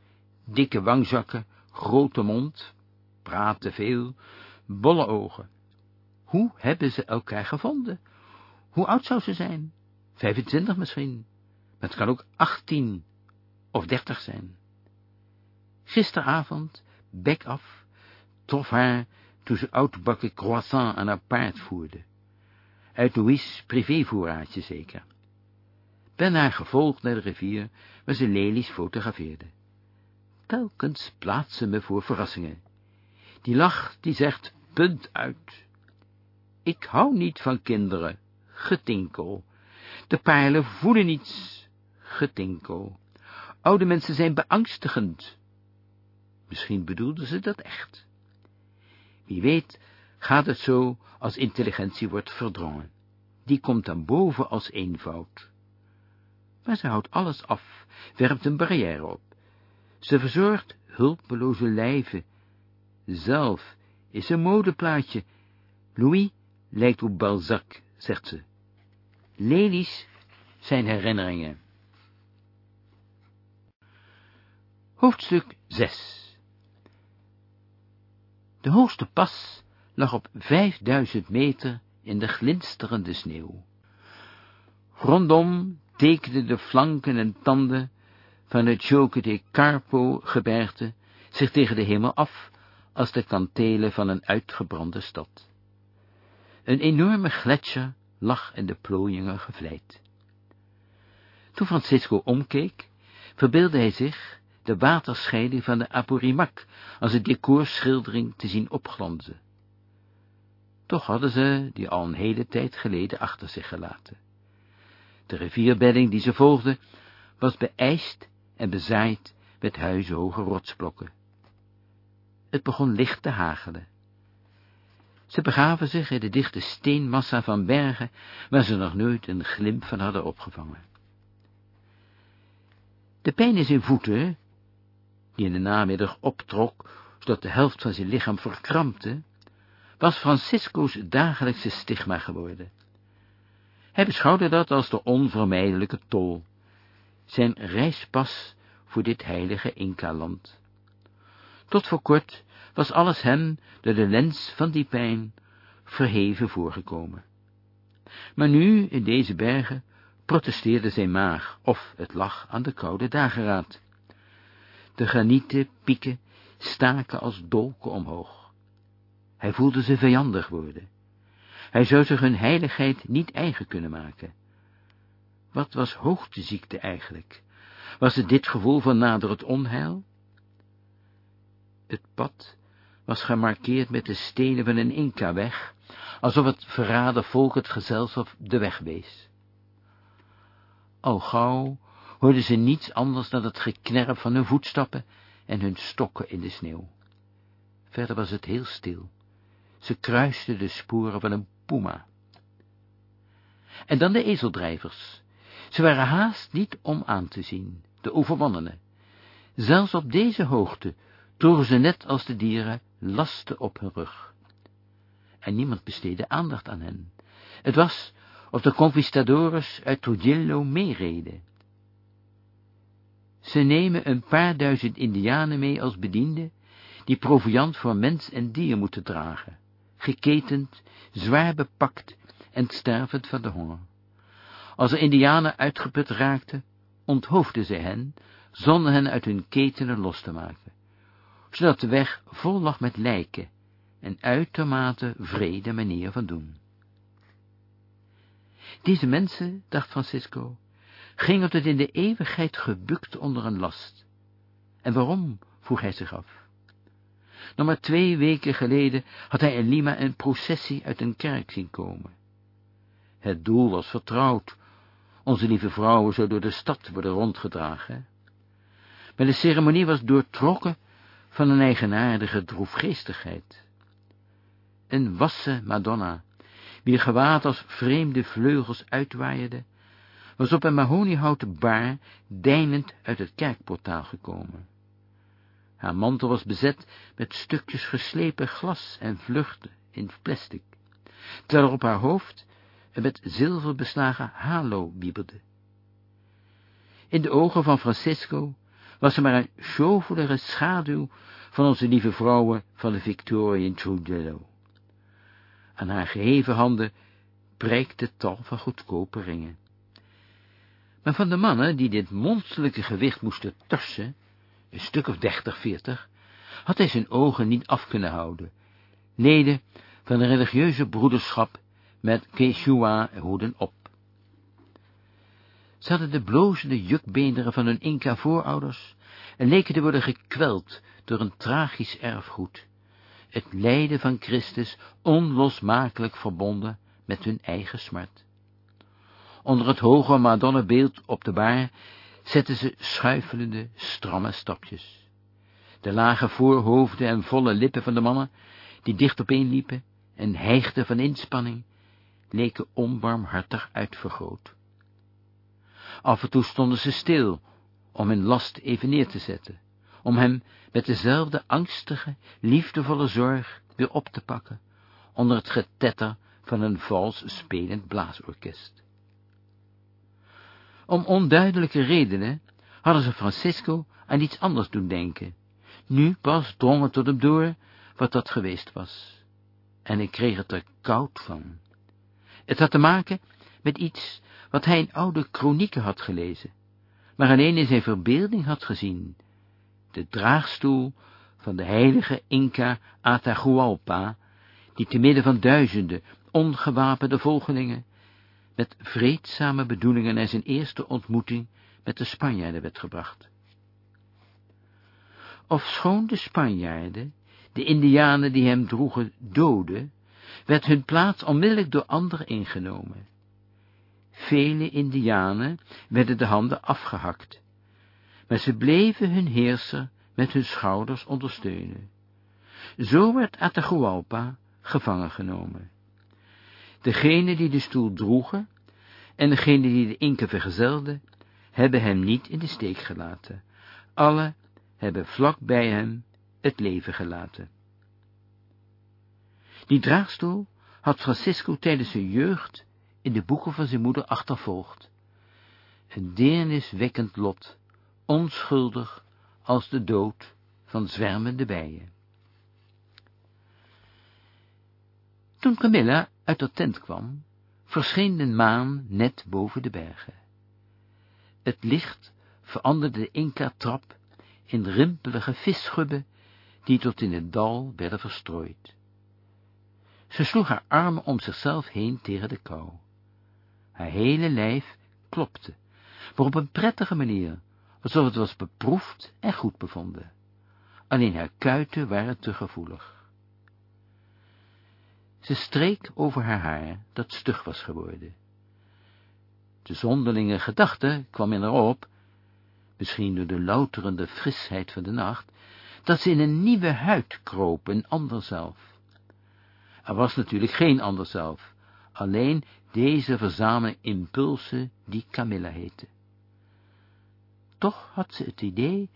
dikke wangzakken, grote mond, praat te veel, bolle ogen. Hoe hebben ze elkaar gevonden? Hoe oud zou ze zijn? Vijfentwintig misschien. Het kan ook achttien of dertig zijn. Gisteravond, bek af, trof haar toen ze oudbakken croissant aan haar paard voerde. Uit Louis' privévoorraadje zeker. Ben haar gevolgd naar de rivier, waar ze lelies fotografeerde. Telkens plaatsen me voor verrassingen. Die lach, die zegt, punt uit. Ik hou niet van kinderen, getinkel. De paarlen voelen niets, getinkel. Oude mensen zijn beangstigend. Misschien bedoelden ze dat echt. Wie weet gaat het zo als intelligentie wordt verdrongen. Die komt dan boven als eenvoud. Maar ze houdt alles af, werpt een barrière op. Ze verzorgt hulpeloze lijven. Zelf is een modeplaatje. Louis lijkt op Balzac, zegt ze. Lelies zijn herinneringen. Hoofdstuk 6 De hoogste pas lag op 5000 meter in de glinsterende sneeuw. Rondom tekenden de flanken en tanden van het Joke de Carpo gebergte zich tegen de hemel af als de kantelen van een uitgebrande stad. Een enorme gletsjer lag in de plooiingen gevleid. Toen Francisco omkeek, verbeeldde hij zich de waterscheiding van de Apurimac als een decorschildering te zien opglanzen. Toch hadden ze die al een hele tijd geleden achter zich gelaten. De rivierbedding die ze volgde, was beijst en bezaaid met huizenhoge rotsblokken. Het begon licht te hagelen. Ze begaven zich in de dichte steenmassa van bergen, waar ze nog nooit een glimp van hadden opgevangen. De pijn in zijn voeten, die in de namiddag optrok, zodat de helft van zijn lichaam verkrampte, was Francisco's dagelijkse stigma geworden. Hij beschouwde dat als de onvermijdelijke tol, zijn reispas voor dit heilige Inca-land. Tot voor kort was alles hem, door de lens van die pijn, verheven voorgekomen. Maar nu, in deze bergen, protesteerde zijn maag, of het lag aan de koude dageraad. De granieten pieken staken als dolken omhoog. Hij voelde ze vijandig worden. Hij zou zich hun heiligheid niet eigen kunnen maken. Wat was hoogteziekte eigenlijk? Was het dit gevoel van naderend onheil? Het pad was gemarkeerd met de stenen van een Inca-weg, alsof het verraden volk het gezelschap de weg wees. Al gauw hoorden ze niets anders dan het geknerp van hun voetstappen en hun stokken in de sneeuw. Verder was het heel stil. Ze kruisten de sporen van een puma. En dan de ezeldrijvers. Ze waren haast niet om aan te zien, de overwonnenen. Zelfs op deze hoogte droegen ze net als de dieren lasten op hun rug. En niemand besteedde aandacht aan hen. Het was of de conquistadores uit Trujillo meereden. Ze nemen een paar duizend indianen mee als bedienden, die proviand voor mens en dier moeten dragen, geketend, zwaar bepakt en stervend van de honger. Als de indianen uitgeput raakten, onthoofden zij hen, zonder hen uit hun ketenen los te maken, zodat de weg vol lag met lijken, en uitermate vrede manier van doen. Deze mensen, dacht Francisco, gingen tot in de eeuwigheid gebukt onder een last. En waarom, vroeg hij zich af. Nog maar twee weken geleden had hij in Lima een processie uit een kerk zien komen. Het doel was vertrouwd. Onze lieve vrouwen zou door de stad worden rondgedragen. Maar de ceremonie was doortrokken van een eigenaardige droefgeestigheid. Een wassen Madonna, wier gewaad als vreemde vleugels uitwaaide, was op een mahoniehouten baar deinend uit het kerkportaal gekomen. Haar mantel was bezet met stukjes geslepen glas en vluchten in plastic, terwijl er op haar hoofd een met zilver beslagen halo wiebelde. In de ogen van Francisco was er maar een sjovelijke schaduw van onze lieve vrouwen van de Victorian Trujillo. Aan haar geheven handen prijkte tal van goedkope ringen. Maar van de mannen die dit monsterlijke gewicht moesten torsen, een stuk of dertig, veertig, had hij zijn ogen niet af kunnen houden. Leden van de religieuze broederschap met Quechua hoeden op. Ze hadden de blozende jukbeenderen van hun Inca-voorouders en leken te worden gekweld door een tragisch erfgoed, het lijden van Christus onlosmakelijk verbonden met hun eigen smart. Onder het hoge Madonnebeeld op de baar zetten ze schuifelende, stramme stapjes. De lage voorhoofden en volle lippen van de mannen, die dicht opeen liepen en hijgden van inspanning, leken onbarmhartig uitvergroot. Af en toe stonden ze stil, om hun last even neer te zetten, om hem met dezelfde angstige, liefdevolle zorg weer op te pakken, onder het getetter van een vals spelend blaasorkest. Om onduidelijke redenen hadden ze Francisco aan iets anders doen denken. Nu pas drong het tot hem door wat dat geweest was. En ik kreeg het er koud van. Het had te maken met iets wat hij in oude kronieken had gelezen, maar alleen in zijn verbeelding had gezien, de draagstoel van de heilige Inca Atahualpa, die te midden van duizenden ongewapende volgelingen, met vreedzame bedoelingen naar zijn eerste ontmoeting met de Spanjaarden werd gebracht. Ofschoon de Spanjaarden, de Indianen die hem droegen, doden, werd hun plaats onmiddellijk door anderen ingenomen. Vele Indianen werden de handen afgehakt, maar ze bleven hun heerser met hun schouders ondersteunen. Zo werd Atahualpa gevangen genomen. Degene die de stoel droegen en degene die de inken vergezelden, hebben hem niet in de steek gelaten. Alle hebben vlak bij hem het leven gelaten. Die draagstoel had Francisco tijdens zijn jeugd in de boeken van zijn moeder achtervolgd. Een deerniswekkend lot, onschuldig als de dood van zwermende bijen. Toen Camilla uit de tent kwam, verscheen de maan net boven de bergen. Het licht veranderde de Inca-trap in rimpelige visschubben, die tot in het dal werden verstrooid. Ze sloeg haar armen om zichzelf heen tegen de kou. Haar hele lijf klopte, maar op een prettige manier, alsof het was beproefd en goed bevonden. Alleen haar kuiten waren te gevoelig. Ze streek over haar haar, dat stug was geworden. De zonderlinge gedachte kwam in haar op, misschien door de louterende frisheid van de nacht, dat ze in een nieuwe huid kroop, een ander zelf. Er was natuurlijk geen ander zelf, alleen deze verzameling impulsen die Camilla heette. Toch had ze het idee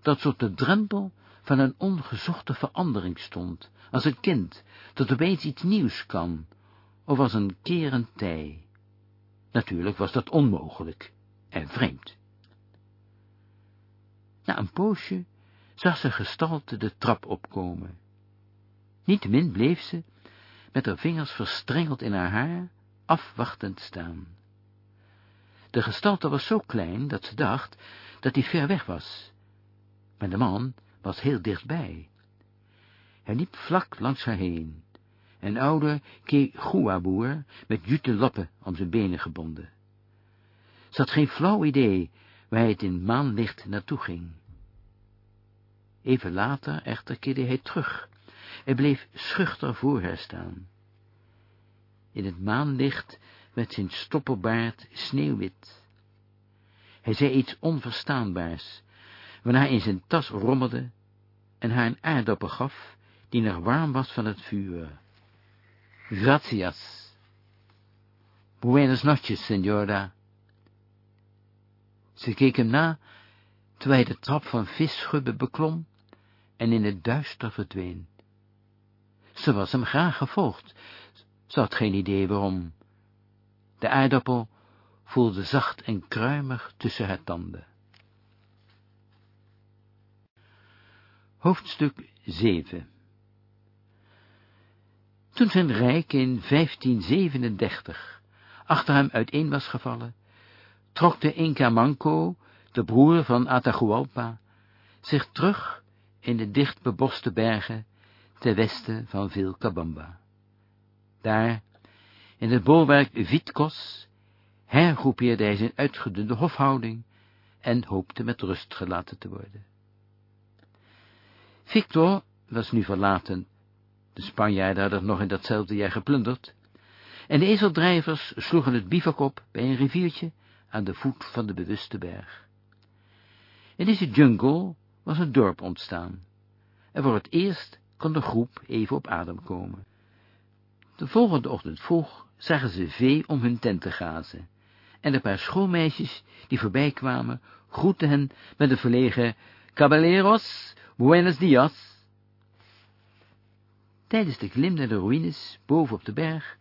dat ze op de drempel van een ongezochte verandering stond, als een kind dat opeens iets nieuws kan, of als een kerend tij. Natuurlijk was dat onmogelijk en vreemd. Na een poosje zag ze gestalte de trap opkomen. Niettemin bleef ze, met haar vingers verstrengeld in haar haar, afwachtend staan. De gestalte was zo klein dat ze dacht dat hij ver weg was, maar de man was heel dichtbij. Hij liep vlak langs haar heen, een oude Keguaboer met jute lappen om zijn benen gebonden. Ze had geen flauw idee waar hij het in maanlicht naartoe ging. Even later echter keerde hij terug en bleef schuchter voor haar staan. In het maanlicht werd zijn stoppelbaard sneeuwwit. Hij zei iets onverstaanbaars, waarna hij in zijn tas rommelde en haar een aardappel gaf, die nog warm was van het vuur. Gracias. Buenas noches, senora. Ze keek hem na, terwijl hij de trap van visschubben beklom en in het duister verdween. Ze was hem graag gevolgd, ze had geen idee waarom. De aardappel voelde zacht en kruimig tussen haar tanden. Hoofdstuk 7 Toen zijn rijk in 1537 achter hem uiteen was gevallen, trok de Inca Manco, de broer van Atahualpa, zich terug in de dicht beboste bergen ten westen van Vilcabamba. Daar, in het bolwerk Vitkos, hergroepeerde hij zijn uitgedunde hofhouding en hoopte met rust gelaten te worden. Victor was nu verlaten, de Spanjaarden hadden nog in datzelfde jaar geplunderd, en de ezeldrijvers sloegen het bivak op bij een riviertje aan de voet van de bewuste berg. In deze jungle was een dorp ontstaan, en voor het eerst kon de groep even op adem komen. De volgende ochtend vroeg zagen ze vee om hun tent te gazen, en een paar schoolmeisjes die voorbij kwamen, groetten hen met een verlegen Caballeros, buenos dias. Tijdens de klim naar de ruïnes boven op de berg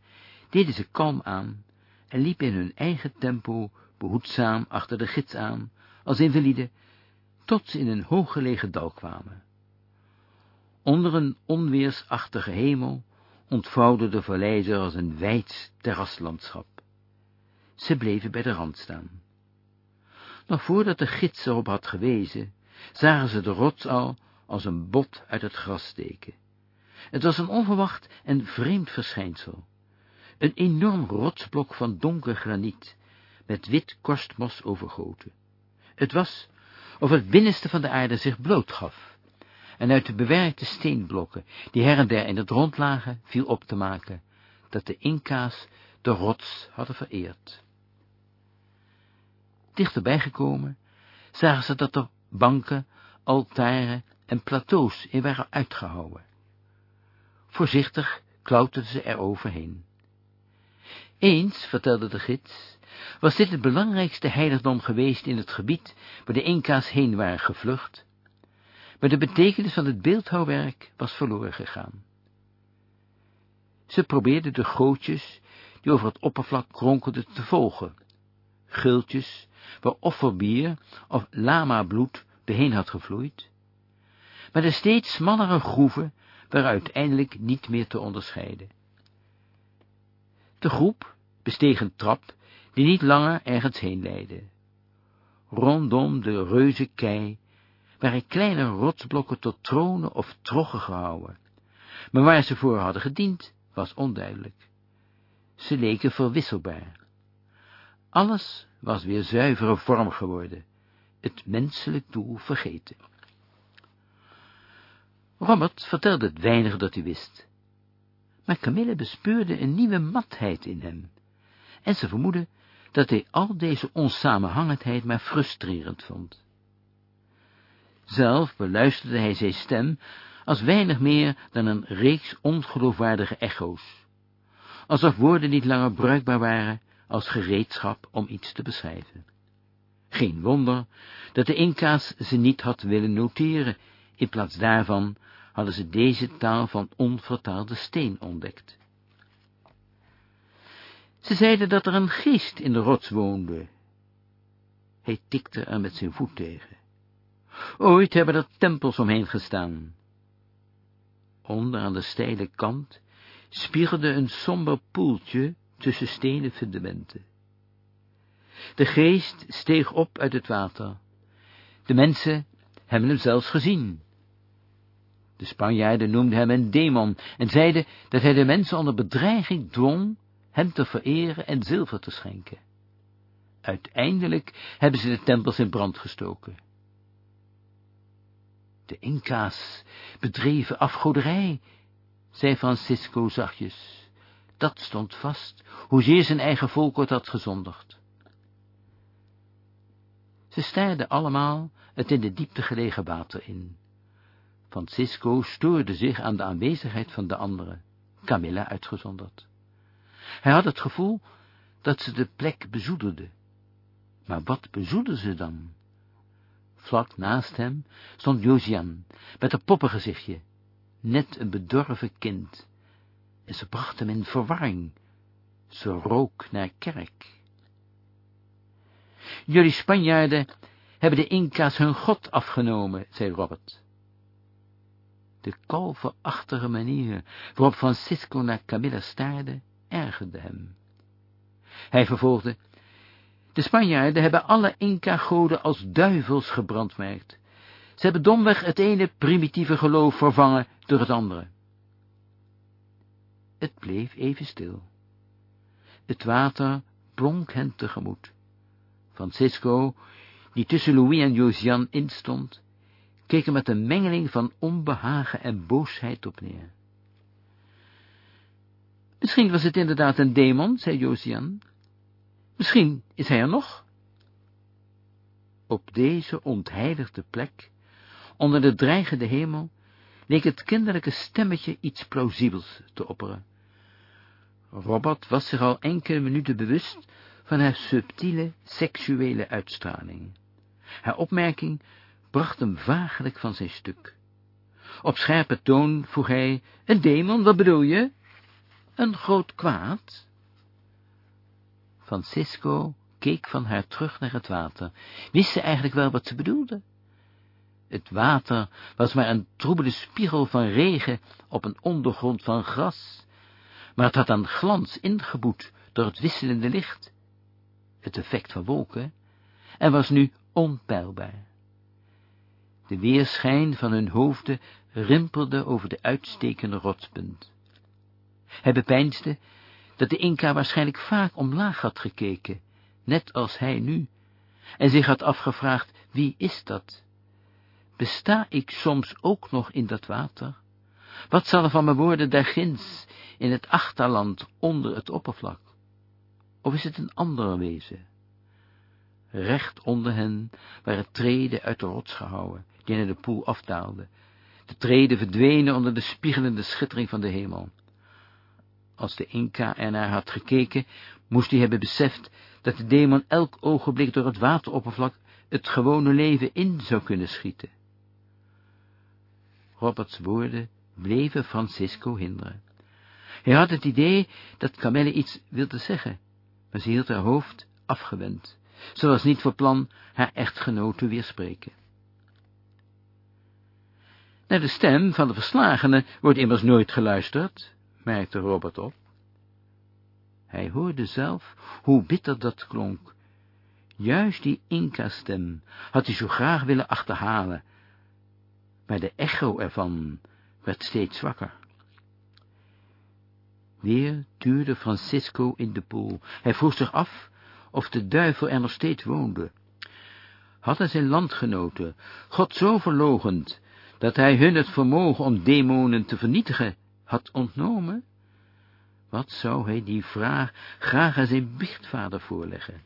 deden ze kalm aan en liepen in hun eigen tempo behoedzaam achter de gids aan, als invalide, tot ze in een hooggelegen dal kwamen. Onder een onweersachtige hemel ontvouwde de vallei zich als een wijd terraslandschap. Ze bleven bij de rand staan. Nog voordat de gids erop had gewezen, zagen ze de rots al als een bot uit het gras steken. Het was een onverwacht en vreemd verschijnsel. Een enorm rotsblok van donker graniet, met wit korstmos overgoten. Het was of het binnenste van de aarde zich blootgaf, en uit de bewerkte steenblokken, die her en der in het rond lagen, viel op te maken, dat de Inca's de rots hadden vereerd. Dichterbij gekomen, zagen ze dat er banken, altaren en plateaus in waren uitgehouwen. Voorzichtig klauterden ze er overheen. Eens, vertelde de gids, was dit het belangrijkste heiligdom geweest in het gebied waar de Inca's heen waren gevlucht, maar de betekenis van het beeldhouwwerk was verloren gegaan. Ze probeerden de gootjes, die over het oppervlak kronkelden, te volgen, gultjes, waar offerbier of lama-bloed doorheen had gevloeid, maar de steeds smallere groeven waren uiteindelijk niet meer te onderscheiden. De groep besteeg een trap die niet langer ergens heen leidde. Rondom de reuze kei waren kleine rotsblokken tot tronen of troggen gehouden, maar waar ze voor hadden gediend, was onduidelijk. Ze leken verwisselbaar. Alles was weer zuivere vorm geworden, het menselijk doel vergeten. Robert vertelde het weinige dat hij wist, maar Camille bespeurde een nieuwe matheid in hem, en ze vermoedde dat hij al deze onsamenhangendheid maar frustrerend vond. Zelf beluisterde hij zijn stem als weinig meer dan een reeks ongeloofwaardige echo's, alsof woorden niet langer bruikbaar waren als gereedschap om iets te beschrijven. Geen wonder dat de Inca's ze niet had willen noteren, in plaats daarvan hadden ze deze taal van onvertaalde steen ontdekt. Ze zeiden dat er een geest in de rots woonde. Hij tikte er met zijn voet tegen. Ooit hebben er tempels omheen gestaan. Onder aan de steile kant spiegelde een somber poeltje tussen stenen fundamenten. De geest steeg op uit het water. De mensen hebben hem zelfs gezien. De Spanjaarden noemden hem een demon en zeiden dat hij de mensen onder bedreiging dwong hem te vereren en zilver te schenken. Uiteindelijk hebben ze de tempels in brand gestoken. De Inca's bedreven afgoderij, zei Francisco zachtjes. Dat stond vast, hoezeer zijn eigen volk het had gezondigd. Ze staarden allemaal het in de diepte gelegen water in. Francisco stoorde zich aan de aanwezigheid van de anderen, Camilla uitgezonderd. Hij had het gevoel dat ze de plek bezoedelde. Maar wat bezoedelde ze dan? Vlak naast hem stond Josian, met een poppengezichtje, net een bedorven kind, en ze bracht hem in verwarring. Ze rook naar kerk. Jullie Spanjaarden hebben de Inca's hun god afgenomen, zei Robert. De kalverachtige manier waarop Francisco naar Camilla staarde, ergerde hem. Hij vervolgde, de Spanjaarden hebben alle Inca-goden als duivels gebrandmerkt. Ze hebben domweg het ene primitieve geloof vervangen door het andere. Het bleef even stil. Het water blonk hen tegemoet. Francisco, die tussen Louis en Josiane instond, keek er met een mengeling van onbehagen en boosheid op neer. Misschien was het inderdaad een demon, zei Josian. Misschien is hij er nog. Op deze ontheiligde plek, onder de dreigende hemel, leek het kinderlijke stemmetje iets plausibels te opperen. Robert was zich al enkele minuten bewust van haar subtiele seksuele uitstraling. Haar opmerking bracht hem vagelijk van zijn stuk. Op scherpe toon vroeg hij, een demon, wat bedoel je? Een groot kwaad? Francisco keek van haar terug naar het water. Wist ze eigenlijk wel wat ze bedoelde? Het water was maar een troebele spiegel van regen op een ondergrond van gras, maar het had aan glans ingeboet door het wisselende licht, het effect van wolken, en was nu onpeilbaar. De weerschijn van hun hoofden rimpelde over de uitstekende rotspunt. Hij bepeinsde dat de Inca waarschijnlijk vaak omlaag had gekeken, net als hij nu, en zich had afgevraagd, wie is dat? Besta ik soms ook nog in dat water? Wat zal er van me worden daar ginds, in het achterland onder het oppervlak? Of is het een andere wezen? Recht onder hen waren treden uit de rots gehouwen, naar de poel afdaalden. De treden verdwenen onder de spiegelende schittering van de hemel. Als de Inca ernaar had gekeken, moest hij hebben beseft dat de demon elk ogenblik door het wateroppervlak het gewone leven in zou kunnen schieten. Roberts woorden bleven Francisco hinderen. Hij had het idee dat Camille iets wilde zeggen, maar ze hield haar hoofd afgewend. Ze was niet voor plan haar echtgenoot te weerspreken. Naar de stem van de verslagene wordt immers nooit geluisterd, merkte Robert op. Hij hoorde zelf hoe bitter dat klonk. Juist die Inca-stem had hij zo graag willen achterhalen, maar de echo ervan werd steeds zwakker. Weer tuurde Francisco in de poel. Hij vroeg zich af of de duivel er nog steeds woonde. Hadden zijn landgenoten God zo verlogend, dat hij hun het vermogen om demonen te vernietigen had ontnomen? Wat zou hij die vraag graag aan zijn biechtvader voorleggen?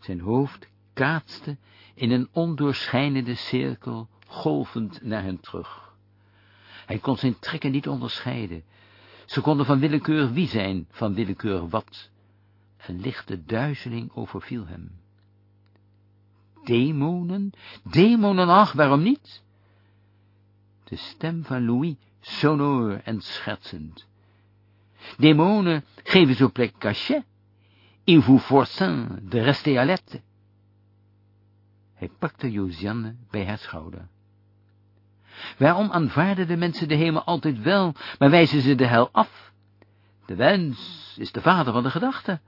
Zijn hoofd kaatste in een ondoorschijnende cirkel, golvend naar hen terug. Hij kon zijn trekken niet onderscheiden. Ze konden van willekeur wie zijn, van willekeur wat. Een lichte duizeling overviel hem. Demonen? Demonen, ach, waarom niet? De stem van Louis, sonor en schertsend. Demonen geven zo plek cachet. Il vous forcin de rester à. Hij pakte Josiane bij haar schouder. Waarom aanvaarden de mensen de hemel altijd wel, maar wijzen ze de hel af? De wens is de vader van de gedachte.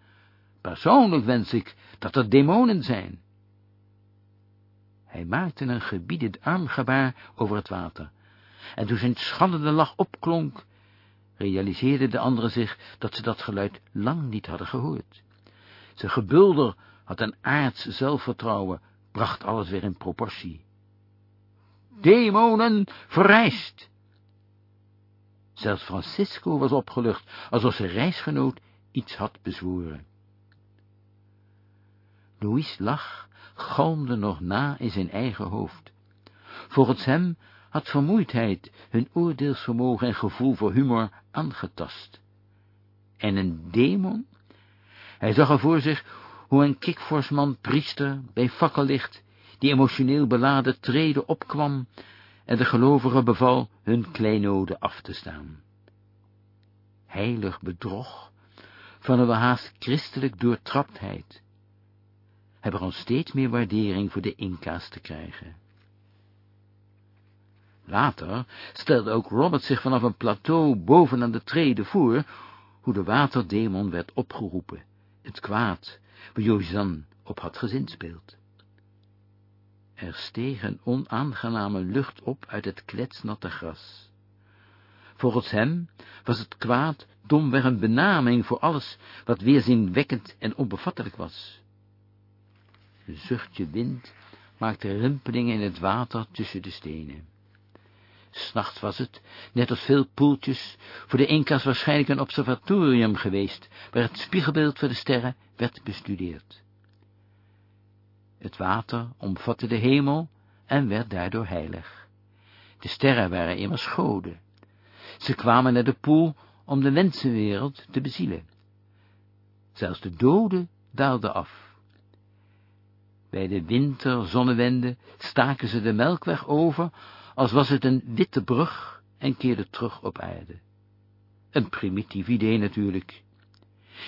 Persoonlijk wens ik dat er demonen zijn. Hij maakte een gebiedend armgebaar over het water, en toen zijn schallende lach opklonk, realiseerden de anderen zich dat ze dat geluid lang niet hadden gehoord. Zijn gebulder had een aards zelfvertrouwen, bracht alles weer in proportie. Demonen verrijst! Zelfs Francisco was opgelucht, alsof zijn reisgenoot iets had bezworen. Louis lach galmde nog na in zijn eigen hoofd. Volgens hem had vermoeidheid hun oordeelsvermogen en gevoel voor humor aangetast. En een demon? Hij zag er voor zich hoe een kikvorsman priester bij fakkellicht die emotioneel beladen treden opkwam en de gelovigen beval hun kleinoden af te staan. Heilig bedrog van een haast christelijk doortraptheid. Hij begon steeds meer waardering voor de Inca's te krijgen. Later stelde ook Robert zich vanaf een plateau bovenaan de treden voor, hoe de waterdemon werd opgeroepen, het kwaad, waar Jozan op had gezinspeeld. Er steeg een onaangename lucht op uit het kletsnatte gras. Volgens hem was het kwaad domweg een benaming voor alles wat weerzinwekkend en onbevattelijk was. Een zuchtje wind maakte rimpelingen in het water tussen de stenen. S'nachts was het, net als veel poeltjes, voor de Inca's waarschijnlijk een observatorium geweest, waar het spiegelbeeld van de sterren werd bestudeerd. Het water omvatte de hemel en werd daardoor heilig. De sterren waren immers goden. Ze kwamen naar de poel om de mensenwereld te bezielen. Zelfs de doden daalden af. Bij de winterzonnewende staken ze de melkweg over, als was het een witte brug, en keerden terug op aarde. Een primitief idee natuurlijk.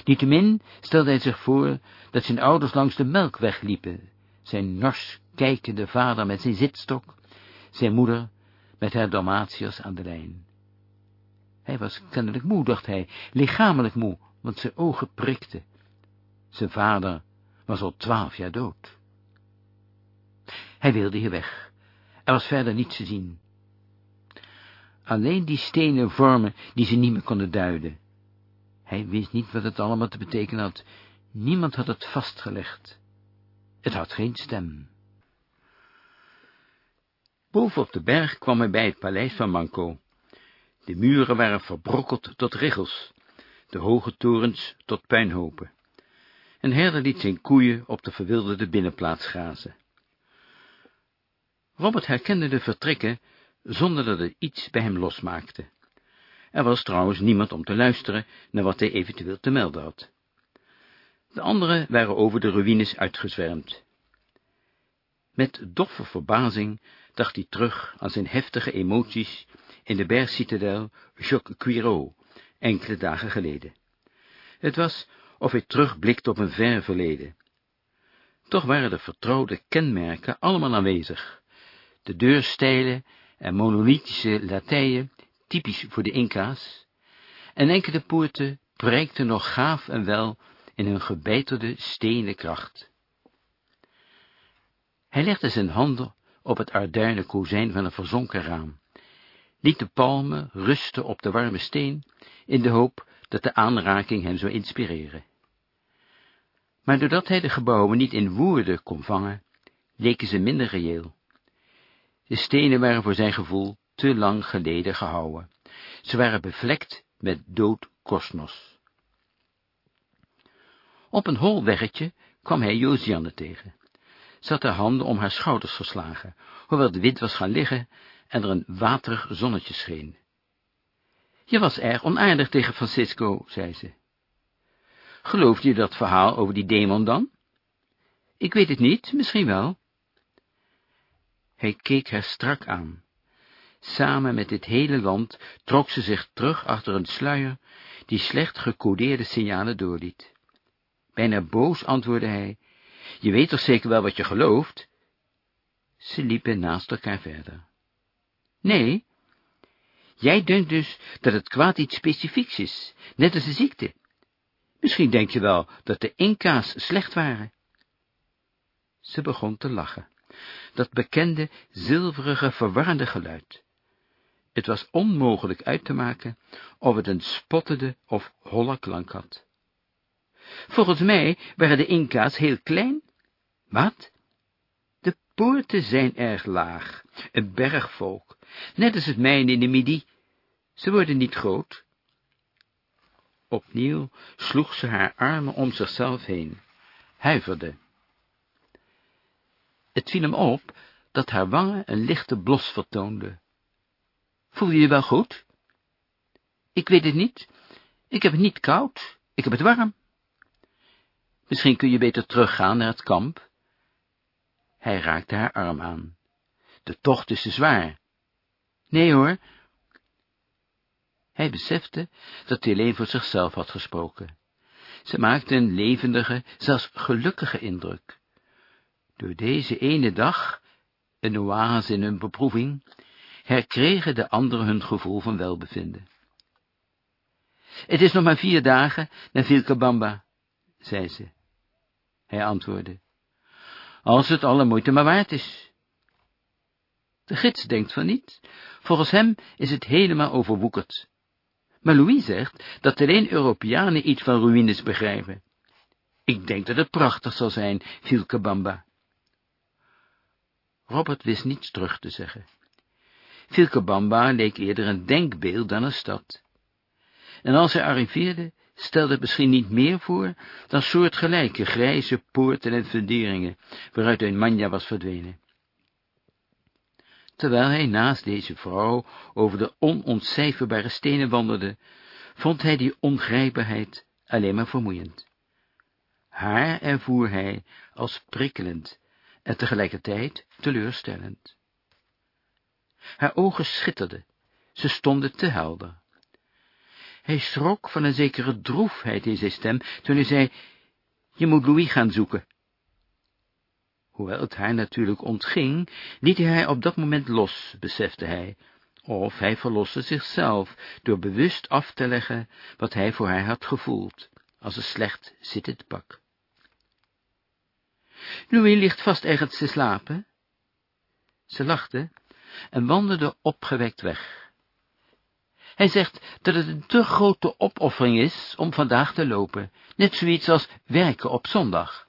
Niettemin stelde hij zich voor dat zijn ouders langs de melkweg liepen, zijn nors kijkende vader met zijn zitstok, zijn moeder met haar Dalmatiërs aan de lijn. Hij was kennelijk moe, dacht hij, lichamelijk moe, want zijn ogen prikten. Zijn vader was al twaalf jaar dood. Hij wilde hier weg. Er was verder niets te zien. Alleen die stenen vormen die ze niet meer konden duiden. Hij wist niet wat het allemaal te betekenen had. Niemand had het vastgelegd. Het had geen stem. Boven op de berg kwam hij bij het paleis van Manco. De muren waren verbrokkeld tot riggels, de hoge torens tot puinhopen. Een herder liet zijn koeien op de verwilderde binnenplaats grazen. Robert herkende de vertrekken zonder dat het iets bij hem losmaakte. Er was trouwens niemand om te luisteren naar wat hij eventueel te melden had. De anderen waren over de ruïnes uitgezwermd. Met doffe verbazing dacht hij terug aan zijn heftige emoties in de bergcitadel Jacques Quiroz, enkele dagen geleden. Het was of hij terugblikte op een ver verleden. Toch waren de vertrouwde kenmerken allemaal aanwezig. De deurstijlen en monolithische latijen, typisch voor de Inca's, en enkele poorten prijkten nog gaaf en wel in hun gebijterde stenen kracht. Hij legde zijn handen op het arduinen kozijn van een verzonken raam, liet de palmen rusten op de warme steen, in de hoop dat de aanraking hem zou inspireren. Maar doordat hij de gebouwen niet in woorden kon vangen, leken ze minder reëel. De stenen waren voor zijn gevoel te lang geleden gehouwen. Ze waren bevlekt met dood kosmos. Op een hol weggetje kwam hij Josianne tegen. Ze had haar handen om haar schouders geslagen, hoewel de wind was gaan liggen en er een waterig zonnetje scheen. Je was erg onaardig tegen Francisco, zei ze. Geloof je dat verhaal over die demon dan? Ik weet het niet, misschien wel. Hij keek haar strak aan. Samen met dit hele land trok ze zich terug achter een sluier, die slecht gecodeerde signalen doorliet. Bijna boos antwoordde hij, je weet toch zeker wel wat je gelooft? Ze liepen naast elkaar verder. Nee, jij denkt dus dat het kwaad iets specifieks is, net als de ziekte. Misschien denk je wel dat de Inca's slecht waren. Ze begon te lachen. Dat bekende, zilverige, verwarrende geluid. Het was onmogelijk uit te maken of het een spottende of holle klank had. Volgens mij waren de Inca's heel klein. Wat? De poorten zijn erg laag, een bergvolk, net als het mijne in de Midi. Ze worden niet groot. Opnieuw sloeg ze haar armen om zichzelf heen, huiverde. Het viel hem op dat haar wangen een lichte blos vertoonden. Voel je je wel goed? Ik weet het niet. Ik heb het niet koud. Ik heb het warm. Misschien kun je beter teruggaan naar het kamp. Hij raakte haar arm aan. De tocht is te zwaar. Nee hoor. Hij besefte dat hij alleen voor zichzelf had gesproken. Ze maakte een levendige, zelfs gelukkige indruk. Door deze ene dag, een oase in hun beproeving, herkregen de anderen hun gevoel van welbevinden. Het is nog maar vier dagen naar Vilcabamba, zei ze. Hij antwoordde, als het alle moeite maar waard is. De gids denkt van niet. Volgens hem is het helemaal overwoekerd. Maar Louis zegt dat alleen Europeanen iets van ruïnes begrijpen. Ik denk dat het prachtig zal zijn, Vilcabamba. Robert wist niets terug te zeggen. Vilcabamba leek eerder een denkbeeld dan een stad. En als hij arriveerde, stelde het misschien niet meer voor dan soortgelijke grijze poorten en funderingen, waaruit een manja was verdwenen. Terwijl hij naast deze vrouw over de onontcijferbare stenen wandelde, vond hij die ongrijpbaarheid alleen maar vermoeiend. Haar ervoer hij als prikkelend en tegelijkertijd teleurstellend. Haar ogen schitterden, ze stonden te helder. Hij schrok van een zekere droefheid in zijn stem, toen hij zei, je moet Louis gaan zoeken. Hoewel het haar natuurlijk ontging, liet hij haar op dat moment los, besefte hij, of hij verloste zichzelf door bewust af te leggen wat hij voor haar had gevoeld, als een slecht zittend pak. Louis ligt vast ergens te slapen. Ze lachte en wandelde opgewekt weg. Hij zegt dat het een te grote opoffering is om vandaag te lopen, net zoiets als werken op zondag.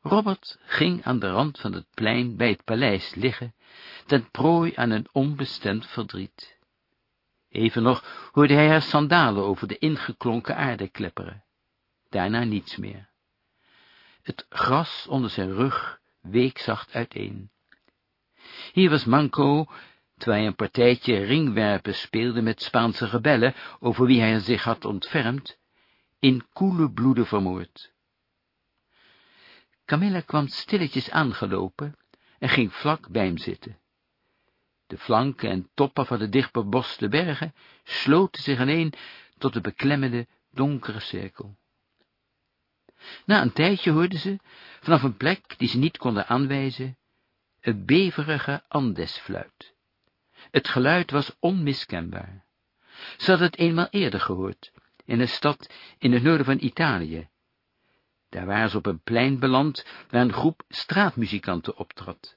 Robert ging aan de rand van het plein bij het paleis liggen, ten prooi aan een onbestemd verdriet. Even nog hoorde hij haar sandalen over de ingeklonken aarde klepperen. Daarna niets meer. Het gras onder zijn rug week zacht uiteen. Hier was Manco, terwijl hij een partijtje ringwerpen speelde met Spaanse rebellen, over wie hij zich had ontfermd, in koele bloeden vermoord. Camilla kwam stilletjes aangelopen en ging vlak bij hem zitten. De flanken en toppen van de dichtbeboste bergen sloten zich aaneen tot de beklemmende, donkere cirkel. Na een tijdje hoorden ze, vanaf een plek die ze niet konden aanwijzen, een beverige Andesfluit. Het geluid was onmiskenbaar. Ze hadden het eenmaal eerder gehoord, in een stad in het noorden van Italië. Daar waren ze op een plein beland, waar een groep straatmuzikanten optrad.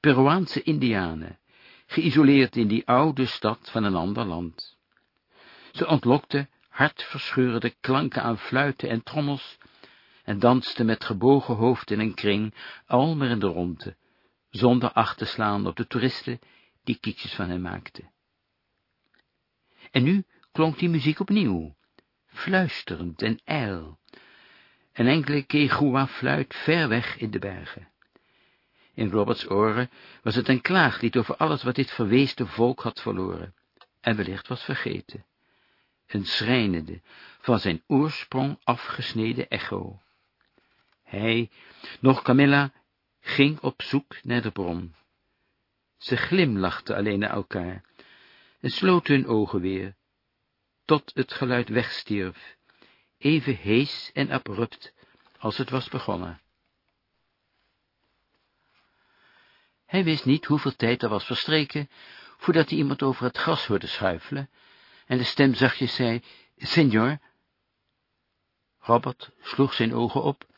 Peruaanse indianen, geïsoleerd in die oude stad van een ander land. Ze ontlokten hartverscheurende klanken aan fluiten en trommels, en dansten met gebogen hoofd in een kring, al maar in de ronde, zonder acht te slaan op de toeristen die kiekjes van hen maakten. En nu klonk die muziek opnieuw, fluisterend en ijl, een enkele kegua fluit ver weg in de bergen. In Roberts oren was het een klaaglied over alles wat dit verweesde volk had verloren, en wellicht was vergeten. Een schrijnende, van zijn oorsprong afgesneden echo. Hij, nog Camilla, ging op zoek naar de bron. Ze glimlachten alleen naar elkaar en sloten hun ogen weer, tot het geluid wegstierf, even hees en abrupt als het was begonnen. Hij wist niet hoeveel tijd er was verstreken, voordat hij iemand over het gras hoorde schuifelen, en de stem zachtjes zei, Senor. Robert sloeg zijn ogen op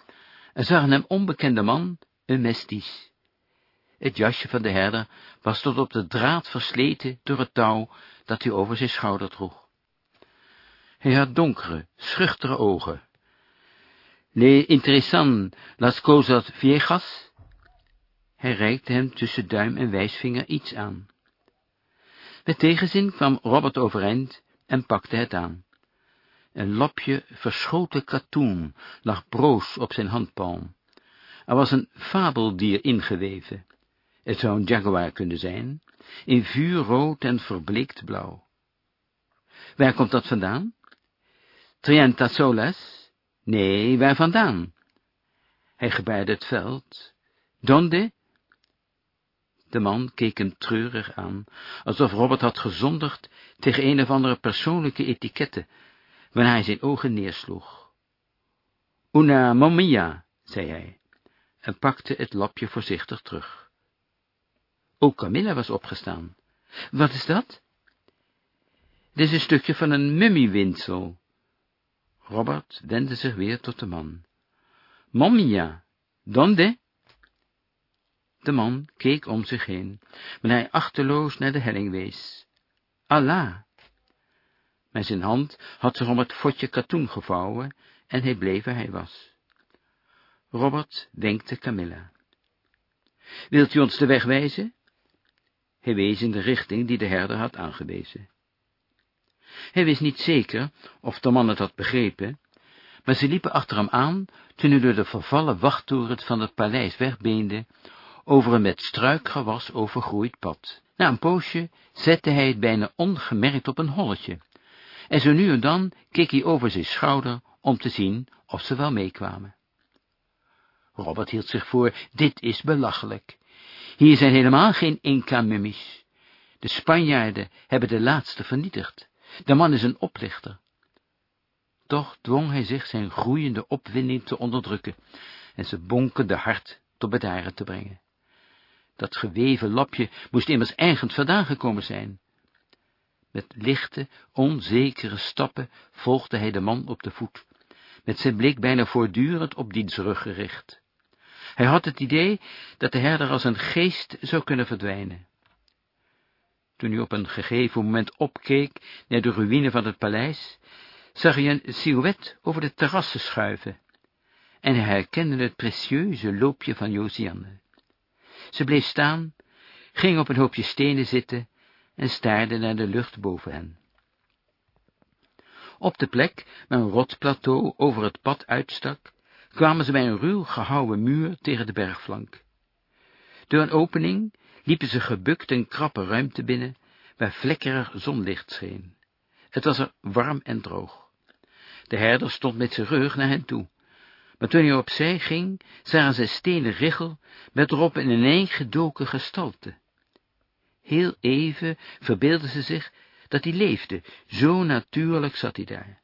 en zag een onbekende man, een mesties. Het jasje van de herder was tot op de draad versleten door het touw dat hij over zijn schouder droeg. Hij had donkere, schuchtere ogen. Le interesan las cosas viejas? Hij reikte hem tussen duim en wijsvinger iets aan. Met tegenzin kwam Robert overeind en pakte het aan. Een lapje verschoten katoen lag broos op zijn handpalm. Er was een fabeldier ingeweven. Het zou een jaguar kunnen zijn, in vuurrood en verbleekt blauw. Waar komt dat vandaan? Trienta solas? Nee, waar vandaan? Hij gebaarde het veld. Donde? De man keek hem treurig aan, alsof Robert had gezondigd tegen een of andere persoonlijke etikette, wanneer hij zijn ogen neersloeg. Una momia, zei hij, en pakte het lapje voorzichtig terug. Ook Camilla was opgestaan. Wat is dat? Dit is een stukje van een mummiewinsel. Robert wendde zich weer tot de man. Momia, donde? De man keek om zich heen, wanneer hij achterloos naar de helling wees. Allah! Met zijn hand had zich om het fotje katoen gevouwen, en hij bleef waar hij was. Robert wenkte Camilla. Wilt u ons de weg wijzen? Hij wees in de richting die de herder had aangewezen. Hij wist niet zeker of de man het had begrepen, maar ze liepen achter hem aan, toen hij door de vervallen wachttoren van het paleis wegbeende, over een met struikgewas overgroeid pad. Na een poosje zette hij het bijna ongemerkt op een holletje, en zo nu en dan keek hij over zijn schouder om te zien of ze wel meekwamen. Robert hield zich voor, dit is belachelijk. Hier zijn helemaal geen Inca-mummies. De Spanjaarden hebben de laatste vernietigd. De man is een oplichter. Toch dwong hij zich zijn groeiende opwinding te onderdrukken en ze bonkende hart tot bedaren te brengen. Dat geweven lapje moest immers ergens vandaan gekomen zijn. Met lichte, onzekere stappen volgde hij de man op de voet, met zijn blik bijna voortdurend op diens rug gericht. Hij had het idee dat de herder als een geest zou kunnen verdwijnen. Toen hij op een gegeven moment opkeek naar de ruïne van het paleis, zag hij een silhouet over de terrassen schuiven, en hij herkende het precieuze loopje van Josianne. Ze bleef staan, ging op een hoopje stenen zitten en staarde naar de lucht boven hen. Op de plek, waar een rotplateau over het pad uitstak, kwamen ze bij een ruw gehouwen muur tegen de bergflank. Door een opening liepen ze gebukt een krappe ruimte binnen, waar vlekkerig zonlicht scheen. Het was er warm en droog. De herder stond met zijn rug naar hen toe. Maar toen hij opzij ging, zagen ze stenen richel met erop een ineengedoken gestalte. Heel even verbeelden ze zich dat hij leefde, zo natuurlijk zat hij daar.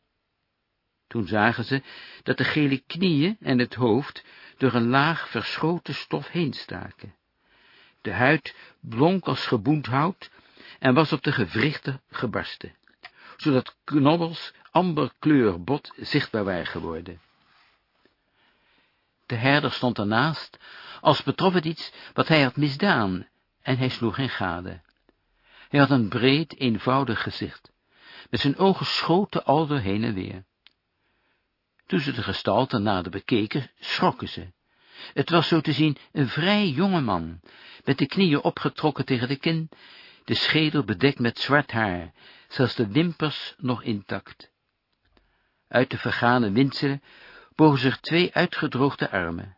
Toen zagen ze dat de gele knieën en het hoofd door een laag verschoten stof heen staken. De huid blonk als geboend hout en was op de gewrichten gebarsten, zodat knobbels amberkleur bot zichtbaar waren geworden. De herder stond ernaast, als betrof het iets wat hij had misdaan, en hij sloeg geen gade. Hij had een breed, eenvoudig gezicht, met zijn ogen schoten aldo heen en weer. Toen ze de gestalte nader bekeken, schrokken ze. Het was zo te zien een vrij jonge man, met de knieën opgetrokken tegen de kin, de schedel bedekt met zwart haar, zelfs de wimpers nog intact. Uit de vergane windselen bogen zich twee uitgedroogde armen.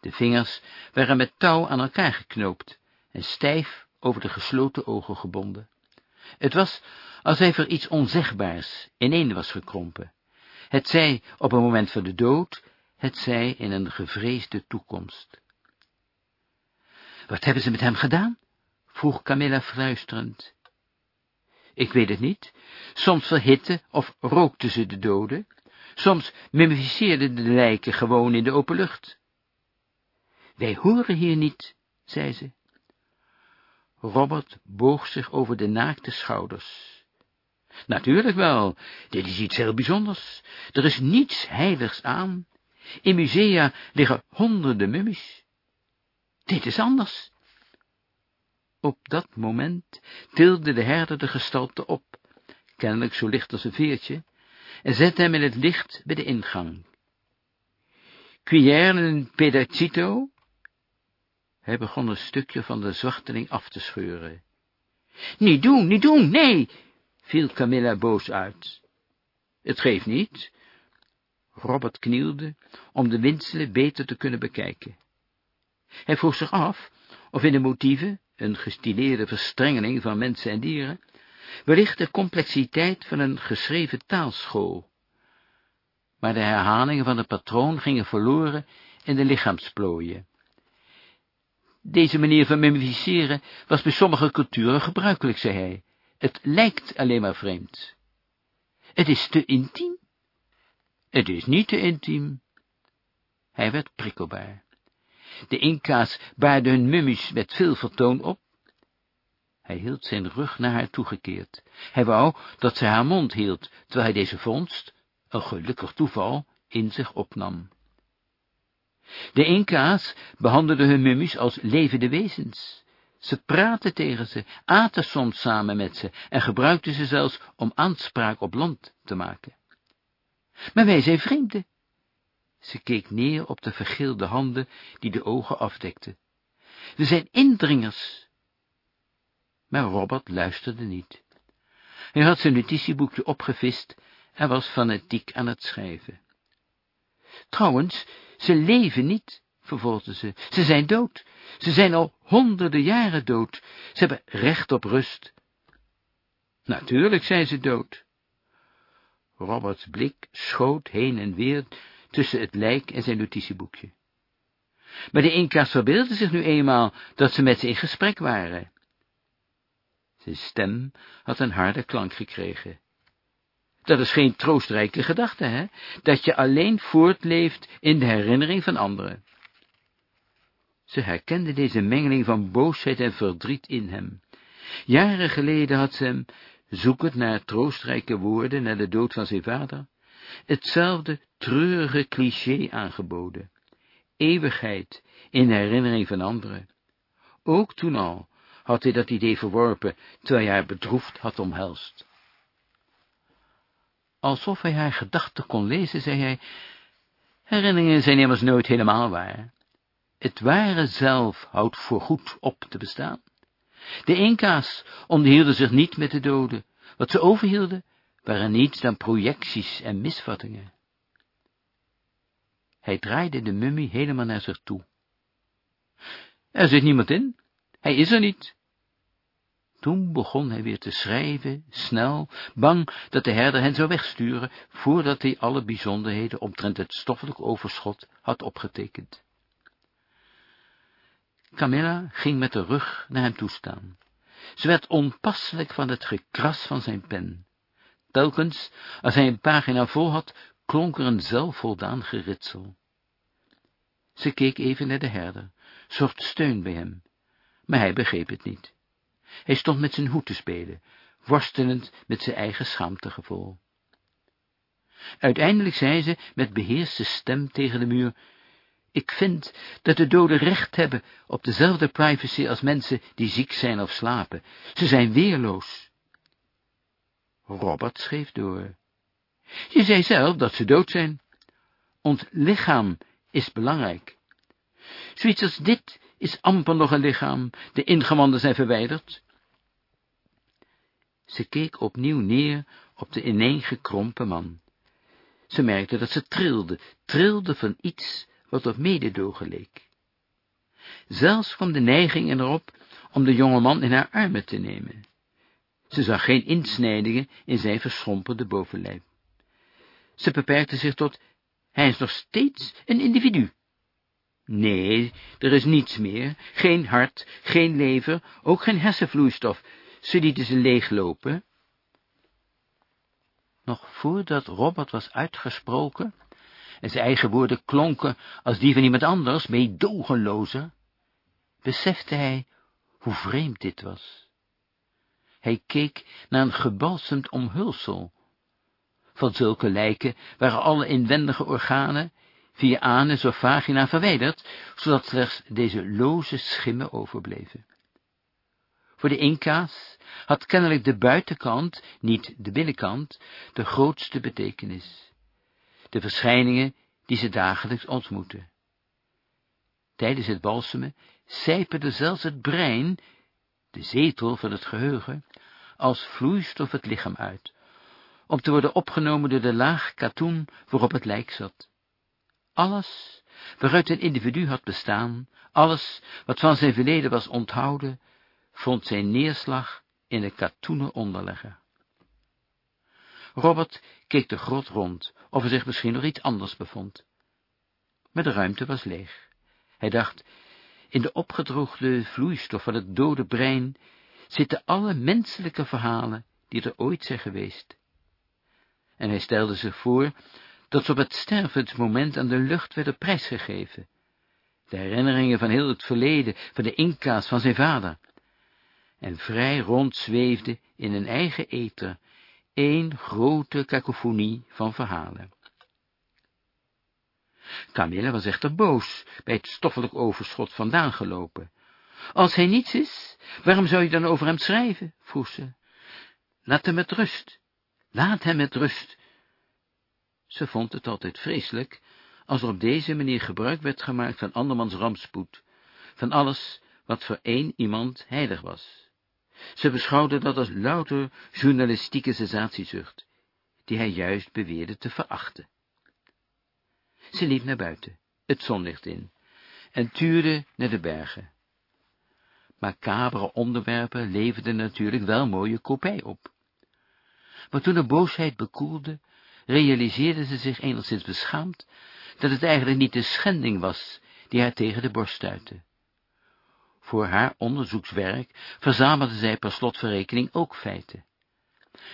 De vingers waren met touw aan elkaar geknoopt en stijf over de gesloten ogen gebonden. Het was alsof er iets onzegbaars ineen was gekrompen. Het zij op een moment van de dood, het zij in een gevreesde toekomst. Wat hebben ze met hem gedaan? vroeg Camilla fluisterend. Ik weet het niet. Soms verhitten of rookten ze de doden. Soms mummificeerden de lijken gewoon in de open lucht. Wij horen hier niet, zei ze. Robert boog zich over de naakte schouders. Natuurlijk wel, dit is iets heel bijzonders. Er is niets heiligs aan. In musea liggen honderden mummies. Dit is anders. Op dat moment tilde de herder de gestalte op, kennelijk zo licht als een veertje, en zette hem in het licht bij de ingang. Cuillère en pedacito? Hij begon een stukje van de zwachteling af te scheuren. Niet doen, niet doen, nee, viel Camilla boos uit. Het geeft niet. Robert knielde om de windselen beter te kunnen bekijken. Hij vroeg zich af of in de motieven, een gestileerde verstrengeling van mensen en dieren, wellicht de complexiteit van een geschreven taalschool. Maar de herhalingen van de patroon gingen verloren in de lichaamsplooien. Deze manier van mimificeren was bij sommige culturen gebruikelijk, zei hij. Het lijkt alleen maar vreemd. Het is te intiem. Het is niet te intiem. Hij werd prikkelbaar. De Inca's baarden hun mummies met veel vertoon op. Hij hield zijn rug naar haar toegekeerd. Hij wou dat zij haar mond hield, terwijl hij deze vondst, een gelukkig toeval, in zich opnam. De Inca's behandelden hun mummies als levende wezens. Ze praten tegen ze, aten soms samen met ze en gebruikten ze zelfs om aanspraak op land te maken. Maar wij zijn vreemden. Ze keek neer op de vergeelde handen die de ogen afdekten. We zijn indringers. Maar Robert luisterde niet. Hij had zijn notitieboekje opgevist en was fanatiek aan het schrijven. Trouwens, ze leven niet, vervolgde ze. Ze zijn dood. Ze zijn al honderden jaren dood. Ze hebben recht op rust. Natuurlijk zijn ze dood. Roberts blik schoot heen en weer tussen het lijk en zijn notitieboekje. Maar de Inca's verbeelden zich nu eenmaal dat ze met ze in gesprek waren. Zijn stem had een harde klank gekregen. Dat is geen troostrijke gedachte, hè? Dat je alleen voortleeft in de herinnering van anderen. Ze herkende deze mengeling van boosheid en verdriet in hem. Jaren geleden had ze hem, zoekend naar troostrijke woorden na de dood van zijn vader, hetzelfde treurige cliché aangeboden. Eeuwigheid in herinnering van anderen. Ook toen al had hij dat idee verworpen, terwijl hij haar bedroefd had omhelst. Alsof hij haar gedachten kon lezen, zei hij, herinneringen zijn immers nooit helemaal waar. Het ware zelf houdt voorgoed op te bestaan. De Inca's onderhielden zich niet met de doden. Wat ze overhielden, waren niets dan projecties en misvattingen. Hij draaide de mummie helemaal naar zich toe. Er zit niemand in. Hij is er niet. Toen begon hij weer te schrijven, snel, bang dat de herder hen zou wegsturen, voordat hij alle bijzonderheden omtrent het stoffelijk overschot had opgetekend. Camilla ging met de rug naar hem toestaan. Ze werd onpasselijk van het gekras van zijn pen. Telkens, als hij een pagina vol had, klonk er een zelfvoldaan geritsel. Ze keek even naar de herder, zocht steun bij hem, maar hij begreep het niet. Hij stond met zijn hoed te spelen, worstelend met zijn eigen schaamtegevoel. Uiteindelijk zei ze met beheerste stem tegen de muur, ik vind dat de doden recht hebben op dezelfde privacy als mensen die ziek zijn of slapen. Ze zijn weerloos. Robert schreef door. Je zei zelf dat ze dood zijn. Ons lichaam is belangrijk. Zoiets als dit is amper nog een lichaam, de ingewanden zijn verwijderd. Ze keek opnieuw neer op de ineengekrompen man. Ze merkte dat ze trilde, trilde van iets wat op mededogen leek. Zelfs kwam de neiging erop om de jonge man in haar armen te nemen. Ze zag geen insnijdingen in zijn verschrompelde bovenlijf. Ze beperkte zich tot, hij is nog steeds een individu. Nee, er is niets meer, geen hart, geen lever, ook geen hersenvloeistof. Ze lieten ze leeglopen. Nog voordat Robert was uitgesproken, en zijn eigen woorden klonken als die van iemand anders, meedogenlozer, besefte hij hoe vreemd dit was. Hij keek naar een gebalsemd omhulsel. Van zulke lijken waren alle inwendige organen via anus of vagina verwijderd, zodat slechts deze loze schimmen overbleven. Voor de Inca's had kennelijk de buitenkant, niet de binnenkant, de grootste betekenis de verschijningen die ze dagelijks ontmoeten. Tijdens het balsemen zijperde zelfs het brein, de zetel van het geheugen, als vloeistof het lichaam uit, om te worden opgenomen door de laag katoen waarop het lijk zat. Alles waaruit een individu had bestaan, alles wat van zijn verleden was onthouden, vond zijn neerslag in de katoenen onderlegger. Robert keek de grot rond, of er zich misschien nog iets anders bevond. Maar de ruimte was leeg. Hij dacht, in de opgedroogde vloeistof van het dode brein zitten alle menselijke verhalen die er ooit zijn geweest. En hij stelde zich voor dat ze op het stervensmoment aan de lucht werden prijsgegeven. De herinneringen van heel het verleden, van de Inca's, van zijn vader. En vrij rond zweefde in een eigen ether één grote kakofonie van verhalen. Camilla was echter boos bij het stoffelijk overschot vandaan gelopen. Als hij niets is, waarom zou je dan over hem schrijven? vroeg ze. Laat hem met rust. Laat hem met rust. Ze vond het altijd vreselijk, als er op deze manier gebruik werd gemaakt van andermans rampspoed, van alles wat voor één iemand heilig was. Ze beschouwde dat als louter journalistieke sensatiezucht, die hij juist beweerde te verachten. Ze liep naar buiten, het zonlicht in, en tuurde naar de bergen. Macabere onderwerpen leverden natuurlijk wel mooie kopij op. Maar toen de boosheid bekoelde, realiseerde ze zich enigszins beschaamd, dat het eigenlijk niet de schending was, die haar tegen de borst stuitte. Voor haar onderzoekswerk verzamelde zij per slotverrekening ook feiten.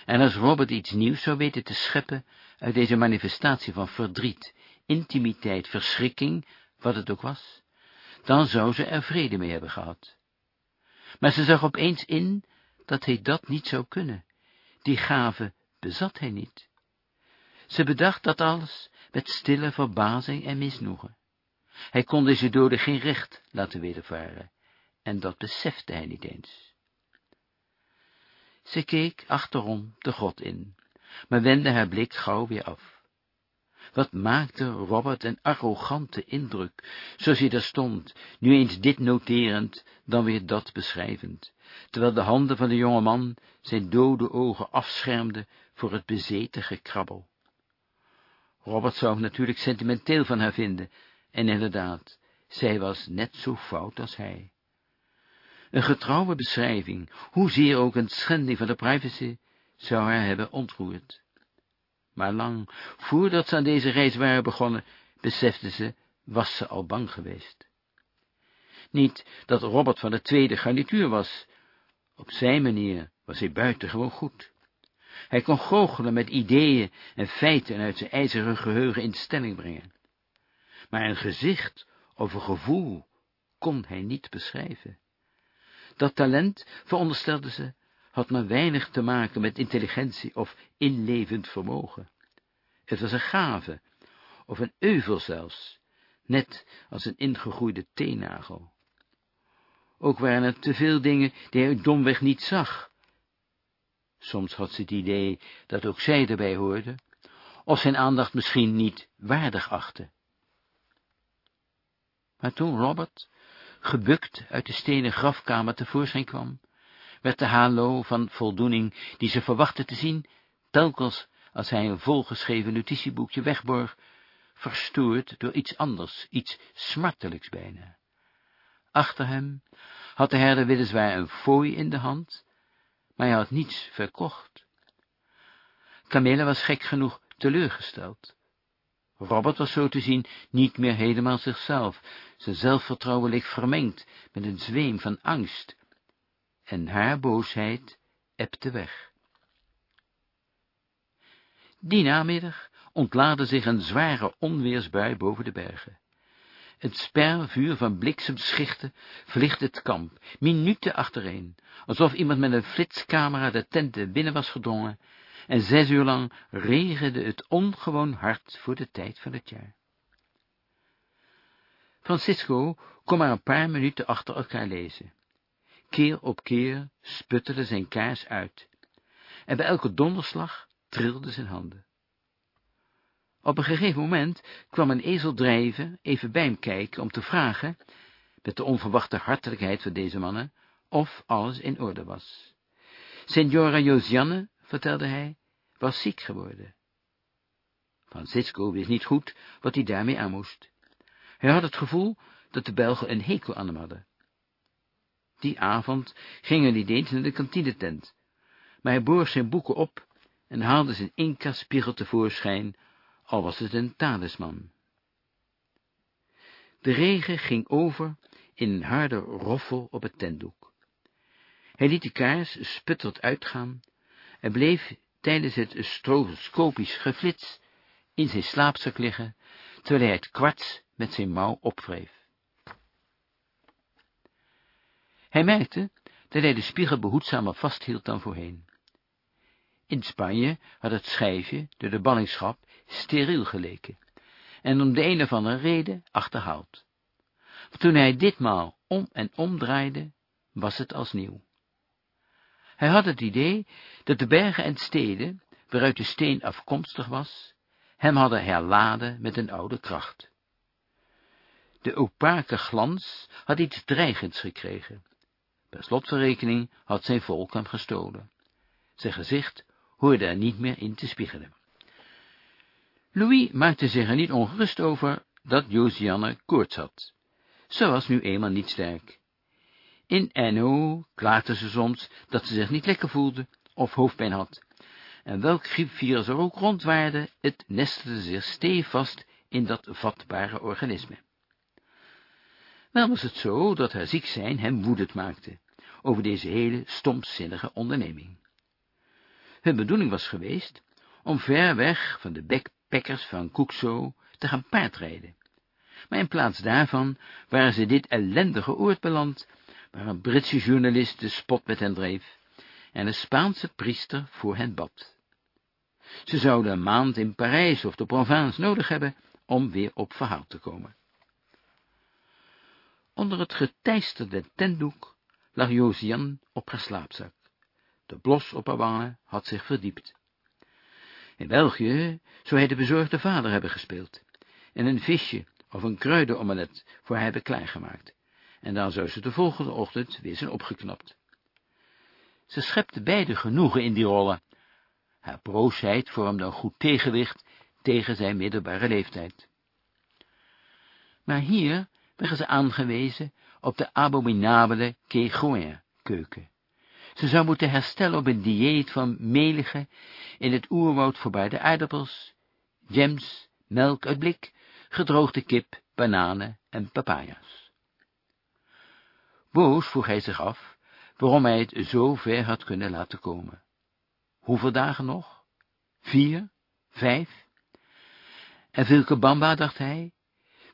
En als Robert iets nieuws zou weten te scheppen uit deze manifestatie van verdriet, intimiteit, verschrikking, wat het ook was, dan zou ze er vrede mee hebben gehad. Maar ze zag opeens in dat hij dat niet zou kunnen. Die gave bezat hij niet. Ze bedacht dat alles met stille verbazing en misnoegen. Hij kon deze doden geen recht laten wedervaren, en dat besefte hij niet eens. Ze keek achterom de grot in, maar wendde haar blik gauw weer af. Wat maakte Robert een arrogante indruk, zoals hij daar stond, nu eens dit noterend, dan weer dat beschrijvend, terwijl de handen van de jonge man zijn dode ogen afschermden voor het bezeten gekrabbel. Robert zou hem natuurlijk sentimenteel van haar vinden, en inderdaad, zij was net zo fout als hij. Een getrouwe beschrijving, hoezeer ook een schending van de privacy, zou haar hebben ontroerd. Maar lang, voordat ze aan deze reis waren begonnen, besefte ze, was ze al bang geweest. Niet dat Robert van de tweede garnituur was. Op zijn manier was hij buitengewoon goed. Hij kon goochelen met ideeën en feiten uit zijn ijzeren geheugen in stemming brengen. Maar een gezicht of een gevoel kon hij niet beschrijven. Dat talent, veronderstelde ze, had maar weinig te maken met intelligentie of inlevend vermogen. Het was een gave, of een euvel zelfs, net als een ingegroeide teennagel. Ook waren er te veel dingen die hij domweg niet zag. Soms had ze het idee dat ook zij erbij hoorde, of zijn aandacht misschien niet waardig achtte. Maar toen Robert, gebukt uit de stenen grafkamer tevoorschijn kwam, werd de halo van voldoening, die ze verwachtte te zien, telkens als hij een volgeschreven notitieboekje wegborg, verstoord door iets anders, iets smartelijks bijna. Achter hem had de herder weliswaar een fooi in de hand, maar hij had niets verkocht. Camilla was gek genoeg teleurgesteld. Robert was zo te zien niet meer helemaal zichzelf, zijn zelfvertrouwen leek vermengd met een zweem van angst, en haar boosheid ebte weg. Die namiddag ontlaadde zich een zware onweersbui boven de bergen. Het spervuur van bliksemschichten verlichtte het kamp, minuten achtereen, alsof iemand met een flitscamera de tent binnen was gedrongen, en zes uur lang regende het ongewoon hard voor de tijd van het jaar. Francisco kon maar een paar minuten achter elkaar lezen. Keer op keer sputterde zijn kaars uit, en bij elke donderslag trilden zijn handen. Op een gegeven moment kwam een ezel drijven even bij hem kijken om te vragen, met de onverwachte hartelijkheid van deze mannen, of alles in orde was. Signora Josianne, vertelde hij, was ziek geworden. Francisco wist niet goed wat hij daarmee aan moest. Hij had het gevoel dat de Belgen een hekel aan hem hadden. Die avond ging hij niet eens naar de kantinetent, maar hij borg zijn boeken op en haalde zijn inka-spiegel tevoorschijn, al was het een talisman. De regen ging over in een harde roffel op het tentdoek. Hij liet de kaars sputterd uitgaan en bleef tijdens het stroboscopisch geflits in zijn slaapzak liggen, terwijl hij het kwarts met zijn mouw opwreef. Hij merkte dat hij de spiegel behoedzamer vasthield dan voorheen. In Spanje had het schijfje, door de ballingschap, steriel geleken, en om de een of andere reden achterhaald. Toen hij ditmaal om en omdraaide, was het als nieuw. Hij had het idee dat de bergen en steden, waaruit de steen afkomstig was, hem hadden herladen met een oude kracht. De opake glans had iets dreigends gekregen. Per slot van rekening had zijn volk hem gestolen. Zijn gezicht hoorde er niet meer in te spiegelen. Louis maakte zich er niet ongerust over dat Josianne koorts had. Ze was nu eenmaal niet sterk. In Enno klaagde ze soms dat ze zich niet lekker voelde of hoofdpijn had. En welk griepvirus er ook rondwaarde, het nestelde zich stevast in dat vatbare organisme. Wel was het zo dat haar ziek zijn hem woedend maakte over deze hele stomzinnige onderneming. Hun bedoeling was geweest om ver weg van de backpackers van Cookso te gaan paardrijden. Maar in plaats daarvan waren ze dit ellendige oord beland, waar een Britse journalist de spot met hen dreef, en een Spaanse priester voor hen bad. Ze zouden een maand in Parijs of de Provence nodig hebben om weer op verhaal te komen. Onder het geteisterde tentdoek lag Josian op haar slaapzak. De blos op haar wangen had zich verdiept. In België zou hij de bezorgde vader hebben gespeeld, en een visje of een kruidenomelet voor hij hebben klaargemaakt, en dan zou ze de volgende ochtend weer zijn opgeknapt. Ze schepte beide genoegen in die rollen. Haar broosheid vormde een goed tegenwicht tegen zijn middelbare leeftijd. Maar hier werden ze aangewezen op de abominabele Kegoin-keuken. Ze zou moeten herstellen op een dieet van melige, in het oerwoud voorbij aardappels, gems, melk uit blik, gedroogde kip, bananen en papaya's. Boos vroeg hij zich af waarom hij het zo ver had kunnen laten komen. Hoeveel dagen nog? Vier? Vijf? En Vilcabamba, dacht hij,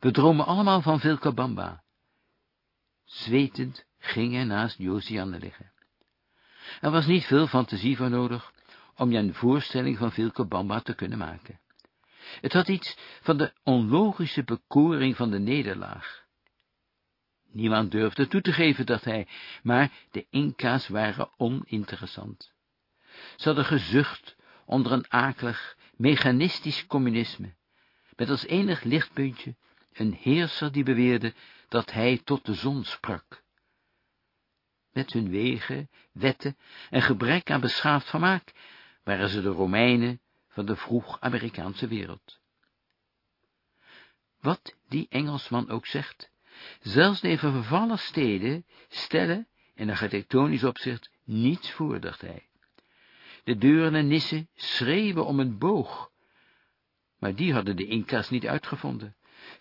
we dromen allemaal van Vilcabamba. Zwetend ging hij naast Josianne liggen. Er was niet veel fantasie voor nodig om je een voorstelling van Vilcabamba te kunnen maken. Het had iets van de onlogische bekoring van de nederlaag. Niemand durfde toe te geven, dat hij, maar de Inca's waren oninteressant. Ze hadden gezucht onder een akelig, mechanistisch communisme, met als enig lichtpuntje een heerser die beweerde dat hij tot de zon sprak. Met hun wegen, wetten en gebrek aan beschaafd vermaak waren ze de Romeinen van de vroeg-Amerikaanse wereld. Wat die Engelsman ook zegt, zelfs de vervallen steden stellen in architectonisch opzicht niets voor, dacht hij. De deuren en nissen schreeuwen om een boog, maar die hadden de Inca's niet uitgevonden.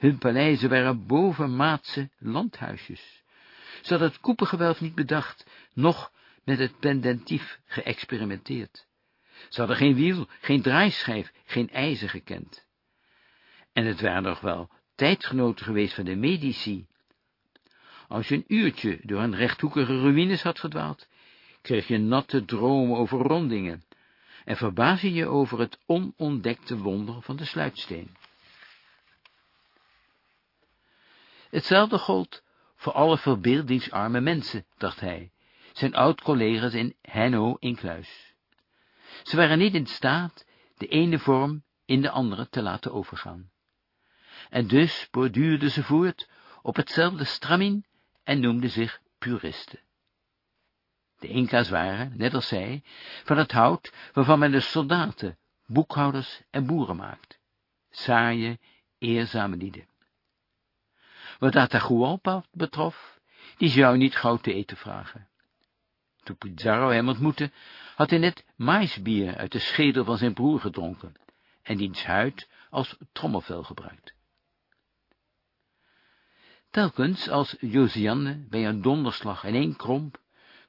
Hun paleizen waren bovenmaatse landhuisjes. Ze hadden het koepelgewelf niet bedacht, noch met het pendentief geëxperimenteerd. Ze hadden geen wiel, geen draaischijf, geen ijzer gekend. En het waren nog wel tijdgenoten geweest van de medici. Als je een uurtje door een rechthoekige ruïnes had verdwaald, kreeg je natte dromen over rondingen, en verbaas je je over het onontdekte wonder van de sluitsteen. Hetzelfde gold voor alle verbeeldingsarme mensen, dacht hij, zijn oud-collega's in Henno Inkluis. Ze waren niet in staat de ene vorm in de andere te laten overgaan. En dus borduurden ze voort op hetzelfde stramien en noemden zich puristen. De Inca's waren, net als zij, van het hout waarvan men de soldaten, boekhouders en boeren maakt. Saaie, eerzame lieden. Wat Atahualpa betrof, die zou niet gauw te eten vragen. Toen Pizarro hem ontmoette, had hij net maisbier uit de schedel van zijn broer gedronken en diens huid als trommelvel gebruikt. Telkens als Josianne bij een donderslag ineenkromp,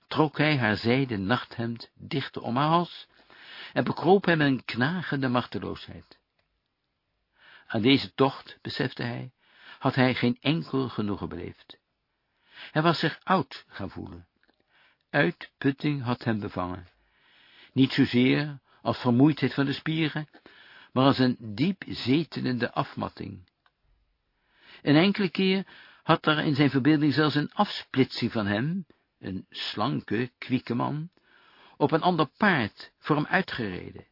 trok hij haar zijden nachthemd dichter om haar hals en bekroop hem een knagende machteloosheid. Aan deze tocht, besefte hij, had hij geen enkel genoegen beleefd. Hij was zich oud gaan voelen. Uitputting had hem bevangen. Niet zozeer als vermoeidheid van de spieren, maar als een diep zetenende afmatting. Een enkele keer had er in zijn verbeelding zelfs een afsplitsing van hem, een slanke, kwieke man, op een ander paard voor hem uitgereden.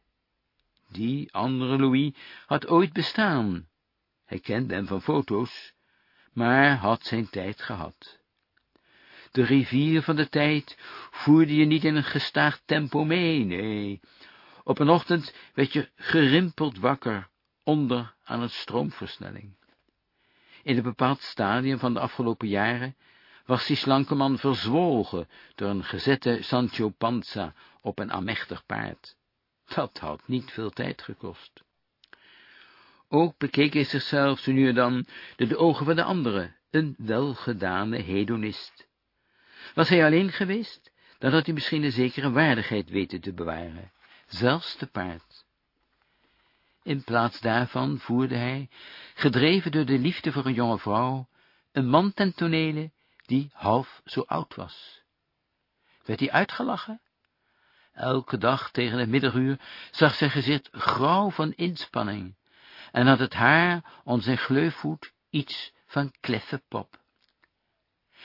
Die andere Louis had ooit bestaan, hij kende hem van foto's, maar had zijn tijd gehad. De rivier van de tijd voerde je niet in een gestaag tempo mee, nee. Op een ochtend werd je gerimpeld wakker, onder aan een stroomversnelling. In een bepaald stadium van de afgelopen jaren was die slanke man verzwolgen door een gezette Sancho Panza op een amechtig paard. Dat had niet veel tijd gekost. Ook bekeek hij zichzelf zo nu en dan door de ogen van de anderen, een welgedane hedonist. Was hij alleen geweest, dan had hij misschien een zekere waardigheid weten te bewaren, zelfs te paard. In plaats daarvan voerde hij, gedreven door de liefde voor een jonge vrouw, een man ten tonele die half zo oud was. Werd hij uitgelachen? Elke dag tegen het middaguur zag zijn gezicht grauw van inspanning, en had het haar om zijn gleufvoet iets van kleffe pop.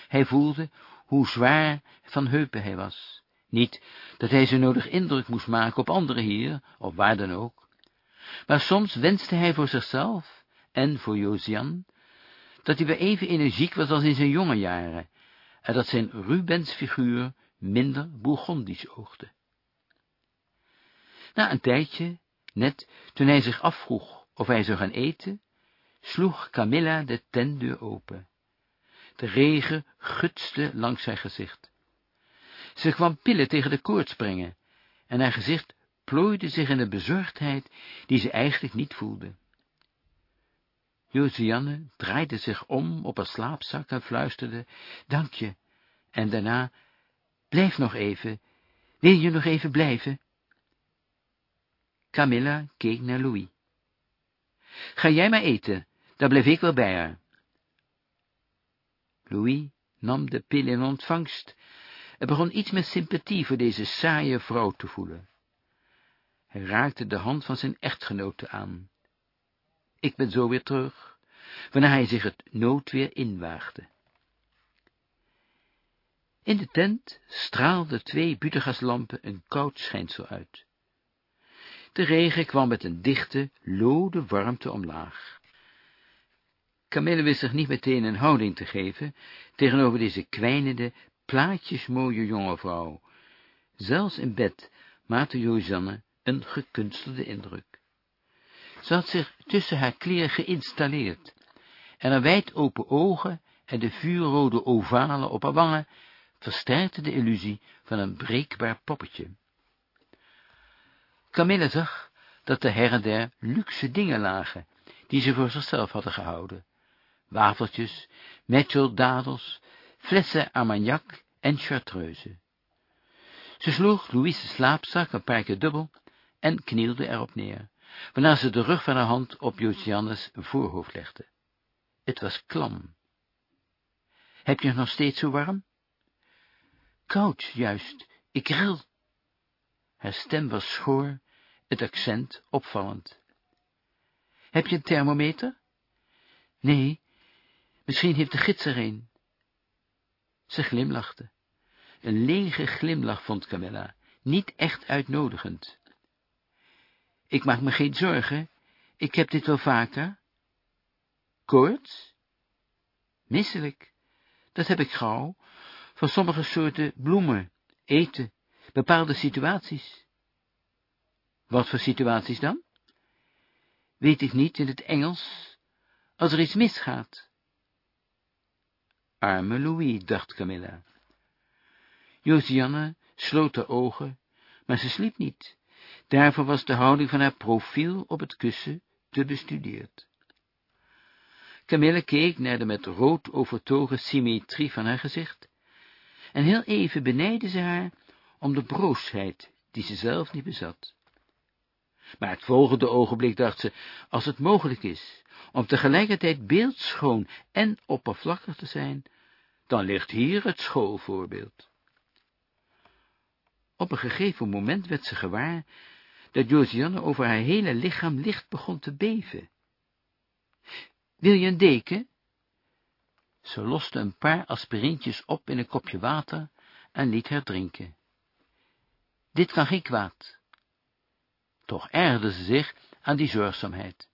Hij voelde hoe zwaar van heupen hij was. Niet dat hij zo nodig indruk moest maken op anderen hier, of waar dan ook. Maar soms wenste hij voor zichzelf, en voor Josian, dat hij weer even energiek was als in zijn jonge jaren, en dat zijn Rubens figuur minder Bourgondisch oogde. Na een tijdje, net toen hij zich afvroeg of hij zou gaan eten, sloeg Camilla de tentdeur open. De regen gutste langs zijn gezicht. Ze kwam pillen tegen de koorts brengen, en haar gezicht plooide zich in een bezorgdheid die ze eigenlijk niet voelde. Josianne draaide zich om op haar slaapzak en fluisterde, dank je, en daarna, blijf nog even, wil je nog even blijven? Camilla keek naar Louis. Ga jij maar eten, dan blijf ik wel bij haar. Louis nam de pil in ontvangst en begon iets met sympathie voor deze saaie vrouw te voelen. Hij raakte de hand van zijn echtgenote aan. Ik ben zo weer terug, waarna hij zich het noodweer inwaagde. In de tent straalden twee butegaslampen een koud schijnsel uit. De regen kwam met een dichte, lode warmte omlaag. Camille wist zich niet meteen een houding te geven tegenover deze kwijnende, plaatjesmooie jonge vrouw. Zelfs in bed maakte Jozanne een gekunstelde indruk. Ze had zich tussen haar kleren geïnstalleerd, en haar wijd open ogen en de vuurrode ovalen op haar wangen versterkten de illusie van een breekbaar poppetje. Camille zag dat er her en der luxe dingen lagen, die ze voor zichzelf hadden gehouden. Wafeltjes, dadels, flessen armagnac en chartreuse. Ze sloeg Louise's slaapzak een paar keer dubbel en knielde erop neer, waarna ze de rug van haar hand op Josiannes voorhoofd legde. Het was klam. Heb je nog steeds zo warm? Koud, juist, ik ril. Haar stem was schoor, het accent opvallend. Heb je een thermometer? Nee, misschien heeft de gids er een. Ze glimlachte. Een lege glimlach vond Camilla, niet echt uitnodigend. Ik maak me geen zorgen, ik heb dit wel vaker. Koorts? Misselijk, dat heb ik gauw, van sommige soorten bloemen, eten, bepaalde situaties. Wat voor situaties dan? Weet ik niet in het Engels, als er iets misgaat. Arme Louis, dacht Camilla. Josianne sloot de ogen, maar ze sliep niet. Daarvoor was de houding van haar profiel op het kussen te bestudeerd. Camille keek naar de met rood overtogen symmetrie van haar gezicht, en heel even benijdde ze haar om de broosheid die ze zelf niet bezat. Maar het volgende ogenblik dacht ze, als het mogelijk is, om tegelijkertijd beeldschoon en oppervlakkig te zijn, dan ligt hier het schoolvoorbeeld. Op een gegeven moment werd ze gewaar dat Josiane over haar hele lichaam licht begon te beven. Wil je een deken? Ze loste een paar aspirintjes op in een kopje water en liet haar drinken. Dit kan geen kwaad. Toch ergerde ze zich aan die zorgzaamheid.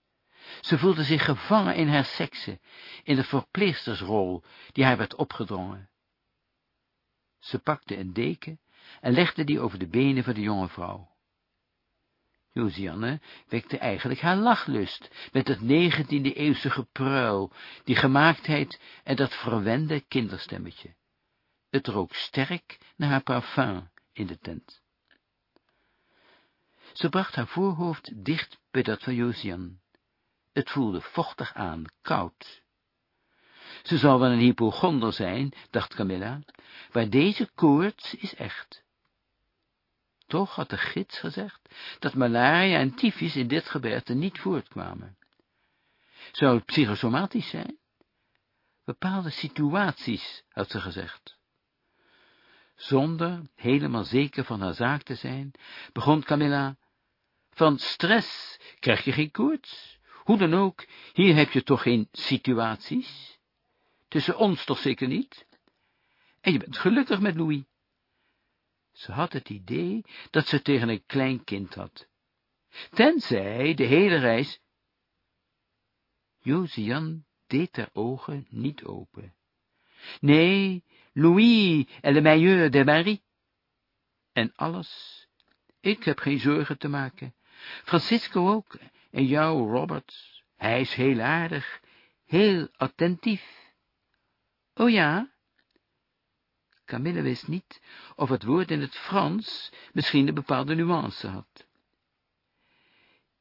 Ze voelde zich gevangen in haar sekse, in de verpleegstersrol die haar werd opgedrongen. Ze pakte een deken en legde die over de benen van de jonge vrouw. Josianne wekte eigenlijk haar lachlust met dat negentiende-eeuwse gepruil, die gemaaktheid en dat verwende kinderstemmetje. Het rook sterk naar haar parfum in de tent. Ze bracht haar voorhoofd dicht bij dat van Josian. Het voelde vochtig aan, koud. Ze zal wel een hypochonder zijn, dacht Camilla, maar deze koorts is echt. Toch had de gids gezegd dat malaria en tyfus in dit gebergte niet voortkwamen. Zou het psychosomatisch zijn? Bepaalde situaties, had ze gezegd. Zonder helemaal zeker van haar zaak te zijn, begon Camilla, van stress krijg je geen koorts. Hoe dan ook, hier heb je toch geen situaties? Tussen ons toch zeker niet? En je bent gelukkig met Louis. Ze had het idee dat ze tegen een klein kind had. Tenzij de hele reis... Josian deed haar ogen niet open. Nee, Louis en le meilleur de Marie. En alles, ik heb geen zorgen te maken. Francisco ook, en jou, Robert. Hij is heel aardig, heel attentief. Oh ja? Camille wist niet of het woord in het Frans misschien een bepaalde nuance had.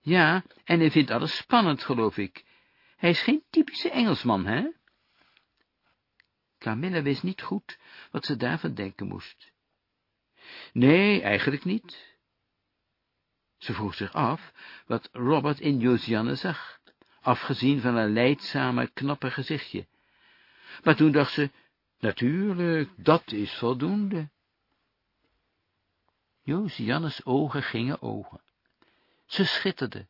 Ja, en hij vindt alles spannend, geloof ik. Hij is geen typische Engelsman, hè? Camilla wist niet goed wat ze daarvan denken moest. Nee, eigenlijk niet. Ze vroeg zich af wat Robert in Josianne zag, afgezien van een leidzame, knappe gezichtje. Maar toen dacht ze, natuurlijk, dat is voldoende. Josiannes ogen gingen ogen. Ze schitterde.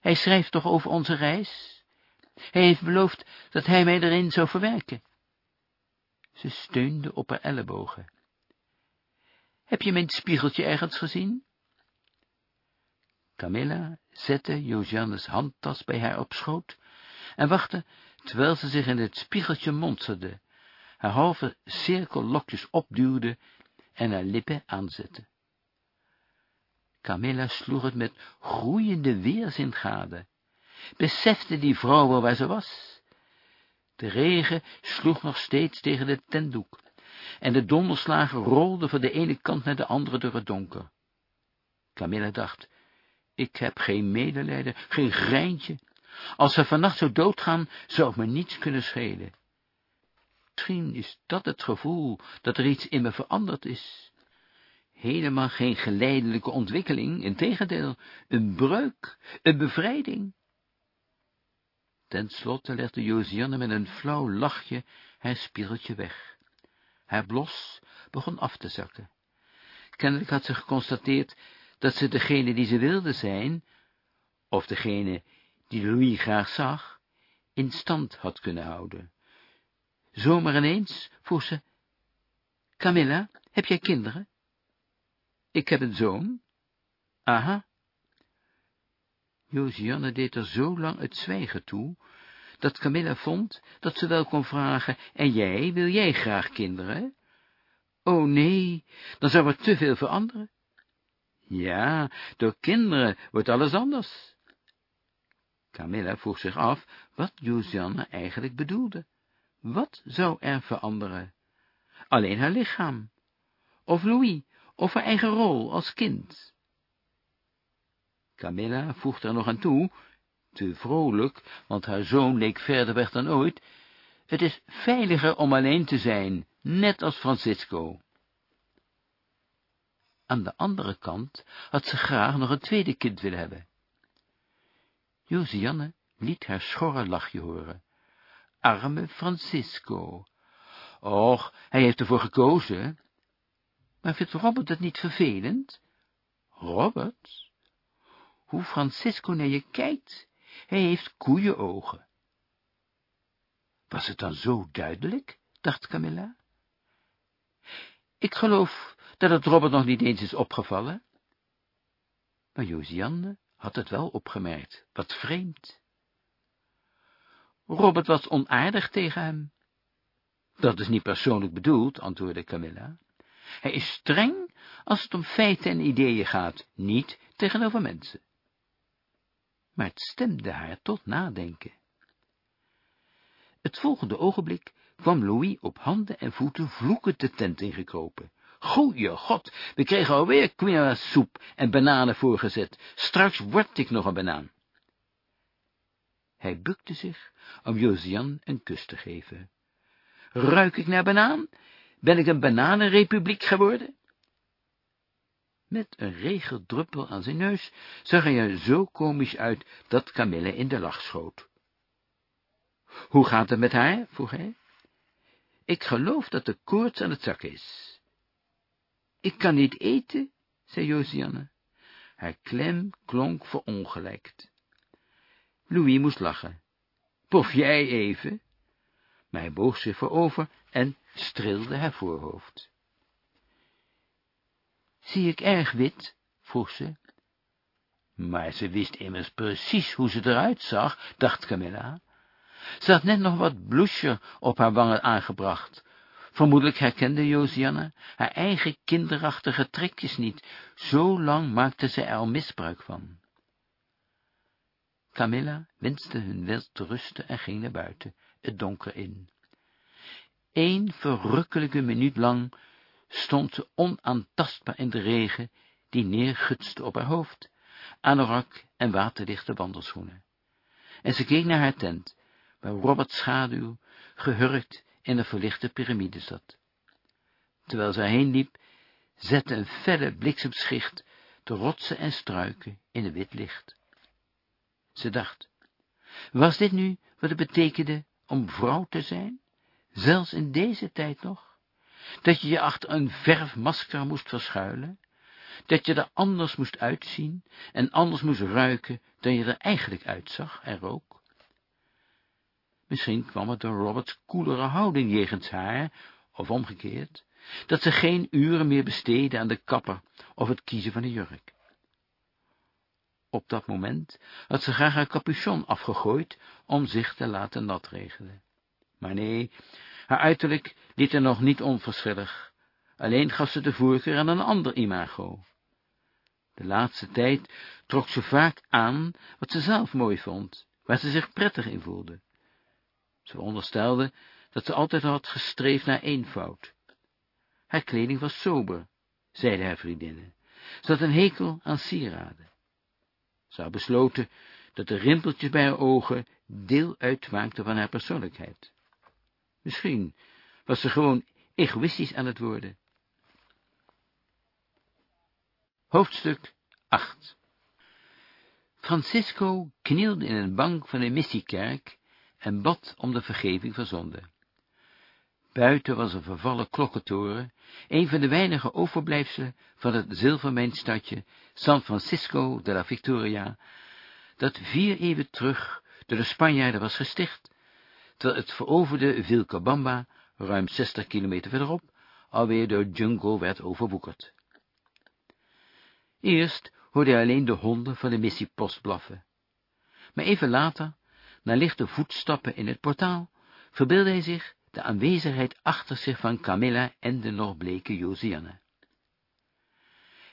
Hij schrijft toch over onze reis? Hij heeft beloofd dat hij mij erin zou verwerken. Ze steunde op haar ellebogen. Heb je mijn spiegeltje ergens gezien? Camilla zette Josiannes handtas bij haar op schoot en wachtte, terwijl ze zich in het spiegeltje monsterde, haar halve cirkel lokjes opduwde en haar lippen aanzette. Camilla sloeg het met groeiende weerzin gade, besefte die vrouw wel waar ze was. De regen sloeg nog steeds tegen de tentdoek, en de donderslagen rolden van de ene kant naar de andere door het donker. Camilla dacht, ik heb geen medelijden, geen greintje. Als ze vannacht zou doodgaan, zou het me niets kunnen schelen. Misschien is dat het gevoel dat er iets in me veranderd is. Helemaal geen geleidelijke ontwikkeling, integendeel, een breuk, een bevrijding. Ten slotte legde Josianne met een flauw lachje haar spiegeltje weg. Haar blos begon af te zakken. Kennelijk had ze geconstateerd dat ze degene die ze wilde zijn, of degene die Louis graag zag, in stand had kunnen houden. Zomaar ineens vroeg ze, Camilla, heb jij kinderen? Ik heb een zoon. Aha. Josianne deed er zo lang het zwijgen toe, dat Camilla vond dat ze wel kon vragen, en jij, wil jij graag kinderen? Oh nee, dan zou er te veel veranderen. Ja, door kinderen wordt alles anders. Camilla vroeg zich af wat Josianne eigenlijk bedoelde. Wat zou er veranderen? Alleen haar lichaam, of Louis, of haar eigen rol als kind. Camilla voegde er nog aan toe, te vrolijk, want haar zoon leek verder weg dan ooit, het is veiliger om alleen te zijn, net als Francisco. Aan de andere kant had ze graag nog een tweede kind willen hebben. Josianne liet haar schorre lachje horen. Arme Francisco. Och, hij heeft ervoor gekozen. Maar vindt Robert het niet vervelend? Robert? Hoe Francisco naar je kijkt, hij heeft koeienogen. Was het dan zo duidelijk, dacht Camilla? Ik geloof dat het Robert nog niet eens is opgevallen. Maar Josianne had het wel opgemerkt, wat vreemd. Robert was onaardig tegen hem. Dat is niet persoonlijk bedoeld, antwoordde Camilla. Hij is streng als het om feiten en ideeën gaat, niet tegenover mensen. Maar het stemde haar tot nadenken. Het volgende ogenblik kwam Louis op handen en voeten vloekend de tent ingekropen. Goeie god, we kregen alweer soep en bananen voorgezet. Straks word ik nog een banaan. Hij bukte zich om Josian een kus te geven. Ruik ik naar banaan? Ben ik een bananenrepubliek geworden? Met een regeldruppel aan zijn neus zag hij er zo komisch uit dat Camille in de lach schoot. Hoe gaat het met haar? vroeg hij. Ik geloof dat de koorts aan het zak is. Ik kan niet eten, zei Josianne. Haar klem klonk verongelijkt. Louis moest lachen. Pof jij even? Maar hij boog zich voorover en streelde haar voorhoofd. Zie ik erg wit? vroeg ze. Maar ze wist immers precies hoe ze eruit zag, dacht Camilla. Ze had net nog wat blouche op haar wangen aangebracht. Vermoedelijk herkende Josianne haar eigen kinderachtige trekjes niet. Zo lang maakte ze er al misbruik van. Camilla wenste hun wel te rusten en ging naar buiten, het donker in. Eén verrukkelijke minuut lang stond ze onaantastbaar in de regen, die neergutste op haar hoofd, anorak en waterdichte wandelschoenen. En ze keek naar haar tent, waar Roberts schaduw, gehurkt in de verlichte piramide zat. Terwijl zij heen liep, zette een felle bliksemschicht de rotsen en struiken in een wit licht. Ze dacht, was dit nu wat het betekende om vrouw te zijn, zelfs in deze tijd nog? Dat je je achter een verfmasker moest verschuilen, dat je er anders moest uitzien en anders moest ruiken dan je er eigenlijk uitzag en rook? Misschien kwam het door Roberts koelere houding jegens haar, of omgekeerd, dat ze geen uren meer besteedde aan de kapper of het kiezen van een jurk. Op dat moment had ze graag haar capuchon afgegooid om zich te laten natregelen. Maar nee, haar uiterlijk liet er nog niet onverschillig, alleen gaf ze de voorkeur aan een ander imago. De laatste tijd trok ze vaak aan wat ze zelf mooi vond, waar ze zich prettig in voelde. Ze onderstelde dat ze altijd had gestreefd naar eenvoud. Haar kleding was sober, zeiden haar vriendinnen. Ze had een hekel aan sieraden. Ze had besloten dat de rimpeltjes bij haar ogen deel uitmaakten van haar persoonlijkheid. Misschien was ze gewoon egoïstisch aan het worden. Hoofdstuk 8 Francisco knielde in een bank van een missiekerk en bad om de vergeving van zonde. Buiten was een vervallen klokkentoren, een van de weinige overblijfselen van het zilvermijnstadje San Francisco de la Victoria, dat vier eeuwen terug door de Spanjaarden was gesticht, terwijl het veroverde Vilcabamba, ruim 60 kilometer verderop, alweer door jungle werd overwoekerd. Eerst hoorde hij alleen de honden van de missiepost blaffen. Maar even later na lichte voetstappen in het portaal, verbeeldde hij zich de aanwezigheid achter zich van Camilla en de nog bleke Josianne.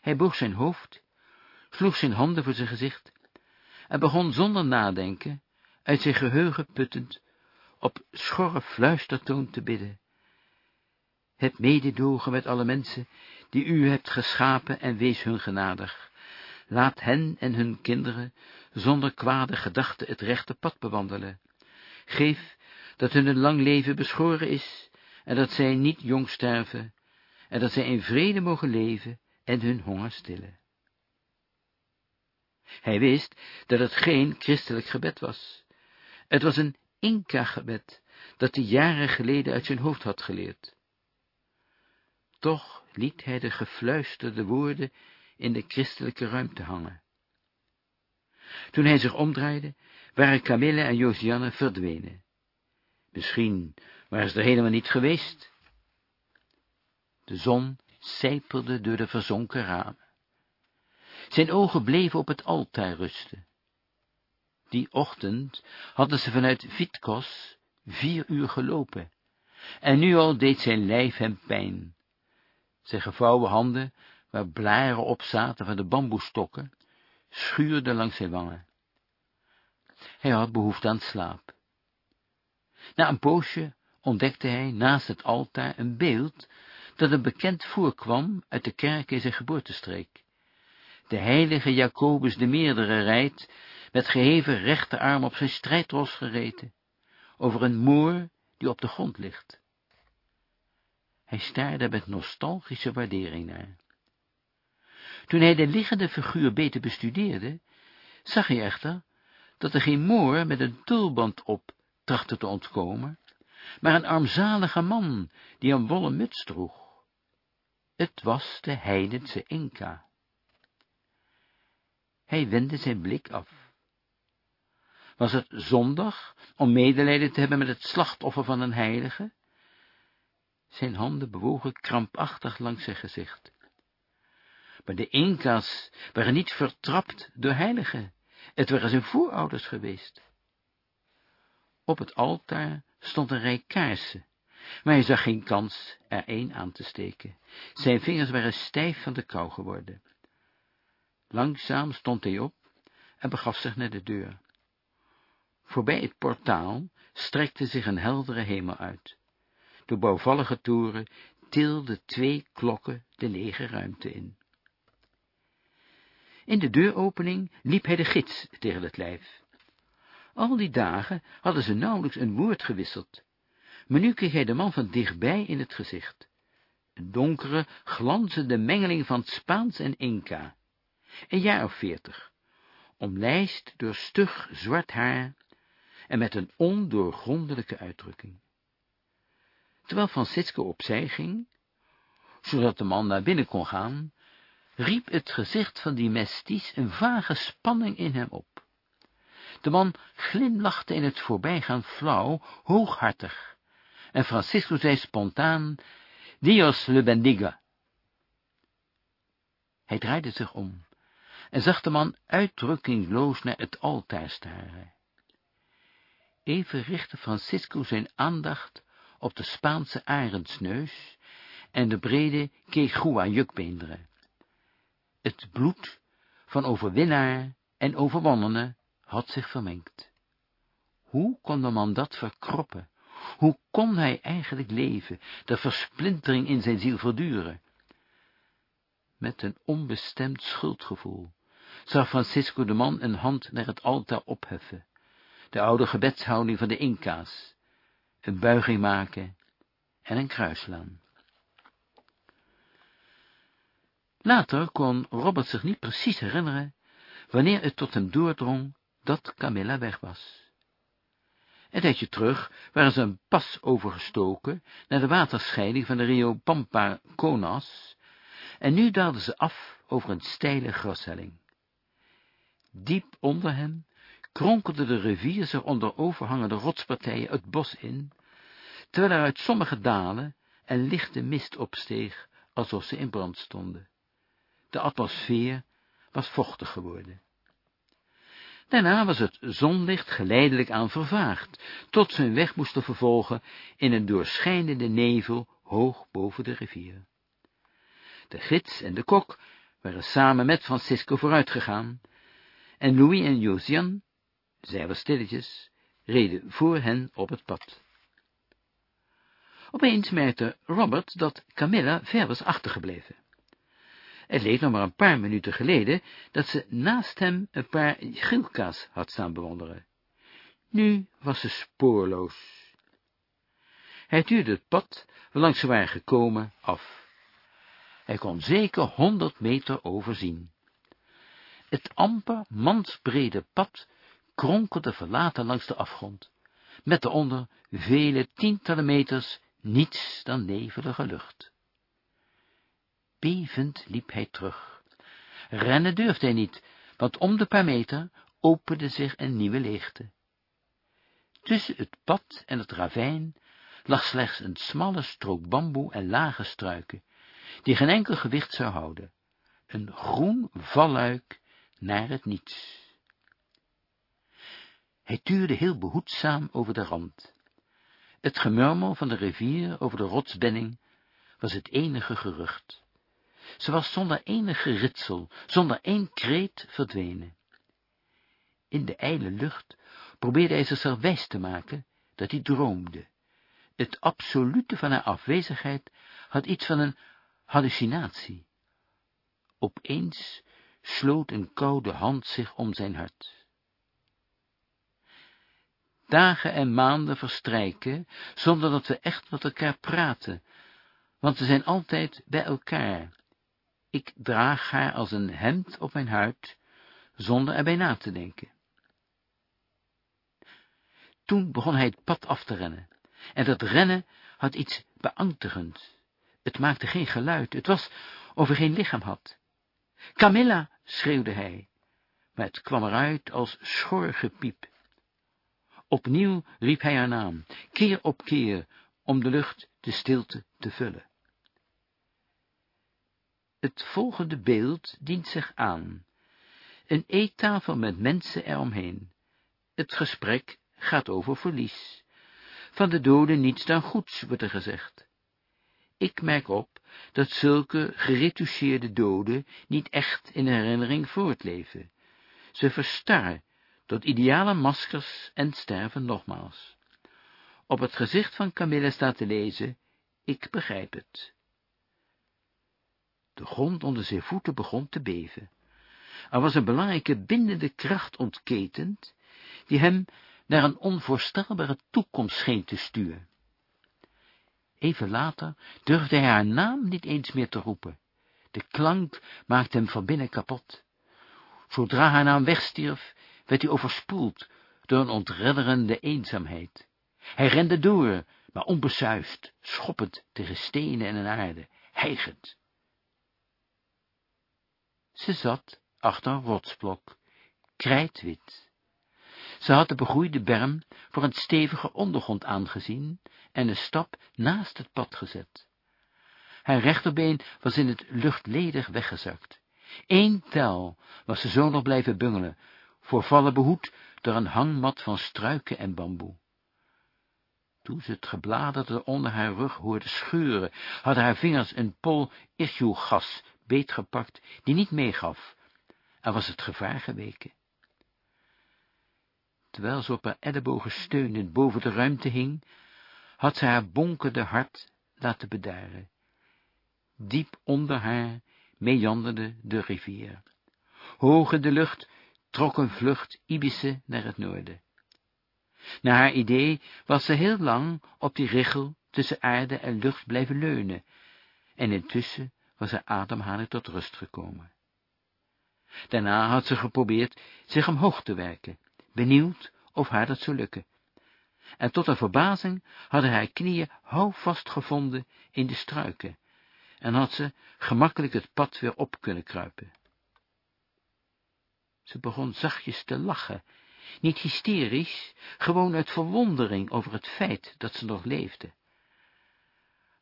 Hij boog zijn hoofd, sloeg zijn handen voor zijn gezicht en begon zonder nadenken, uit zijn geheugen puttend, op schorre fluistertoon te bidden. Het mededogen met alle mensen, die u hebt geschapen en wees hun genadig. Laat hen en hun kinderen zonder kwade gedachten het rechte pad bewandelen. Geef dat hun een lang leven beschoren is, en dat zij niet jong sterven, en dat zij in vrede mogen leven en hun honger stillen. Hij wist dat het geen christelijk gebed was. Het was een Inca-gebed, dat hij jaren geleden uit zijn hoofd had geleerd. Toch liet hij de gefluisterde woorden in de christelijke ruimte hangen. Toen hij zich omdraaide, waren Camille en Josianne verdwenen. Misschien waren ze er helemaal niet geweest. De zon sijpelde door de verzonken ramen. Zijn ogen bleven op het altaar rusten. Die ochtend hadden ze vanuit Vitkos vier uur gelopen, en nu al deed zijn lijf hem pijn. Zijn gevouwen handen, waar blaren op zaten van de bamboestokken, schuurde langs zijn wangen. Hij had behoefte aan slaap. Na een poosje ontdekte hij naast het altaar een beeld dat hem bekend voorkwam uit de kerk in zijn geboortestreek. De heilige Jacobus de Meerdere rijdt, met geheven rechterarm op zijn strijdros gereten, over een moor die op de grond ligt. Hij staarde met nostalgische waardering naar. Toen hij de liggende figuur beter bestudeerde, zag hij echter dat er geen moor met een tulband op trachtte te ontkomen, maar een armzalige man die een wollen muts droeg. Het was de heidense Inca. Hij wendde zijn blik af. Was het zondag om medelijden te hebben met het slachtoffer van een heilige? Zijn handen bewogen krampachtig langs zijn gezicht. Maar de Inca's waren niet vertrapt door heiligen. Het waren zijn voorouders geweest. Op het altaar stond een rij kaarsen, maar hij zag geen kans er één aan te steken. Zijn vingers waren stijf van de kou geworden. Langzaam stond hij op en begaf zich naar de deur. Voorbij het portaal strekte zich een heldere hemel uit. De bouwvallige toren tilde twee klokken de lege ruimte in. In de deuropening liep hij de gids tegen het lijf. Al die dagen hadden ze nauwelijks een woord gewisseld, maar nu kreeg hij de man van dichtbij in het gezicht. Een donkere, glanzende mengeling van Spaans en Inca. Een jaar of veertig, omlijst door stug zwart haar en met een ondoorgrondelijke uitdrukking. Terwijl Francisco opzij ging, zodat de man naar binnen kon gaan, riep het gezicht van die mesties een vage spanning in hem op. De man glimlachte in het voorbijgaan flauw, hooghartig, en Francisco zei spontaan, Dios le bendiga. Hij draaide zich om en zag de man uitdrukkingloos naar het altaar staren. Even richtte Francisco zijn aandacht op de Spaanse arendsneus en de brede Quechua jukbeenderen. Het bloed van overwinnaar en overwonnene had zich vermengd. Hoe kon de man dat verkroppen? Hoe kon hij eigenlijk leven, de versplintering in zijn ziel verduren? Met een onbestemd schuldgevoel zag Francisco de man een hand naar het altaar opheffen, de oude gebedshouding van de Inca's, een buiging maken en een kruis slaan. Later kon Robert zich niet precies herinneren wanneer het tot hem doordrong dat Camilla weg was. Een tijdje terug waren ze een pas overgestoken naar de waterscheiding van de Rio Pampa Conas, en nu daalden ze af over een steile grashelling. Diep onder hen kronkelde de rivier zich onder overhangende rotspartijen het bos in, terwijl er uit sommige dalen een lichte mist opsteeg, alsof ze in brand stonden. De atmosfeer was vochtig geworden. Daarna was het zonlicht geleidelijk aan vervaagd, tot ze hun weg moesten vervolgen in een doorschijnende nevel hoog boven de rivier. De gids en de kok waren samen met Francisco vooruitgegaan, en Louis en Josian, zij was stilletjes, reden voor hen op het pad. Opeens merkte Robert dat Camilla ver was achtergebleven. Het leek nog maar een paar minuten geleden dat ze naast hem een paar gilka's had staan bewonderen. Nu was ze spoorloos. Hij duurde het pad, waarlangs ze waren gekomen, af. Hij kon zeker honderd meter overzien. Het amper mansbrede pad kronkelde verlaten langs de afgrond, met daaronder vele tientallen meters niets dan nevelige lucht. Bevend liep hij terug. Rennen durfde hij niet, want om de paar meter opende zich een nieuwe leegte. Tussen het pad en het ravijn lag slechts een smalle strook bamboe en lage struiken, die geen enkel gewicht zou houden, een groen valluik naar het niets. Hij tuurde heel behoedzaam over de rand. Het gemurmel van de rivier over de rotsbenning was het enige gerucht. Ze was zonder enig geritsel, zonder één kreet verdwenen. In de ijle lucht probeerde hij zichzelf wijs te maken dat hij droomde. Het absolute van haar afwezigheid had iets van een hallucinatie. Opeens sloot een koude hand zich om zijn hart. Dagen en maanden verstrijken, zonder dat we echt met elkaar praten, want we zijn altijd bij elkaar, Ik draag haar als een hemd op mijn huid, zonder erbij na te denken. Toen begon hij het pad af te rennen, en dat rennen had iets beangstigends. Het maakte geen geluid, het was of hij geen lichaam had. Camilla, schreeuwde hij, maar het kwam eruit als schor gepiep. Opnieuw riep hij haar naam, keer op keer, om de lucht de stilte te vullen. Het volgende beeld dient zich aan. Een eettafel met mensen eromheen. Het gesprek gaat over verlies. Van de doden niets dan goeds, wordt er gezegd. Ik merk op dat zulke geretoucheerde doden niet echt in herinnering voortleven. Ze verstarren tot ideale maskers en sterven nogmaals. Op het gezicht van Camilla staat te lezen, ik begrijp het. De grond onder zijn voeten begon te beven. Er was een belangrijke bindende kracht ontketend, die hem naar een onvoorstelbare toekomst scheen te sturen. Even later durfde hij haar naam niet eens meer te roepen. De klank maakte hem van binnen kapot. Zodra haar naam wegstierf, werd hij overspoeld door een ontredderende eenzaamheid. Hij rende door, maar onbesuist, schoppend tegen stenen en aarde, hijgend. Ze zat achter een rotsblok, krijtwit. Ze had de begroeide berm voor een stevige ondergrond aangezien en een stap naast het pad gezet. Haar rechterbeen was in het luchtledig weggezakt. Eén tel was ze zo nog blijven bungelen, voor vallen behoed door een hangmat van struiken en bamboe. Toen ze het gebladerde onder haar rug hoorde scheuren, hadden haar vingers een pol irchugas beetgepakt, die niet meegaf, en was het gevaar geweken. Terwijl ze op haar ellebogen steunend boven de ruimte hing, had ze haar bonkende hart laten bedaren. Diep onder haar meanderde de rivier. Hoog in de lucht trok een vlucht Ibisse naar het noorden. Naar haar idee was ze heel lang op die richel tussen aarde en lucht blijven leunen, en intussen was haar ademhaling tot rust gekomen. Daarna had ze geprobeerd zich omhoog te werken, benieuwd of haar dat zou lukken. En tot haar verbazing hadden haar knieën houvast gevonden in de struiken, en had ze gemakkelijk het pad weer op kunnen kruipen. Ze begon zachtjes te lachen, niet hysterisch, gewoon uit verwondering over het feit dat ze nog leefde.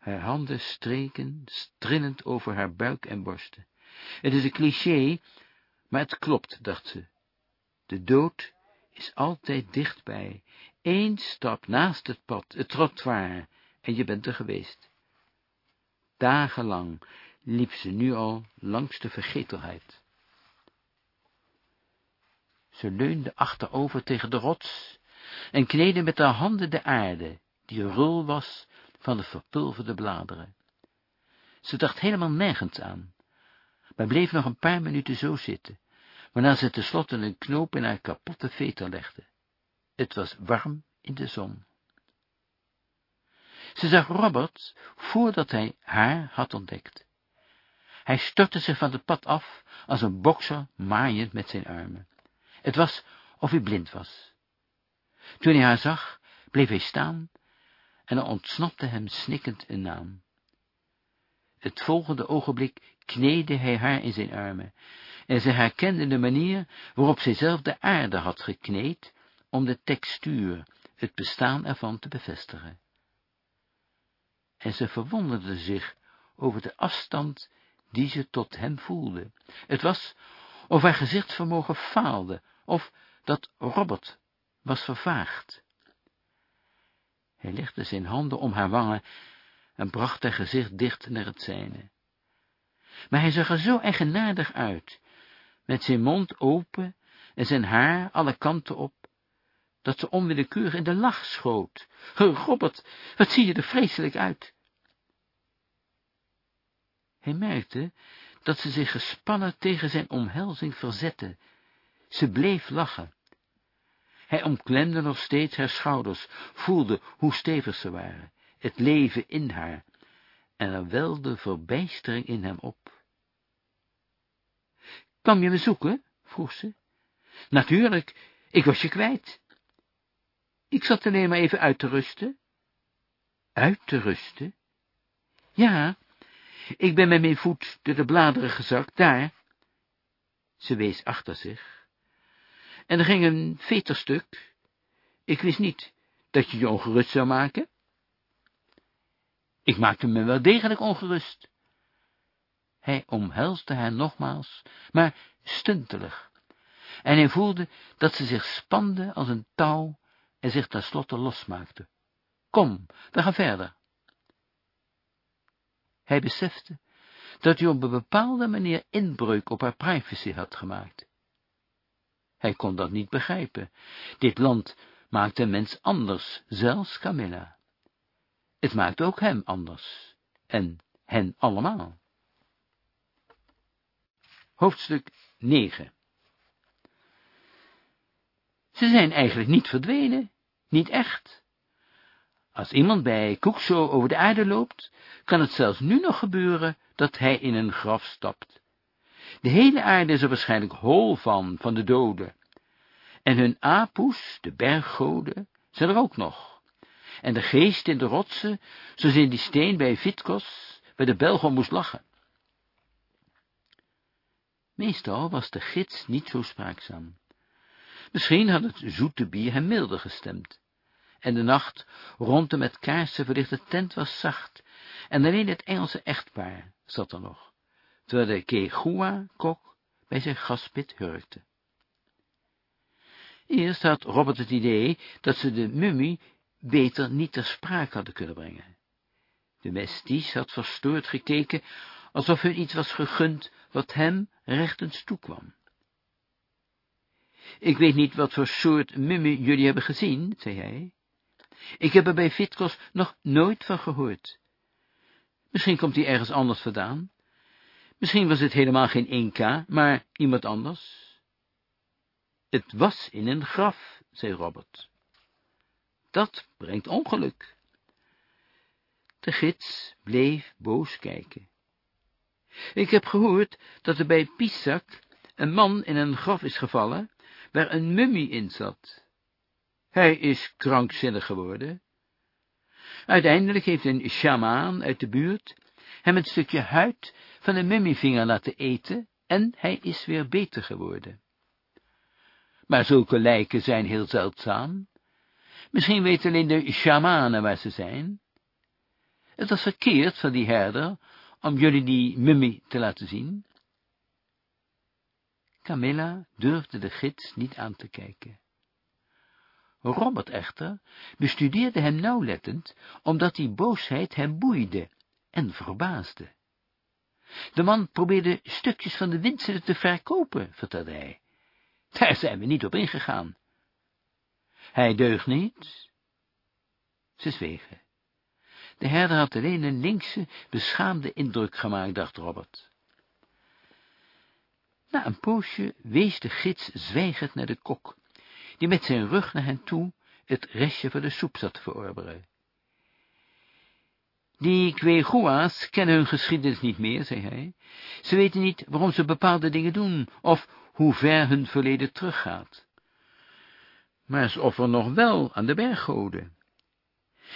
Haar handen streken, strillend over haar buik en borsten. Het is een cliché, maar het klopt, dacht ze. De dood is altijd dichtbij. Eén stap naast het pad, het trottoir, en je bent er geweest. Dagenlang liep ze nu al langs de vergetelheid. Ze leunde achterover tegen de rots en kneedde met haar handen de aarde, die rul was van de verpulverde bladeren. Ze dacht helemaal nergens aan, maar bleef nog een paar minuten zo zitten, waarna ze tenslotte een knoop in haar kapotte veter legde. Het was warm in de zon. Ze zag Robert voordat hij haar had ontdekt. Hij stortte zich van het pad af als een bokser maaiend met zijn armen. Het was of hij blind was. Toen hij haar zag, bleef hij staan en er ontsnapte hem snikkend een naam. Het volgende ogenblik kneedde hij haar in zijn armen, en ze herkende de manier waarop zij zelf de aarde had gekneed om de textuur, het bestaan ervan te bevestigen. En ze verwonderde zich over de afstand die ze tot hem voelde. Het was of haar gezichtsvermogen faalde, of dat Robert was vervaagd. Hij legde zijn handen om haar wangen en bracht haar gezicht dicht naar het zijne. Maar hij zag er zo eigenaardig uit, met zijn mond open en zijn haar alle kanten op, dat ze onwillekeurig in de lach schoot. Robert, wat zie je er vreselijk uit. Hij merkte dat ze zich gespannen tegen zijn omhelzing verzette. Ze bleef lachen. Hij omklemde nog steeds haar schouders, voelde hoe stevig ze waren, het leven in haar, en er welde verbijstering in hem op. Kwam je me zoeken? vroeg ze. Natuurlijk, ik was je kwijt. Ik zat alleen maar even uit te rusten. Uit te rusten? Ja, ik ben met mijn voet door de bladeren gezakt, daar. Ze wees achter zich. En er ging een veterstuk. Ik wist niet dat je je ongerust zou maken. Ik maakte me wel degelijk ongerust. Hij omhelsde haar nogmaals, maar stuntelig, en hij voelde dat ze zich spande als een touw en zich tenslotte losmaakte. Kom, we gaan verder. Hij besefte dat hij op een bepaalde manier inbreuk op haar privacy had gemaakt. Hij kon dat niet begrijpen. Dit land maakte een mens anders, zelfs Camilla. Het maakte ook hem anders, en hen allemaal. Hoofdstuk 9 Ze zijn eigenlijk niet verdwenen, niet echt. Als iemand bij Koekso over de aarde loopt, kan het zelfs nu nog gebeuren dat hij in een graf stapt. De hele aarde is er waarschijnlijk hol van, van de doden. En hun apoes, de berggoden, zijn er ook nog. En de geest in de rotsen, zoals in die steen bij Vitkos, waar de Belg moest lachen. Meestal was de gids niet zo spraakzaam. Misschien had het zoete bier hem milder gestemd. En de nacht rond de met kaarsen verlichte tent was zacht, en alleen het Engelse echtpaar zat er nog, terwijl de Kegua-kok bij zijn gaspit hurkte. Eerst had Robert het idee dat ze de mummie beter niet ter sprake hadden kunnen brengen. De mesties had verstoord gekeken, alsof hun iets was gegund wat hem rechtens toekwam. Ik weet niet wat voor soort mummie jullie hebben gezien, zei hij. Ik heb er bij Vitkos nog nooit van gehoord. Misschien komt hij ergens anders vandaan. Misschien was het helemaal geen Inca, maar iemand anders. Het was in een graf, zei Robert. Dat brengt ongeluk. De gids bleef boos kijken. Ik heb gehoord dat er bij Pisak een man in een graf is gevallen, waar een mummie in zat. Hij is krankzinnig geworden. Uiteindelijk heeft een sjamaan uit de buurt hem een stukje huid van een mummievinger laten eten, en hij is weer beter geworden. Maar zulke lijken zijn heel zeldzaam. Misschien weten alleen de shamanen waar ze zijn. Het was verkeerd van die herder om jullie die mummie te laten zien. Camilla durfde de gids niet aan te kijken. Robert echter bestudeerde hem nauwlettend, omdat die boosheid hem boeide en verbaasde. De man probeerde stukjes van de winsten te verkopen, vertelde hij. Daar zijn we niet op ingegaan. Hij deugt niet. Ze zwegen. De herder had alleen een linkse, beschaamde indruk gemaakt, dacht Robert. Na een poosje wees de gids zwijgend naar de kok, die met zijn rug naar hen toe het restje van de soep zat te verorberen. Die Kwegua's kennen hun geschiedenis niet meer, zei hij. Ze weten niet waarom ze bepaalde dingen doen, of hoe ver hun verleden teruggaat. Maar ze offeren nog wel aan de berggoden.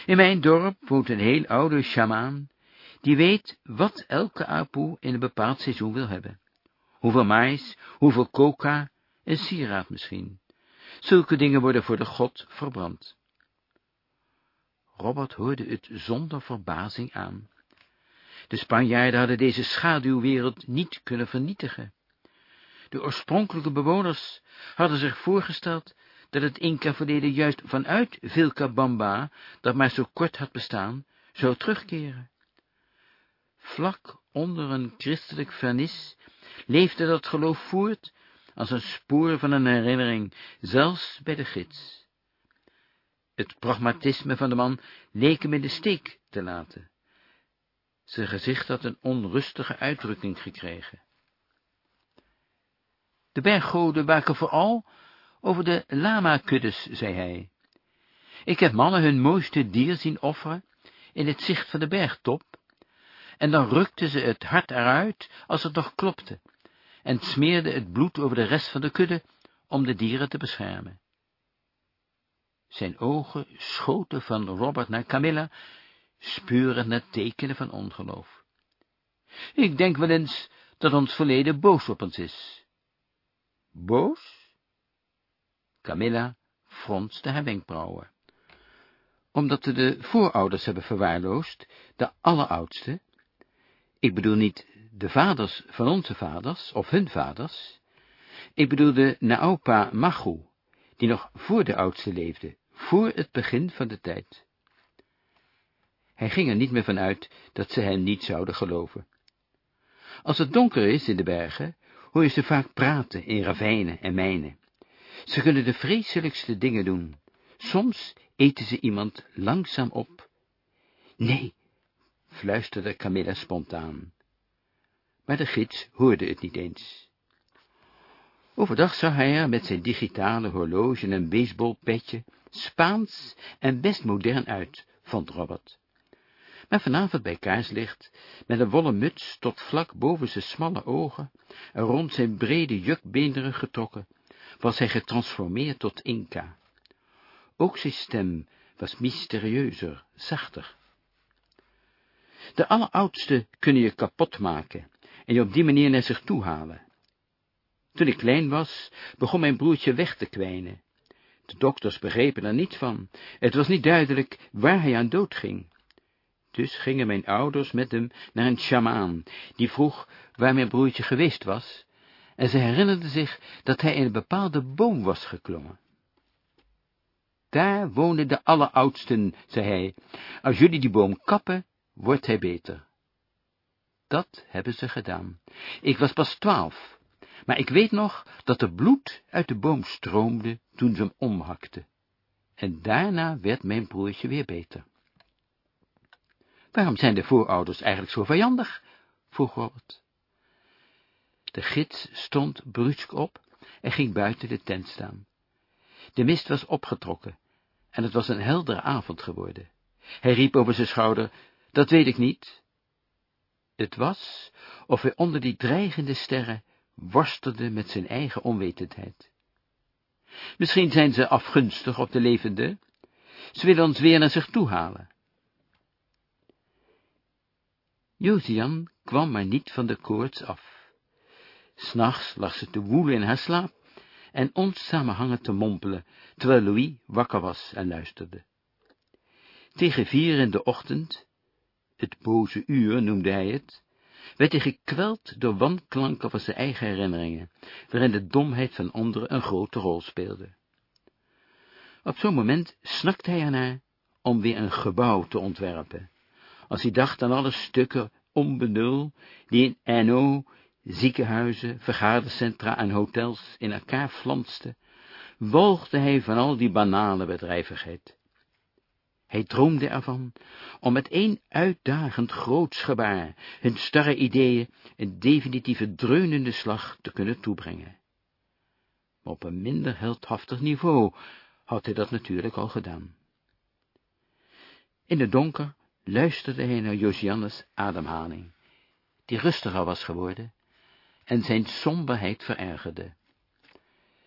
In mijn dorp woont een heel oude sjamaan, die weet wat elke apoe in een bepaald seizoen wil hebben. Hoeveel mais, hoeveel coca, een sieraad misschien. Zulke dingen worden voor de god verbrand. Robert hoorde het zonder verbazing aan. De Spanjaarden hadden deze schaduwwereld niet kunnen vernietigen. De oorspronkelijke bewoners hadden zich voorgesteld dat het Inca-verleden juist vanuit Vilcabamba, dat maar zo kort had bestaan, zou terugkeren. Vlak onder een christelijk vernis leefde dat geloof voort als een spoor van een herinnering, zelfs bij de gids. Het pragmatisme van de man leek hem in de steek te laten. Zijn gezicht had een onrustige uitdrukking gekregen. De berggoden waken vooral over de lama-kuddes, zei hij. Ik heb mannen hun mooiste dier zien offeren in het zicht van de bergtop, en dan rukten ze het hart eruit als het nog klopte, en smeerde het bloed over de rest van de kudde om de dieren te beschermen. Zijn ogen schoten van Robert naar Camilla, spurend naar tekenen van ongeloof. Ik denk wel eens dat ons verleden boos op ons is. Boos? Camilla fronste haar wenkbrauwen. Omdat we de voorouders hebben verwaarloosd, de alleroudste, ik bedoel niet de vaders van onze vaders, of hun vaders, ik bedoel de Naopa Machu, die nog voor de oudste leefde, voor het begin van de tijd. Hij ging er niet meer van uit dat ze hem niet zouden geloven. Als het donker is in de bergen, hoor je ze vaak praten in ravijnen en mijnen. Ze kunnen de vreselijkste dingen doen. Soms eten ze iemand langzaam op. Nee, fluisterde Camilla spontaan. Maar de gids hoorde het niet eens. Overdag zag hij er met zijn digitale horloge en baseballpetje Spaans en best modern uit, vond Robert. Maar vanavond bij kaarslicht, met een wollen muts tot vlak boven zijn smalle ogen en rond zijn brede jukbeenderen getrokken, was hij getransformeerd tot Inca. Ook zijn stem was mysterieuzer, zachter. De alleroudste kunnen je kapot maken en je op die manier naar zich toe halen. Toen ik klein was, begon mijn broertje weg te kwijnen. De dokters begrepen er niets van. Het was niet duidelijk waar hij aan dood ging. Dus gingen mijn ouders met hem naar een sjamaan, die vroeg waar mijn broertje geweest was, en ze herinnerden zich dat hij in een bepaalde boom was geklommen. Daar wonen de alleroudsten, zei hij. Als jullie die boom kappen, wordt hij beter. Dat hebben ze gedaan. Ik was pas twaalf, maar ik weet nog dat er bloed uit de boom stroomde toen ze hem omhakten. En daarna werd mijn broertje weer beter. Waarom zijn de voorouders eigenlijk zo vijandig? vroeg Robert. De gids stond brusk op en ging buiten de tent staan. De mist was opgetrokken en het was een heldere avond geworden. Hij riep over zijn schouder, dat weet ik niet. Het was of hij onder die dreigende sterren worstelde met zijn eigen onwetendheid. Misschien zijn ze afgunstig op de levende. Ze willen ons weer naar zich toe halen. Josian kwam maar niet van de koorts af. S'nachts lag ze te woelen in haar slaap en onsamenhangend te mompelen, terwijl Louis wakker was en luisterde. Tegen vier in de ochtend, het boze uur noemde hij het, werd hij gekweld door wanklanken van zijn eigen herinneringen, waarin de domheid van anderen een grote rol speelde. Op zo'n moment snakte hij ernaar om weer een gebouw te ontwerpen, als hij dacht aan alle stukken onbenul die in NO, ziekenhuizen, vergadercentra en hotels in elkaar flansten, walgde hij van al die banale bedrijvigheid. Hij droomde ervan om met één uitdagend groots gebaar hun starre ideeën een definitieve dreunende slag te kunnen toebrengen. Maar op een minder heldhaftig niveau had hij dat natuurlijk al gedaan. In het donker luisterde hij naar Josiannes ademhaling, die rustiger was geworden en zijn somberheid verergerde.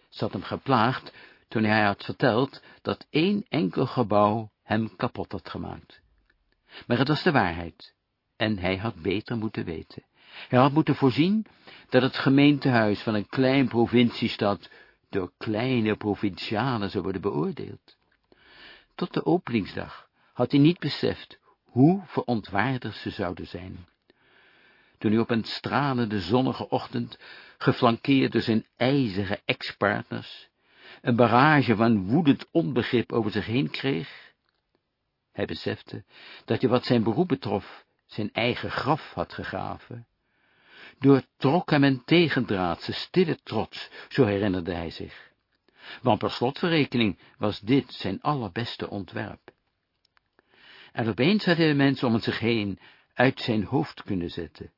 Ze had hem geplaagd toen hij had verteld dat één enkel gebouw hem kapot had gemaakt. Maar het was de waarheid, en hij had beter moeten weten. Hij had moeten voorzien dat het gemeentehuis van een klein provinciestad door kleine provincialen zou worden beoordeeld. Tot de openingsdag had hij niet beseft hoe verontwaardigd ze zouden zijn. Toen hij op een stralende zonnige ochtend, geflankeerd door zijn ijzige ex-partners, een barrage van woedend onbegrip over zich heen kreeg, hij besefte dat hij wat zijn beroep betrof, zijn eigen graf had gegraven. Doortrok hem een tegendraadse, stille trots, zo herinnerde hij zich. Want per slotverrekening was dit zijn allerbeste ontwerp. En opeens had hij de mensen om zich heen uit zijn hoofd kunnen zetten.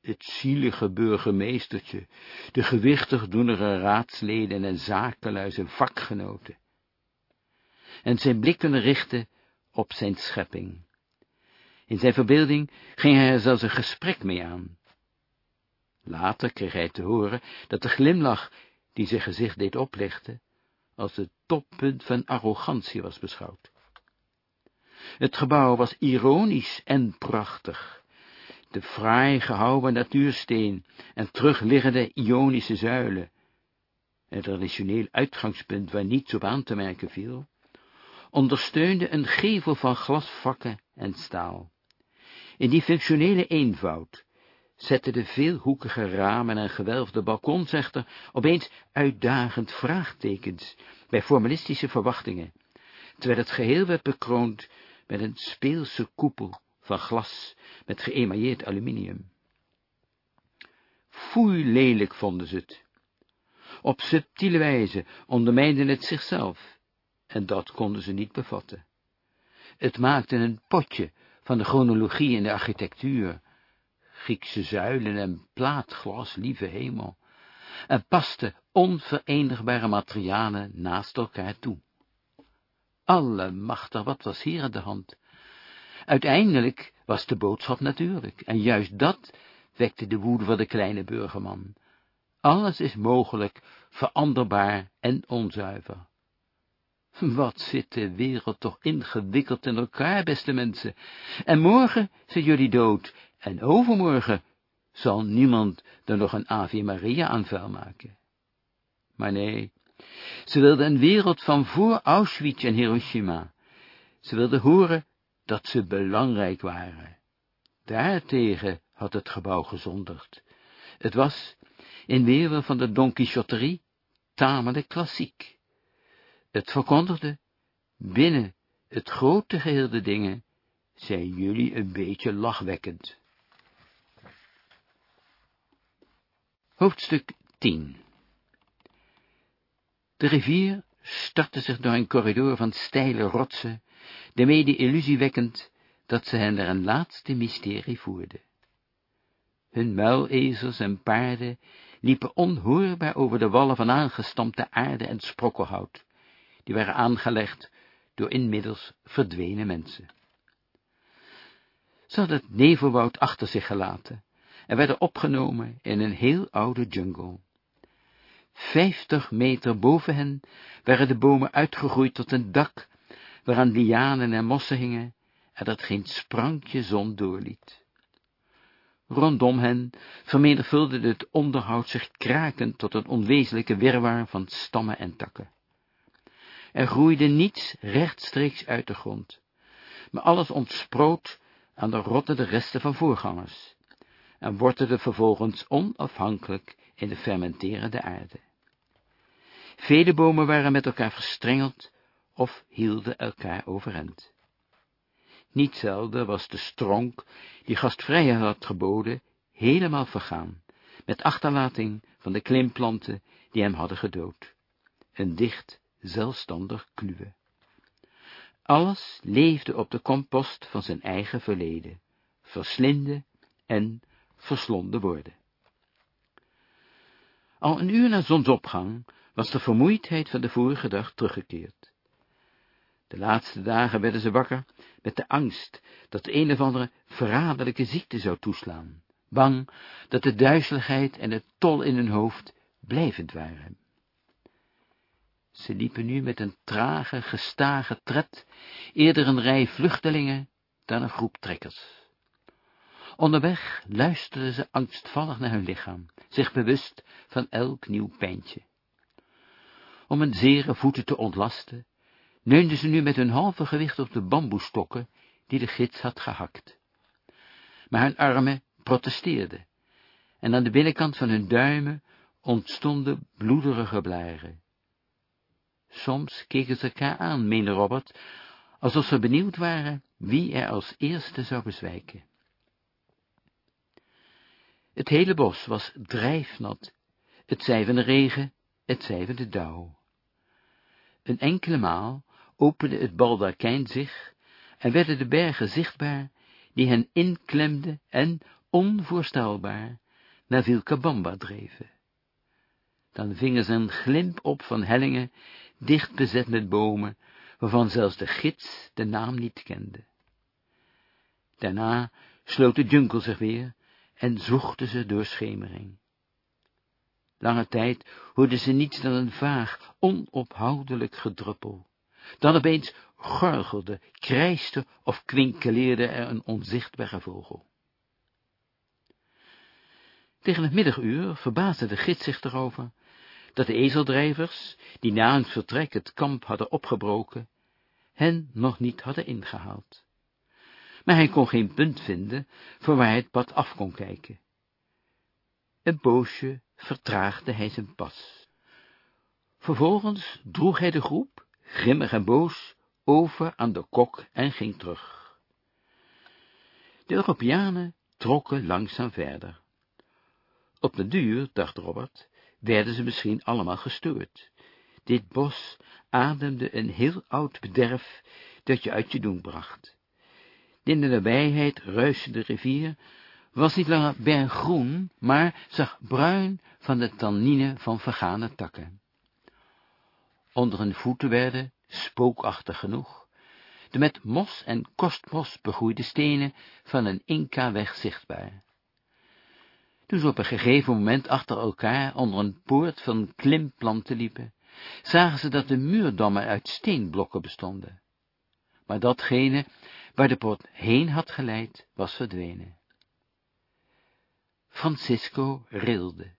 Het zielige burgemeestertje, de gewichtig doenere raadsleden en zakenlui zijn vakgenoten. En zijn blikken richten op zijn schepping. In zijn verbeelding ging hij er zelfs een gesprek mee aan. Later kreeg hij te horen dat de glimlach die zijn gezicht deed oplichten, als het toppunt van arrogantie was beschouwd. Het gebouw was ironisch en prachtig. De fraai gehouwen natuursteen en terugliggende ionische zuilen, een traditioneel uitgangspunt waar niets op aan te merken viel, ondersteunde een gevel van glasvakken en staal. In die functionele eenvoud zetten de veelhoekige ramen en gewelfde balkons echter opeens uitdagend vraagtekens bij formalistische verwachtingen, terwijl het geheel werd bekroond met een speelse koepel van glas met geëmailleerd aluminium. Foei lelijk vonden ze het. Op subtiele wijze ondermijnden het zichzelf, en dat konden ze niet bevatten. Het maakte een potje van de chronologie in de architectuur, Griekse zuilen en plaatglas, lieve hemel, en paste onverenigbare materialen naast elkaar toe. Allemachtig, wat was hier aan de hand? Uiteindelijk was de boodschap natuurlijk, en juist dat wekte de woede van de kleine burgerman. Alles is mogelijk, veranderbaar en onzuiver. Wat zit de wereld toch ingewikkeld in elkaar, beste mensen. En morgen zijn jullie dood, en overmorgen zal niemand er nog een Ave Maria aan vuil maken. Maar nee, ze wilden een wereld van voor Auschwitz en Hiroshima. Ze wilden horen dat ze belangrijk waren. Daartegen had het gebouw gezondigd. Het was, in weerwil van de Don tamelijk klassiek. Het verkondigde, binnen het grote geheel de dingen, zijn jullie een beetje lachwekkend. Hoofdstuk 10 De rivier startte zich door een corridor van steile rotsen, de mede illusiewekkend dat ze hen naar een laatste mysterie voerde. Hun muilezels en paarden liepen onhoorbaar over de wallen van aangestampte aarde en sprokkelhout, die waren aangelegd door inmiddels verdwenen mensen. Ze hadden het nevelwoud achter zich gelaten en werden opgenomen in een heel oude jungle. Vijftig meter boven hen waren de bomen uitgegroeid tot een dak, waaraan lianen en mossen hingen, en dat geen sprankje zon doorliet. Rondom hen vermenigvuldigde het onderhoud zich krakend tot een onwezenlijke wirwar van stammen en takken. Er groeide niets rechtstreeks uit de grond, maar alles ontsproot aan de rottende resten van voorgangers, en wortelde vervolgens onafhankelijk in de fermenterende aarde. Vele bomen waren met elkaar verstrengeld of hielden elkaar overeind. Niet zelden was de stronk, die gastvrijheid had geboden, helemaal vergaan, met achterlating van de klimplanten die hem hadden gedood. Een dicht, zelfstandig kluwe. Alles leefde op de kompost van zijn eigen verleden, verslinde en verslonden worden. Al een uur na zonsopgang was de vermoeidheid van de vorige dag teruggekeerd. De laatste dagen werden ze wakker met de angst dat de een of andere verraderlijke ziekte zou toeslaan, bang dat de duizeligheid en het tol in hun hoofd blijvend waren. Ze liepen nu met een trage, gestage tred, eerder een rij vluchtelingen dan een groep trekkers. Onderweg luisterden ze angstvallig naar hun lichaam, zich bewust van elk nieuw pijntje. Om hun zere voeten te ontlasten, neunden ze nu met hun halve gewicht op de bamboestokken die de gids had gehakt. Maar hun armen protesteerden, en aan de binnenkant van hun duimen ontstonden bloederige blaren. Soms keken ze elkaar aan, meende Robert, alsof ze benieuwd waren wie er als eerste zou bezwijken. Het hele bos was drijfnat, het zij van de regen, het zij van de dauw. Een enkele maal opende het baldakijn zich en werden de bergen zichtbaar, die hen inklemden en, onvoorstelbaar, naar Vilcabamba dreven. Dan vingen ze een glimp op van hellingen, dicht bezet met bomen, waarvan zelfs de gids de naam niet kende. Daarna sloot de jungle zich weer, en zochten ze door schemering. Lange tijd hoorden ze niets dan een vaag, onophoudelijk gedruppel. Dan opeens gorgelde, krijste of kwinkeleerde er een onzichtbare vogel. Tegen het middaguur verbaasde de gids zich erover dat de ezeldrijvers, die na hun vertrek het kamp hadden opgebroken, hen nog niet hadden ingehaald. Maar hij kon geen punt vinden voor waar hij het pad af kon kijken. Een poosje vertraagde hij zijn pas. Vervolgens droeg hij de groep, grimmig en boos, over aan de kok en ging terug. De Europeanen trokken langzaam verder. Op de duur, dacht Robert, werden ze misschien allemaal gestoord. Dit bos ademde een heel oud bederf dat je uit je doen bracht. In de nabijheid ruiste de rivier, was niet langer berggroen, maar zag bruin van de tannine van vergane takken. Onder hun voeten werden, spookachtig genoeg, de met mos en kostmos begroeide stenen van een Inca-weg zichtbaar. Toen op een gegeven moment achter elkaar onder een poort van klimplanten liepen, zagen ze dat de muurdammen uit steenblokken bestonden. Maar datgene waar de poort heen had geleid, was verdwenen. Francisco rilde.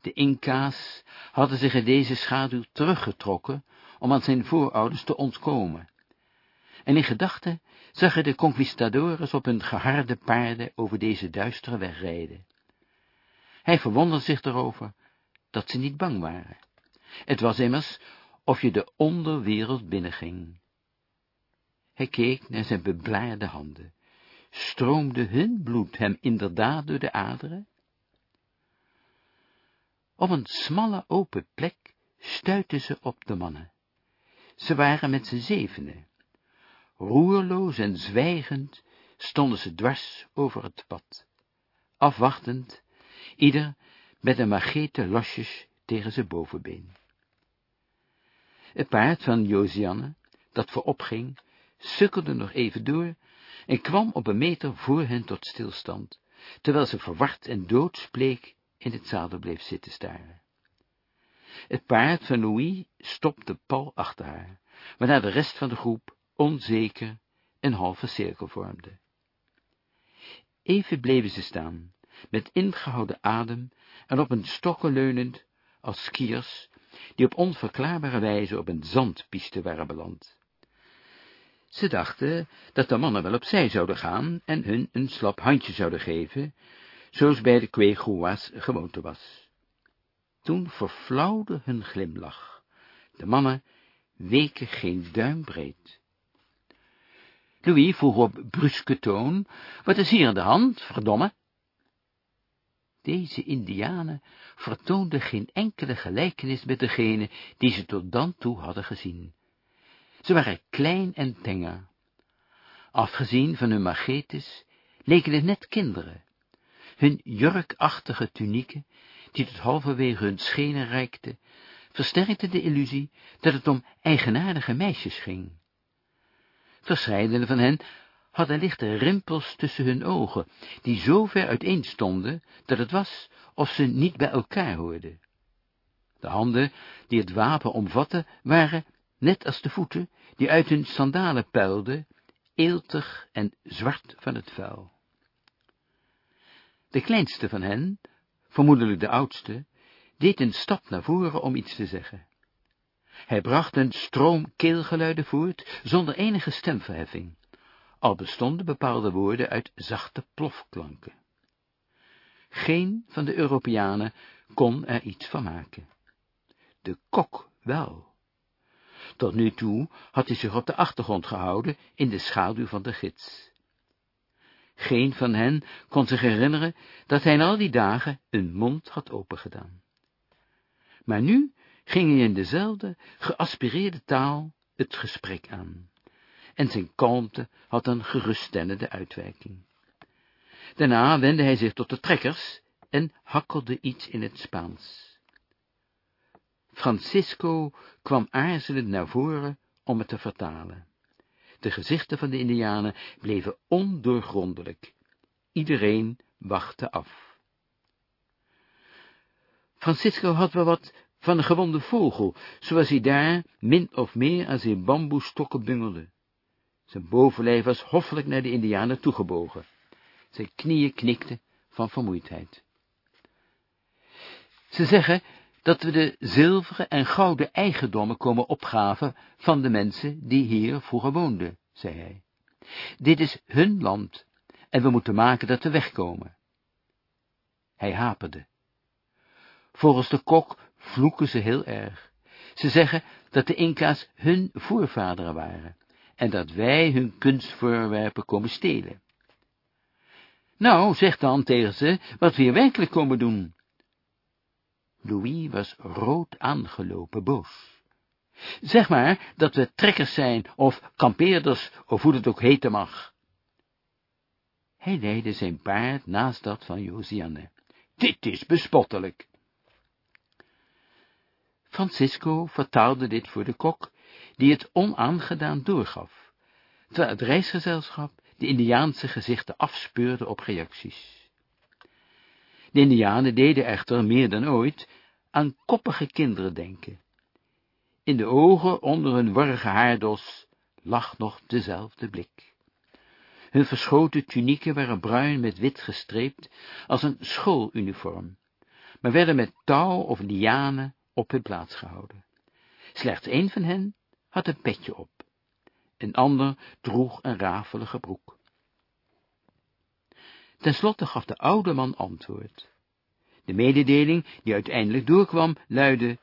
De Inca's hadden zich in deze schaduw teruggetrokken om aan zijn voorouders te ontkomen. En in gedachten zag de conquistadores op hun geharde paarden over deze duistere weg rijden. Hij verwonderde zich erover dat ze niet bang waren. Het was immers of je de onderwereld binnenging. Hij keek naar zijn beblaarde handen. Stroomde hun bloed hem inderdaad door de aderen? Op een smalle open plek stuitten ze op de mannen. Ze waren met z'n zevenen. Roerloos en zwijgend stonden ze dwars over het pad, afwachtend, ieder met een magete losjes tegen zijn bovenbeen. Het paard van Josianne, dat voorop ging, sukkelde nog even door en kwam op een meter voor hen tot stilstand, terwijl ze verward en doodsbleek in het zadel bleef zitten staren. Het paard van Louis stopte pal achter haar, waarna de rest van de groep onzeker een halve cirkel vormde. Even bleven ze staan, met ingehouden adem en op een stokken leunend, als skiers, die op onverklaarbare wijze op een zandpiste waren beland. Ze dachten dat de mannen wel opzij zouden gaan en hun een slap handje zouden geven, zoals bij de Kweegoa's gewoonte was. Toen verflauwde hun glimlach. De mannen weken geen duim breed. Louis vroeg op bruske toon, wat is hier aan de hand, verdomme? Deze indianen vertoonden geen enkele gelijkenis met degene die ze tot dan toe hadden gezien. Ze waren klein en tenger. Afgezien van hun machetes, leken het net kinderen. Hun jurkachtige tunieken, die tot halverwege hun schenen reikten, versterkten de illusie dat het om eigenaardige meisjes ging. Verscheidene van hen hadden lichte rimpels tussen hun ogen, die zo ver uiteen stonden, dat het was of ze niet bij elkaar hoorden. De handen, die het wapen omvatten, waren, net als de voeten, die uit hun sandalen puilden, eeltig en zwart van het vuil. De kleinste van hen, vermoedelijk de oudste, deed een stap naar voren om iets te zeggen. Hij bracht een stroom keelgeluiden voort, zonder enige stemverheffing al bestonden bepaalde woorden uit zachte plofklanken. Geen van de Europeanen kon er iets van maken. De kok wel. Tot nu toe had hij zich op de achtergrond gehouden, in de schaduw van de gids. Geen van hen kon zich herinneren dat hij in al die dagen een mond had opengedaan. Maar nu ging hij in dezelfde geaspireerde taal het gesprek aan en zijn kalmte had een geruststellende uitwerking. Daarna wendde hij zich tot de trekkers en hakkelde iets in het Spaans. Francisco kwam aarzelend naar voren om het te vertalen. De gezichten van de indianen bleven ondoorgrondelijk. Iedereen wachtte af. Francisco had wel wat van een gewonde vogel, zoals hij daar min of meer aan zijn bamboestokken bungelde. Zijn bovenlijf was hoffelijk naar de indianen toegebogen. Zijn knieën knikten van vermoeidheid. Ze zeggen dat we de zilveren en gouden eigendommen komen opgaven van de mensen die hier vroeger woonden, zei hij. Dit is hun land, en we moeten maken dat we wegkomen. Hij haperde. Volgens de kok vloeken ze heel erg. Ze zeggen dat de Inca's hun voorvaderen waren, en dat wij hun kunstvoorwerpen komen stelen. Nou, zeg dan tegen ze wat we hier werkelijk komen doen. Louis was rood aangelopen boos. Zeg maar dat we trekkers zijn, of kampeerders, of hoe het ook heten mag. Hij leidde zijn paard naast dat van Josiane. Dit is bespottelijk. Francisco vertaalde dit voor de kok, die het onaangedaan doorgaf, terwijl het reisgezelschap de Indiaanse gezichten afspeurde op reacties. De Indianen deden echter meer dan ooit aan koppige kinderen denken. In de ogen onder hun warrige haardos lag nog dezelfde blik. Hun verschoten tunieken waren bruin met wit gestreept, als een schooluniform, maar werden met touw of lianen op hun plaats gehouden. Slechts één van hen had een petje op, een ander droeg een rafelige broek. Ten slotte gaf de oude man antwoord. De mededeling, die uiteindelijk doorkwam, luidde,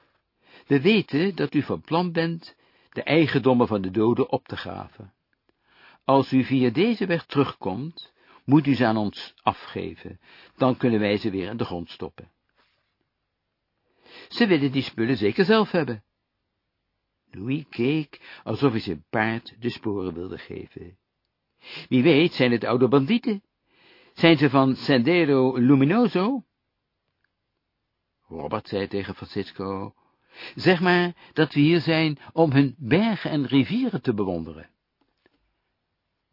We weten dat u van plan bent de eigendommen van de doden op te graven. Als u via deze weg terugkomt, moet u ze aan ons afgeven, dan kunnen wij ze weer in de grond stoppen. Ze willen die spullen zeker zelf hebben. Louis keek, alsof hij zijn paard de sporen wilde geven. Wie weet zijn het oude bandieten. Zijn ze van Sendero Luminoso? Robert zei tegen Francisco, zeg maar dat we hier zijn om hun bergen en rivieren te bewonderen.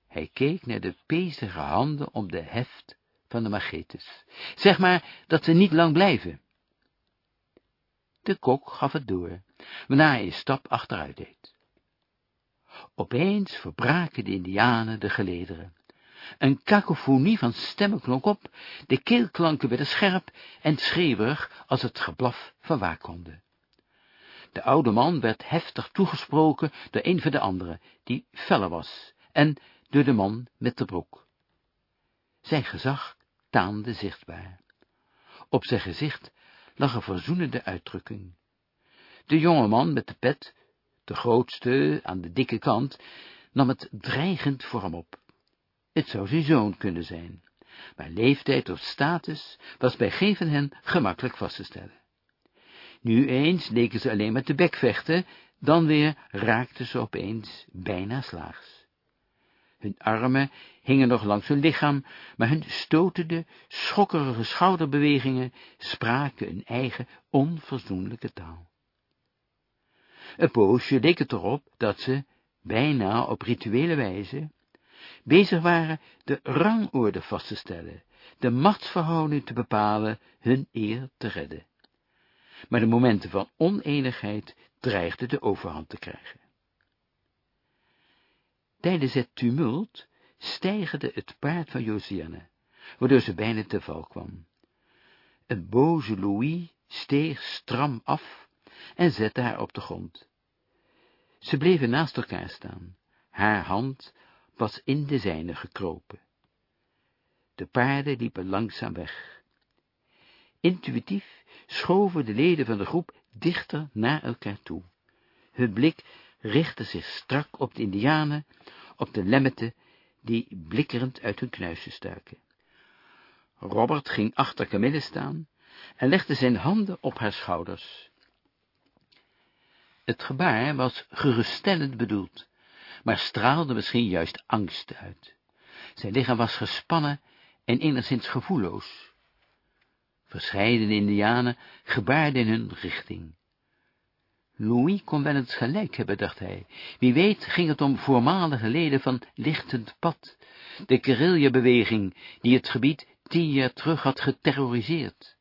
Hij keek naar de pezige handen om de heft van de machetes. Zeg maar dat we niet lang blijven. De kok gaf het door, waarna hij een stap achteruit deed. Opeens verbraken de indianen de gelederen. Een kakofonie van stemmen klonk op, de keelklanken werden scherp en schreeuwerig als het geblaf van. De oude man werd heftig toegesproken door een van de anderen, die feller was, en door de man met de broek. Zijn gezag taande zichtbaar. Op zijn gezicht lag een verzoenende uitdrukking. De jonge man met de pet, de grootste aan de dikke kant, nam het dreigend voor hem op. Het zou zijn zoon kunnen zijn, maar leeftijd of status was bij geen van hen gemakkelijk vast te stellen. Nu eens leken ze alleen met de bek vechten, dan weer raakten ze opeens bijna slaags. Hun armen hingen nog langs hun lichaam, maar hun stotende, schokkerige schouderbewegingen spraken een eigen, onverzoenlijke taal. Een poosje leek het erop dat ze, bijna op rituele wijze, bezig waren de rangorde vast te stellen, de machtsverhouding te bepalen, hun eer te redden. Maar de momenten van oneenigheid dreigden de overhand te krijgen. Tijdens het tumult stijgerde het paard van Josiane, waardoor ze bijna te val kwam. Een boze Louis steeg stram af en zette haar op de grond. Ze bleven naast elkaar staan, haar hand was in de zijne gekropen. De paarden liepen langzaam weg. Intuïtief schoven de leden van de groep dichter naar elkaar toe. Hun blik richtte zich strak op de indianen, op de lemmeten, die blikkerend uit hun knuisten staken. Robert ging achter Camille staan en legde zijn handen op haar schouders. Het gebaar was geruststellend bedoeld, maar straalde misschien juist angst uit. Zijn lichaam was gespannen en enigszins gevoelloos. Verscheidene indianen gebaarden in hun richting. Louis kon wel eens gelijk hebben, dacht hij. Wie weet ging het om voormalige leden van Lichtend Pad, de guerrillabeweging die het gebied tien jaar terug had geterroriseerd.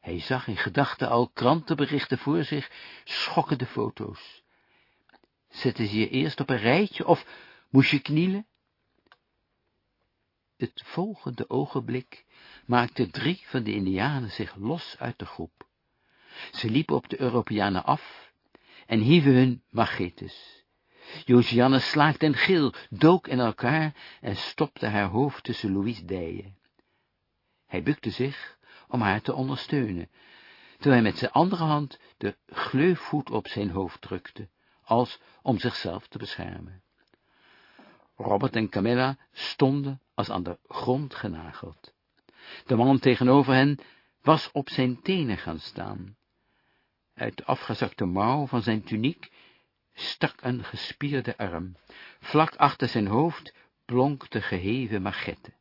Hij zag in gedachten al krantenberichten voor zich, schokkende foto's. Zette ze je eerst op een rijtje, of moest je knielen? Het volgende ogenblik maakten drie van de Indianen zich los uit de groep. Ze liepen op de Europeanen af en hieven hun machetes. Josianne slaakte een gil, dook in elkaar en stopte haar hoofd tussen Louis' dijen. Hij bukte zich om haar te ondersteunen, terwijl hij met zijn andere hand de gleufvoet op zijn hoofd drukte, als om zichzelf te beschermen. Robert en Camilla stonden als aan de grond genageld. De man tegenover hen was op zijn tenen gaan staan. Uit de afgezakte mouw van zijn tuniek stak een gespierde arm. Vlak achter zijn hoofd blonk de geheven machette.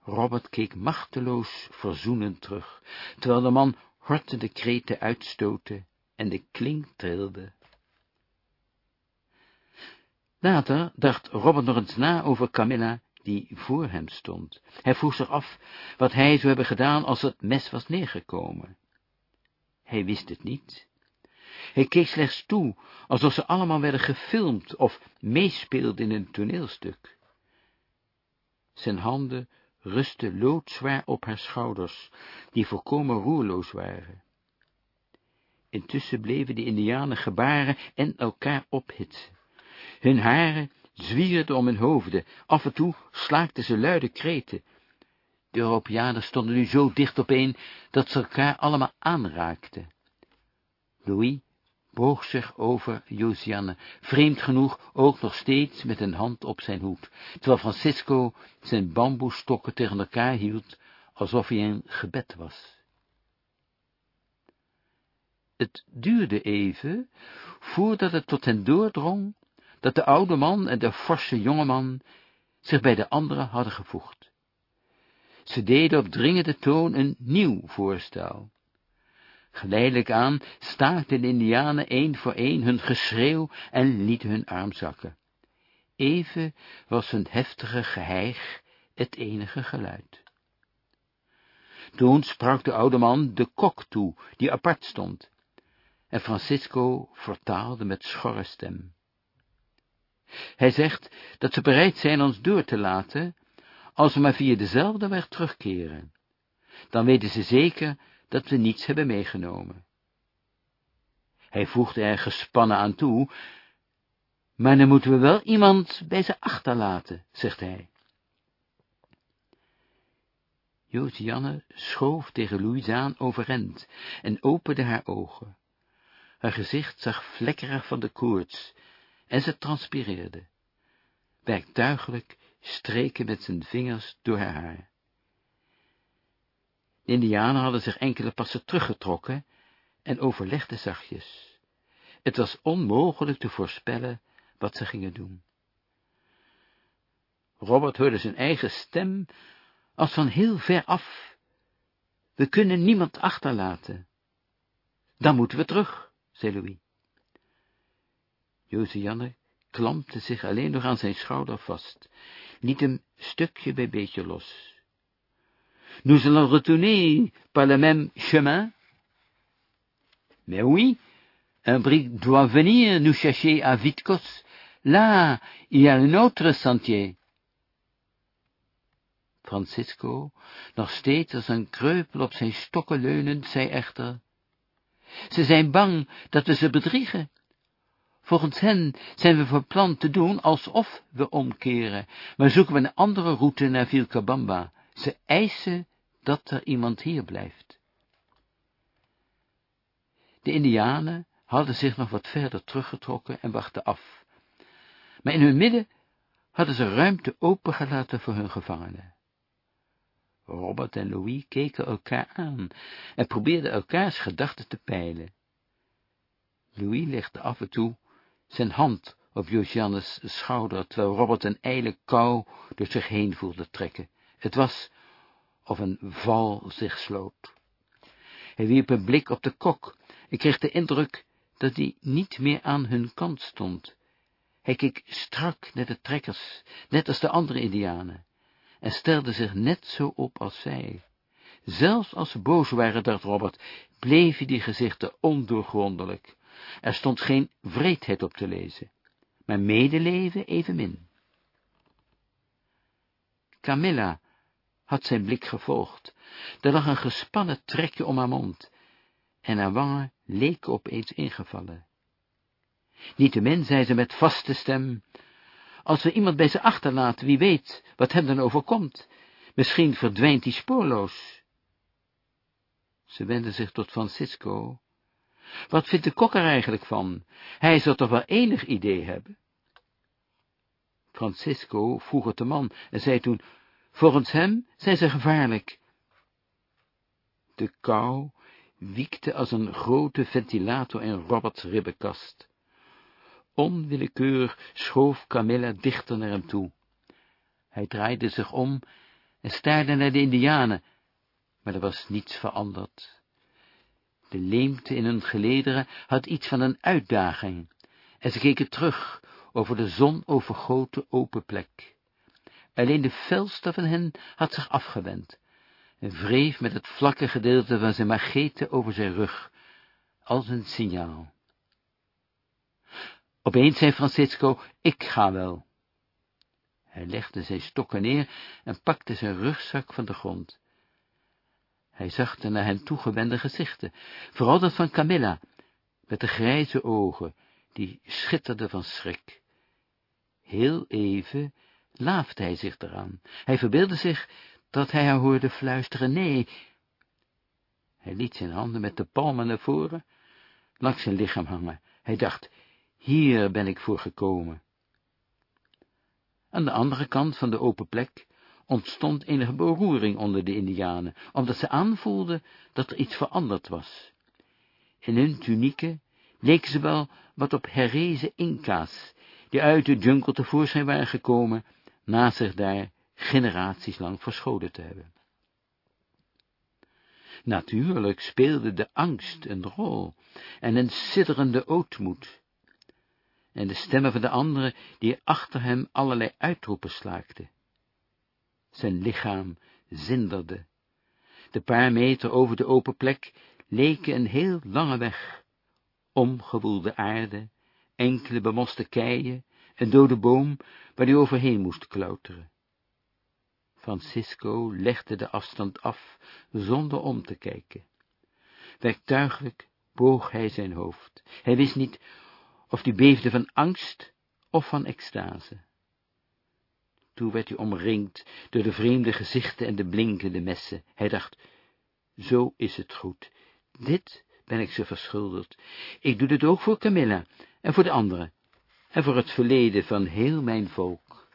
Robert keek machteloos verzoenend terug, terwijl de man hortende kreten uitstootte en de klink trilde. Later dacht Robert nog eens na over Camilla, die voor hem stond. Hij vroeg zich af wat hij zou hebben gedaan als het mes was neergekomen. Hij wist het niet. Hij keek slechts toe, alsof ze allemaal werden gefilmd of meespeelden in een toneelstuk. Zijn handen rustten loodzwaar op haar schouders, die volkomen roerloos waren. Intussen bleven de indianen gebaren en elkaar ophitsen. Hun haren zwierden om hun hoofden, af en toe slaakten ze luide kreten. De Europeanen stonden nu zo dicht opeen, dat ze elkaar allemaal aanraakten. Louis boog zich over Josiane, vreemd genoeg ook nog steeds met een hand op zijn hoed, terwijl Francisco zijn bamboestokken tegen elkaar hield, alsof hij een gebed was. Het duurde even, voordat het tot hen doordrong, dat de oude man en de forse jongeman zich bij de anderen hadden gevoegd. Ze deden op dringende toon een nieuw voorstel. Geleidelijk aan staakten de indianen een voor een hun geschreeuw en lieten hun arm zakken. Even was hun heftige geheig het enige geluid. Toen sprak de oude man de kok toe, die apart stond, en Francisco vertaalde met schorre stem. Hij zegt dat ze bereid zijn ons door te laten, als we maar via dezelfde weg terugkeren. Dan weten ze zeker dat we niets hebben meegenomen. Hij voegde er gespannen aan toe, maar dan moeten we wel iemand bij ze achterlaten, zegt hij. Josianne schoof tegen Louise aan overend en opende haar ogen. Haar gezicht zag vlekkerig van de koorts, en ze transpireerde. Werktuigelijk streken met zijn vingers door haar haar. De indianen hadden zich enkele passen teruggetrokken en overlegden zachtjes. Het was onmogelijk te voorspellen wat ze gingen doen. Robert hoorde zijn eigen stem als van heel ver af. We kunnen niemand achterlaten. Dan moeten we terug, zei Louis. Josianne klampte zich alleen nog aan zijn schouder vast, liet hem stukje bij beetje los. Nous allons retourner par le même chemin? Mais oui, un brick doit venir nous chercher à Vitkos. Là, il y a un autre sentier. Francisco, nog steeds als een kreupel op zijn stokken leunend, zei echter, ze zijn bang dat we ze bedriegen. Volgens hen zijn we van plan te doen alsof we omkeren, maar zoeken we een andere route naar Vilcabamba. Ze eisen dat er iemand hier blijft. De indianen hadden zich nog wat verder teruggetrokken en wachten af. Maar in hun midden hadden ze ruimte opengelaten voor hun gevangenen. Robert en Louis keken elkaar aan en probeerden elkaars gedachten te peilen. Louis legde af en toe zijn hand op Josiannes schouder, terwijl Robert een ijle kou door zich heen voelde trekken. Het was of een val zich sloot. Hij wierp een blik op de kok en kreeg de indruk dat hij niet meer aan hun kant stond. Hij keek strak naar de trekkers, net als de andere indianen, en stelden zich net zo op als zij. Zelfs als ze boos waren, dacht Robert, bleven die gezichten ondoorgrondelijk. Er stond geen vreedheid op te lezen, maar medeleven evenmin. Camilla had zijn blik gevolgd. Er lag een gespannen trekje om haar mond, en haar wangen leken opeens ingevallen. Niettemin zei ze met vaste stem, als we iemand bij ze achterlaten, wie weet wat hem dan overkomt, misschien verdwijnt hij spoorloos. Ze wendde zich tot Francisco. Wat vindt de kok er eigenlijk van? Hij zal toch wel enig idee hebben? Francisco vroeg het de man en zei toen, volgens hem zijn ze gevaarlijk. De kou wiekte als een grote ventilator in Roberts ribbenkast. Onwillekeurig schoof Camilla dichter naar hem toe. Hij draaide zich om en staarde naar de indianen, maar er was niets veranderd. De leemte in hun gelederen had iets van een uitdaging, en ze keken terug over de zon overgoten open plek. Alleen de felste van hen had zich afgewend, en wreef met het vlakke gedeelte van zijn magete over zijn rug, als een signaal. Opeens zei Francisco, ik ga wel. Hij legde zijn stokken neer en pakte zijn rugzak van de grond. Hij zag de naar hen toegewende gezichten, vooral dat van Camilla, met de grijze ogen, die schitterden van schrik. Heel even laafde hij zich eraan. Hij verbeelde zich dat hij haar hoorde fluisteren, nee. Hij liet zijn handen met de palmen naar voren, langs zijn lichaam hangen. Hij dacht, hier ben ik voor gekomen. Aan de andere kant van de open plek ontstond enige beroering onder de indianen, omdat ze aanvoelden dat er iets veranderd was. In hun tunieken leken ze wel wat op herrezen Inca's, die uit de jungle tevoorschijn waren gekomen, na zich daar generaties lang verscholen te hebben. Natuurlijk speelde de angst een rol, en een sidderende ootmoed, en de stemmen van de anderen, die achter hem allerlei uitroepen slaakten. Zijn lichaam zinderde. De paar meter over de open plek leken een heel lange weg, omgewoelde aarde, enkele bemoste keien, een dode boom, waar hij overheen moest klauteren. Francisco legde de afstand af, zonder om te kijken. Werktuigelijk boog hij zijn hoofd. Hij wist niet of die beefde van angst of van extase. Toen werd hij omringd door de vreemde gezichten en de blinkende messen. Hij dacht, zo is het goed. Dit ben ik ze verschuldigd. Ik doe dit ook voor Camilla en voor de anderen, en voor het verleden van heel mijn volk.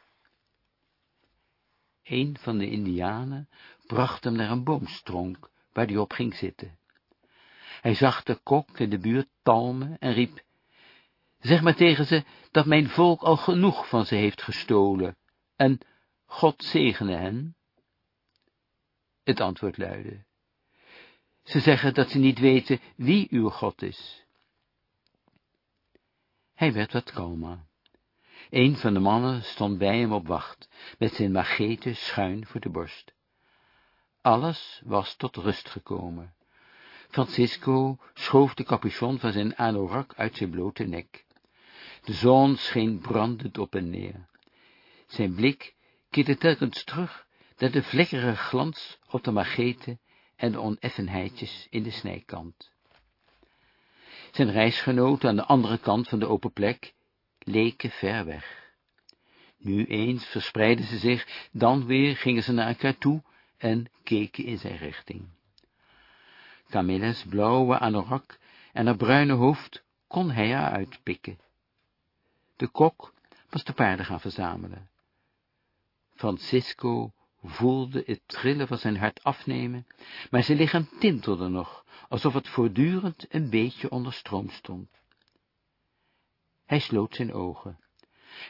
Een van de indianen bracht hem naar een boomstronk, waar hij op ging zitten. Hij zag de kok in de buurt talmen en riep, Zeg maar tegen ze dat mijn volk al genoeg van ze heeft gestolen, en God zegene hen. Het antwoord luidde, ze zeggen dat ze niet weten wie uw God is. Hij werd wat kalmer. Een van de mannen stond bij hem op wacht, met zijn machete schuin voor de borst. Alles was tot rust gekomen. Francisco schoof de capuchon van zijn anorak uit zijn blote nek. De zon scheen brandend op en neer. Zijn blik keerde telkens terug naar de vlekkerige glans op de magete en de oneffenheidjes in de snijkant. Zijn reisgenoten aan de andere kant van de open plek leken ver weg. Nu eens verspreidden ze zich, dan weer gingen ze naar elkaar toe en keken in zijn richting. Camilla's blauwe anorak en haar bruine hoofd kon hij haar uitpikken. De kok was de paarden gaan verzamelen. Francisco voelde het trillen van zijn hart afnemen, maar zijn lichaam tintelde nog, alsof het voortdurend een beetje onder stroom stond. Hij sloot zijn ogen.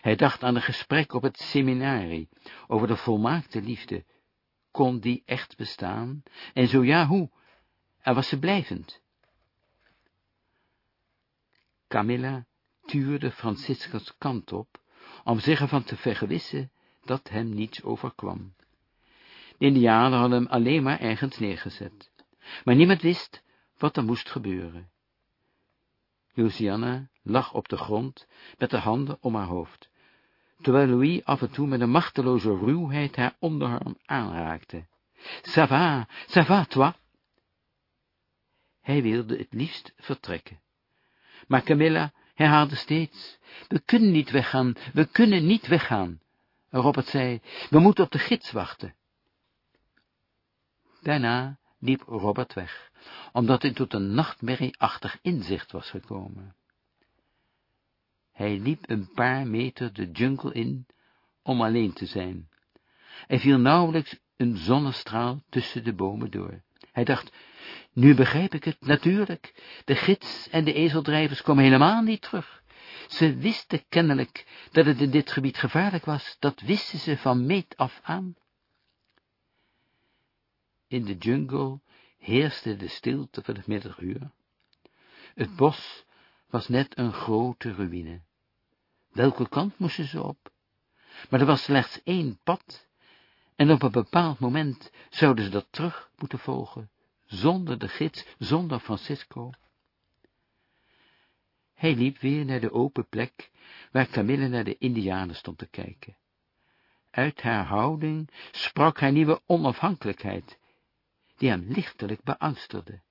Hij dacht aan een gesprek op het seminarie, over de volmaakte liefde. Kon die echt bestaan? En zo ja, hoe? En was ze blijvend? Camilla tuurde Franciscus kant op, om zich ervan te vergewissen dat hem niets overkwam. De indianen hadden hem alleen maar ergens neergezet. Maar niemand wist wat er moest gebeuren. Luciana lag op de grond met de handen om haar hoofd, terwijl Louis af en toe met een machteloze ruwheid haar onderarm aanraakte. Ça va, ça va, toi? Hij wilde het liefst vertrekken. Maar Camilla herhaalde steeds, we kunnen niet weggaan, we kunnen niet weggaan. Robert zei, we moeten op de gids wachten. Daarna liep Robert weg, omdat hij tot een nachtmerrieachtig inzicht was gekomen. Hij liep een paar meter de jungle in, om alleen te zijn. Er viel nauwelijks een zonnestraal tussen de bomen door. Hij dacht, nu begrijp ik het, natuurlijk, de gids en de ezeldrijvers komen helemaal niet terug. Ze wisten kennelijk dat het in dit gebied gevaarlijk was, dat wisten ze van meet af aan. In de jungle heerste de stilte van het middaguur. Het bos was net een grote ruïne. Welke kant moesten ze op? Maar er was slechts één pad, en op een bepaald moment zouden ze dat terug moeten volgen, zonder de gids, zonder Francisco. Hij liep weer naar de open plek, waar Camille naar de indianen stond te kijken. Uit haar houding sprak haar nieuwe onafhankelijkheid, die hem lichtelijk beangsterde.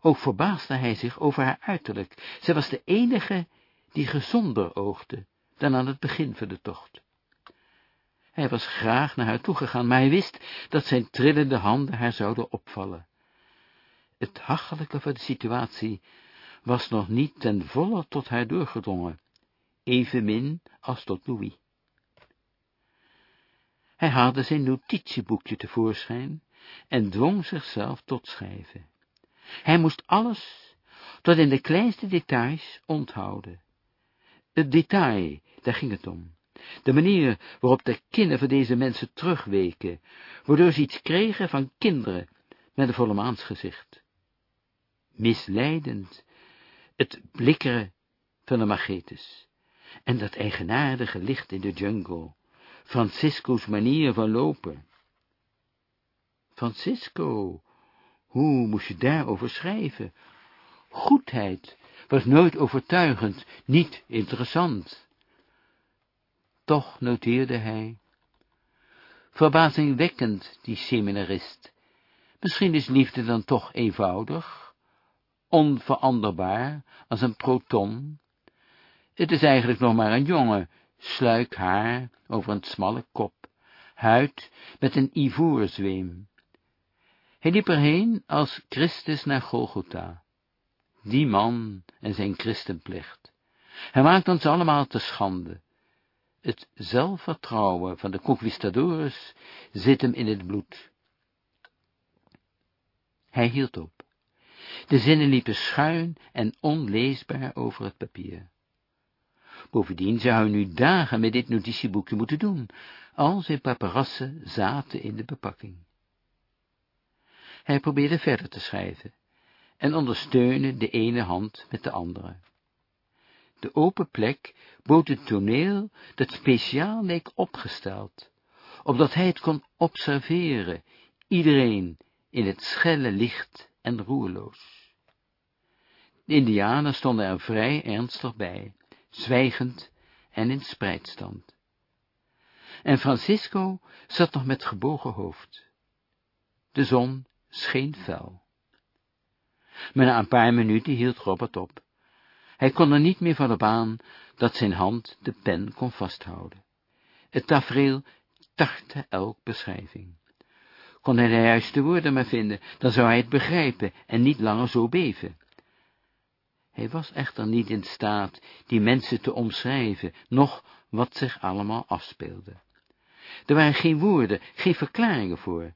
Ook verbaasde hij zich over haar uiterlijk. Zij was de enige die gezonder oogde dan aan het begin van de tocht. Hij was graag naar haar toegegaan, maar hij wist dat zijn trillende handen haar zouden opvallen. Het hachelijke van de situatie was nog niet ten volle tot haar doorgedrongen, evenmin als tot Louis. Hij haalde zijn notitieboekje tevoorschijn en dwong zichzelf tot schrijven. Hij moest alles, tot in de kleinste details, onthouden. Het detail, daar ging het om. De manier waarop de kinnen van deze mensen terugweken, waardoor ze iets kregen van kinderen met een vollemaansgezicht. Misleidend, het blikkeren van de machetes, en dat eigenaardige licht in de jungle, Francisco's manier van lopen. Francisco, hoe moest je daarover schrijven? Goedheid was nooit overtuigend, niet interessant. Toch noteerde hij, verbazingwekkend, die seminarist. Misschien is liefde dan toch eenvoudig, onveranderbaar als een proton. Het is eigenlijk nog maar een jongen, sluik haar over een smalle kop, huid met een ivoerzweem. Hij liep erheen als Christus naar Golgotha. Die man en zijn christenplicht. Hij maakt ons allemaal te schande. Het zelfvertrouwen van de conquistadores zit hem in het bloed. Hij hield op. De zinnen liepen schuin en onleesbaar over het papier. Bovendien zou hij nu dagen met dit notitieboekje moeten doen. Al zijn paparassen zaten in de bepakking. Hij probeerde verder te schrijven en ondersteunde de ene hand met de andere. De open plek bood een toneel dat speciaal leek opgesteld, opdat hij het kon observeren, iedereen in het schelle licht en roerloos. De indianen stonden er vrij ernstig bij, zwijgend en in spreidstand. En Francisco zat nog met gebogen hoofd. De zon scheen fel. Maar na een paar minuten hield Robert op. Hij kon er niet meer van op aan dat zijn hand de pen kon vasthouden. Het tafereel tartte elk beschrijving. Kon hij de juiste woorden maar vinden, dan zou hij het begrijpen en niet langer zo beven. Hij was echter niet in staat die mensen te omschrijven, noch wat zich allemaal afspeelde. Er waren geen woorden, geen verklaringen voor,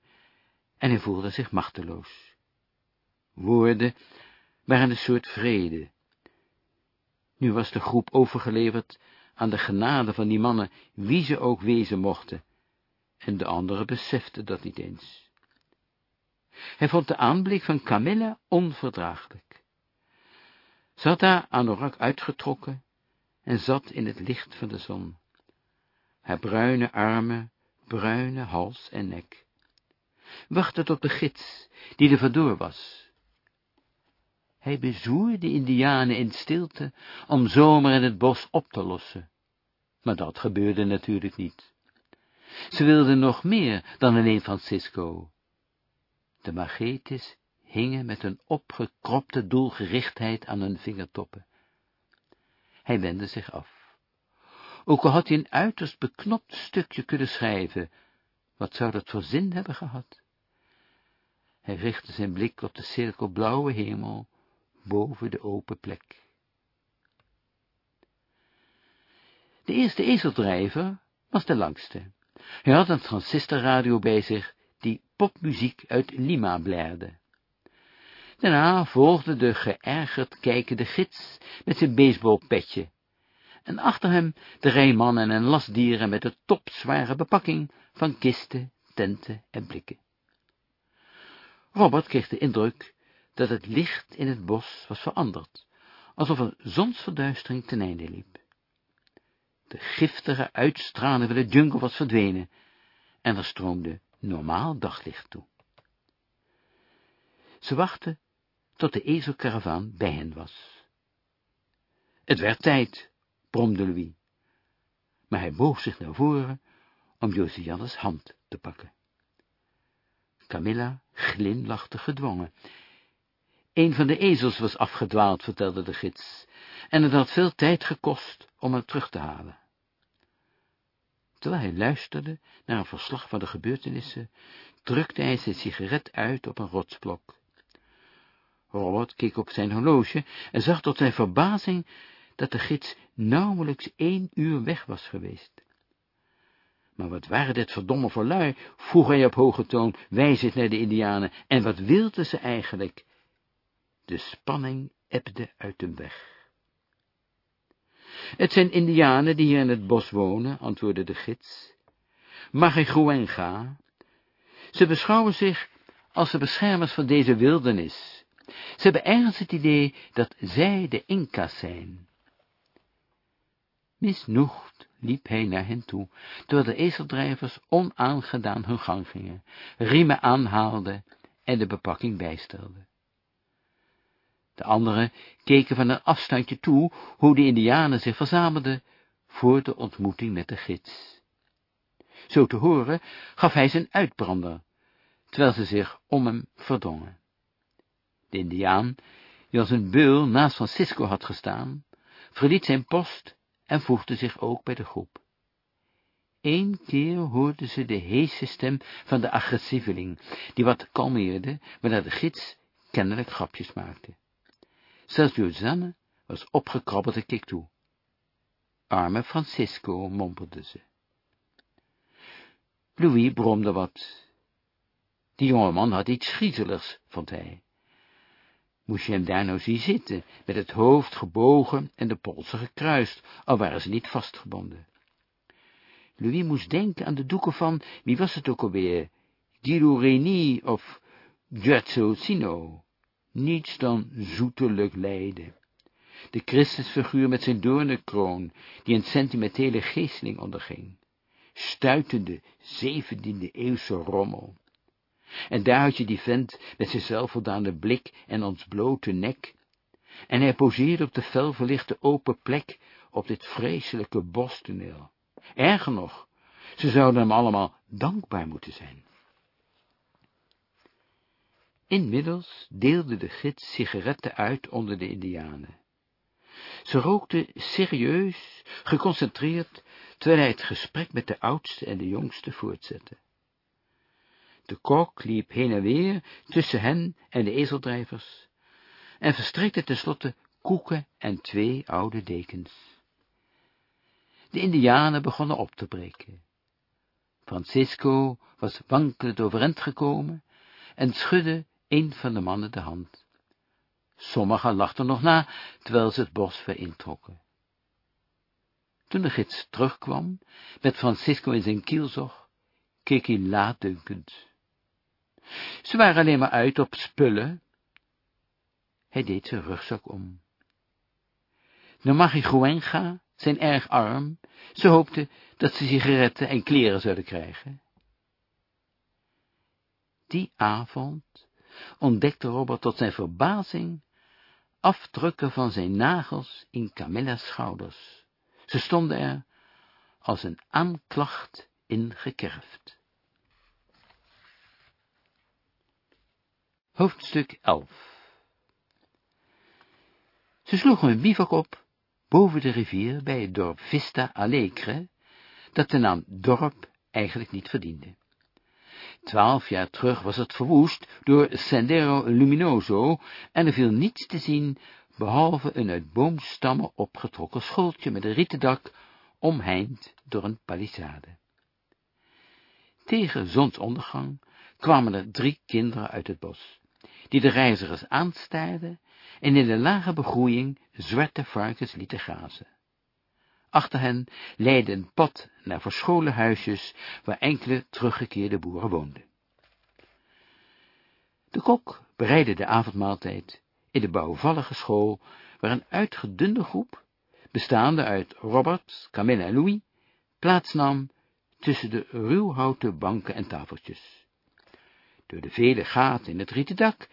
en hij voelde zich machteloos. Woorden waren een soort vrede. Nu was de groep overgeleverd aan de genade van die mannen, wie ze ook wezen mochten, en de anderen beseften dat niet eens. Hij vond de aanblik van Camilla onverdraaglijk. Ze had haar anorak uitgetrokken en zat in het licht van de zon. Haar bruine armen, bruine hals en nek wachtte tot de gids, die er vandoor was. Hij bezwoer de indianen in stilte om zomer in het bos op te lossen, maar dat gebeurde natuurlijk niet. Ze wilden nog meer dan alleen Francisco. De Margetes hingen met een opgekropte doelgerichtheid aan hun vingertoppen. Hij wendde zich af. Ook al had hij een uiterst beknopt stukje kunnen schrijven, wat zou dat voor zin hebben gehad? Hij richtte zijn blik op de cirkelblauwe hemel boven de open plek. De eerste ezeldrijver was de langste. Hij had een transistorradio bij zich, die popmuziek uit Lima blaerde. Daarna volgde de geërgerd kijkende gids met zijn baseballpetje, en achter hem de rijmannen en lastdieren met de topzware bepakking van kisten, tenten en blikken. Robert kreeg de indruk dat het licht in het bos was veranderd, alsof een zonsverduistering ten einde liep. De giftige uitstraling van de jungle was verdwenen, en er stroomde normaal daglicht toe. Ze wachten tot de ezelkaravaan bij hen was. Het werd tijd, bromde Louis, maar hij boog zich naar voren om Josiannes hand te pakken. Camilla glimlachte gedwongen. Een van de ezels was afgedwaald, vertelde de gids, en het had veel tijd gekost om hem terug te halen. Terwijl hij luisterde naar een verslag van de gebeurtenissen, drukte hij zijn sigaret uit op een rotsblok. Robert keek op zijn horloge en zag tot zijn verbazing dat de gids nauwelijks één uur weg was geweest. Maar wat waren dit verdomme voor lui, vroeg hij op hoge toon, wijzend naar de indianen, en wat wilden ze eigenlijk? De spanning ebde uit de weg. Het zijn indianen die hier in het bos wonen, antwoordde de gids. Marihuenga. Ze beschouwen zich als de beschermers van deze wildernis. Ze hebben ergens het idee dat zij de Inca's zijn. Misnoegd liep hij naar hen toe, terwijl de ezeldrijvers onaangedaan hun gang gingen, riemen aanhaalden en de bepakking bijstelden. De anderen keken van een afstandje toe hoe de indianen zich verzamelden voor de ontmoeting met de gids. Zo te horen gaf hij zijn uitbrander, terwijl ze zich om hem verdrongen. De indiaan, die als een beul naast Francisco had gestaan, verliet zijn post en voegde zich ook bij de groep. Eén keer hoorden ze de heese stem van de agressieveling, die wat kalmeerde, maar de gids kennelijk grapjes maakte. Zelfs Jozanne was opgekrabbeld en keek toe. Arme Francisco, mompelde ze. Louis bromde wat. Die jongeman had iets griezeligs, vond hij. Moest je hem daar nou zien zitten, met het hoofd gebogen en de polsen gekruist, al waren ze niet vastgebonden. Louis moest denken aan de doeken van, wie was het ook alweer, Guido Reni of Giazzo Sino niets dan zoetelijk lijden. De Christusfiguur met zijn doornenkroon, die een sentimentele geesteling onderging. Stuitende, zeventiende eeuwse rommel. En daar had je die vent met zijn zelfvoldane blik en ons blote nek. En hij poseerde op de felverlichte open plek op dit vreselijke bostoneel. Erger nog, ze zouden hem allemaal dankbaar moeten zijn. Inmiddels deelde de gids sigaretten uit onder de indianen. Ze rookte serieus, geconcentreerd, terwijl hij het gesprek met de oudste en de jongste voortzette. De kok liep heen en weer tussen hen en de ezeldrijvers, en verstrekte tenslotte koeken en twee oude dekens. De indianen begonnen op te breken. Francisco was wankelend overeind gekomen en schudde een van de mannen de hand. Sommigen lachten nog na, terwijl ze het bos weer introkken. Toen de gids terugkwam, met Francisco in zijn kielzog, keek hij laatdunkend. Ze waren alleen maar uit op spullen. Hij deed zijn rugzak om. De Marihuenga zijn erg arm, ze hoopten dat ze sigaretten en kleren zouden krijgen. Die avond ontdekte Robert tot zijn verbazing afdrukken van zijn nagels in Camilla's schouders. Ze stonden er als een aanklacht in gekerfd. Hoofdstuk 11 Ze sloegen een bivak op boven de rivier bij het dorp Vista Alegre, dat de naam dorp eigenlijk niet verdiende. Twaalf jaar terug was het verwoest door Sendero Luminoso en er viel niets te zien behalve een uit boomstammen opgetrokken schooltje met een rieten dak, omheind door een palissade. Tegen zonsondergang kwamen er drie kinderen uit het bos, die de reizigers aanstaarden en in de lage begroeiing zwarte varkens lieten grazen. Achter hen leidde een pad naar verscholen huisjes, waar enkele teruggekeerde boeren woonden. De kok bereidde de avondmaaltijd in de bouwvallige school, waar een uitgedunde groep, bestaande uit Robert, Camilla en Louis, plaatsnam tussen de ruwhouten banken en tafeltjes. Door de vele gaten in het rieten dak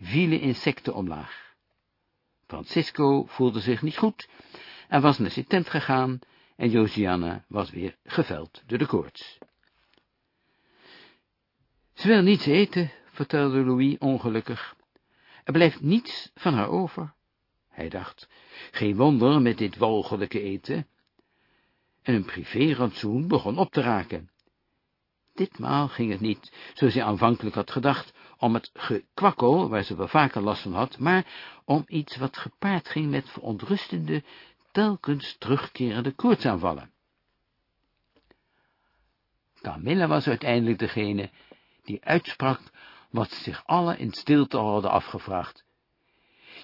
vielen insecten omlaag. Francisco voelde zich niet goed en was naar zijn tent gegaan, en Josiana was weer geveld door de koorts. Ze wil niets eten, vertelde Louis ongelukkig. Er blijft niets van haar over. Hij dacht, geen wonder met dit walgelijke eten. En een privérantsoen begon op te raken. Ditmaal ging het niet, zoals hij aanvankelijk had gedacht, om het gekwakkel, waar ze wel vaker last van had, maar om iets wat gepaard ging met verontrustende, telkens terugkerende koortsaanvallen. Camilla was uiteindelijk degene die uitsprak wat zich allen in stilte hadden afgevraagd.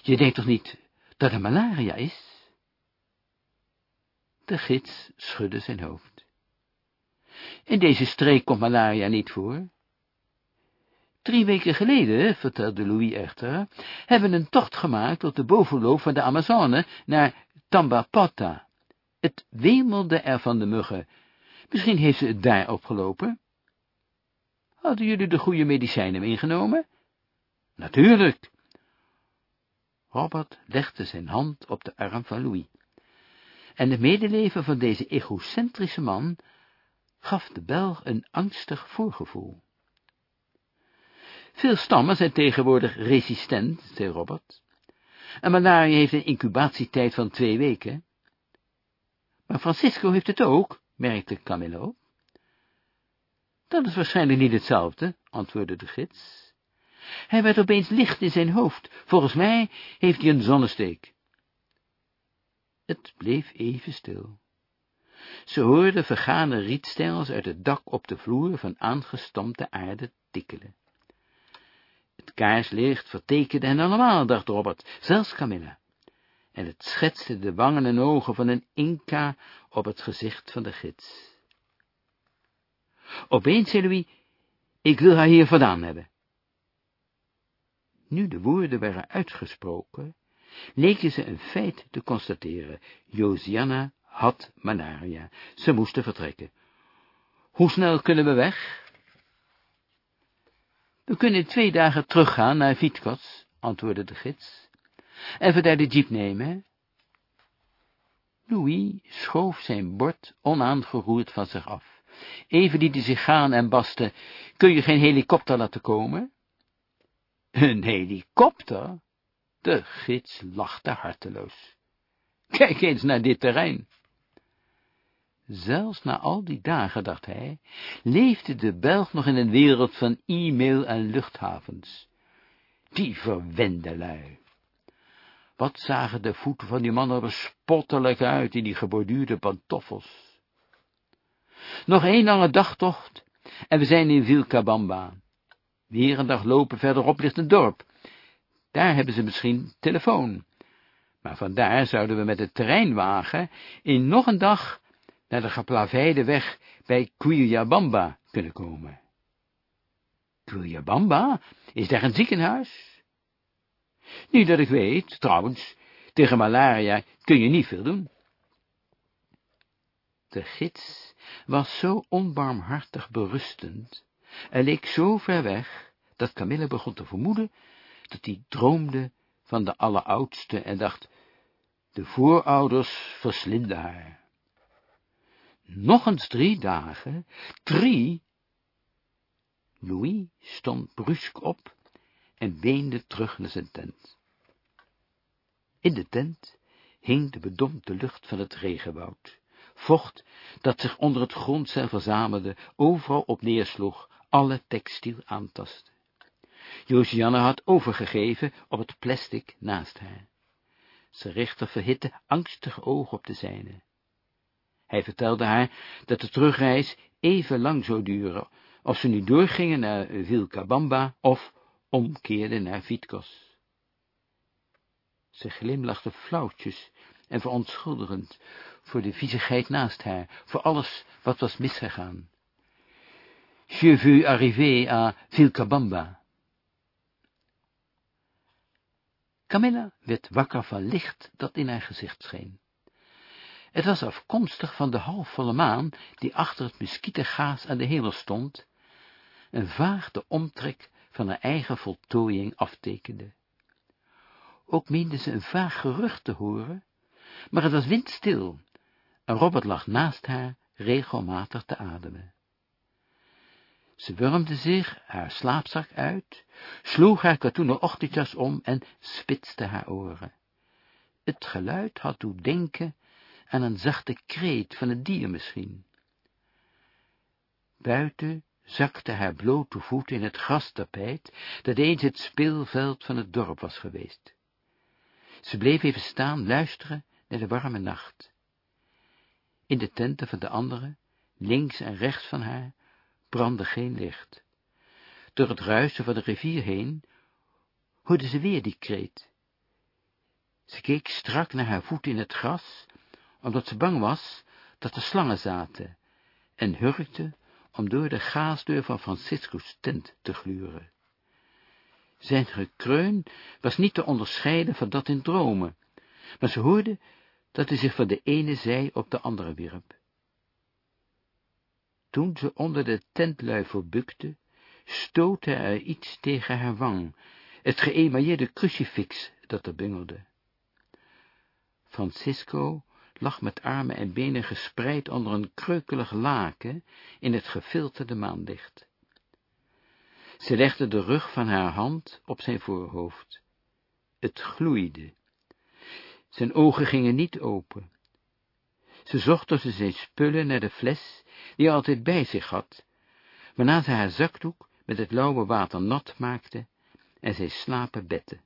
Je denkt toch niet dat er malaria is? De gids schudde zijn hoofd. In deze streek komt malaria niet voor. Drie weken geleden, vertelde Louis echter, hebben we een tocht gemaakt tot de bovenloop van de Amazone naar Tambapata. Het wemelde er van de muggen. Misschien heeft ze het daar opgelopen. Hadden jullie de goede medicijnen ingenomen? Natuurlijk. Robert legde zijn hand op de arm van Louis. En de medeleven van deze egocentrische man gaf de Belg een angstig voorgevoel. Veel stammen zijn tegenwoordig resistent, zei Robert. En malaria heeft een incubatietijd van twee weken. Maar Francisco heeft het ook, merkte Camillo. Dat is waarschijnlijk niet hetzelfde, antwoordde de gids. Hij werd opeens licht in zijn hoofd. Volgens mij heeft hij een zonnesteek. Het bleef even stil. Ze hoorde vergane rietstengels uit het dak op de vloer van aangestampte aarde tikkelen. Het kaarslicht vertekende hen allemaal, dacht Robert, zelfs Camilla. En het schetste de wangen en ogen van een Inca op het gezicht van de gids. Opeens zei Louis, ik wil haar hier vandaan hebben. Nu de woorden waren uitgesproken, leken ze een feit te constateren. Josiana had malaria. Ze moesten vertrekken. Hoe snel kunnen we weg? We kunnen twee dagen teruggaan naar Vitkots, antwoordde de gids, en we daar de jeep nemen. Louis schoof zijn bord onaangeroerd van zich af. Even liet hij zich gaan en baste, kun je geen helikopter laten komen? Een helikopter? De gids lachte harteloos. Kijk eens naar dit terrein. Zelfs na al die dagen, dacht hij, leefde de Belg nog in een wereld van e-mail en luchthavens. Die verwende lui. Wat zagen de voeten van die mannen er spottelijk uit in die geborduurde pantoffels. Nog één lange dagtocht, en we zijn in Vilcabamba. Weer een dag lopen verderop ligt een dorp. Daar hebben ze misschien telefoon. Maar vandaar zouden we met de treinwagen in nog een dag naar de geplaveide weg bij Quillabamba kunnen komen. Quillabamba? Is daar een ziekenhuis? Niet dat ik weet, trouwens, tegen malaria kun je niet veel doen. De gids was zo onbarmhartig berustend, Hij leek zo ver weg, dat Camilla begon te vermoeden dat hij droomde van de alleroudste en dacht, de voorouders verslinden haar. Nog eens drie dagen, drie. Louis stond brusk op en weende terug naar zijn tent. In de tent hing de bedompte lucht van het regenwoud, vocht dat zich onder het grondzeil verzamelde, overal op neersloeg, alle textiel aantastte. Josianne had overgegeven op het plastic naast haar. Ze richtte verhitte, angstige ogen op de zijne. Hij vertelde haar dat de terugreis even lang zou duren, of ze nu doorgingen naar Vilcabamba of omkeerden naar Vitkos. Ze glimlachte flauwtjes en verontschuldigend voor de viezigheid naast haar, voor alles wat was misgegaan. Je veux arriver à Vilcabamba. Camilla werd wakker van licht dat in haar gezicht scheen. Het was afkomstig van de halfvolle maan, die achter het muskietengaas aan de hemel stond, en vaag de omtrek van haar eigen voltooiing aftekende. Ook meende ze een vaag gerucht te horen, maar het was windstil, en Robert lag naast haar regelmatig te ademen. Ze wurmde zich haar slaapzak uit, sloeg haar katoenen ochtendjas om en spitste haar oren. Het geluid had toe denken aan een zachte kreet van een dier misschien. Buiten zakte haar blote voet in het grastapijt, dat eens het speelveld van het dorp was geweest. Ze bleef even staan, luisteren naar de warme nacht. In de tenten van de anderen, links en rechts van haar, brandde geen licht. Door het ruisen van de rivier heen hoorde ze weer die kreet. Ze keek strak naar haar voet in het gras, omdat ze bang was dat er slangen zaten, en hurkte om door de gaasdeur van Francisco's tent te gluren. Zijn gekreun was niet te onderscheiden van dat in dromen, maar ze hoorde dat hij zich van de ene zij op de andere wierp. Toen ze onder de tentluifel bukte, stootte er iets tegen haar wang, het geëmailleerde crucifix dat er bungelde. Francisco lag met armen en benen gespreid onder een kreukelig laken in het gefilterde maanlicht. Ze legde de rug van haar hand op zijn voorhoofd. Het gloeide. Zijn ogen gingen niet open. Ze zocht tussen zijn spullen naar de fles, die hij altijd bij zich had, waarna ze haar zakdoek met het lauwe water nat maakte en zij slapen bette.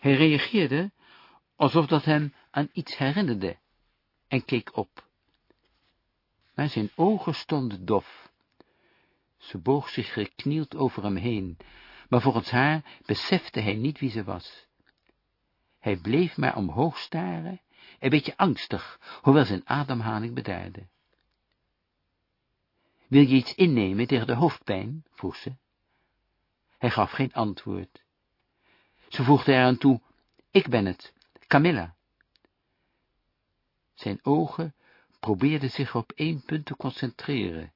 Hij reageerde alsof dat hem aan iets herinnerde, en keek op. Maar zijn ogen stonden dof. Ze boog zich geknield over hem heen, maar volgens haar besefte hij niet wie ze was. Hij bleef maar omhoog staren, een beetje angstig, hoewel zijn ademhaling bedaarde. Wil je iets innemen tegen de hoofdpijn? vroeg ze. Hij gaf geen antwoord. Ze voegde eraan toe, ik ben het, Camilla. Zijn ogen probeerden zich op één punt te concentreren.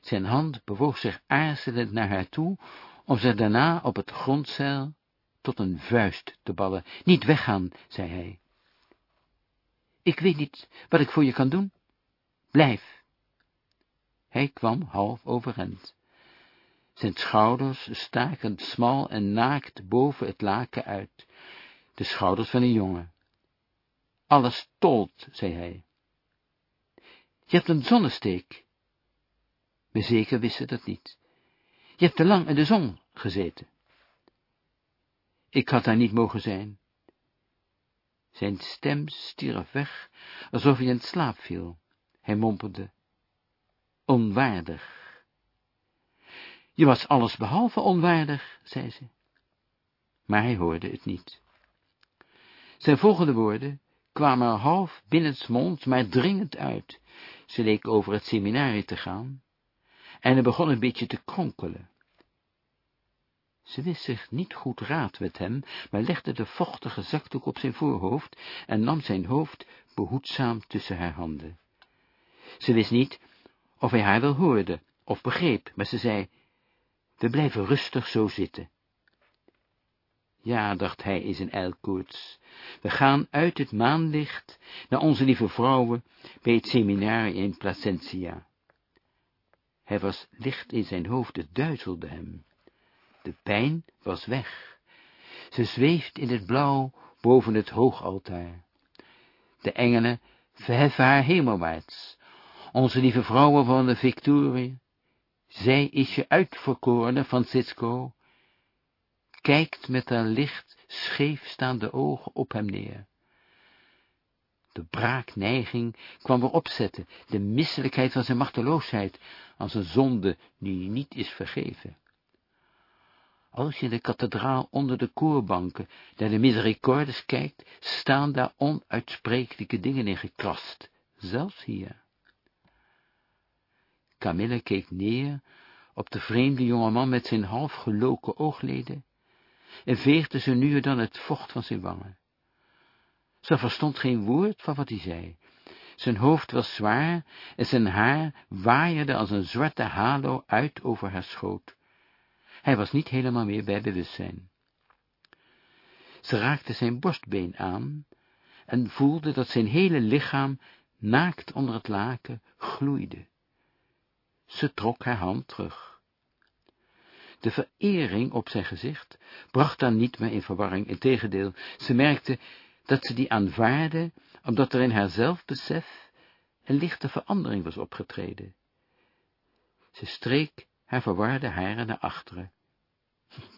Zijn hand bewoog zich aarzelend naar haar toe, om zich daarna op het grondzeil tot een vuist te ballen. Niet weggaan, zei hij. Ik weet niet wat ik voor je kan doen. Blijf. Hij kwam half overend. Zijn schouders staken smal en naakt boven het laken uit, de schouders van een jongen. Alles tolt, zei hij. Je hebt een zonnesteek. We zeker wisten dat niet. Je hebt te lang in de zon gezeten. Ik had daar niet mogen zijn. Zijn stem stierf weg, alsof hij in slaap viel. Hij mompelde, onwaardig. Je was alles behalve onwaardig, zei ze. Maar hij hoorde het niet. Zijn volgende woorden kwamen half binnensmonds, maar dringend uit. Ze leek over het seminarie te gaan, en hij begon een beetje te kronkelen. Ze wist zich niet goed raad met hem, maar legde de vochtige zakdoek op zijn voorhoofd en nam zijn hoofd behoedzaam tussen haar handen. Ze wist niet of hij haar wel hoorde, of begreep, maar ze zei, we blijven rustig zo zitten. Ja, dacht hij in zijn ijlkoorts, we gaan uit het maanlicht naar onze lieve vrouwen bij het seminar in Placentia. Hij was licht in zijn hoofd, het duizelde hem. De pijn was weg. Ze zweeft in het blauw boven het hoogaltaar. De engelen verheffen haar hemelwaarts. Onze lieve vrouwen van de Victorie, zij is je uitverkorene, Francisco, kijkt met haar licht scheef staande ogen op hem neer. De braakneiging kwam weer opzetten, de misselijkheid van zijn machteloosheid, als een zonde die niet is vergeven. Als je in de kathedraal onder de koorbanken naar de misericordes kijkt, staan daar onuitsprekelijke dingen in geklast, zelfs hier. Camille keek neer op de vreemde jongeman met zijn half geloken oogleden en veegde ze nu en dan het vocht van zijn wangen. Ze verstond geen woord van wat hij zei. Zijn hoofd was zwaar en zijn haar waaierde als een zwarte halo uit over haar schoot. Hij was niet helemaal meer bij bewustzijn. Ze raakte zijn borstbeen aan en voelde dat zijn hele lichaam, naakt onder het laken, gloeide. Ze trok haar hand terug. De verering op zijn gezicht bracht haar niet meer in verwarring, integendeel, ze merkte dat ze die aanvaarde, omdat er in haar zelfbesef een lichte verandering was opgetreden. Ze streek haar verwarde haren naar achteren.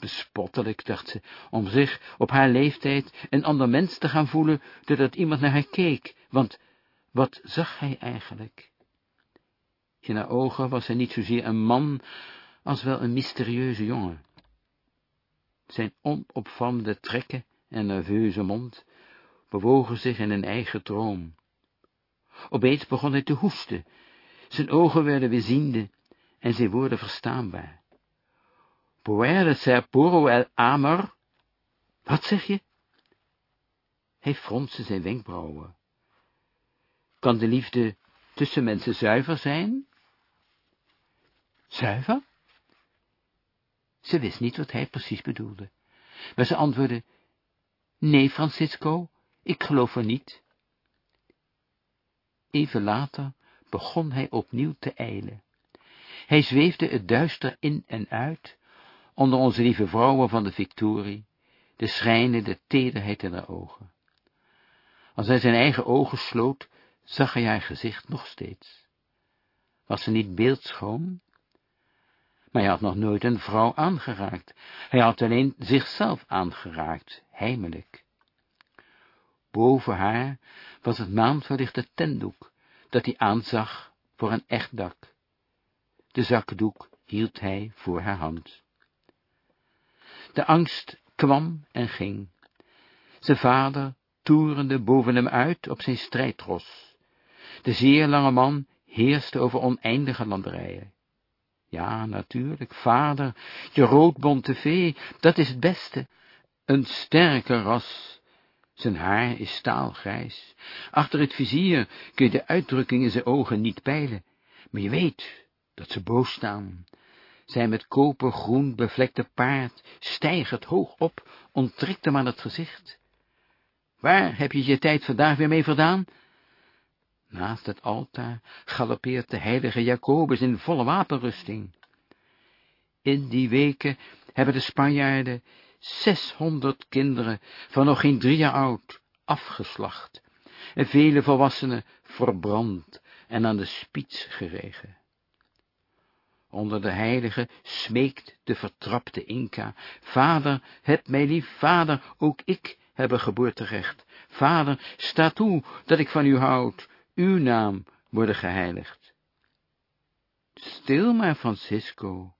Bespottelijk, dacht ze, om zich op haar leeftijd een ander mens te gaan voelen, doordat iemand naar haar keek, want wat zag hij eigenlijk? In haar ogen was hij niet zozeer een man, als wel een mysterieuze jongen. Zijn onopvallende trekken en nerveuze mond bewogen zich in een eigen droom. Opeens begon hij te hoesten, zijn ogen werden weer ziende en zijn woorden verstaanbaar. Puede ser puro el amor? Wat zeg je? Hij fronste zijn wenkbrauwen. Kan de liefde tussen mensen zuiver zijn? Zuiver? Ze wist niet wat hij precies bedoelde, maar ze antwoordde, nee, Francisco, ik geloof er niet. Even later begon hij opnieuw te eilen. Hij zweefde het duister in en uit, onder onze lieve vrouwen van de Victorie, de schrijnende tederheid in haar ogen. Als hij zijn eigen ogen sloot, zag hij haar gezicht nog steeds. Was ze niet beeldschoon? Maar hij had nog nooit een vrouw aangeraakt. Hij had alleen zichzelf aangeraakt, heimelijk. Boven haar was het maandverlichte tentdoek, dat hij aanzag voor een echt dak. De zakdoek hield hij voor haar hand. De angst kwam en ging. Zijn vader toerende boven hem uit op zijn strijdros. De zeer lange man heerste over oneindige landerijen. Ja, natuurlijk, vader, je roodbonte vee, dat is het beste. Een sterke ras. Zijn haar is staalgrijs. Achter het vizier kun je de uitdrukking in zijn ogen niet peilen, maar je weet dat ze boos staan. Zijn met kopergroen bevlekte paard stijgert hoog op, onttrekt hem aan het gezicht. Waar heb je je tijd vandaag weer mee verdaan? Naast het altaar galoppeert de heilige Jacobus in volle wapenrusting. In die weken hebben de Spanjaarden zeshonderd kinderen van nog geen drie jaar oud afgeslacht en vele volwassenen verbrand en aan de spiets geregen. Onder de heilige smeekt de vertrapte Inca, Vader, heb mij lief, Vader, ook ik heb een geboorterecht. Vader, sta toe dat ik van u houd, uw naam worden geheiligd. Stil maar, Francisco.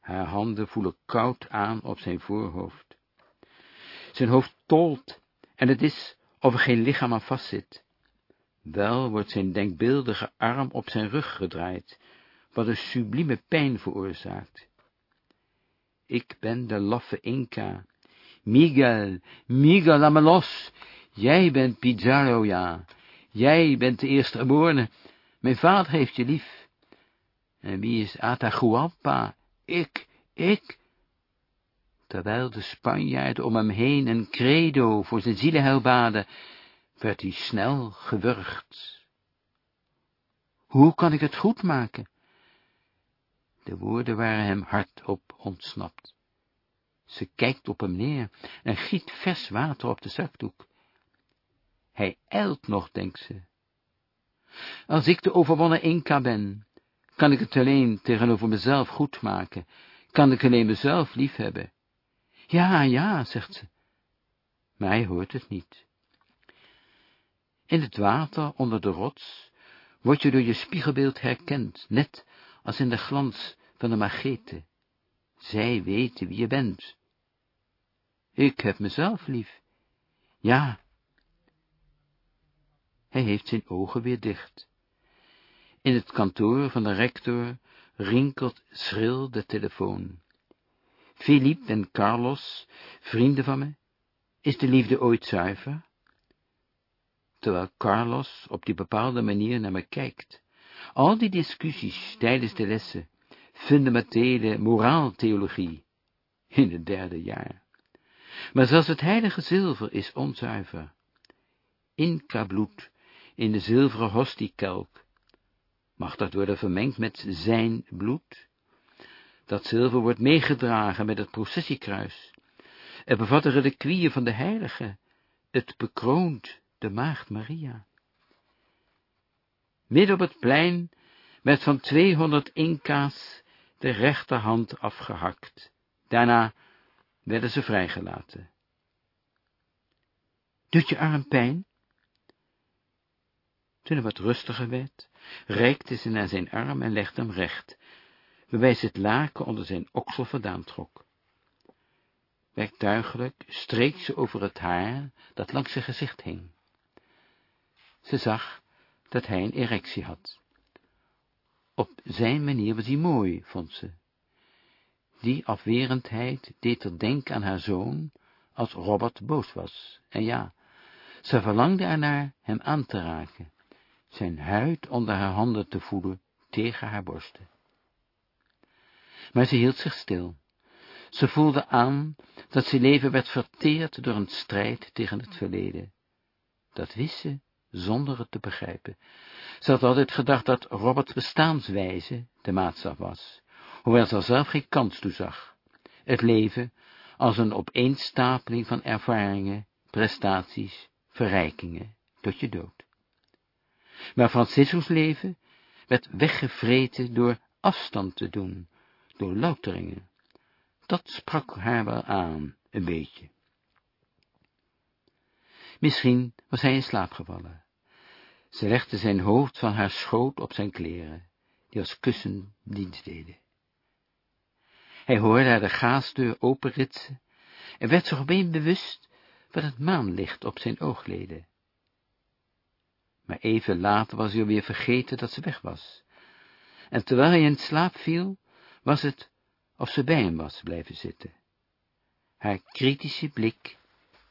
Haar handen voelen koud aan op zijn voorhoofd. Zijn hoofd tolt, en het is of er geen lichaam aan vastzit. Wel wordt zijn denkbeeldige arm op zijn rug gedraaid, wat een sublieme pijn veroorzaakt. Ik ben de laffe Inca. Miguel, Miguel, laat me los. Jij bent Pizarro, ja. Jij bent de eerste geboren. Mijn vader heeft je lief. En wie is Atahualpa? Ik, ik. Terwijl de Spanjaarden om hem heen een credo voor zijn zielenheil baden, werd hij snel gewurgd. Hoe kan ik het goed maken? De woorden waren hem hardop ontsnapt. Ze kijkt op hem neer en giet vers water op de zakdoek. Hij eilt nog, denkt ze. Als ik de overwonnen Inca ben, kan ik het alleen tegenover mezelf goed maken, kan ik alleen mezelf liefhebben. Ja, ja, zegt ze, maar hij hoort het niet. In het water onder de rots word je door je spiegelbeeld herkend, net als in de glans van de magete. Zij weten wie je bent. Ik heb mezelf lief. Ja. Hij heeft zijn ogen weer dicht. In het kantoor van de rector rinkelt schril de telefoon. Philippe en Carlos, vrienden van me, is de liefde ooit zuiver? Terwijl Carlos op die bepaalde manier naar me kijkt. Al die discussies tijdens de lessen, fundamentele moraaltheologie, in het derde jaar. Maar zelfs het heilige zilver is onzuiver. Inca-bloed in de zilveren hostiekelk. Mag dat worden vermengd met zijn bloed? Dat zilver wordt meegedragen met het processiekruis. Het bevat de reliquieën van de heilige. Het bekroont de maagd Maria. Midden op het plein werd van tweehonderd inka's de rechterhand afgehakt. Daarna werden ze vrijgelaten. Doet je arm pijn? Toen hij wat rustiger werd, reikte ze naar zijn arm en legde hem recht, waarbij het laken onder zijn oksel vandaan trok. Werktuigelijk streek ze over het haar dat langs zijn gezicht hing. Ze zag dat hij een erectie had. Op zijn manier was hij mooi, vond ze. Die afwerendheid deed er denken aan haar zoon, als Robert boos was. En ja, ze verlangde ernaar hem aan te raken, zijn huid onder haar handen te voelen tegen haar borsten. Maar ze hield zich stil. Ze voelde aan dat zijn leven werd verteerd door een strijd tegen het verleden. Dat wist ze zonder het te begrijpen. Ze had altijd gedacht dat Roberts bestaanswijze de maatstaf was, hoewel ze er zelf geen kans toe zag. Het leven als een opeenstapeling van ervaringen, prestaties, verrijkingen, tot je dood. Maar Francisco's leven werd weggevreten door afstand te doen, door louteringen. Dat sprak haar wel aan, een beetje. Misschien was hij in slaap gevallen. Ze legde zijn hoofd van haar schoot op zijn kleren, die als kussen dienst deden. Hij hoorde haar de gaasdeur openritsen en werd zich opeens bewust van het maanlicht op zijn oogleden. Maar even later was hij weer vergeten dat ze weg was, en terwijl hij in slaap viel, was het of ze bij hem was blijven zitten. Haar kritische blik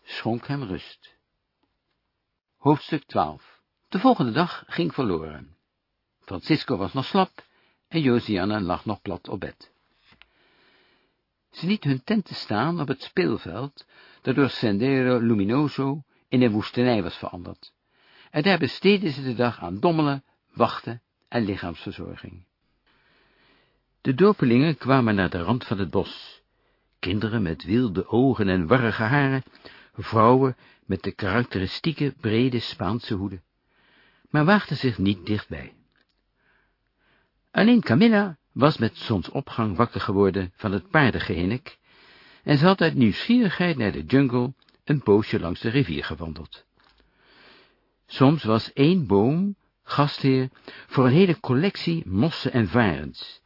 schonk hem rust. Hoofdstuk 12 De volgende dag ging verloren. Francisco was nog slap en Josiana lag nog plat op bed. Ze liet hun tenten staan op het speelveld, dat door Sendero Luminoso in een woestenij was veranderd. En daar besteedden ze de dag aan dommelen, wachten en lichaamsverzorging. De dorpelingen kwamen naar de rand van het bos. Kinderen met wilde ogen en warrige haren, vrouwen met de karakteristieke brede Spaanse hoeden, maar waagden zich niet dichtbij. Alleen Camilla was met zonsopgang wakker geworden van het paardengehinnik, en ze had uit nieuwsgierigheid naar de jungle een poosje langs de rivier gewandeld. Soms was één boom gastheer voor een hele collectie mossen en varens,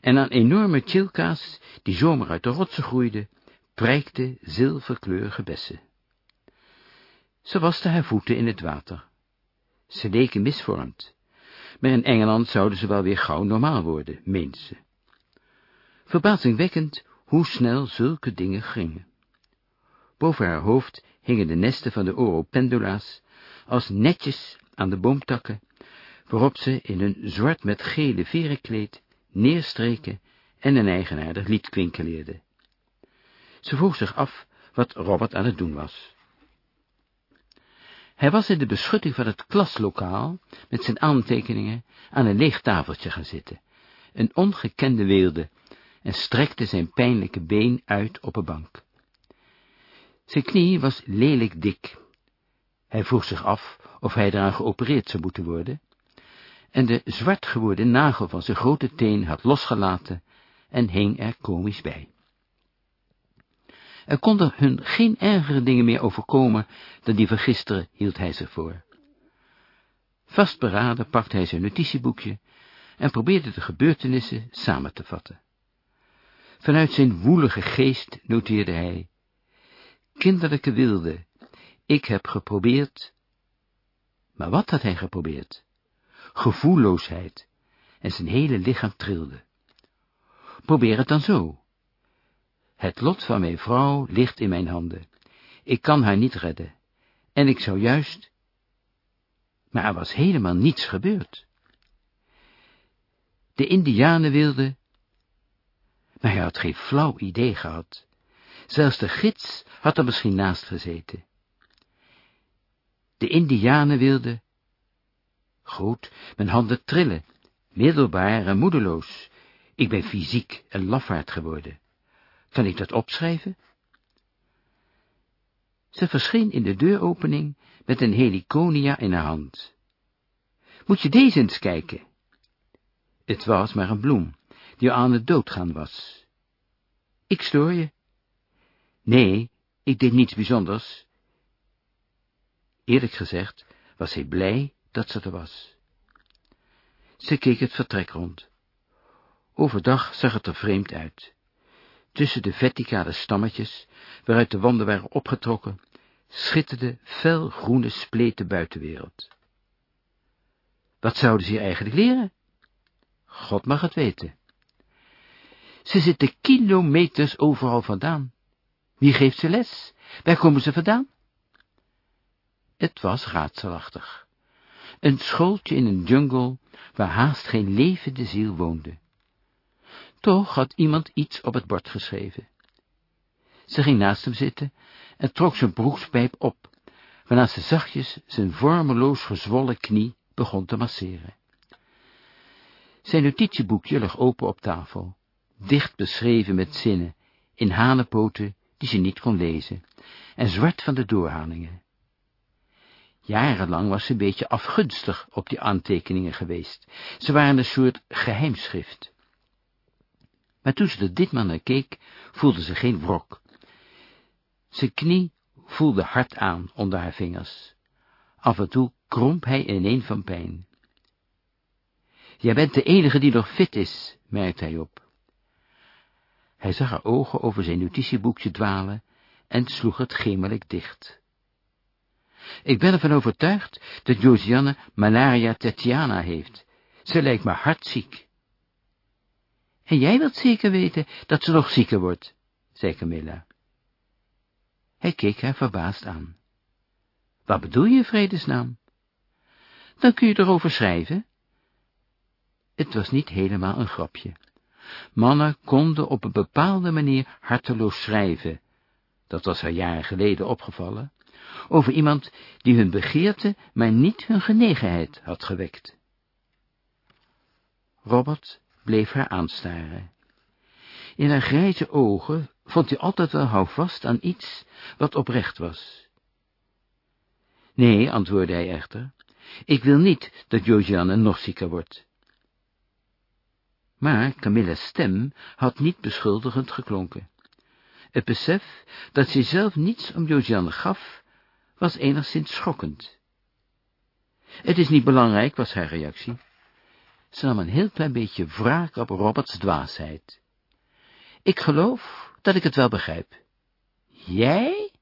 en aan enorme chilka's, die zomaar uit de rotsen groeiden, prijkten zilverkleurige bessen. Ze waste haar voeten in het water. Ze leken misvormd, maar in Engeland zouden ze wel weer gauw normaal worden, meent ze. Verbazingwekkend hoe snel zulke dingen gingen. Boven haar hoofd hingen de nesten van de oropendula's, als netjes aan de boomtakken, waarop ze in een zwart met gele verenkleed neerstreken en een eigenaardig lied kwinkeleerde. Ze vroeg zich af wat Robert aan het doen was. Hij was in de beschutting van het klaslokaal, met zijn aantekeningen, aan een leeg tafeltje gaan zitten, een ongekende weelde, en strekte zijn pijnlijke been uit op een bank. Zijn knie was lelijk dik. Hij vroeg zich af of hij eraan geopereerd zou moeten worden, en de zwart geworden nagel van zijn grote teen had losgelaten en hing er komisch bij. Er konden hun geen ergere dingen meer overkomen dan die van gisteren, hield hij zich voor. Vastberaden pakte hij zijn notitieboekje en probeerde de gebeurtenissen samen te vatten. Vanuit zijn woelige geest noteerde hij, kinderlijke wilde, ik heb geprobeerd, maar wat had hij geprobeerd? Gevoelloosheid, en zijn hele lichaam trilde. Probeer het dan zo. Het lot van mijn vrouw ligt in mijn handen. Ik kan haar niet redden. En ik zou juist... Maar er was helemaal niets gebeurd. De indianen wilden... Maar hij had geen flauw idee gehad. Zelfs de gids had er misschien naast gezeten. De indianen wilden... Goed, mijn handen trillen, middelbaar en moedeloos. Ik ben fysiek een lafaard geworden. Kan ik dat opschrijven? Ze verscheen in de deuropening met een heliconia in haar hand. Moet je deze eens kijken? Het was maar een bloem, die aan het doodgaan was. Ik stoor je? Nee, ik deed niets bijzonders. Eerlijk gezegd was hij blij dat ze er was. Ze keek het vertrek rond. Overdag zag het er vreemd uit. Tussen de verticale stammetjes, waaruit de wanden waren opgetrokken, schitterde felgroene spleten buitenwereld. Wat zouden ze hier eigenlijk leren? God mag het weten. Ze zitten kilometers overal vandaan. Wie geeft ze les? Waar komen ze vandaan? Het was raadselachtig. Een schooltje in een jungle, waar haast geen levende ziel woonde. Toch had iemand iets op het bord geschreven. Ze ging naast hem zitten en trok zijn broekspijp op, waarna ze zachtjes zijn vormeloos gezwollen knie begon te masseren. Zijn notitieboekje lag open op tafel, dicht beschreven met zinnen, in hanenpoten die ze niet kon lezen, en zwart van de doorhalingen. Jarenlang was ze een beetje afgunstig op die aantekeningen geweest. Ze waren een soort geheimschrift. Maar toen ze er ditmaal naar keek, voelde ze geen wrok. Zijn knie voelde hard aan onder haar vingers. Af en toe kromp hij ineen van pijn. Jij bent de enige die nog fit is, merkte hij op. Hij zag haar ogen over zijn notitieboekje dwalen en sloeg het gemelijk dicht. Ik ben ervan overtuigd dat Josiane malaria Tetiana heeft. Ze lijkt me hartziek. En jij wilt zeker weten dat ze nog zieker wordt, zei Camilla. Hij keek haar verbaasd aan. Wat bedoel je, vredesnaam? Dan kun je erover schrijven. Het was niet helemaal een grapje. Mannen konden op een bepaalde manier harteloos schrijven, dat was haar jaren geleden opgevallen, over iemand die hun begeerte, maar niet hun genegenheid had gewekt. Robert bleef haar aanstaren. In haar grijze ogen vond hij altijd wel houvast aan iets wat oprecht was. Nee, antwoordde hij echter, ik wil niet dat Josiane nog zieker wordt. Maar Camilla's stem had niet beschuldigend geklonken. Het besef dat zij zelf niets om Josiane gaf, was enigszins schokkend. Het is niet belangrijk, was haar reactie. Ze nam een heel klein beetje wraak op Roberts dwaasheid. Ik geloof dat ik het wel begrijp. Jij?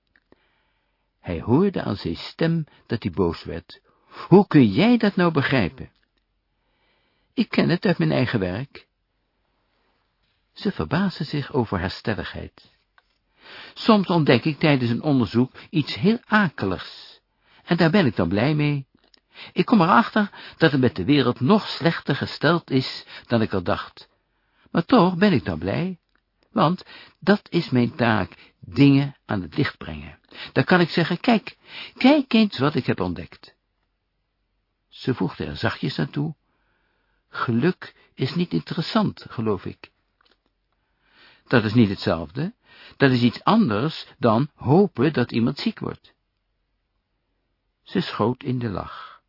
Hij hoorde aan zijn stem dat hij boos werd. Hoe kun jij dat nou begrijpen? Ik ken het uit mijn eigen werk. Ze verbaasde zich over haar stelligheid. Soms ontdek ik tijdens een onderzoek iets heel akeligs, en daar ben ik dan blij mee. Ik kom erachter dat het met de wereld nog slechter gesteld is dan ik al dacht, Maar toch ben ik dan blij, want dat is mijn taak, dingen aan het licht brengen. Dan kan ik zeggen, kijk, kijk eens wat ik heb ontdekt. Ze voegde er zachtjes aan toe, geluk is niet interessant, geloof ik. Dat is niet hetzelfde, dat is iets anders dan hopen dat iemand ziek wordt. Ze schoot in de lach.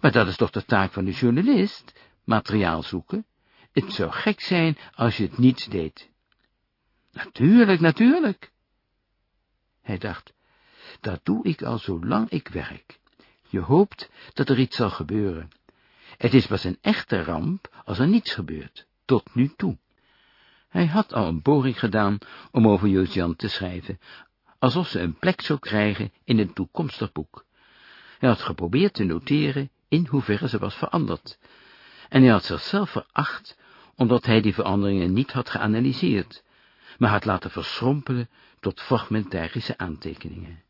Maar dat is toch de taak van de journalist, materiaal zoeken? Het zou gek zijn als je het niet deed. Natuurlijk, natuurlijk. Hij dacht, dat doe ik al zolang ik werk. Je hoopt dat er iets zal gebeuren. Het is pas een echte ramp als er niets gebeurt, tot nu toe. Hij had al een poging gedaan om over Josian te schrijven, alsof ze een plek zou krijgen in een toekomstig boek. Hij had geprobeerd te noteren in hoeverre ze was veranderd, en hij had zichzelf veracht, omdat hij die veranderingen niet had geanalyseerd, maar had laten verschrompelen tot fragmentarische aantekeningen.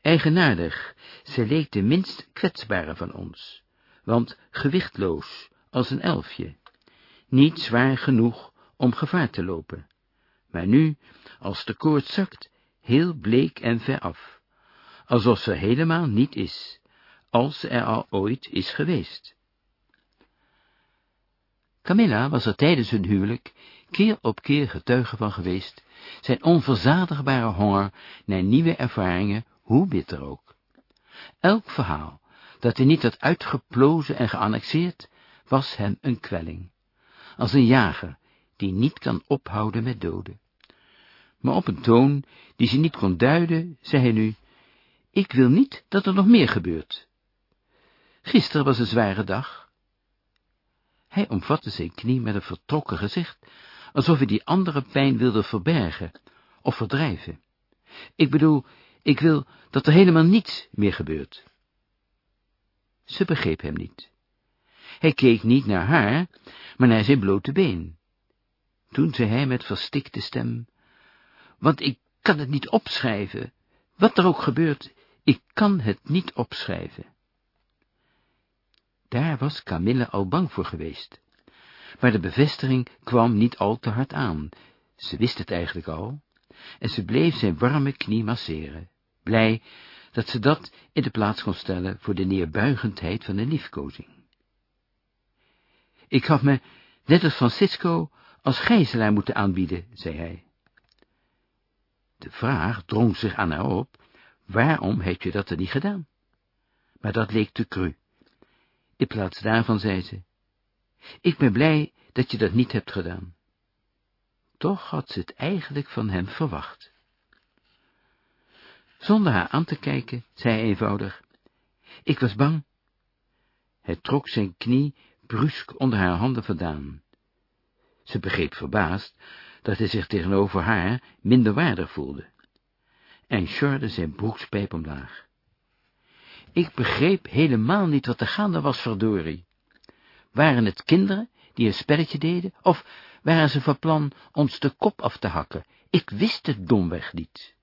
Eigenaardig, ze leek de minst kwetsbare van ons, want gewichtloos als een elfje, niet zwaar genoeg om gevaar te lopen, maar nu, als de koorts zakt, heel bleek en veraf, alsof ze helemaal niet is, als er al ooit is geweest. Camilla was er tijdens hun huwelijk keer op keer getuige van geweest, zijn onverzadigbare honger naar nieuwe ervaringen, hoe bitter ook. Elk verhaal dat hij niet had uitgeplozen en geannexeerd, was hem een kwelling, als een jager die niet kan ophouden met doden. Maar op een toon die ze niet kon duiden, zei hij nu, ik wil niet dat er nog meer gebeurt. Gisteren was een zware dag. Hij omvatte zijn knie met een vertrokken gezicht, alsof hij die andere pijn wilde verbergen of verdrijven. Ik bedoel, ik wil dat er helemaal niets meer gebeurt. Ze begreep hem niet. Hij keek niet naar haar, maar naar zijn blote been. Toen zei hij met verstikte stem, want ik kan het niet opschrijven. Wat er ook gebeurt, ik kan het niet opschrijven. Daar was Camille al bang voor geweest. Maar de bevestiging kwam niet al te hard aan. Ze wist het eigenlijk al, en ze bleef zijn warme knie masseren, blij dat ze dat in de plaats kon stellen voor de neerbuigendheid van een liefkozing. Ik had me, net als Francisco, als gijzelaar moeten aanbieden, zei hij. De vraag drong zich aan haar op, waarom heb je dat er niet gedaan? Maar dat leek te cru. In plaats daarvan zei ze, ik ben blij dat je dat niet hebt gedaan. Toch had ze het eigenlijk van hem verwacht. Zonder haar aan te kijken, zei hij eenvoudig, ik was bang. Hij trok zijn knie brusk onder haar handen vandaan. Ze begreep verbaasd dat hij zich tegenover haar minder waardig voelde, en sjorde zijn broekspijp omlaag. Ik begreep helemaal niet wat er gaande was, verdorie. Waren het kinderen die een spelletje deden, of waren ze van plan ons de kop af te hakken? Ik wist het domweg niet.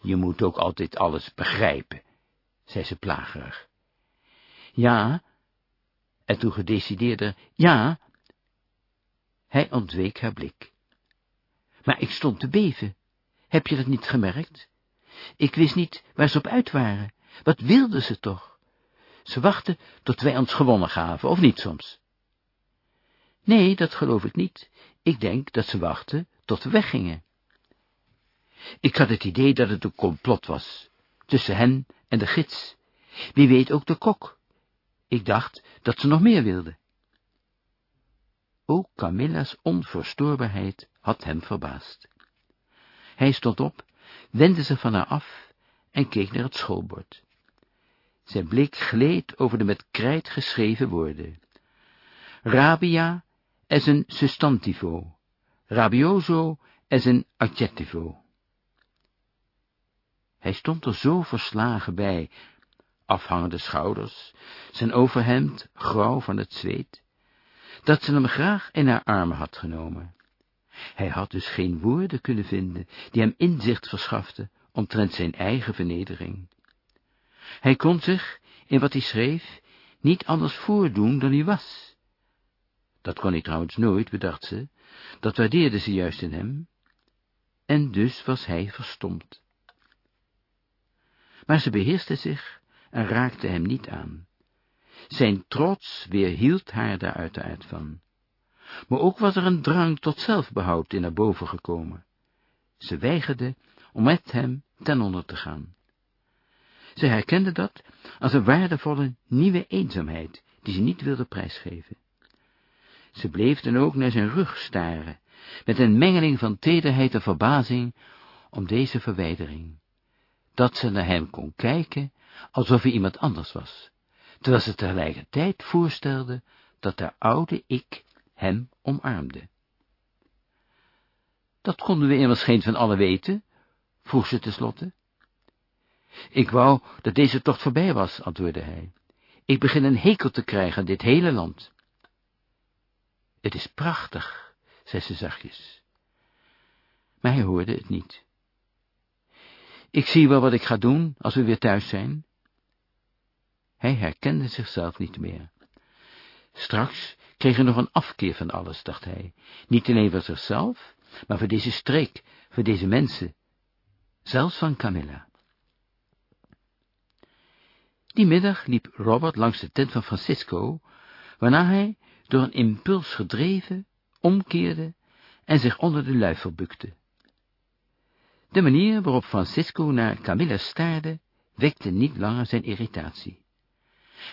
Je moet ook altijd alles begrijpen, zei ze plagerig. Ja, en toen gedecideerder, ja, hij ontweek haar blik. Maar ik stond te beven. Heb je dat niet gemerkt? Ik wist niet waar ze op uit waren. Wat wilden ze toch? Ze wachten tot wij ons gewonnen gaven, of niet soms? Nee, dat geloof ik niet. Ik denk dat ze wachten tot we weggingen. Ik had het idee dat het een complot was, tussen hen en de gids. Wie weet ook de kok. Ik dacht dat ze nog meer wilden. Ook Camilla's onverstoorbaarheid had hem verbaasd. Hij stond op, wendde zich van haar af en keek naar het schoolbord. Zijn blik gleed over de met krijt geschreven woorden. Rabia is een sustantivo, rabioso is een adjectivo. Hij stond er zo verslagen bij, afhangende schouders, zijn overhemd grauw van het zweet, dat ze hem graag in haar armen had genomen. Hij had dus geen woorden kunnen vinden die hem inzicht verschaften omtrent zijn eigen vernedering. Hij kon zich, in wat hij schreef, niet anders voordoen dan hij was. Dat kon hij trouwens nooit, bedacht ze, dat waardeerde ze juist in hem, en dus was hij verstomd. Maar ze beheerste zich en raakte hem niet aan. Zijn trots weerhield haar daar uiteraard van. Maar ook was er een drang tot zelfbehoud in haar boven gekomen. Ze weigerde om met hem ten onder te gaan. Ze herkende dat als een waardevolle nieuwe eenzaamheid, die ze niet wilde prijsgeven. Ze bleef dan ook naar zijn rug staren, met een mengeling van tederheid en verbazing om deze verwijdering. Dat ze naar hem kon kijken, alsof hij iemand anders was, terwijl ze tegelijkertijd voorstelde dat de oude ik hem omarmde. Dat konden we immers geen van allen weten, vroeg ze tenslotte. Ik wou dat deze tocht voorbij was, antwoordde hij. Ik begin een hekel te krijgen aan dit hele land. Het is prachtig, zei ze zachtjes. Maar hij hoorde het niet. Ik zie wel wat ik ga doen als we weer thuis zijn. Hij herkende zichzelf niet meer. Straks kreeg hij nog een afkeer van alles, dacht hij. Niet alleen voor zichzelf, maar voor deze streek, voor deze mensen. Zelfs van Camilla. Die middag liep Robert langs de tent van Francisco, waarna hij, door een impuls gedreven, omkeerde en zich onder de luifel bukte. De manier waarop Francisco naar Camilla staarde, wekte niet langer zijn irritatie.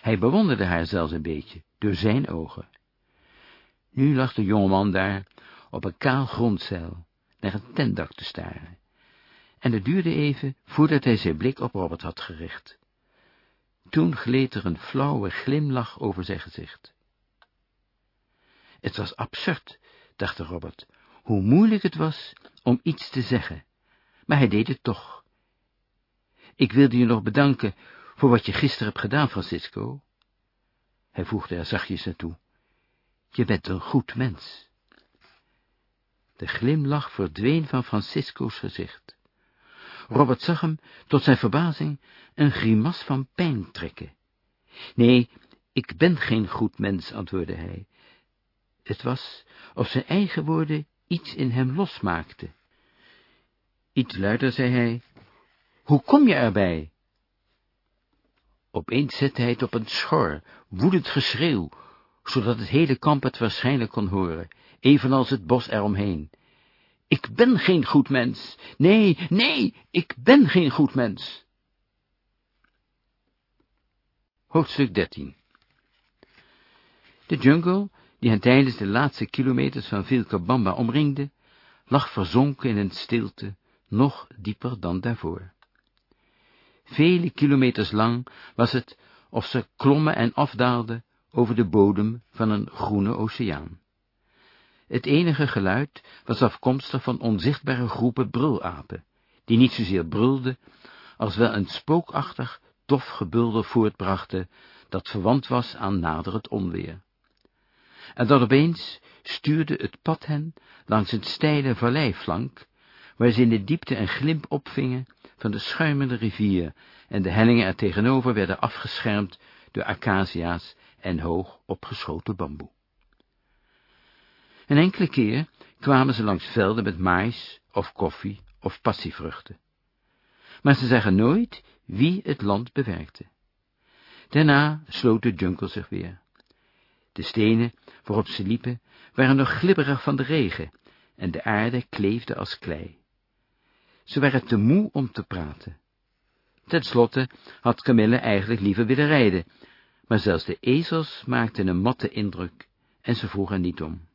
Hij bewonderde haar zelfs een beetje, door zijn ogen. Nu lag de jongeman daar, op een kaal grondzeil, naar het tentdak te staren, en het duurde even voordat hij zijn blik op Robert had gericht. Toen gleed er een flauwe glimlach over zijn gezicht. Het was absurd, dacht Robert, hoe moeilijk het was om iets te zeggen, maar hij deed het toch. Ik wilde je nog bedanken voor wat je gisteren hebt gedaan, Francisco. Hij voegde er zachtjes naartoe. Je bent een goed mens. De glimlach verdween van Francisco's gezicht. Robert zag hem, tot zijn verbazing, een grimas van pijn trekken. Nee, ik ben geen goed mens, antwoordde hij. Het was of zijn eigen woorden iets in hem losmaakten. Iets luider zei hij, hoe kom je erbij? Opeens zette hij het op een schor, woedend geschreeuw, zodat het hele kamp het waarschijnlijk kon horen, evenals het bos eromheen. Ik ben geen goed mens. Nee, nee, ik ben geen goed mens. Hoofdstuk 13 De jungle, die hen tijdens de laatste kilometers van Vilcabamba omringde, lag verzonken in een stilte, nog dieper dan daarvoor. Vele kilometers lang was het of ze klommen en afdaalden over de bodem van een groene oceaan. Het enige geluid was afkomstig van onzichtbare groepen brulapen, die niet zozeer brulden, als wel een spookachtig, dof gebulder voortbrachten, dat verwant was aan naderend onweer. En dan opeens stuurde het pad hen langs een steile valleiflank, waar ze in de diepte een glimp opvingen van de schuimende rivier, en de hellingen er tegenover werden afgeschermd door acacia's en hoog opgeschoten bamboe. Een enkele keer kwamen ze langs velden met mais of koffie of passievruchten. Maar ze zeggen nooit wie het land bewerkte. Daarna sloot de jungle zich weer. De stenen waarop ze liepen waren nog glibberig van de regen en de aarde kleefde als klei. Ze waren te moe om te praten. Ten slotte had Camille eigenlijk liever willen rijden, maar zelfs de ezels maakten een matte indruk en ze vroegen niet om.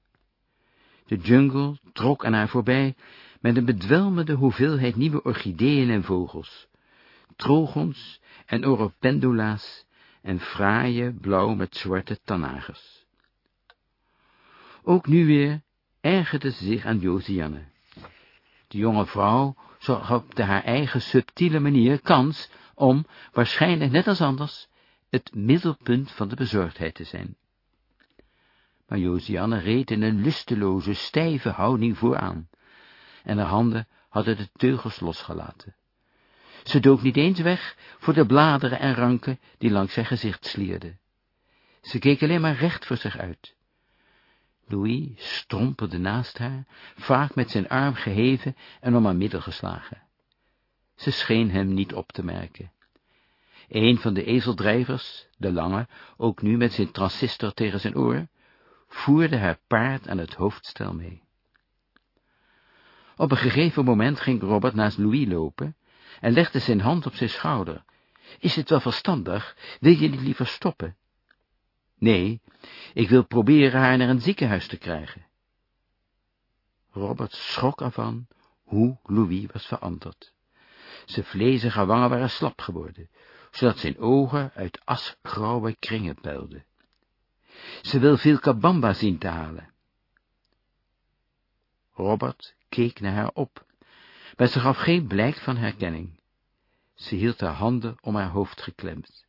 De jungle trok aan haar voorbij met een bedwelmende hoeveelheid nieuwe orchideeën en vogels, trogons en oropendula's en fraaie blauw met zwarte tanagers. Ook nu weer ergerde ze zich aan Josianne. De jonge vrouw zag op de haar eigen subtiele manier kans om, waarschijnlijk net als anders, het middelpunt van de bezorgdheid te zijn maar Josianne reed in een lusteloze, stijve houding vooraan, en haar handen hadden de teugels losgelaten. Ze dook niet eens weg voor de bladeren en ranken die langs zijn gezicht slierden. Ze keek alleen maar recht voor zich uit. Louis strompelde naast haar, vaak met zijn arm geheven en om haar middel geslagen. Ze scheen hem niet op te merken. Een van de ezeldrijvers, de lange, ook nu met zijn transistor tegen zijn oor, voerde haar paard aan het hoofdstel mee. Op een gegeven moment ging Robert naast Louis lopen en legde zijn hand op zijn schouder. Is het wel verstandig? Wil je niet liever stoppen? Nee, ik wil proberen haar naar een ziekenhuis te krijgen. Robert schrok ervan hoe Louis was veranderd. Zijn vlezige wangen waren slap geworden, zodat zijn ogen uit asgrauwe kringen puilden. Ze wil veel kabamba zien te halen. Robert keek naar haar op, maar ze gaf geen blijk van herkenning. Ze hield haar handen om haar hoofd geklemd.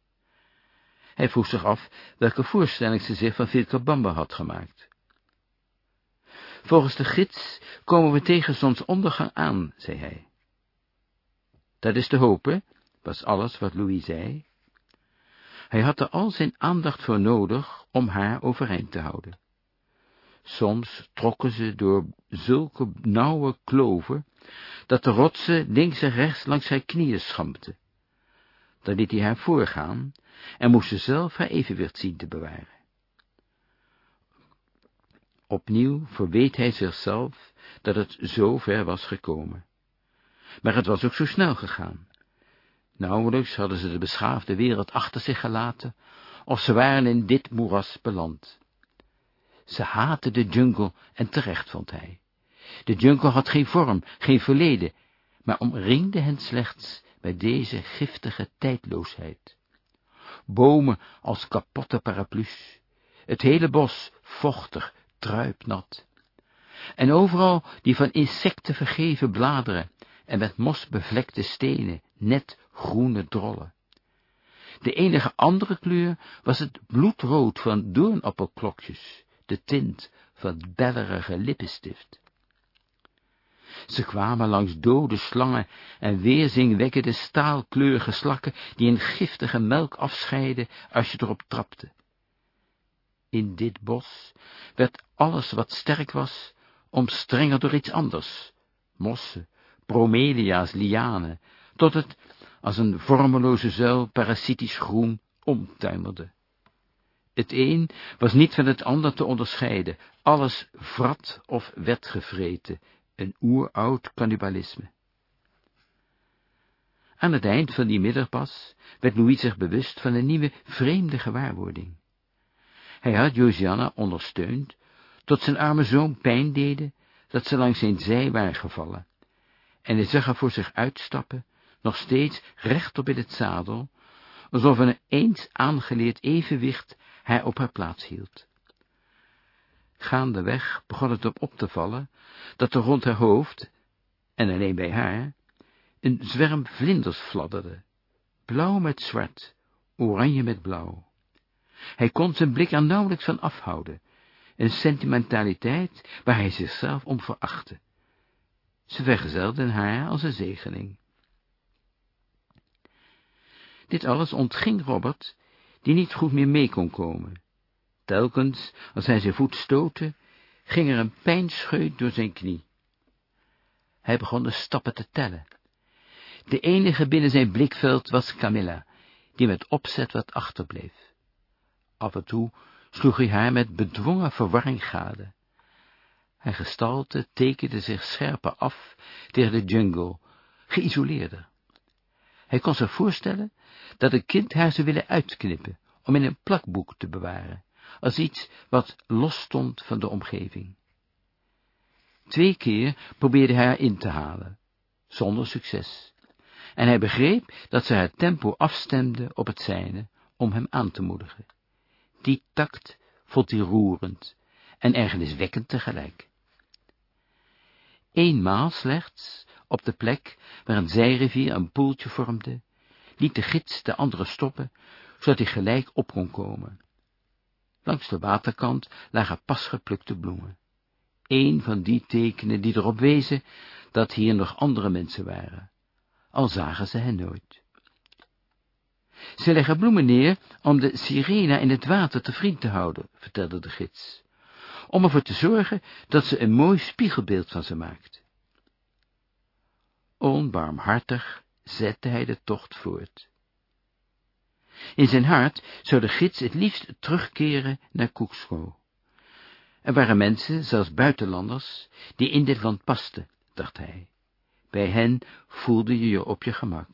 Hij vroeg zich af welke voorstelling ze zich van Vilcabamba had gemaakt. Volgens de gids komen we tegen zonsondergang aan, zei hij. Dat is te hopen, was alles wat Louis zei. Hij had er al zijn aandacht voor nodig om haar overeind te houden. Soms trokken ze door zulke nauwe kloven, dat de rotsen links en rechts langs zijn knieën schampten. Dan liet hij haar voorgaan en moest ze zelf haar evenwicht zien te bewaren. Opnieuw verweet hij zichzelf dat het zo ver was gekomen. Maar het was ook zo snel gegaan. Nauwelijks hadden ze de beschaafde wereld achter zich gelaten, of ze waren in dit moeras beland. Ze haatte de jungle en terecht, vond hij. De jungle had geen vorm, geen verleden, maar omringde hen slechts bij deze giftige tijdloosheid. Bomen als kapotte paraplu's, het hele bos vochtig, druipnat. En overal die van insecten vergeven bladeren en met mos bevlekte stenen, net groene drollen. De enige andere kleur was het bloedrood van doornappelklokjes, de tint van bellerige lippenstift. Ze kwamen langs dode slangen en weerzingwekkende staalkleurige slakken, die een giftige melk afscheiden als je erop trapte. In dit bos werd alles wat sterk was, omstrengeld door iets anders, mossen, bromelia's, lianen, tot het, als een vormeloze zuil parasitisch groen, omtuimelde. Het een was niet van het ander te onderscheiden, alles vrat of werd gevreten, een oeroud cannibalisme. Aan het eind van die middagpas werd Louis zich bewust van een nieuwe, vreemde gewaarwording. Hij had Josiana ondersteund, tot zijn arme zoon pijn deden, dat ze langs zijn zij waren gevallen, en hij zag haar voor zich uitstappen, nog steeds rechtop in het zadel, alsof een eens aangeleerd evenwicht hij op haar plaats hield. Gaandeweg begon het hem op te vallen, dat er rond haar hoofd, en alleen bij haar, een zwerm vlinders fladderde, blauw met zwart, oranje met blauw. Hij kon zijn blik er nauwelijks van afhouden, een sentimentaliteit waar hij zichzelf om verachtte. Ze vergezelden haar als een zegening. Dit alles ontging Robert, die niet goed meer mee kon komen. Telkens, als hij zijn voet stootte, ging er een pijnscheut door zijn knie. Hij begon de stappen te tellen. De enige binnen zijn blikveld was Camilla, die met opzet wat achterbleef. Af en toe sloeg hij haar met bedwongen verwarring gade. Haar gestalte tekende zich scherper af tegen de jungle, geïsoleerder. Hij kon zich voorstellen dat het kind haar zou willen uitknippen, om in een plakboek te bewaren, als iets wat los stond van de omgeving. Twee keer probeerde hij haar in te halen, zonder succes, en hij begreep dat ze haar tempo afstemde op het zijne, om hem aan te moedigen. Die takt vond hij roerend en ergerniswekkend tegelijk. Eenmaal slechts, op de plek waar een zijrivier een poeltje vormde, liet de gids de andere stoppen, zodat hij gelijk op kon komen. Langs de waterkant lagen pas geplukte bloemen. Een van die tekenen die erop wezen dat hier nog andere mensen waren, al zagen ze hen nooit. Ze leggen bloemen neer om de sirena in het water te vriend te houden, vertelde de gids. om ervoor te zorgen dat ze een mooi spiegelbeeld van ze maakt. Onbarmhartig zette hij de tocht voort. In zijn hart zou de gids het liefst terugkeren naar Koeksko. Er waren mensen, zelfs buitenlanders, die in dit land pasten, dacht hij. Bij hen voelde je je op je gemak.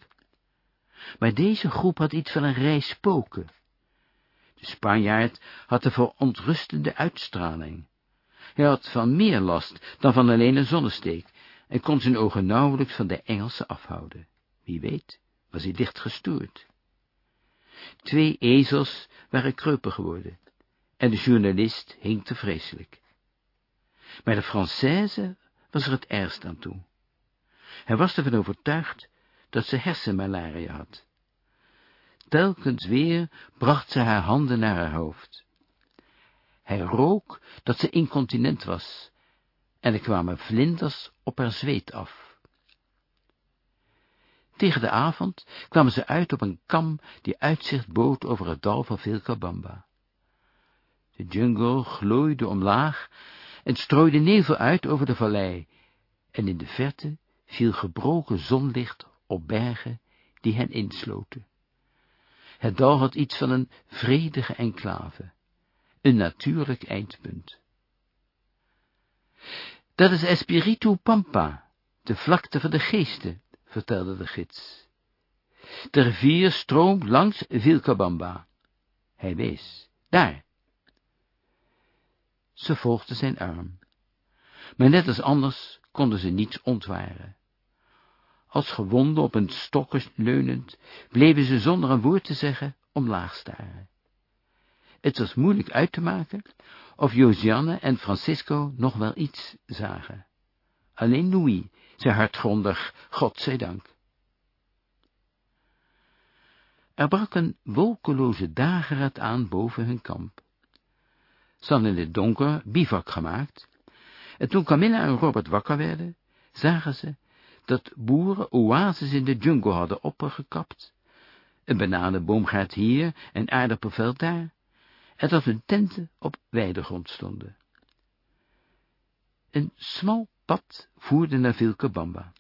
Maar deze groep had iets van een rij spoken. De Spanjaard had een verontrustende uitstraling. Hij had van meer last dan van alleen een zonnesteek en kon zijn ogen nauwelijks van de Engelsen afhouden. Wie weet, was hij dicht gestoord. Twee ezels waren kreupen geworden, en de journalist hinkte vreselijk. Maar de Française was er het ergst aan toe. Hij was ervan overtuigd dat ze hersenmalaria had. Telkens weer bracht ze haar handen naar haar hoofd. Hij rook dat ze incontinent was, en er kwamen vlinders op haar zweet af. Tegen de avond kwamen ze uit op een kam die uitzicht bood over het dal van Vilcabamba. De jungle glooide omlaag en strooide nevel uit over de vallei, en in de verte viel gebroken zonlicht op bergen die hen insloten. Het dal had iets van een vredige enclave, een natuurlijk eindpunt. Dat is Espiritu Pampa, de vlakte van de geesten, vertelde de gids. De rivier stroomt langs Vilcabamba. Hij wees, daar. Ze volgde zijn arm. Maar net als anders konden ze niets ontwaren. Als gewonden op een stokken leunend, bleven ze zonder een woord te zeggen omlaag staren. Het was moeilijk uit te maken of Josiane en Francisco nog wel iets zagen. Alleen Louis zei hartgrondig, God zij dank. Er brak een wolkeloze dageraad aan boven hun kamp. Ze hadden in het donker bivak gemaakt, en toen Camilla en Robert wakker werden, zagen ze dat boeren oases in de jungle hadden opgekapt, een bananenboomgaard hier, een aardappelveld daar, en dat hun tenten op weidegrond stonden. Een smal pad voerde naar Vilcabamba,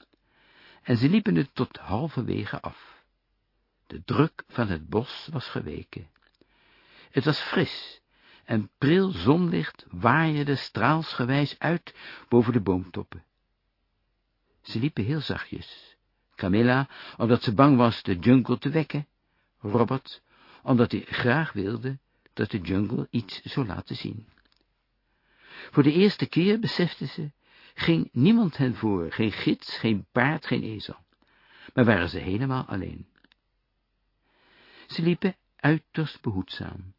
en ze liepen het tot halverwege af. De druk van het bos was geweken. Het was fris, en pril zonlicht waaide straalsgewijs uit boven de boomtoppen. Ze liepen heel zachtjes. Camilla, omdat ze bang was de jungle te wekken. Robert, omdat hij graag wilde dat de jungle iets zou laten zien. Voor de eerste keer besefte ze ging niemand hen voor, geen gids, geen paard, geen ezel, maar waren ze helemaal alleen. Ze liepen uiterst behoedzaam.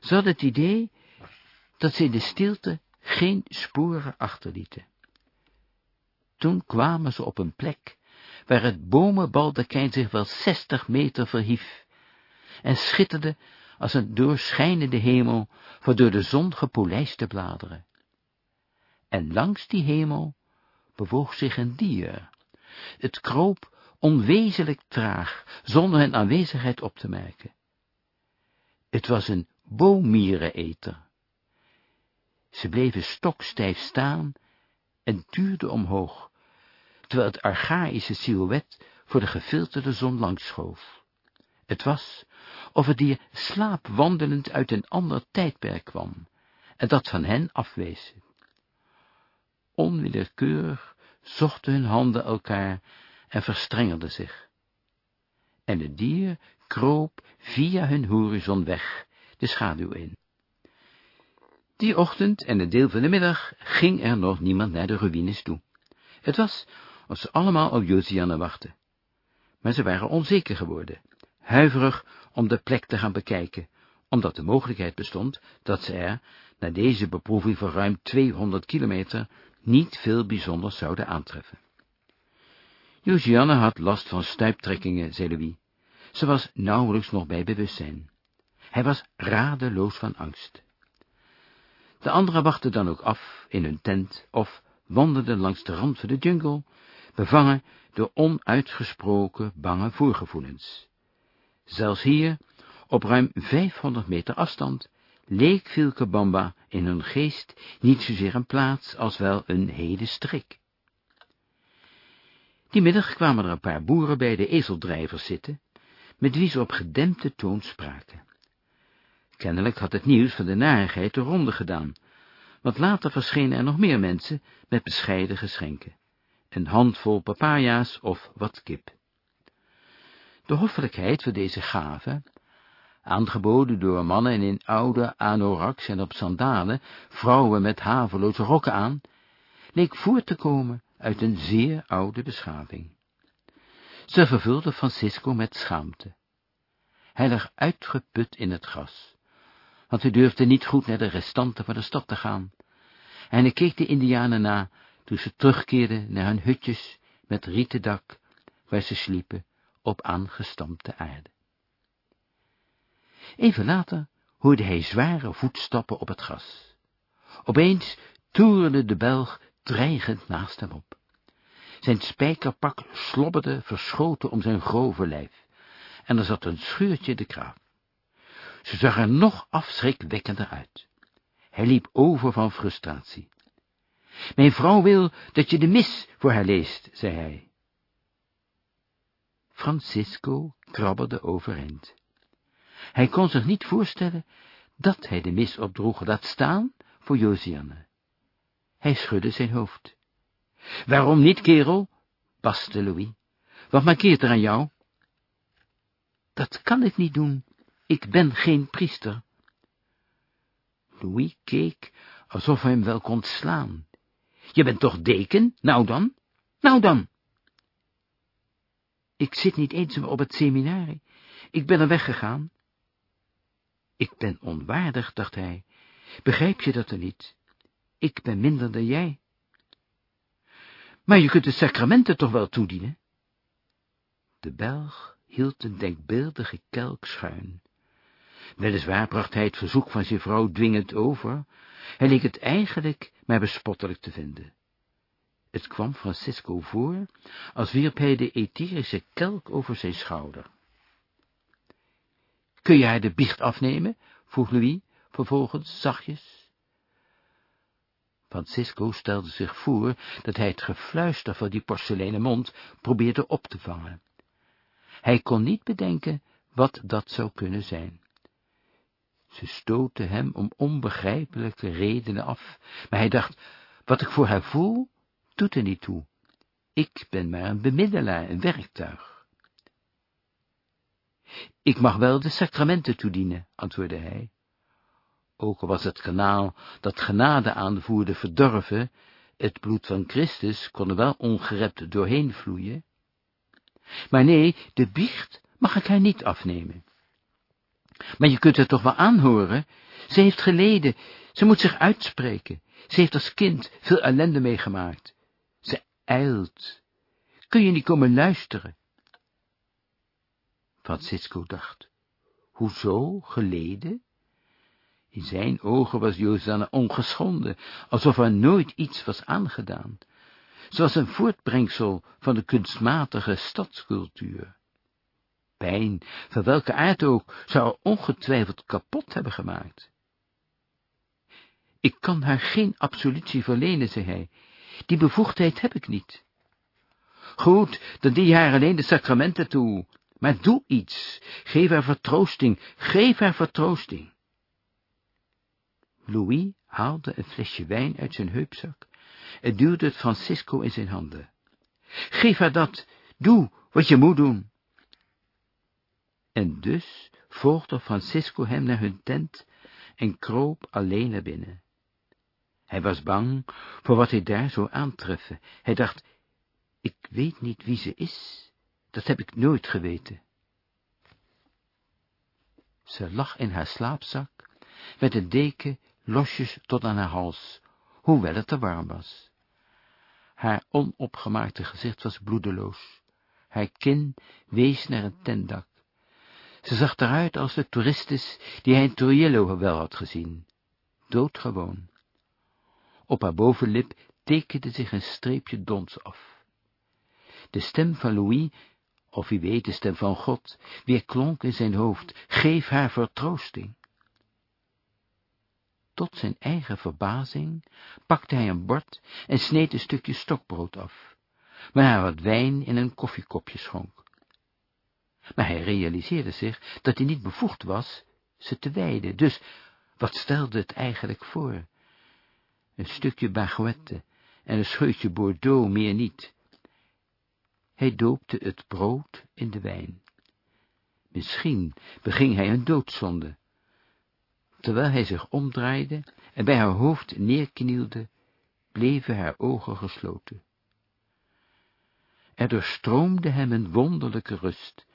Ze hadden het idee dat ze in de stilte geen sporen achterlieten. Toen kwamen ze op een plek waar het bomenbaldekijn zich wel zestig meter verhief en schitterde als een doorschijnende hemel voor door de zon gepolijste bladeren en langs die hemel bewoog zich een dier. Het kroop onwezenlijk traag, zonder hun aanwezigheid op te merken. Het was een boomiereneter. Ze bleven stokstijf staan en tuurden omhoog, terwijl het archaïsche silhouet voor de gefilterde zon langsschoof. Het was of het dier slaapwandelend uit een ander tijdperk kwam, en dat van hen afwees. Onwillekeurig zochten hun handen elkaar en verstrengelden zich. En het dier kroop via hun horizon weg, de schaduw in. Die ochtend en een deel van de middag ging er nog niemand naar de ruïnes toe. Het was als ze allemaal op Josiane wachten. Maar ze waren onzeker geworden, huiverig om de plek te gaan bekijken, omdat de mogelijkheid bestond dat ze er, na deze beproeving van ruim 200 kilometer, niet veel bijzonders zouden aantreffen. Josiane had last van stuiptrekkingen, zei Louis. Ze was nauwelijks nog bij bewustzijn. Hij was radeloos van angst. De anderen wachten dan ook af in hun tent of wandelden langs de rand van de jungle, bevangen door onuitgesproken bange voorgevoelens. Zelfs hier, op ruim 500 meter afstand, leek Vilcabamba in hun geest niet zozeer een plaats als wel een hele strik. Die middag kwamen er een paar boeren bij de ezeldrijvers zitten, met wie ze op gedempte toon spraken. Kennelijk had het nieuws van de narigheid de ronde gedaan, want later verschenen er nog meer mensen met bescheiden geschenken, een handvol papaya's of wat kip. De hoffelijkheid van deze gave, aangeboden door mannen in oude anoraks en op sandalen, vrouwen met haveloze rokken aan, leek voort te komen uit een zeer oude beschaving. Ze vervulde Francisco met schaamte. Hij lag uitgeput in het gras, want hij durfde niet goed naar de restanten van de stad te gaan, en hij keek de indianen na, toen ze terugkeerden naar hun hutjes met rieten dak, waar ze sliepen op aangestampte aarde. Even later hoorde hij zware voetstappen op het gras. Opeens toerde de Belg dreigend naast hem op. Zijn spijkerpak slobberde verschoten om zijn grove lijf, en er zat een scheurtje in de kraaf. Ze zag er nog afschrikwekkender uit. Hij liep over van frustratie. Mijn vrouw wil dat je de mis voor haar leest, zei hij. Francisco krabbelde overeind. Hij kon zich niet voorstellen dat hij de mis opdroeg, laat staan voor Josiane. Hij schudde zijn hoofd. Waarom niet, kerel? baste Louis. Wat markeert er aan jou? Dat kan ik niet doen. Ik ben geen priester. Louis keek alsof hij hem wel kon slaan. Je bent toch deken? Nou dan? Nou dan? Ik zit niet eens op het seminarie. Ik ben er weggegaan. Ik ben onwaardig, dacht hij. Begrijp je dat er niet? Ik ben minder dan jij. Maar je kunt de sacramenten toch wel toedienen? De Belg hield een denkbeeldige kelk schuin. Weliswaar bracht hij het verzoek van zijn vrouw dwingend over, hij leek het eigenlijk maar bespottelijk te vinden. Het kwam Francisco voor, als wierp hij de etherische kelk over zijn schouder. Kun je haar de biecht afnemen? vroeg Louis, vervolgens zachtjes. Francisco stelde zich voor dat hij het gefluister van die porseleinen mond probeerde op te vangen. Hij kon niet bedenken wat dat zou kunnen zijn. Ze stootte hem om onbegrijpelijke redenen af, maar hij dacht, wat ik voor haar voel, doet er niet toe. Ik ben maar een bemiddelaar, een werktuig. Ik mag wel de sacramenten toedienen, antwoordde hij. Ook was het kanaal dat genade aanvoerde verdorven, het bloed van Christus kon er wel ongerept doorheen vloeien. Maar nee, de biecht mag ik haar niet afnemen. Maar je kunt het toch wel aanhoren? Ze heeft geleden, ze moet zich uitspreken. Ze heeft als kind veel ellende meegemaakt. Ze eilt. Kun je niet komen luisteren? Francisco dacht, hoezo geleden? In zijn ogen was Josanna ongeschonden, alsof er nooit iets was aangedaan. Ze was een voortbrengsel van de kunstmatige stadscultuur. Pijn, van welke aard ook, zou haar ongetwijfeld kapot hebben gemaakt. Ik kan haar geen absolutie verlenen, zei hij. Die bevoegdheid heb ik niet. Goed, dan die haar alleen de sacramenten toe. Maar doe iets. Geef haar vertroosting. Geef haar vertroosting. Louis haalde een flesje wijn uit zijn heupzak en duwde het Francisco in zijn handen. Geef haar dat. Doe wat je moet doen. En dus volgde Francisco hem naar hun tent en kroop alleen naar binnen. Hij was bang voor wat hij daar zou aantreffen. Hij dacht, ik weet niet wie ze is, dat heb ik nooit geweten. Ze lag in haar slaapzak, met een deken losjes tot aan haar hals, hoewel het te warm was. Haar onopgemaakte gezicht was bloedeloos, haar kin wees naar een tentdak. Ze zag eruit als de toeristes die hij in Trujillo wel had gezien, doodgewoon. Op haar bovenlip tekende zich een streepje dons af. De stem van Louis, of wie weet de stem van God, weer klonk in zijn hoofd, geef haar vertroosting. Tot zijn eigen verbazing pakte hij een bord en sneed een stukje stokbrood af, waar hij wat wijn in een koffiekopje schonk. Maar hij realiseerde zich dat hij niet bevoegd was ze te wijden, dus wat stelde het eigenlijk voor? Een stukje baguette en een scheutje Bordeaux, meer niet. Hij doopte het brood in de wijn. Misschien beging hij een doodzonde. Terwijl hij zich omdraaide en bij haar hoofd neerknielde, bleven haar ogen gesloten. Er doorstroomde hem een wonderlijke rust.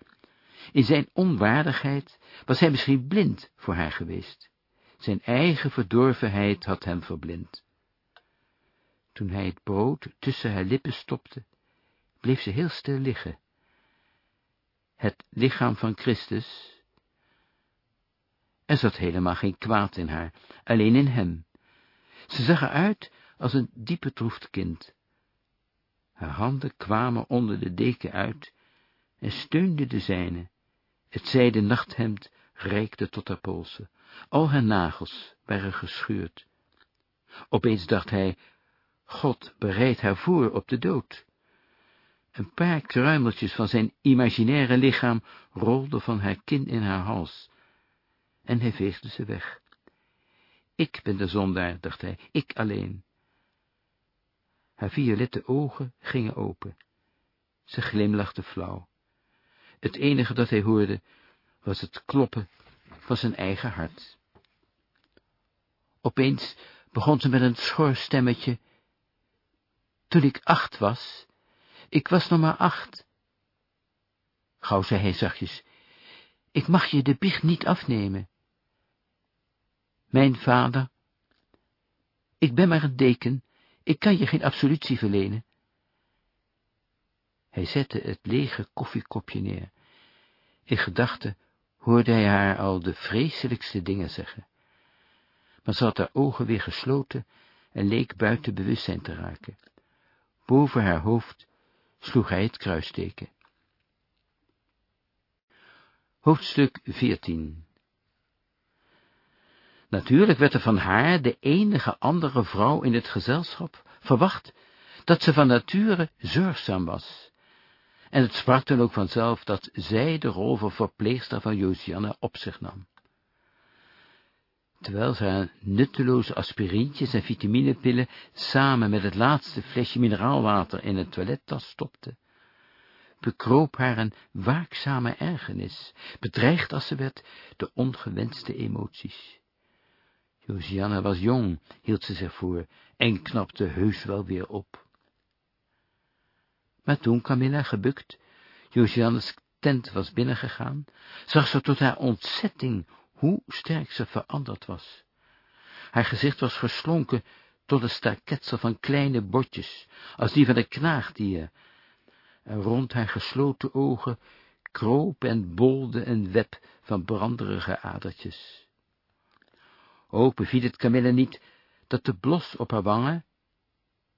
In zijn onwaardigheid was hij misschien blind voor haar geweest. Zijn eigen verdorvenheid had hem verblind. Toen hij het brood tussen haar lippen stopte, bleef ze heel stil liggen. Het lichaam van Christus. Er zat helemaal geen kwaad in haar, alleen in hem. Ze zag eruit als een diepe troefd kind. Haar handen kwamen onder de deken uit en steunden de zijne. Het zijde nachthemd reikte tot haar polsen. Al haar nagels waren gescheurd. Opeens dacht hij, God bereidt haar voor op de dood. Een paar kruimeltjes van zijn imaginaire lichaam rolden van haar kin in haar hals, en hij veegde ze weg. Ik ben de zondaar, dacht hij, ik alleen. Haar violette ogen gingen open. Ze glimlachte flauw. Het enige dat hij hoorde, was het kloppen van zijn eigen hart. Opeens begon ze met een schor stemmetje. Toen ik acht was, ik was nog maar acht. Gauw zei hij zachtjes, ik mag je de biecht niet afnemen. Mijn vader, ik ben maar een deken, ik kan je geen absolutie verlenen. Hij zette het lege koffiekopje neer. In gedachten hoorde hij haar al de vreselijkste dingen zeggen. Maar ze had haar ogen weer gesloten en leek buiten bewustzijn te raken. Boven haar hoofd sloeg hij het kruisteken. Hoofdstuk 14 Natuurlijk werd er van haar, de enige andere vrouw in het gezelschap, verwacht dat ze van nature zorgzaam was. En het sprak dan ook vanzelf dat zij de rol van verpleegster van Josianne op zich nam. Terwijl ze haar nutteloze aspirintjes en vitaminepillen samen met het laatste flesje mineraalwater in een toilettas stopte, bekroop haar een waakzame ergernis, bedreigd als ze werd de ongewenste emoties. Josianne was jong, hield ze zich voor, en knapte heus wel weer op. Maar toen Camilla, gebukt, Josiannes tent was binnengegaan, zag ze tot haar ontzetting hoe sterk ze veranderd was. Haar gezicht was verslonken tot een staketsel van kleine botjes, als die van een knaagdier, en rond haar gesloten ogen kroop en bolde een web van branderige adertjes. Ook beviel het Camille niet dat de blos op haar wangen,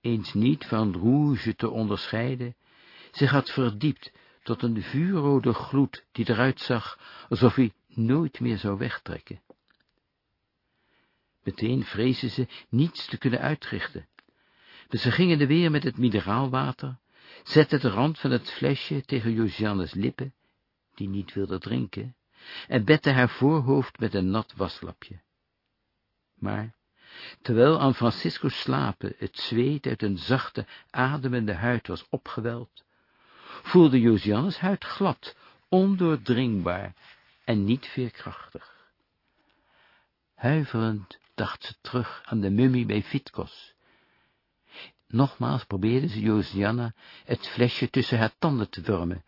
eens niet van rouge te onderscheiden, zich had verdiept tot een vuurrode gloed die eruit zag alsof hij nooit meer zou wegtrekken. Meteen vreesde ze niets te kunnen uitrichten. Dus ze gingen er weer met het mineraalwater, zetten de rand van het flesje tegen Josiannes lippen, die niet wilde drinken, en bette haar voorhoofd met een nat waslapje. Maar, terwijl aan Francisco's slapen het zweet uit een zachte, ademende huid was opgeweld, voelde Josiannes huid glad, ondoordringbaar en niet veerkrachtig. Huiverend dacht ze terug aan de mummie bij Vitkos. Nogmaals probeerde ze Josianna het flesje tussen haar tanden te wurmen,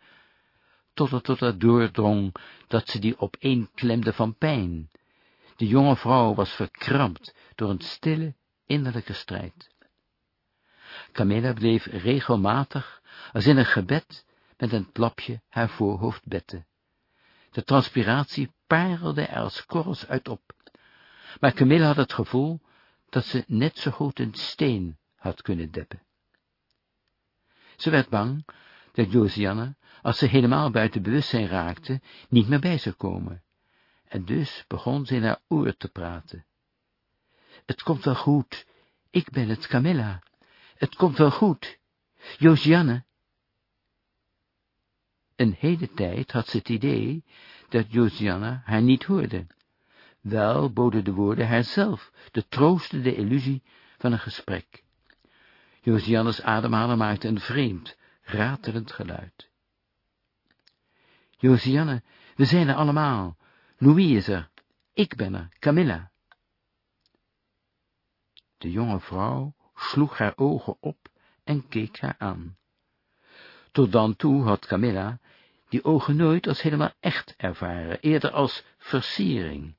tot het tot haar doordrong dat ze die opeenklemde van pijn. De jonge vrouw was verkrampt door een stille, innerlijke strijd. Camilla bleef regelmatig, als in een gebed, met een klapje haar voorhoofd bette. De transpiratie parelde er als korrels uit op, maar Camilla had het gevoel dat ze net zo goed een steen had kunnen deppen. Ze werd bang dat Josianne, als ze helemaal buiten bewustzijn raakte, niet meer bij zou komen, en dus begon ze in haar oor te praten. Het komt wel goed. Ik ben het, Camilla. Het komt wel goed. Josianne. Een hele tijd had ze het idee dat Josianne haar niet hoorde. Wel boden de woorden haarzelf de troostende illusie van een gesprek. Josiannes ademhalen maakte een vreemd, ratelend geluid. Josianne, we zijn er allemaal. Louis is er. Ik ben er, Camilla. De jonge vrouw sloeg haar ogen op en keek haar aan. Tot dan toe had Camilla die ogen nooit als helemaal echt ervaren, eerder als versiering.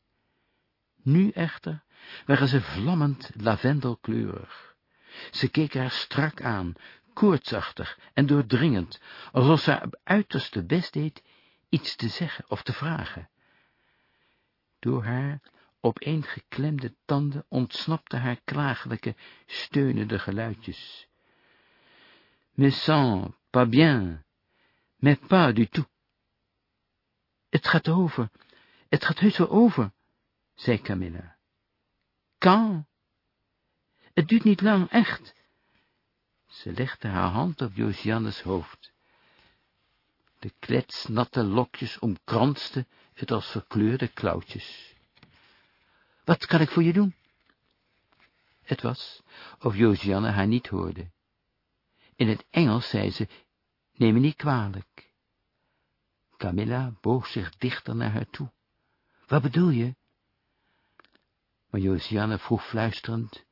Nu echter waren ze vlammend lavendelkleurig. Ze keek haar strak aan, koortsachtig en doordringend, alsof ze haar uiterste best deed iets te zeggen of te vragen. Door haar opeengeklemde tanden ontsnapte haar klagelijke, steunende geluidjes. Sens pas bien, mais pas du tout. Het gaat over, het gaat heus wel over, zei Camilla. Quand? Het duurt niet lang, echt. Ze legde haar hand op Josiannes hoofd. De kletsnatte lokjes omkransten het als verkleurde klauwtjes. Wat kan ik voor je doen? Het was of Josianne haar niet hoorde. In het Engels zei ze, neem me niet kwalijk. Camilla boog zich dichter naar haar toe. Wat bedoel je? Maar Josianne vroeg fluisterend,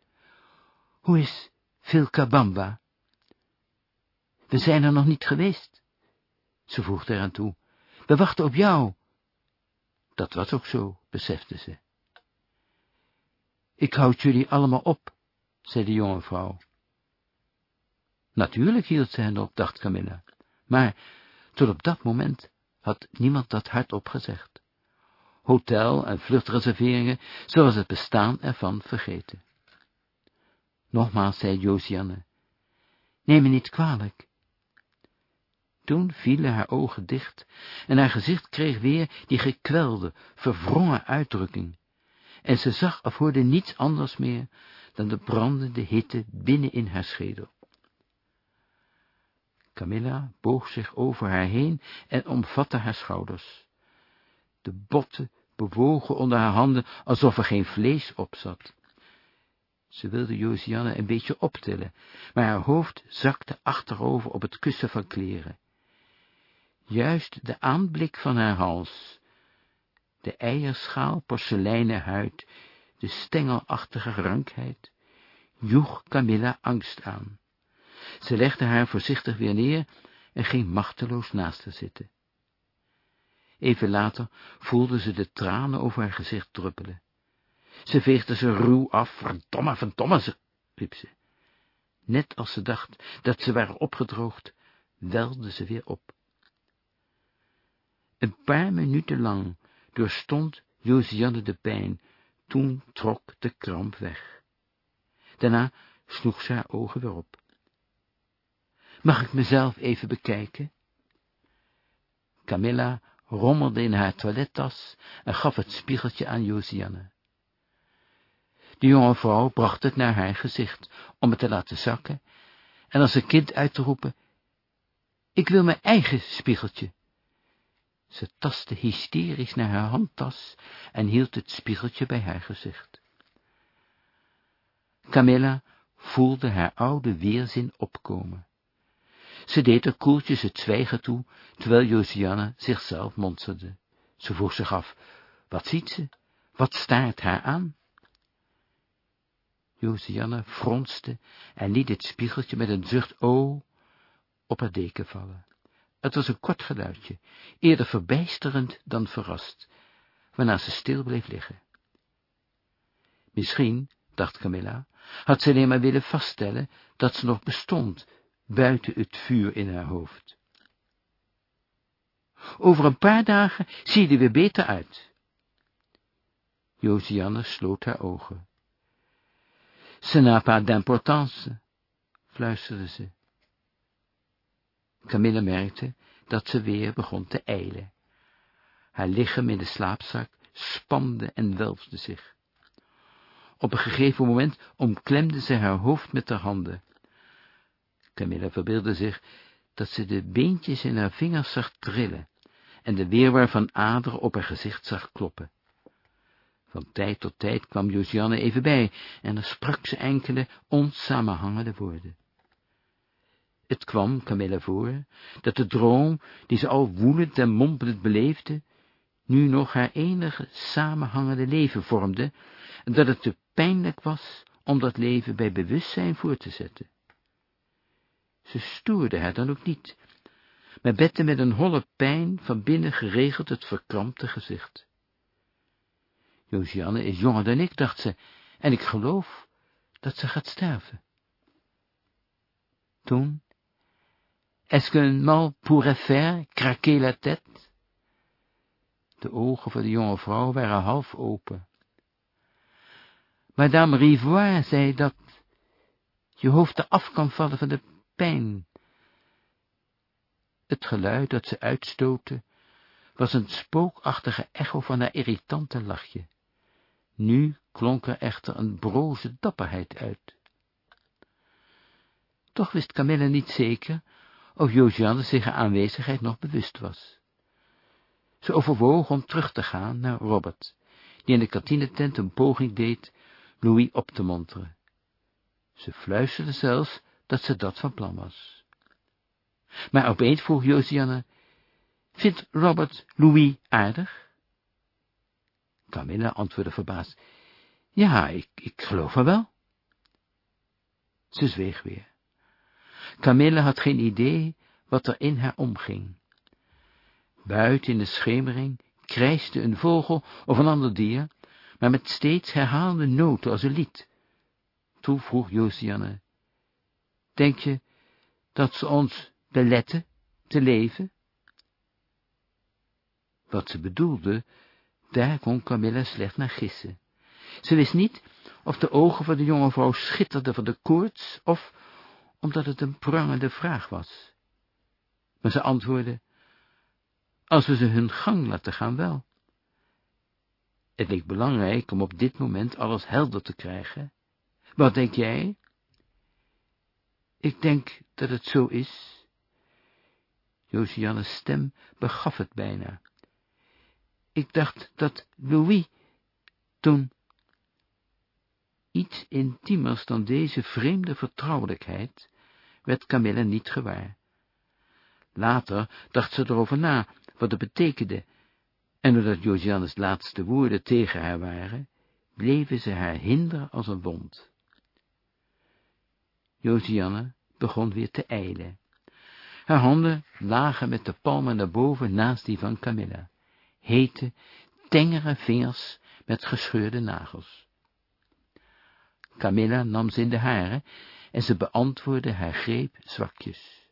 hoe is Vilcabamba? We zijn er nog niet geweest. Ze voegde eraan toe, we wachten op jou. Dat was ook zo, besefte ze. Ik houd jullie allemaal op, zei de jonge vrouw. Natuurlijk hield ze hen op, dacht Camilla, maar tot op dat moment had niemand dat hardop gezegd. Hotel en vluchtreserveringen, zoals het bestaan ervan vergeten. Nogmaals zei Josianne, neem me niet kwalijk. Toen vielen haar ogen dicht en haar gezicht kreeg weer die gekwelde, verwrongen uitdrukking, en ze zag of hoorde niets anders meer dan de brandende hitte binnen in haar schedel. Camilla boog zich over haar heen en omvatte haar schouders. De botten bewogen onder haar handen alsof er geen vlees op zat. Ze wilde Josianne een beetje optillen, maar haar hoofd zakte achterover op het kussen van kleren. Juist de aanblik van haar hals, de eierschaal porseleinen huid, de stengelachtige rankheid, joeg Camilla angst aan. Ze legde haar voorzichtig weer neer en ging machteloos naast haar zitten. Even later voelde ze de tranen over haar gezicht druppelen. Ze veegde ze ruw af, verdomme, verdomme, ze, riep ze. Net als ze dacht dat ze waren opgedroogd, welde ze weer op. Een paar minuten lang doorstond Josianne de pijn, toen trok de kramp weg. Daarna sloeg ze haar ogen weer op. Mag ik mezelf even bekijken? Camilla rommelde in haar toilettas en gaf het spiegeltje aan Josianne. De jonge vrouw bracht het naar haar gezicht, om het te laten zakken, en als een kind uit te roepen, ik wil mijn eigen spiegeltje. Ze tastte hysterisch naar haar handtas en hield het spiegeltje bij haar gezicht. Camilla voelde haar oude weerzin opkomen. Ze deed er koeltjes het zwijgen toe, terwijl Josianne zichzelf monsterde. Ze vroeg zich af, wat ziet ze? Wat staart haar aan? Josianne fronste en liet het spiegeltje met een zucht o op haar deken vallen. Het was een kort geluidje, eerder verbijsterend dan verrast, waarna ze stil bleef liggen. Misschien, dacht Camilla, had ze alleen maar willen vaststellen dat ze nog bestond, buiten het vuur in haar hoofd. Over een paar dagen zie je er weer beter uit. Josianne sloot haar ogen. Ce n'a pas d'importance, fluisterde ze. Camilla merkte dat ze weer begon te eilen. Haar lichaam in de slaapzak spande en welfde zich. Op een gegeven moment omklemde ze haar hoofd met haar handen. Camilla verbeelde zich dat ze de beentjes in haar vingers zag trillen en de weerwar van aderen op haar gezicht zag kloppen. Van tijd tot tijd kwam Josianne even bij, en dan sprak ze enkele onsamenhangende woorden. Het kwam Camilla voor, dat de droom, die ze al woedend en mompelend beleefde, nu nog haar enige samenhangende leven vormde, en dat het te pijnlijk was om dat leven bij bewustzijn voor te zetten. Ze stoorde haar dan ook niet, maar bette met een holle pijn van binnen geregeld het verkrampte gezicht. Josianne is jonger dan ik, dacht ze, en ik geloof dat ze gaat sterven. Toen, est-ce qu'un mal pourrait faire craquer la tête? De ogen van de jonge vrouw waren half open. Madame Rivoire zei dat je hoofd eraf kan vallen van de Het geluid dat ze uitstootte was een spookachtige echo van haar irritante lachje. Nu klonk er echter een broze dapperheid uit. Toch wist Camilla niet zeker of Josiane zich haar aanwezigheid nog bewust was. Ze overwoog om terug te gaan naar Robert, die in de kantinetent een poging deed Louis op te monteren. Ze fluisterde zelfs dat ze dat van plan was. Maar opeens vroeg Josiane, vindt Robert Louis aardig? Camilla antwoordde verbaasd, ja, ik, ik geloof er wel. Ze zweeg weer. Camilla had geen idee wat er in haar omging. Buiten in de schemering krijste een vogel of een ander dier, maar met steeds herhaalde noten als een lied. Toen vroeg Josiane, denk je dat ze ons beletten te leven? Wat ze bedoelde, daar kon Camilla slecht naar gissen. Ze wist niet of de ogen van de jonge vrouw schitterden van de koorts, of omdat het een prangende vraag was. Maar ze antwoordde, als we ze hun gang laten gaan wel. Het leek belangrijk om op dit moment alles helder te krijgen. Wat denk jij? Ik denk dat het zo is. Josianne's stem begaf het bijna. Ik dacht dat Louis toen... Iets intiemers dan deze vreemde vertrouwelijkheid werd Camilla niet gewaar. Later dacht ze erover na wat het betekende, en doordat Josianne's laatste woorden tegen haar waren, bleven ze haar hinder als een wond. Josianne begon weer te eilen. Haar handen lagen met de palmen naar boven naast die van Camilla, hete, tengere vingers met gescheurde nagels. Camilla nam ze in de haren en ze beantwoordde haar greep zwakjes.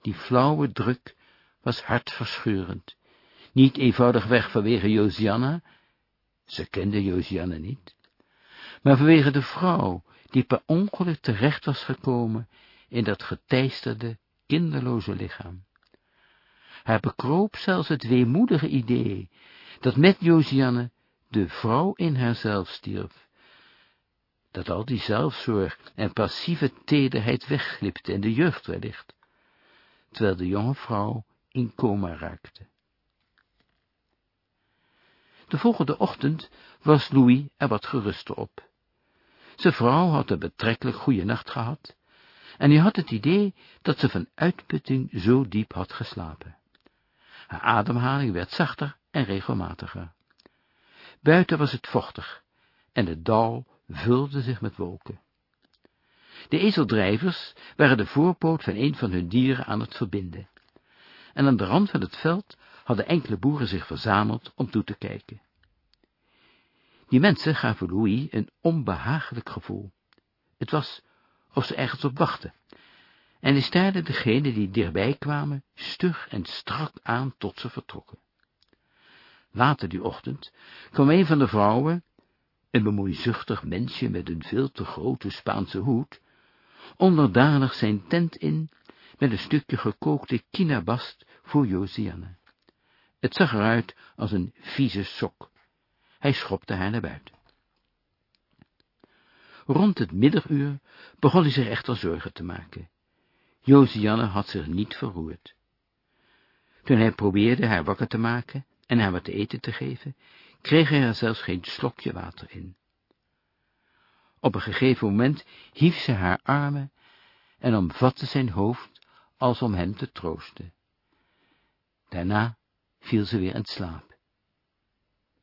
Die flauwe druk was hartverscheurend, niet eenvoudigweg vanwege Josiana, ze kende Josiana niet, maar vanwege de vrouw, die per ongeluk terecht was gekomen in dat geteisterde, kinderloze lichaam. Haar bekroop zelfs het weemoedige idee, dat met Josiane de vrouw in haarzelf stierf, dat al die zelfzorg en passieve tederheid wegglipte in de jeugd wellicht, terwijl de jonge vrouw in coma raakte. De volgende ochtend was Louis er wat geruster op. Zijn vrouw had een betrekkelijk goede nacht gehad, en hij had het idee dat ze van uitputting zo diep had geslapen. Haar ademhaling werd zachter en regelmatiger. Buiten was het vochtig, en het dal vulde zich met wolken. De ezeldrijvers waren de voorpoot van een van hun dieren aan het verbinden, en aan de rand van het veld hadden enkele boeren zich verzameld om toe te kijken. Die mensen gaven Louis een onbehagelijk gevoel. Het was of ze ergens op wachten, en hij staarde degene die dichtbij kwamen stug en strak aan tot ze vertrokken. Later die ochtend kwam een van de vrouwen, een bemoeizuchtig mensje met een veel te grote Spaanse hoed, onderdanig zijn tent in, met een stukje gekookte kinabast voor Josiane. Het zag eruit als een vieze sok. Hij schopte haar naar buiten. Rond het middaguur begon hij zich echter zorgen te maken. Josianne had zich niet verroerd. Toen hij probeerde haar wakker te maken en haar wat te eten te geven, kreeg hij er zelfs geen slokje water in. Op een gegeven moment hief ze haar armen en omvatte zijn hoofd als om hem te troosten. Daarna viel ze weer in slaap.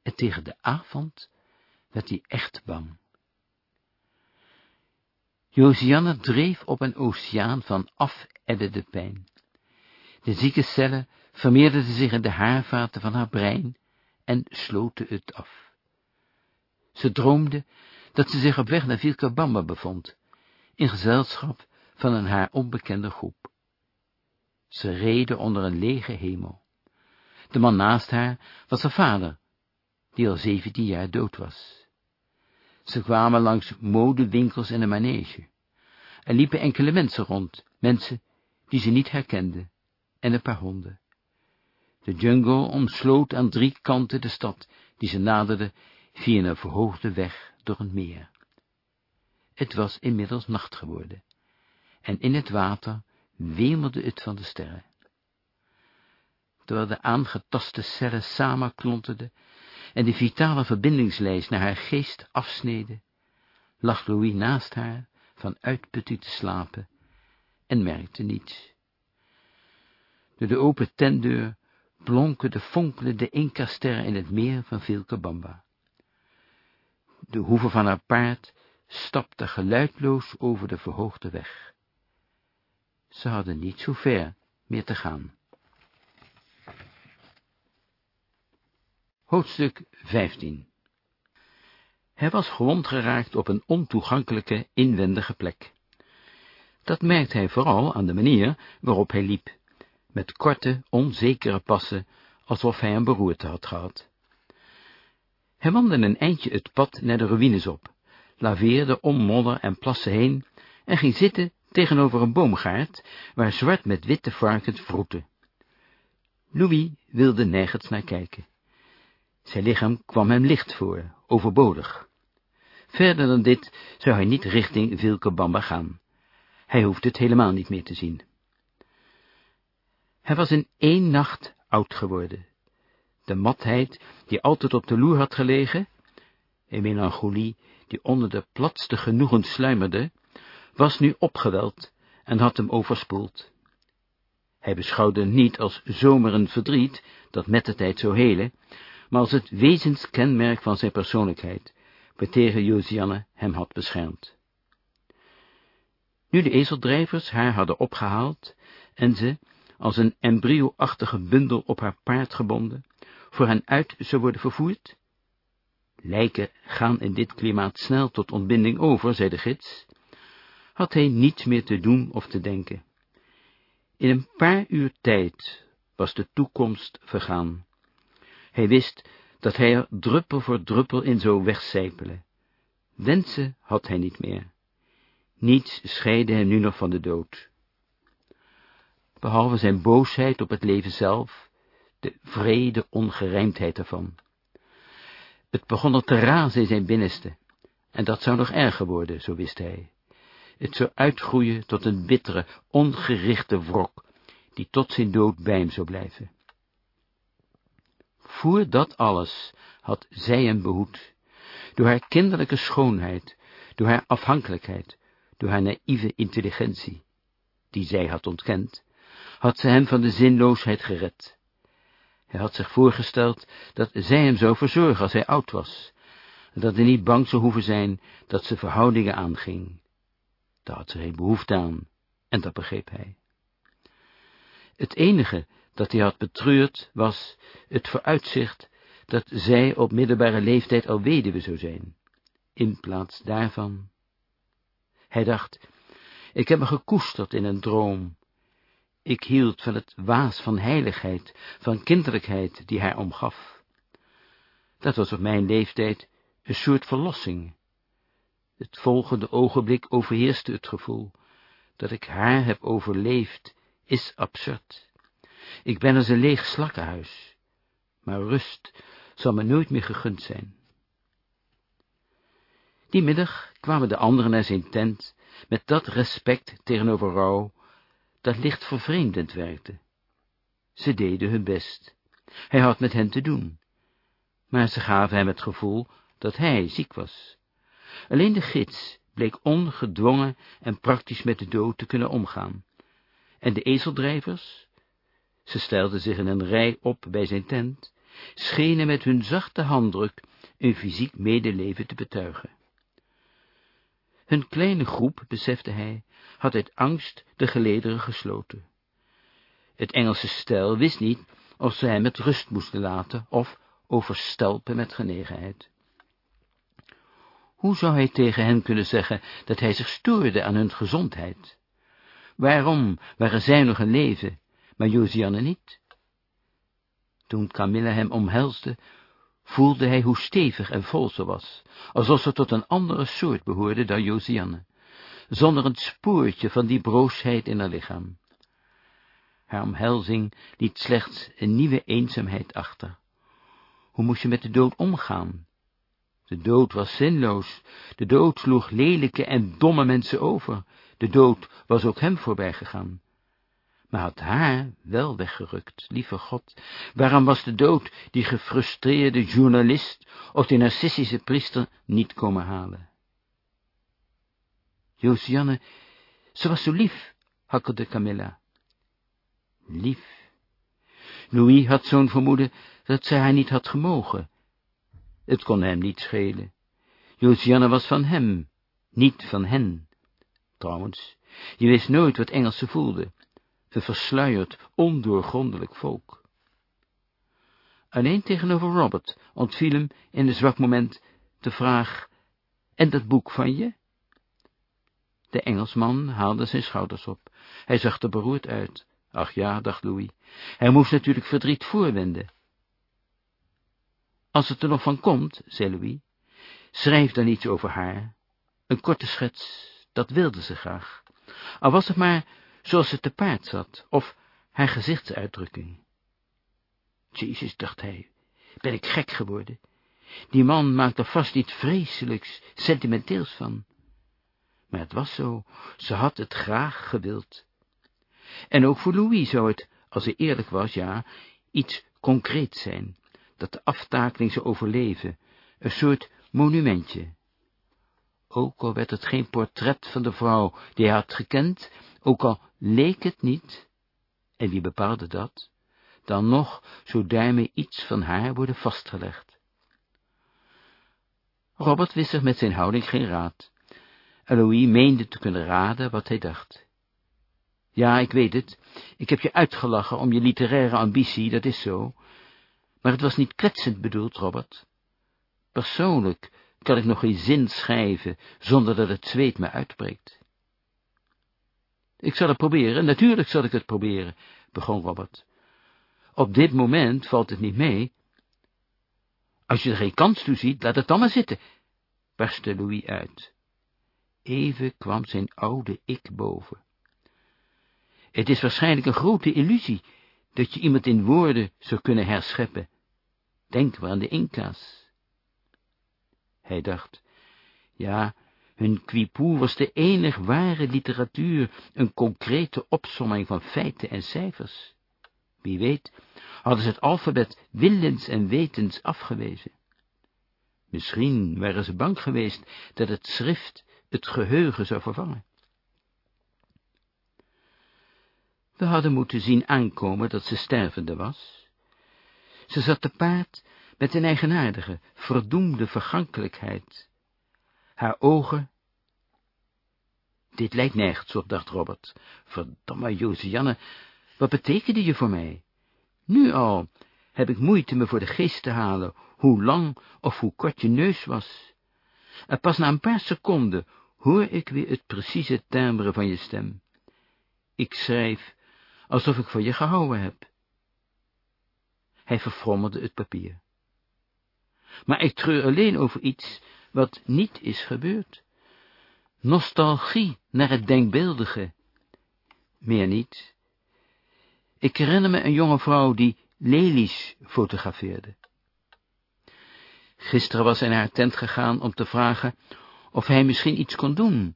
En tegen de avond werd hij echt bang. Josianne dreef op een oceaan van afeddende pijn. De zieke cellen vermeerderden zich in de haarvaten van haar brein en sloten het af. Ze droomde dat ze zich op weg naar Vilcabamba bevond, in gezelschap van een haar onbekende groep. Ze reden onder een lege hemel. De man naast haar was haar vader, die al zeventien jaar dood was. Ze kwamen langs modewinkels en een manege. Er liepen enkele mensen rond, mensen die ze niet herkenden, en een paar honden. De jungle omsloot aan drie kanten de stad, die ze naderden via een verhoogde weg door een meer. Het was inmiddels nacht geworden, en in het water wemelde het van de sterren. Terwijl de aangetaste cellen samenklonterden en de vitale verbindingslijst naar haar geest afsneden, lag Louis naast haar van uitputting te slapen en merkte niets. Door de open tentdeur blonken de fonkelende Inca-sterren in het meer van Vilcabamba. De hoeven van haar paard stapte geluidloos over de verhoogde weg. Ze hadden niet zo ver meer te gaan. Hoofdstuk 15 Hij was gewond geraakt op een ontoegankelijke inwendige plek. Dat merkt hij vooral aan de manier waarop hij liep, met korte, onzekere passen, alsof hij een beroerte had gehad. Hij wandelde een eindje het pad naar de ruïnes op, laveerde om modder en plassen heen en ging zitten tegenover een boomgaard, waar zwart met witte varkens vroeten. Louis wilde nergens naar kijken. Zijn lichaam kwam hem licht voor, overbodig. Verder dan dit zou hij niet richting Vilcabamba gaan. Hij hoefde het helemaal niet meer te zien. Hij was in één nacht oud geworden. De matheid, die altijd op de loer had gelegen, een melancholie die onder de platste genoegen sluimerde, was nu opgeweld en had hem overspoeld. Hij beschouwde niet als zomer een verdriet, dat met de tijd zou helen, maar als het wezenskenmerk van zijn persoonlijkheid, waartegen Josianne hem had beschermd. Nu de ezeldrijvers haar hadden opgehaald en ze, als een embryo-achtige bundel op haar paard gebonden, voor hen uit zou worden vervoerd? Lijken gaan in dit klimaat snel tot ontbinding over, zei de gids, had hij niets meer te doen of te denken. In een paar uur tijd was de toekomst vergaan. Hij wist dat hij er druppel voor druppel in zou wegcijpelen. Wensen had hij niet meer. Niets scheidde hem nu nog van de dood. Behalve zijn boosheid op het leven zelf, de vrede ongerijmdheid ervan. Het begon er te razen in zijn binnenste, en dat zou nog erger worden, zo wist hij. Het zou uitgroeien tot een bittere, ongerichte wrok, die tot zijn dood bij hem zou blijven. Voor dat alles had zij hem behoed, door haar kinderlijke schoonheid, door haar afhankelijkheid, door haar naïeve intelligentie, die zij had ontkend, had ze hem van de zinloosheid gered. Hij had zich voorgesteld dat zij hem zou verzorgen als hij oud was, en dat hij niet bang zou hoeven zijn dat ze verhoudingen aanging. Daar had ze geen behoefte aan, en dat begreep hij. Het enige dat hij had betreurd was het vooruitzicht dat zij op middelbare leeftijd al weduwe zou zijn. In plaats daarvan... Hij dacht, ik heb me gekoesterd in een droom. Ik hield van het waas van heiligheid, van kinderlijkheid die haar omgaf. Dat was op mijn leeftijd een soort verlossing. Het volgende ogenblik overheerste het gevoel dat ik haar heb overleefd, is absurd. Ik ben als een leeg slakkenhuis, maar rust zal me nooit meer gegund zijn. Die middag kwamen de anderen naar zijn tent, met dat respect tegenover rouw, dat licht vervreemdend werkte. Ze deden hun best. Hij had met hen te doen. Maar ze gaven hem het gevoel dat hij ziek was. Alleen de gids bleek ongedwongen en praktisch met de dood te kunnen omgaan. En de ezeldrijvers, ze stelden zich in een rij op bij zijn tent, schenen met hun zachte handdruk een fysiek medeleven te betuigen. Hun kleine groep, besefte hij, had uit angst de gelederen gesloten. Het Engelse stel wist niet of ze hem met rust moesten laten of overstelpen met genegenheid. Hoe zou hij tegen hen kunnen zeggen dat hij zich stoorde aan hun gezondheid? Waarom waren zij nog in leven, maar Josianne niet? Toen Camilla hem omhelsde, voelde hij hoe stevig en vol ze was, alsof ze tot een andere soort behoorde dan Josianne, zonder een spoortje van die broosheid in haar lichaam. Haar omhelzing liet slechts een nieuwe eenzaamheid achter. Hoe moest je met de dood omgaan? De dood was zinloos, de dood sloeg lelijke en domme mensen over, de dood was ook hem voorbij gegaan. Maar had haar wel weggerukt, lieve God, waarom was de dood die gefrustreerde journalist of die narcistische priester niet komen halen? Josianne, ze was zo lief, hakkelde Camilla. Lief. Louis had zo'n vermoeden dat zij haar niet had gemogen. Het kon hem niet schelen. Josianne was van hem, niet van hen. Trouwens, je wist nooit wat Engelsen voelden. Een versluierd, ondoorgrondelijk volk. Alleen tegenover Robert ontviel hem in een zwak moment de vraag, en dat boek van je? De Engelsman haalde zijn schouders op. Hij zag er beroerd uit. Ach ja, dacht Louis, hij moest natuurlijk verdriet voorwenden. Als het er nog van komt, zei Louis, schrijf dan iets over haar. Een korte schets, dat wilde ze graag. Al was het maar zoals ze te paard zat, of haar gezichtsuitdrukking. Jezus, dacht hij, ben ik gek geworden? Die man maakt er vast iets vreselijks, sentimenteels van. Maar het was zo, ze had het graag gewild. En ook voor Louis zou het, als hij eerlijk was, ja, iets concreets zijn, dat de aftakeling zou overleven, een soort monumentje. Ook al werd het geen portret van de vrouw die hij had gekend, ook al leek het niet, en wie bepaalde dat, dan nog zou daarmee iets van haar worden vastgelegd. Robert wist zich met zijn houding geen raad. Louis meende te kunnen raden wat hij dacht. Ja, ik weet het. Ik heb je uitgelachen om je literaire ambitie, dat is zo. Maar het was niet kwetsend bedoeld, Robert. Persoonlijk kan ik nog geen zin schrijven, zonder dat het zweet me uitbreekt. Ik zal het proberen, natuurlijk zal ik het proberen, begon Robert. Op dit moment valt het niet mee. Als je er geen kans toe ziet, laat het dan maar zitten, barstte Louis uit. Even kwam zijn oude ik boven. Het is waarschijnlijk een grote illusie, dat je iemand in woorden zou kunnen herscheppen. Denk maar aan de Inca's. Hij dacht, ja, hun quipoe was de enig ware literatuur, een concrete opsomming van feiten en cijfers. Wie weet, hadden ze het alfabet willens en wetens afgewezen. Misschien waren ze bang geweest dat het schrift het geheugen zou vervangen. We hadden moeten zien aankomen dat ze stervende was. Ze zat te paard met een eigenaardige, verdoemde vergankelijkheid. Haar ogen... Dit lijkt nergens op, dacht Robert. Verdomme, Josianne, wat betekende je voor mij? Nu al heb ik moeite me voor de geest te halen, hoe lang of hoe kort je neus was. En pas na een paar seconden hoor ik weer het precieze timbre van je stem. Ik schrijf alsof ik van je gehouden heb. Hij verfrommelde het papier. Maar ik treur alleen over iets wat niet is gebeurd. Nostalgie naar het denkbeeldige. Meer niet. Ik herinner me een jonge vrouw die lelies fotografeerde. Gisteren was hij naar haar tent gegaan om te vragen of hij misschien iets kon doen,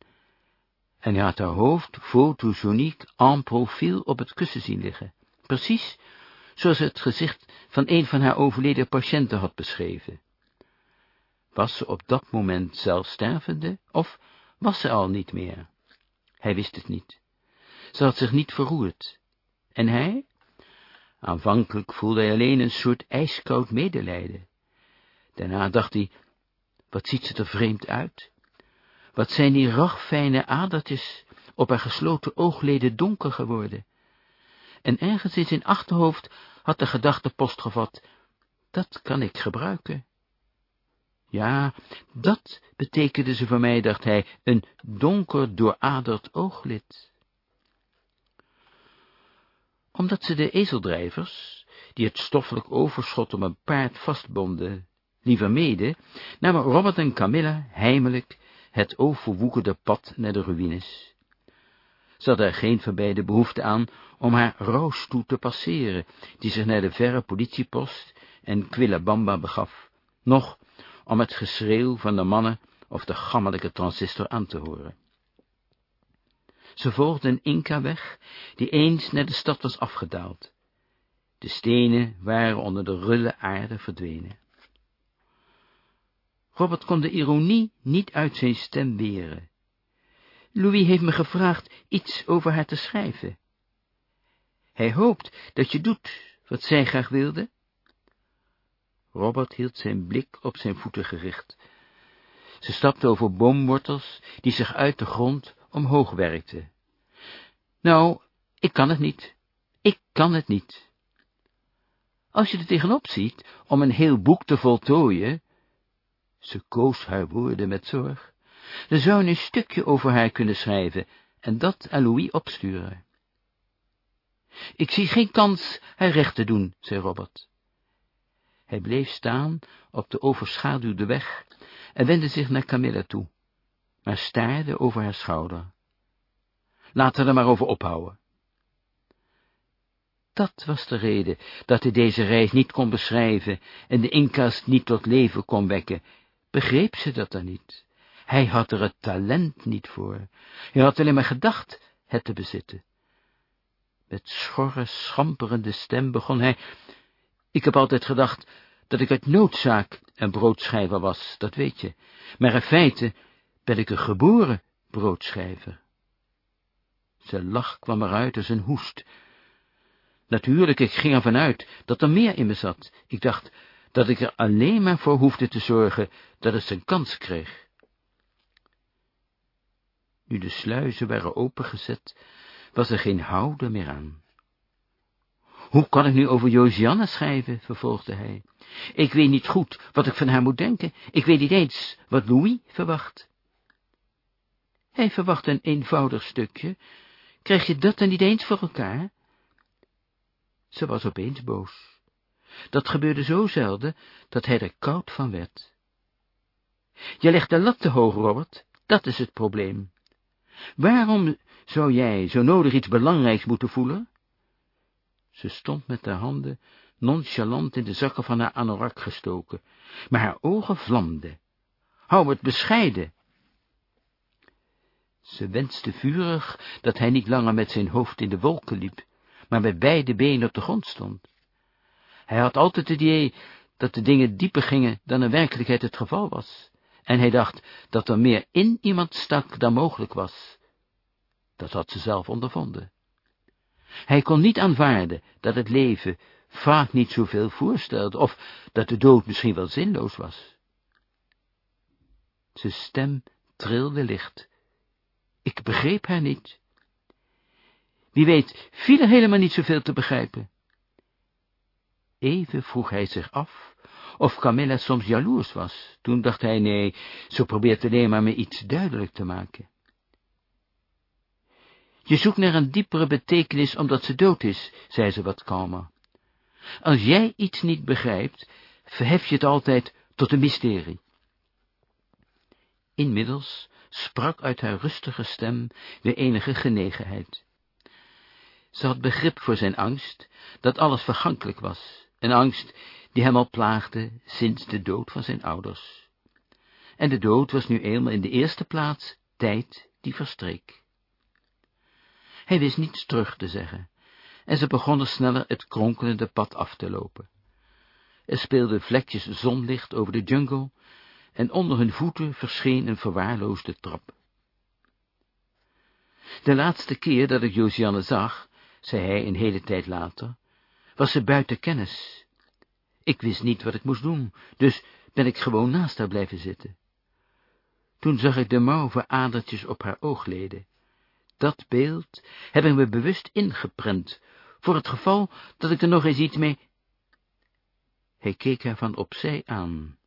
en hij had haar hoofd fotogeniek en profiel op het kussen zien liggen, precies zoals het gezicht van een van haar overleden patiënten had beschreven. Was ze op dat moment zelf stervende, of was ze al niet meer? Hij wist het niet. Ze had zich niet verroerd. En hij? Aanvankelijk voelde hij alleen een soort ijskoud medelijden. Daarna dacht hij, wat ziet ze er vreemd uit? Wat zijn die ragfijne adertjes op haar gesloten oogleden donker geworden? En ergens in zijn achterhoofd had de gedachte post gevat, dat kan ik gebruiken. Ja, dat betekende ze voor mij, dacht hij, een donker dooraderd ooglid. Omdat ze de ezeldrijvers, die het stoffelijk overschot om een paard vastbonden, liever mede, namen Robert en Camilla heimelijk het overwoekende pad naar de ruïnes. Ze hadden er geen van beiden behoefte aan om haar rouwstoet te passeren, die zich naar de verre politiepost en Quillabamba begaf, noch om het geschreeuw van de mannen of de gammelijke transistor aan te horen. Ze volgden een Inca-weg, die eens naar de stad was afgedaald. De stenen waren onder de rulle aarde verdwenen. Robert kon de ironie niet uit zijn stem weren. Louis heeft me gevraagd iets over haar te schrijven. Hij hoopt dat je doet wat zij graag wilde. Robert hield zijn blik op zijn voeten gericht. Ze stapte over boomwortels die zich uit de grond omhoog werkten. Nou, ik kan het niet. Ik kan het niet. Als je er tegenop ziet om een heel boek te voltooien, ze koos haar woorden met zorg, dan zou een stukje over haar kunnen schrijven en dat aan Louis opsturen. Ik zie geen kans haar recht te doen, zei Robert. Hij bleef staan op de overschaduwde weg en wendde zich naar Camilla toe, maar staarde over haar schouder. Laten we er maar over ophouden. Dat was de reden dat hij deze reis niet kon beschrijven en de Inca's niet tot leven kon wekken. Begreep ze dat dan niet? Hij had er het talent niet voor. Hij had alleen maar gedacht het te bezitten. Met schorre, schamperende stem begon hij, ik heb altijd gedacht dat ik uit noodzaak een broodschrijver was, dat weet je, maar in feite ben ik een geboren broodschrijver. Zijn lach kwam eruit als een hoest. Natuurlijk, ik ging ervan uit dat er meer in me zat. Ik dacht dat ik er alleen maar voor hoefde te zorgen dat het zijn kans kreeg. Nu de sluizen waren opengezet, was er geen houden meer aan. Hoe kan ik nu over Josianne schrijven, vervolgde hij. Ik weet niet goed wat ik van haar moet denken. Ik weet niet eens wat Louis verwacht. Hij verwacht een eenvoudig stukje. Krijg je dat dan niet eens voor elkaar? Ze was opeens boos. Dat gebeurde zo zelden, dat hij er koud van werd. Je legt de lat te hoog, Robert, dat is het probleem. Waarom zou jij zo nodig iets belangrijks moeten voelen? Ze stond met haar handen nonchalant in de zakken van haar anorak gestoken, maar haar ogen vlamden. Hou het bescheiden. Ze wenste vurig dat hij niet langer met zijn hoofd in de wolken liep, maar met beide benen op de grond stond. Hij had altijd het idee dat de dingen dieper gingen dan in werkelijkheid het geval was, en hij dacht dat er meer in iemand stak dan mogelijk was. Dat had ze zelf ondervonden. Hij kon niet aanvaarden dat het leven vaak niet zoveel voorstelde, of dat de dood misschien wel zinloos was. Zijn stem trilde licht. Ik begreep haar niet. Wie weet, viel er helemaal niet zoveel te begrijpen. Even vroeg hij zich af of Camilla soms jaloers was. Toen dacht hij, nee, zo probeert alleen maar me iets duidelijk te maken. Je zoekt naar een diepere betekenis omdat ze dood is, zei ze wat kalmer. Als jij iets niet begrijpt, verhef je het altijd tot een mysterie. Inmiddels sprak uit haar rustige stem weer enige genegenheid. Ze had begrip voor zijn angst, dat alles vergankelijk was, een angst die hem al plaagde sinds de dood van zijn ouders. en de dood was nu eenmaal in de eerste plaats tijd die verstreek. Hij wist niets terug te zeggen, en ze begonnen sneller het kronkelende pad af te lopen. Er speelden vlekjes zonlicht over de jungle, en onder hun voeten verscheen een verwaarloosde trap. De laatste keer dat ik Josianne zag, zei hij een hele tijd later, was ze buiten kennis. Ik wist niet wat ik moest doen, dus ben ik gewoon naast haar blijven zitten. Toen zag ik de mauve adertjes op haar oogleden. Dat beeld hebben we bewust ingeprent, voor het geval dat ik er nog eens iets mee... Hij keek haar van opzij aan.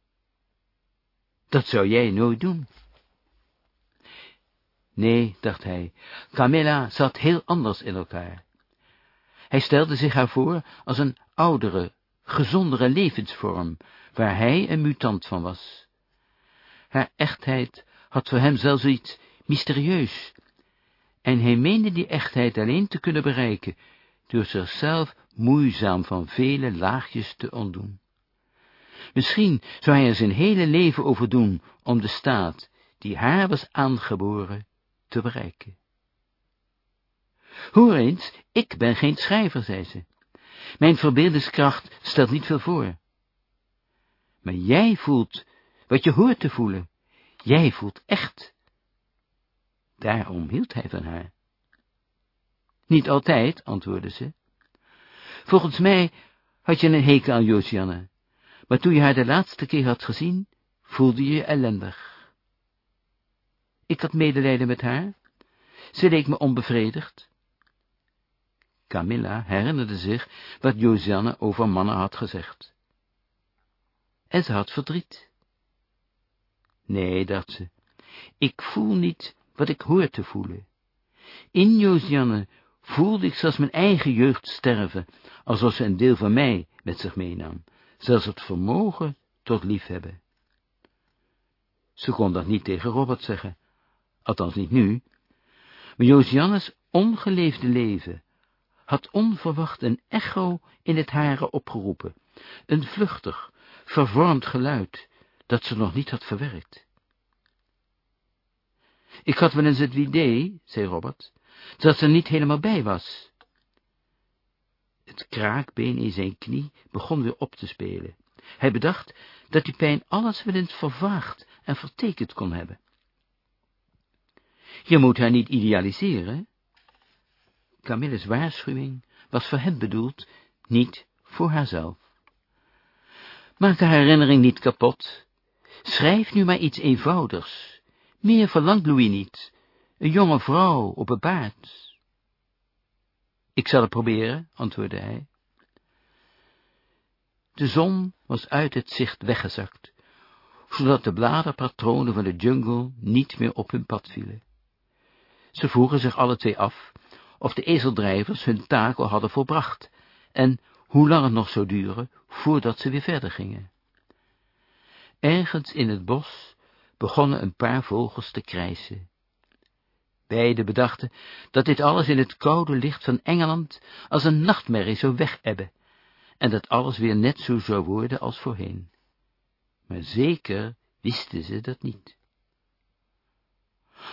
Dat zou jij nooit doen. Nee, dacht hij, Camilla zat heel anders in elkaar. Hij stelde zich haar voor als een oudere, gezondere levensvorm, waar hij een mutant van was. Haar echtheid had voor hem zelfs iets mysterieus, en hij meende die echtheid alleen te kunnen bereiken, door zichzelf moeizaam van vele laagjes te ontdoen. Misschien zou hij er zijn hele leven over doen om de staat, die haar was aangeboren, te bereiken. Hoor eens, ik ben geen schrijver, zei ze. Mijn verbeeldingskracht stelt niet veel voor. Maar jij voelt wat je hoort te voelen. Jij voelt echt. Daarom hield hij van haar. Niet altijd, antwoordde ze. Volgens mij had je een hekel aan Josianne, maar toen je haar de laatste keer had gezien, voelde je je ellendig. Ik had medelijden met haar. Ze leek me onbevredigd. Camilla herinnerde zich wat Josianne over mannen had gezegd. En ze had verdriet. Nee, dacht ze, ik voel niet wat ik hoor te voelen. In Josianne voelde ik zelfs mijn eigen jeugd sterven, alsof ze een deel van mij met zich meenam, zelfs het vermogen tot liefhebben. Ze kon dat niet tegen Robert zeggen, althans niet nu, maar Josiannes ongeleefde leven had onverwacht een echo in het hare opgeroepen, een vluchtig, vervormd geluid, dat ze nog niet had verwerkt. Ik had wel eens het idee, zei Robert, dat ze niet helemaal bij was. Het kraakbeen in zijn knie begon weer op te spelen. Hij bedacht dat die pijn alles wel eens vervaagd en vertekend kon hebben. Je moet haar niet idealiseren. Camille's waarschuwing was voor hem bedoeld, niet voor haarzelf. Maak de herinnering niet kapot. Schrijf nu maar iets eenvoudigs. Meer verlangt Louis niet. Een jonge vrouw op een paard. Ik zal het proberen, antwoordde hij. De zon was uit het zicht weggezakt, zodat de bladerpatronen van de jungle niet meer op hun pad vielen. Ze vroegen zich alle twee af of de ezeldrijvers hun taak al hadden volbracht, en hoe lang het nog zou duren voordat ze weer verder gingen. Ergens in het bos begonnen een paar vogels te krijsen. Beiden bedachten dat dit alles in het koude licht van Engeland als een nachtmerrie zou wegebben, en dat alles weer net zo zou worden als voorheen. Maar zeker wisten ze dat niet.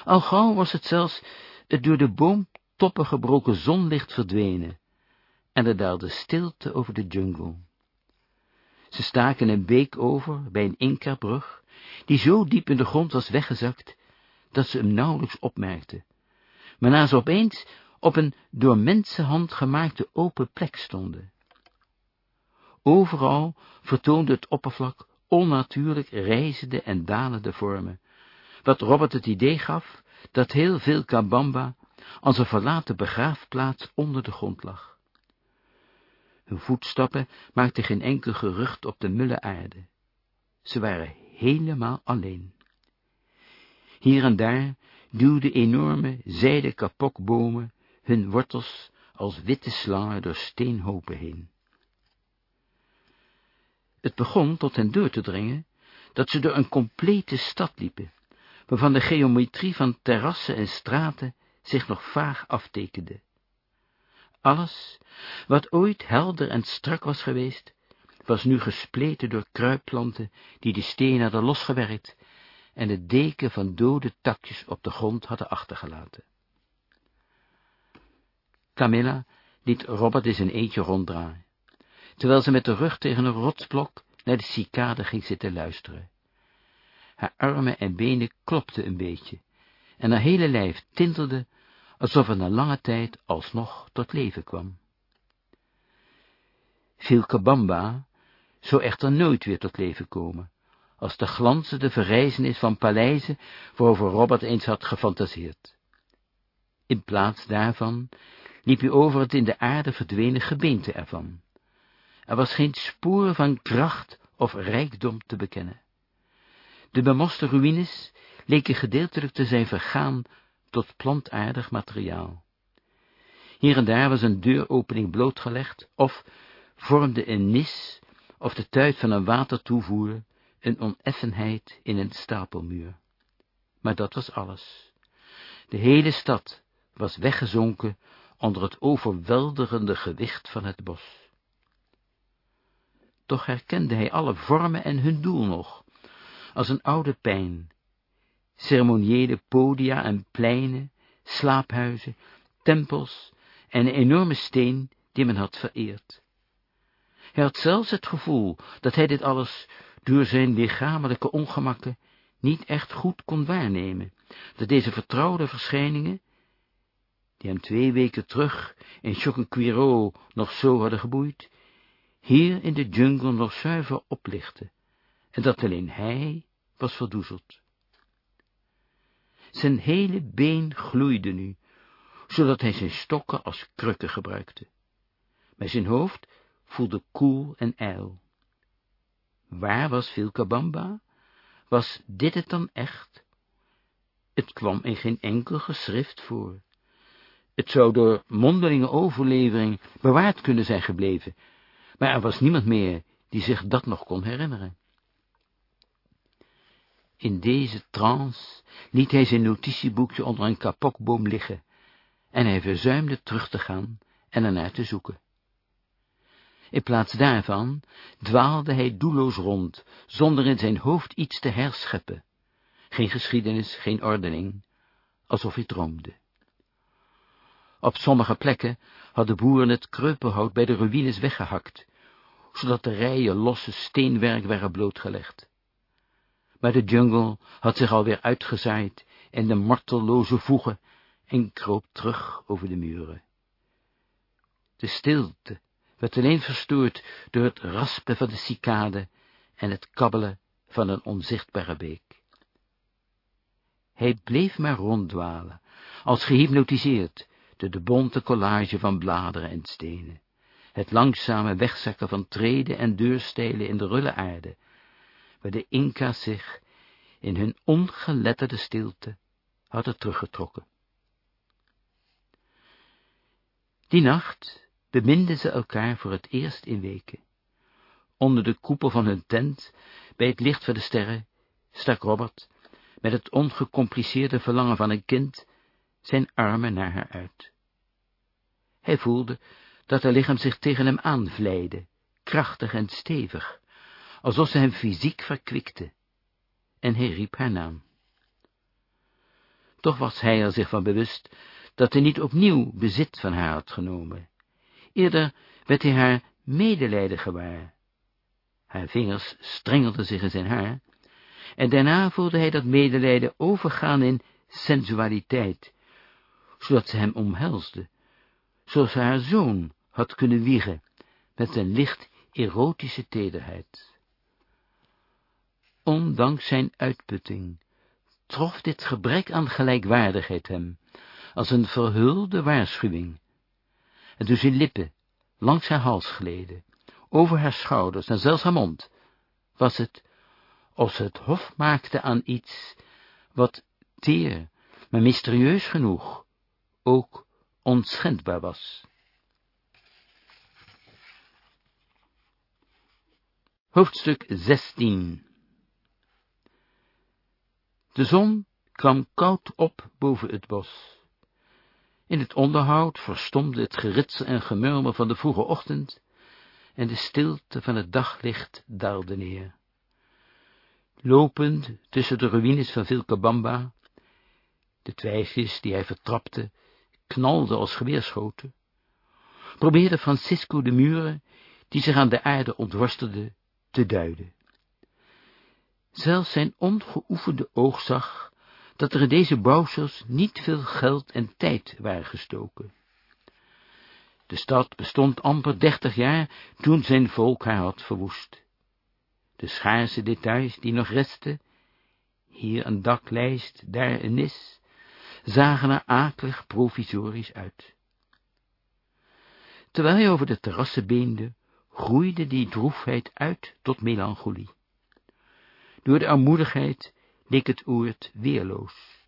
Al gauw was het zelfs het door de boomtoppen gebroken zonlicht verdwenen, en er daalde stilte over de jungle. Ze staken een beek over bij een Inca-brug, die zo diep in de grond was weggezakt, dat ze hem nauwelijks opmerkten, waarna ze opeens op een door mensenhand gemaakte open plek stonden. Overal vertoonde het oppervlak onnatuurlijk reizende en dalende vormen, wat Robert het idee gaf dat heel veel Kabamba als een verlaten begraafplaats onder de grond lag. Hun voetstappen maakten geen enkel gerucht op de mulle aarde. Ze waren helemaal alleen. Hier en daar duwden enorme zijden kapokbomen hun wortels als witte slangen door steenhopen heen. Het begon tot hen door te dringen dat ze door een complete stad liepen, waarvan de geometrie van terrassen en straten zich nog vaag aftekende. Alles, wat ooit helder en strak was geweest, was nu gespleten door kruipplanten, die de stenen hadden losgewerkt, en het deken van dode takjes op de grond hadden achtergelaten. Camilla liet Robert in zijn eentje ronddraaien, terwijl ze met de rug tegen een rotsblok naar de cicade ging zitten luisteren. Haar armen en benen klopten een beetje, en haar hele lijf tintelde, alsof het na lange tijd alsnog tot leven kwam. Vilcabamba zou echter nooit weer tot leven komen, als de glanzende verrijzenis van paleizen waarover Robert eens had gefantaseerd. In plaats daarvan liep hij over het in de aarde verdwenen gebeente ervan. Er was geen spoor van kracht of rijkdom te bekennen. De bemoste ruïnes leken gedeeltelijk te zijn vergaan tot plantaardig materiaal. Hier en daar was een deuropening blootgelegd, of vormde een nis of de tuit van een watertoevoer een oneffenheid in een stapelmuur. Maar dat was alles. De hele stad was weggezonken onder het overweldigende gewicht van het bos. Toch herkende hij alle vormen en hun doel nog, als een oude pijn, ceremoniële podia en pleinen, slaaphuizen, tempels en een enorme steen die men had vereerd. Hij had zelfs het gevoel dat hij dit alles door zijn lichamelijke ongemakken niet echt goed kon waarnemen, dat deze vertrouwde verschijningen, die hem twee weken terug in Choquequiro nog zo hadden geboeid, hier in de jungle nog zuiver oplichten, en dat alleen hij was verdoezeld. Zijn hele been gloeide nu, zodat hij zijn stokken als krukken gebruikte. Maar zijn hoofd voelde koel en ijl. Waar was Vilcabamba? Was dit het dan echt? Het kwam in geen enkel geschrift voor. Het zou door mondelinge overlevering bewaard kunnen zijn gebleven, maar er was niemand meer die zich dat nog kon herinneren. In deze trance liet hij zijn notitieboekje onder een kapokboom liggen, en hij verzuimde terug te gaan en ernaar te zoeken. In plaats daarvan dwaalde hij doelloos rond, zonder in zijn hoofd iets te herscheppen. Geen geschiedenis, geen ordening, alsof hij droomde. Op sommige plekken hadden boeren het kreupelhout bij de ruïnes weggehakt, zodat de rijen losse steenwerk waren blootgelegd. Maar de jungle had zich alweer uitgezaaid in de martelloze voegen en kroop terug over de muren. De stilte werd alleen verstoord door het raspen van de cicade en het kabbelen van een onzichtbare beek. Hij bleef maar ronddwalen, als gehypnotiseerd door de bonte collage van bladeren en stenen, het langzame wegzakken van treden en deurstelen in de rulle aarde, waar de Inca's zich in hun ongeletterde stilte hadden teruggetrokken. Die nacht beminden ze elkaar voor het eerst in weken. Onder de koepel van hun tent, bij het licht van de sterren, stak Robert, met het ongecompliceerde verlangen van een kind, zijn armen naar haar uit. Hij voelde dat haar lichaam zich tegen hem aanvleide, krachtig en stevig, alsof ze hem fysiek verkwikte, en hij riep haar naam. Toch was hij er zich van bewust dat hij niet opnieuw bezit van haar had genomen. Eerder werd hij haar medelijden gewaar. Haar vingers strengelden zich in zijn haar, en daarna voelde hij dat medelijden overgaan in sensualiteit, zodat ze hem omhelsde, zoals haar zoon had kunnen wiegen, met een licht erotische tederheid. Ondanks zijn uitputting trof dit gebrek aan gelijkwaardigheid hem, als een verhulde waarschuwing, en toen zijn lippen langs haar hals gleden, over haar schouders en zelfs haar mond, was het, of ze het hof maakte aan iets, wat teer, maar mysterieus genoeg, ook onschendbaar was. Hoofdstuk 16 De zon kwam koud op boven het bos. In het onderhoud verstomde het geritsel en gemurmel van de vroege ochtend, en de stilte van het daglicht daalde neer. Lopend tussen de ruïnes van Vilcabamba, de twijgjes die hij vertrapte, knalden als geweerschoten, probeerde Francisco de muren, die zich aan de aarde ontworstelden, te duiden. Zelfs zijn ongeoefende oog zag dat er in deze bouwsels niet veel geld en tijd waren gestoken. De stad bestond amper dertig jaar toen zijn volk haar had verwoest. De schaarse details die nog resten, hier een daklijst, daar een nis, zagen er akelig provisorisch uit. Terwijl hij over de terrassen beende, groeide die droefheid uit tot melancholie. Door de armoedigheid leek het oord weerloos.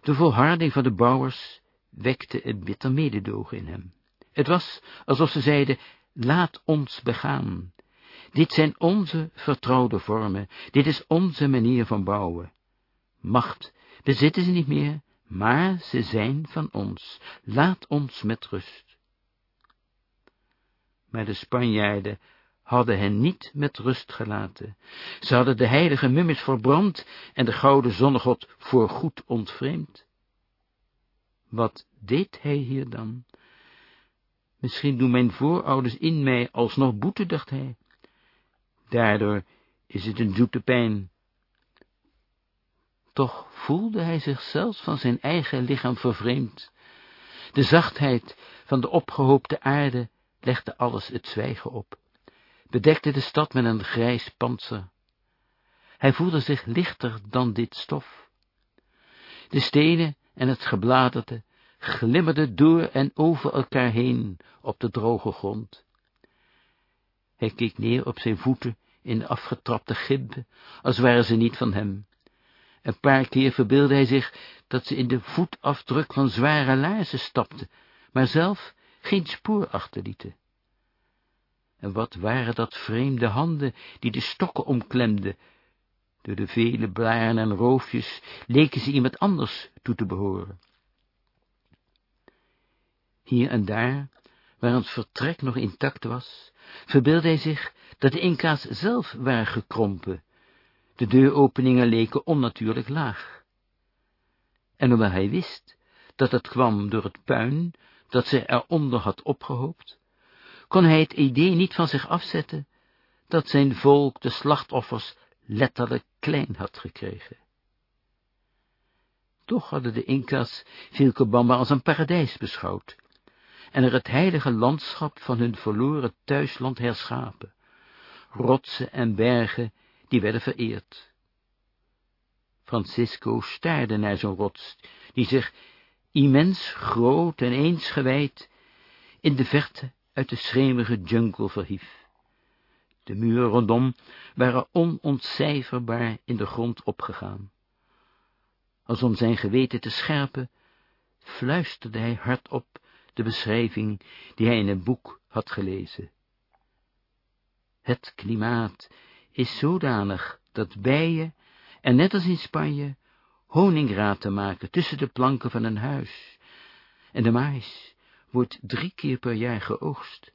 De volharding van de bouwers wekte een bitter mededogen in hem. Het was alsof ze zeiden, laat ons begaan. Dit zijn onze vertrouwde vormen, dit is onze manier van bouwen. Macht bezitten ze niet meer, maar ze zijn van ons. Laat ons met rust. Maar de Spanjaarden hadden hen niet met rust gelaten. Ze hadden de heilige mummies verbrand en de gouden zonnegod voorgoed ontvreemd. Wat deed hij hier dan? Misschien doen mijn voorouders in mij alsnog boete, dacht hij. Daardoor is het een zoete pijn. Toch voelde hij zichzelf van zijn eigen lichaam vervreemd. De zachtheid van de opgehoopte aarde legde alles het zwijgen op, bedekte de stad met een grijs pantser. Hij voelde zich lichter dan dit stof. De stenen en het gebladerte glimmerden door en over elkaar heen op de droge grond. Hij keek neer op zijn voeten in de afgetrapte gimpen, als waren ze niet van hem. Een paar keer verbeelde hij zich dat ze in de voetafdruk van zware laarzen stapte, maar zelf geen spoor achterlieten. En wat waren dat vreemde handen die de stokken omklemden? Door de vele blaren en roofjes leken ze iemand anders toe te behoren. Hier en daar, waar het vertrek nog intact was, verbeelde hij zich dat de Inca's zelf waren gekrompen. De deuropeningen leken onnatuurlijk laag. En hoewel hij wist dat het kwam door het puin dat ze eronder had opgehoopt, kon hij het idee niet van zich afzetten dat zijn volk de slachtoffers letterlijk klein had gekregen. Toch hadden de Inca's Vilcabamba als een paradijs beschouwd, en er het heilige landschap van hun verloren thuisland herschapen. Rotsen en bergen, die werden vereerd. Francisco staarde naar zo'n rots, die zich immens groot en eensgewijd in de verte uit de schemerige jungle verhief. De muren rondom waren onontcijferbaar in de grond opgegaan. Als om zijn geweten te scherpen, fluisterde hij hardop de beschrijving die hij in een boek had gelezen. Het klimaat is zodanig dat bijen, en net als in Spanje, honingraten maken tussen de planken van een huis, en de mais wordt drie keer per jaar geoogst.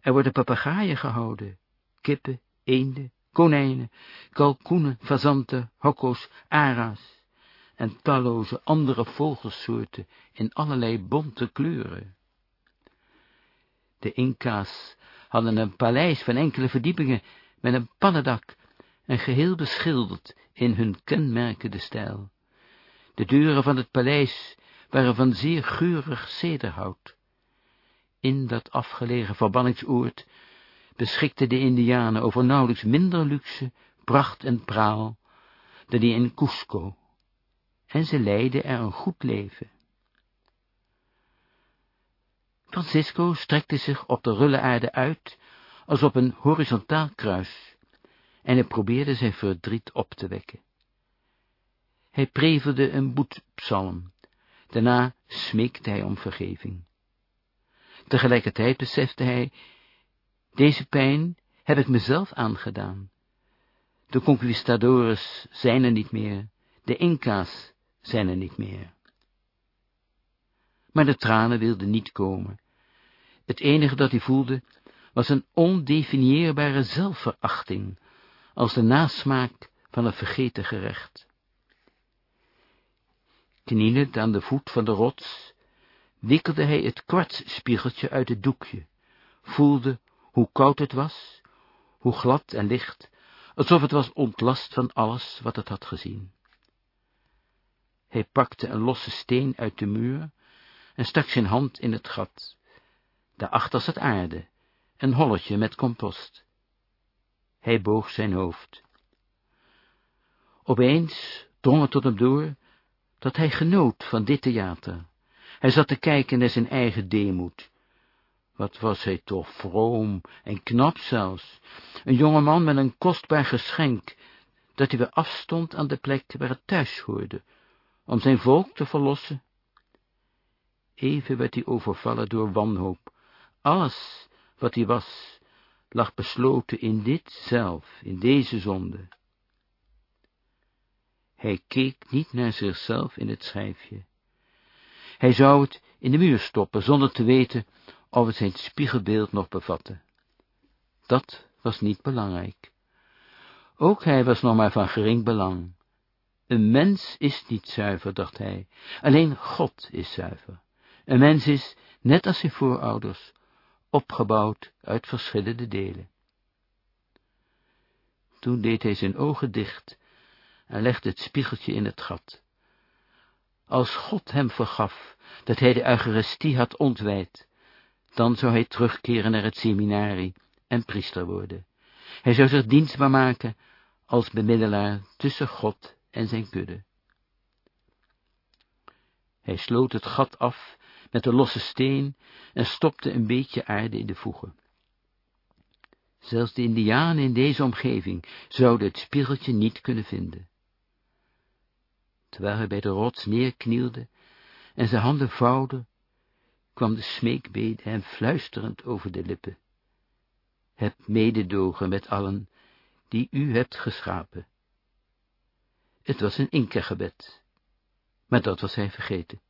Er worden papegaaien gehouden, kippen, eenden, konijnen, kalkoenen, fazanten, hokko's, ara's, en talloze andere vogelsoorten in allerlei bonte kleuren. De Inca's hadden een paleis van enkele verdiepingen met een pannendak en geheel beschilderd in hun kenmerkende stijl. De deuren van het paleis waren van zeer geurig cederhout. In dat afgelegen verbanningsoord beschikten de Indianen over nauwelijks minder luxe, pracht en praal dan die in Cusco en ze leidden er een goed leven. Francisco strekte zich op de rulle aarde uit, als op een horizontaal kruis, en hij probeerde zijn verdriet op te wekken. Hij prevelde een boetpsalm, daarna smeekte hij om vergeving. Tegelijkertijd besefte hij, deze pijn heb ik mezelf aangedaan. De conquistadores zijn er niet meer, de Inca's zijn er niet meer. Maar de tranen wilden niet komen. Het enige dat hij voelde, was een ondefinieerbare zelfverachting, als de nasmaak van een vergeten gerecht. Knielend aan de voet van de rots, wikkelde hij het kwartsspiegeltje uit het doekje, voelde hoe koud het was, hoe glad en licht, alsof het was ontlast van alles wat het had gezien. Hij pakte een losse steen uit de muur en stak zijn hand in het gat. Daarachter zat aarde, een holletje met compost. Hij boog zijn hoofd. Opeens drong het tot hem door dat hij genoot van dit theater. Hij zat te kijken naar zijn eigen deemoed. Wat was hij toch vroom en knap zelfs. Een jonge man met een kostbaar geschenk, dat hij weer afstond aan de plek waar het thuis hoorde, om zijn volk te verlossen. Even werd hij overvallen door wanhoop. Alles wat hij was, lag besloten in dit zelf, in deze zonde. Hij keek niet naar zichzelf in het schijfje. Hij zou het in de muur stoppen, zonder te weten of het zijn spiegelbeeld nog bevatte. Dat was niet belangrijk. Ook hij was nog maar van gering belang. Een mens is niet zuiver, dacht hij, alleen God is zuiver. Een mens is, net als zijn voorouders, opgebouwd uit verschillende delen. Toen deed hij zijn ogen dicht en legde het spiegeltje in het gat. Als God hem vergaf dat hij de Eucharistie had ontwijd, dan zou hij terugkeren naar het seminarie en priester worden. Hij zou zich dienstbaar maken als bemiddelaar tussen God en zijn kudde. Hij sloot het gat af met een losse steen en stopte een beetje aarde in de voegen. Zelfs de indianen in deze omgeving zouden het spiegeltje niet kunnen vinden. Terwijl hij bij de rots neerknielde en zijn handen vouwde, kwam de smeekbede hem fluisterend over de lippen. Heb mededogen met allen die u hebt geschapen. Het was een inkergebed, maar dat was hij vergeten.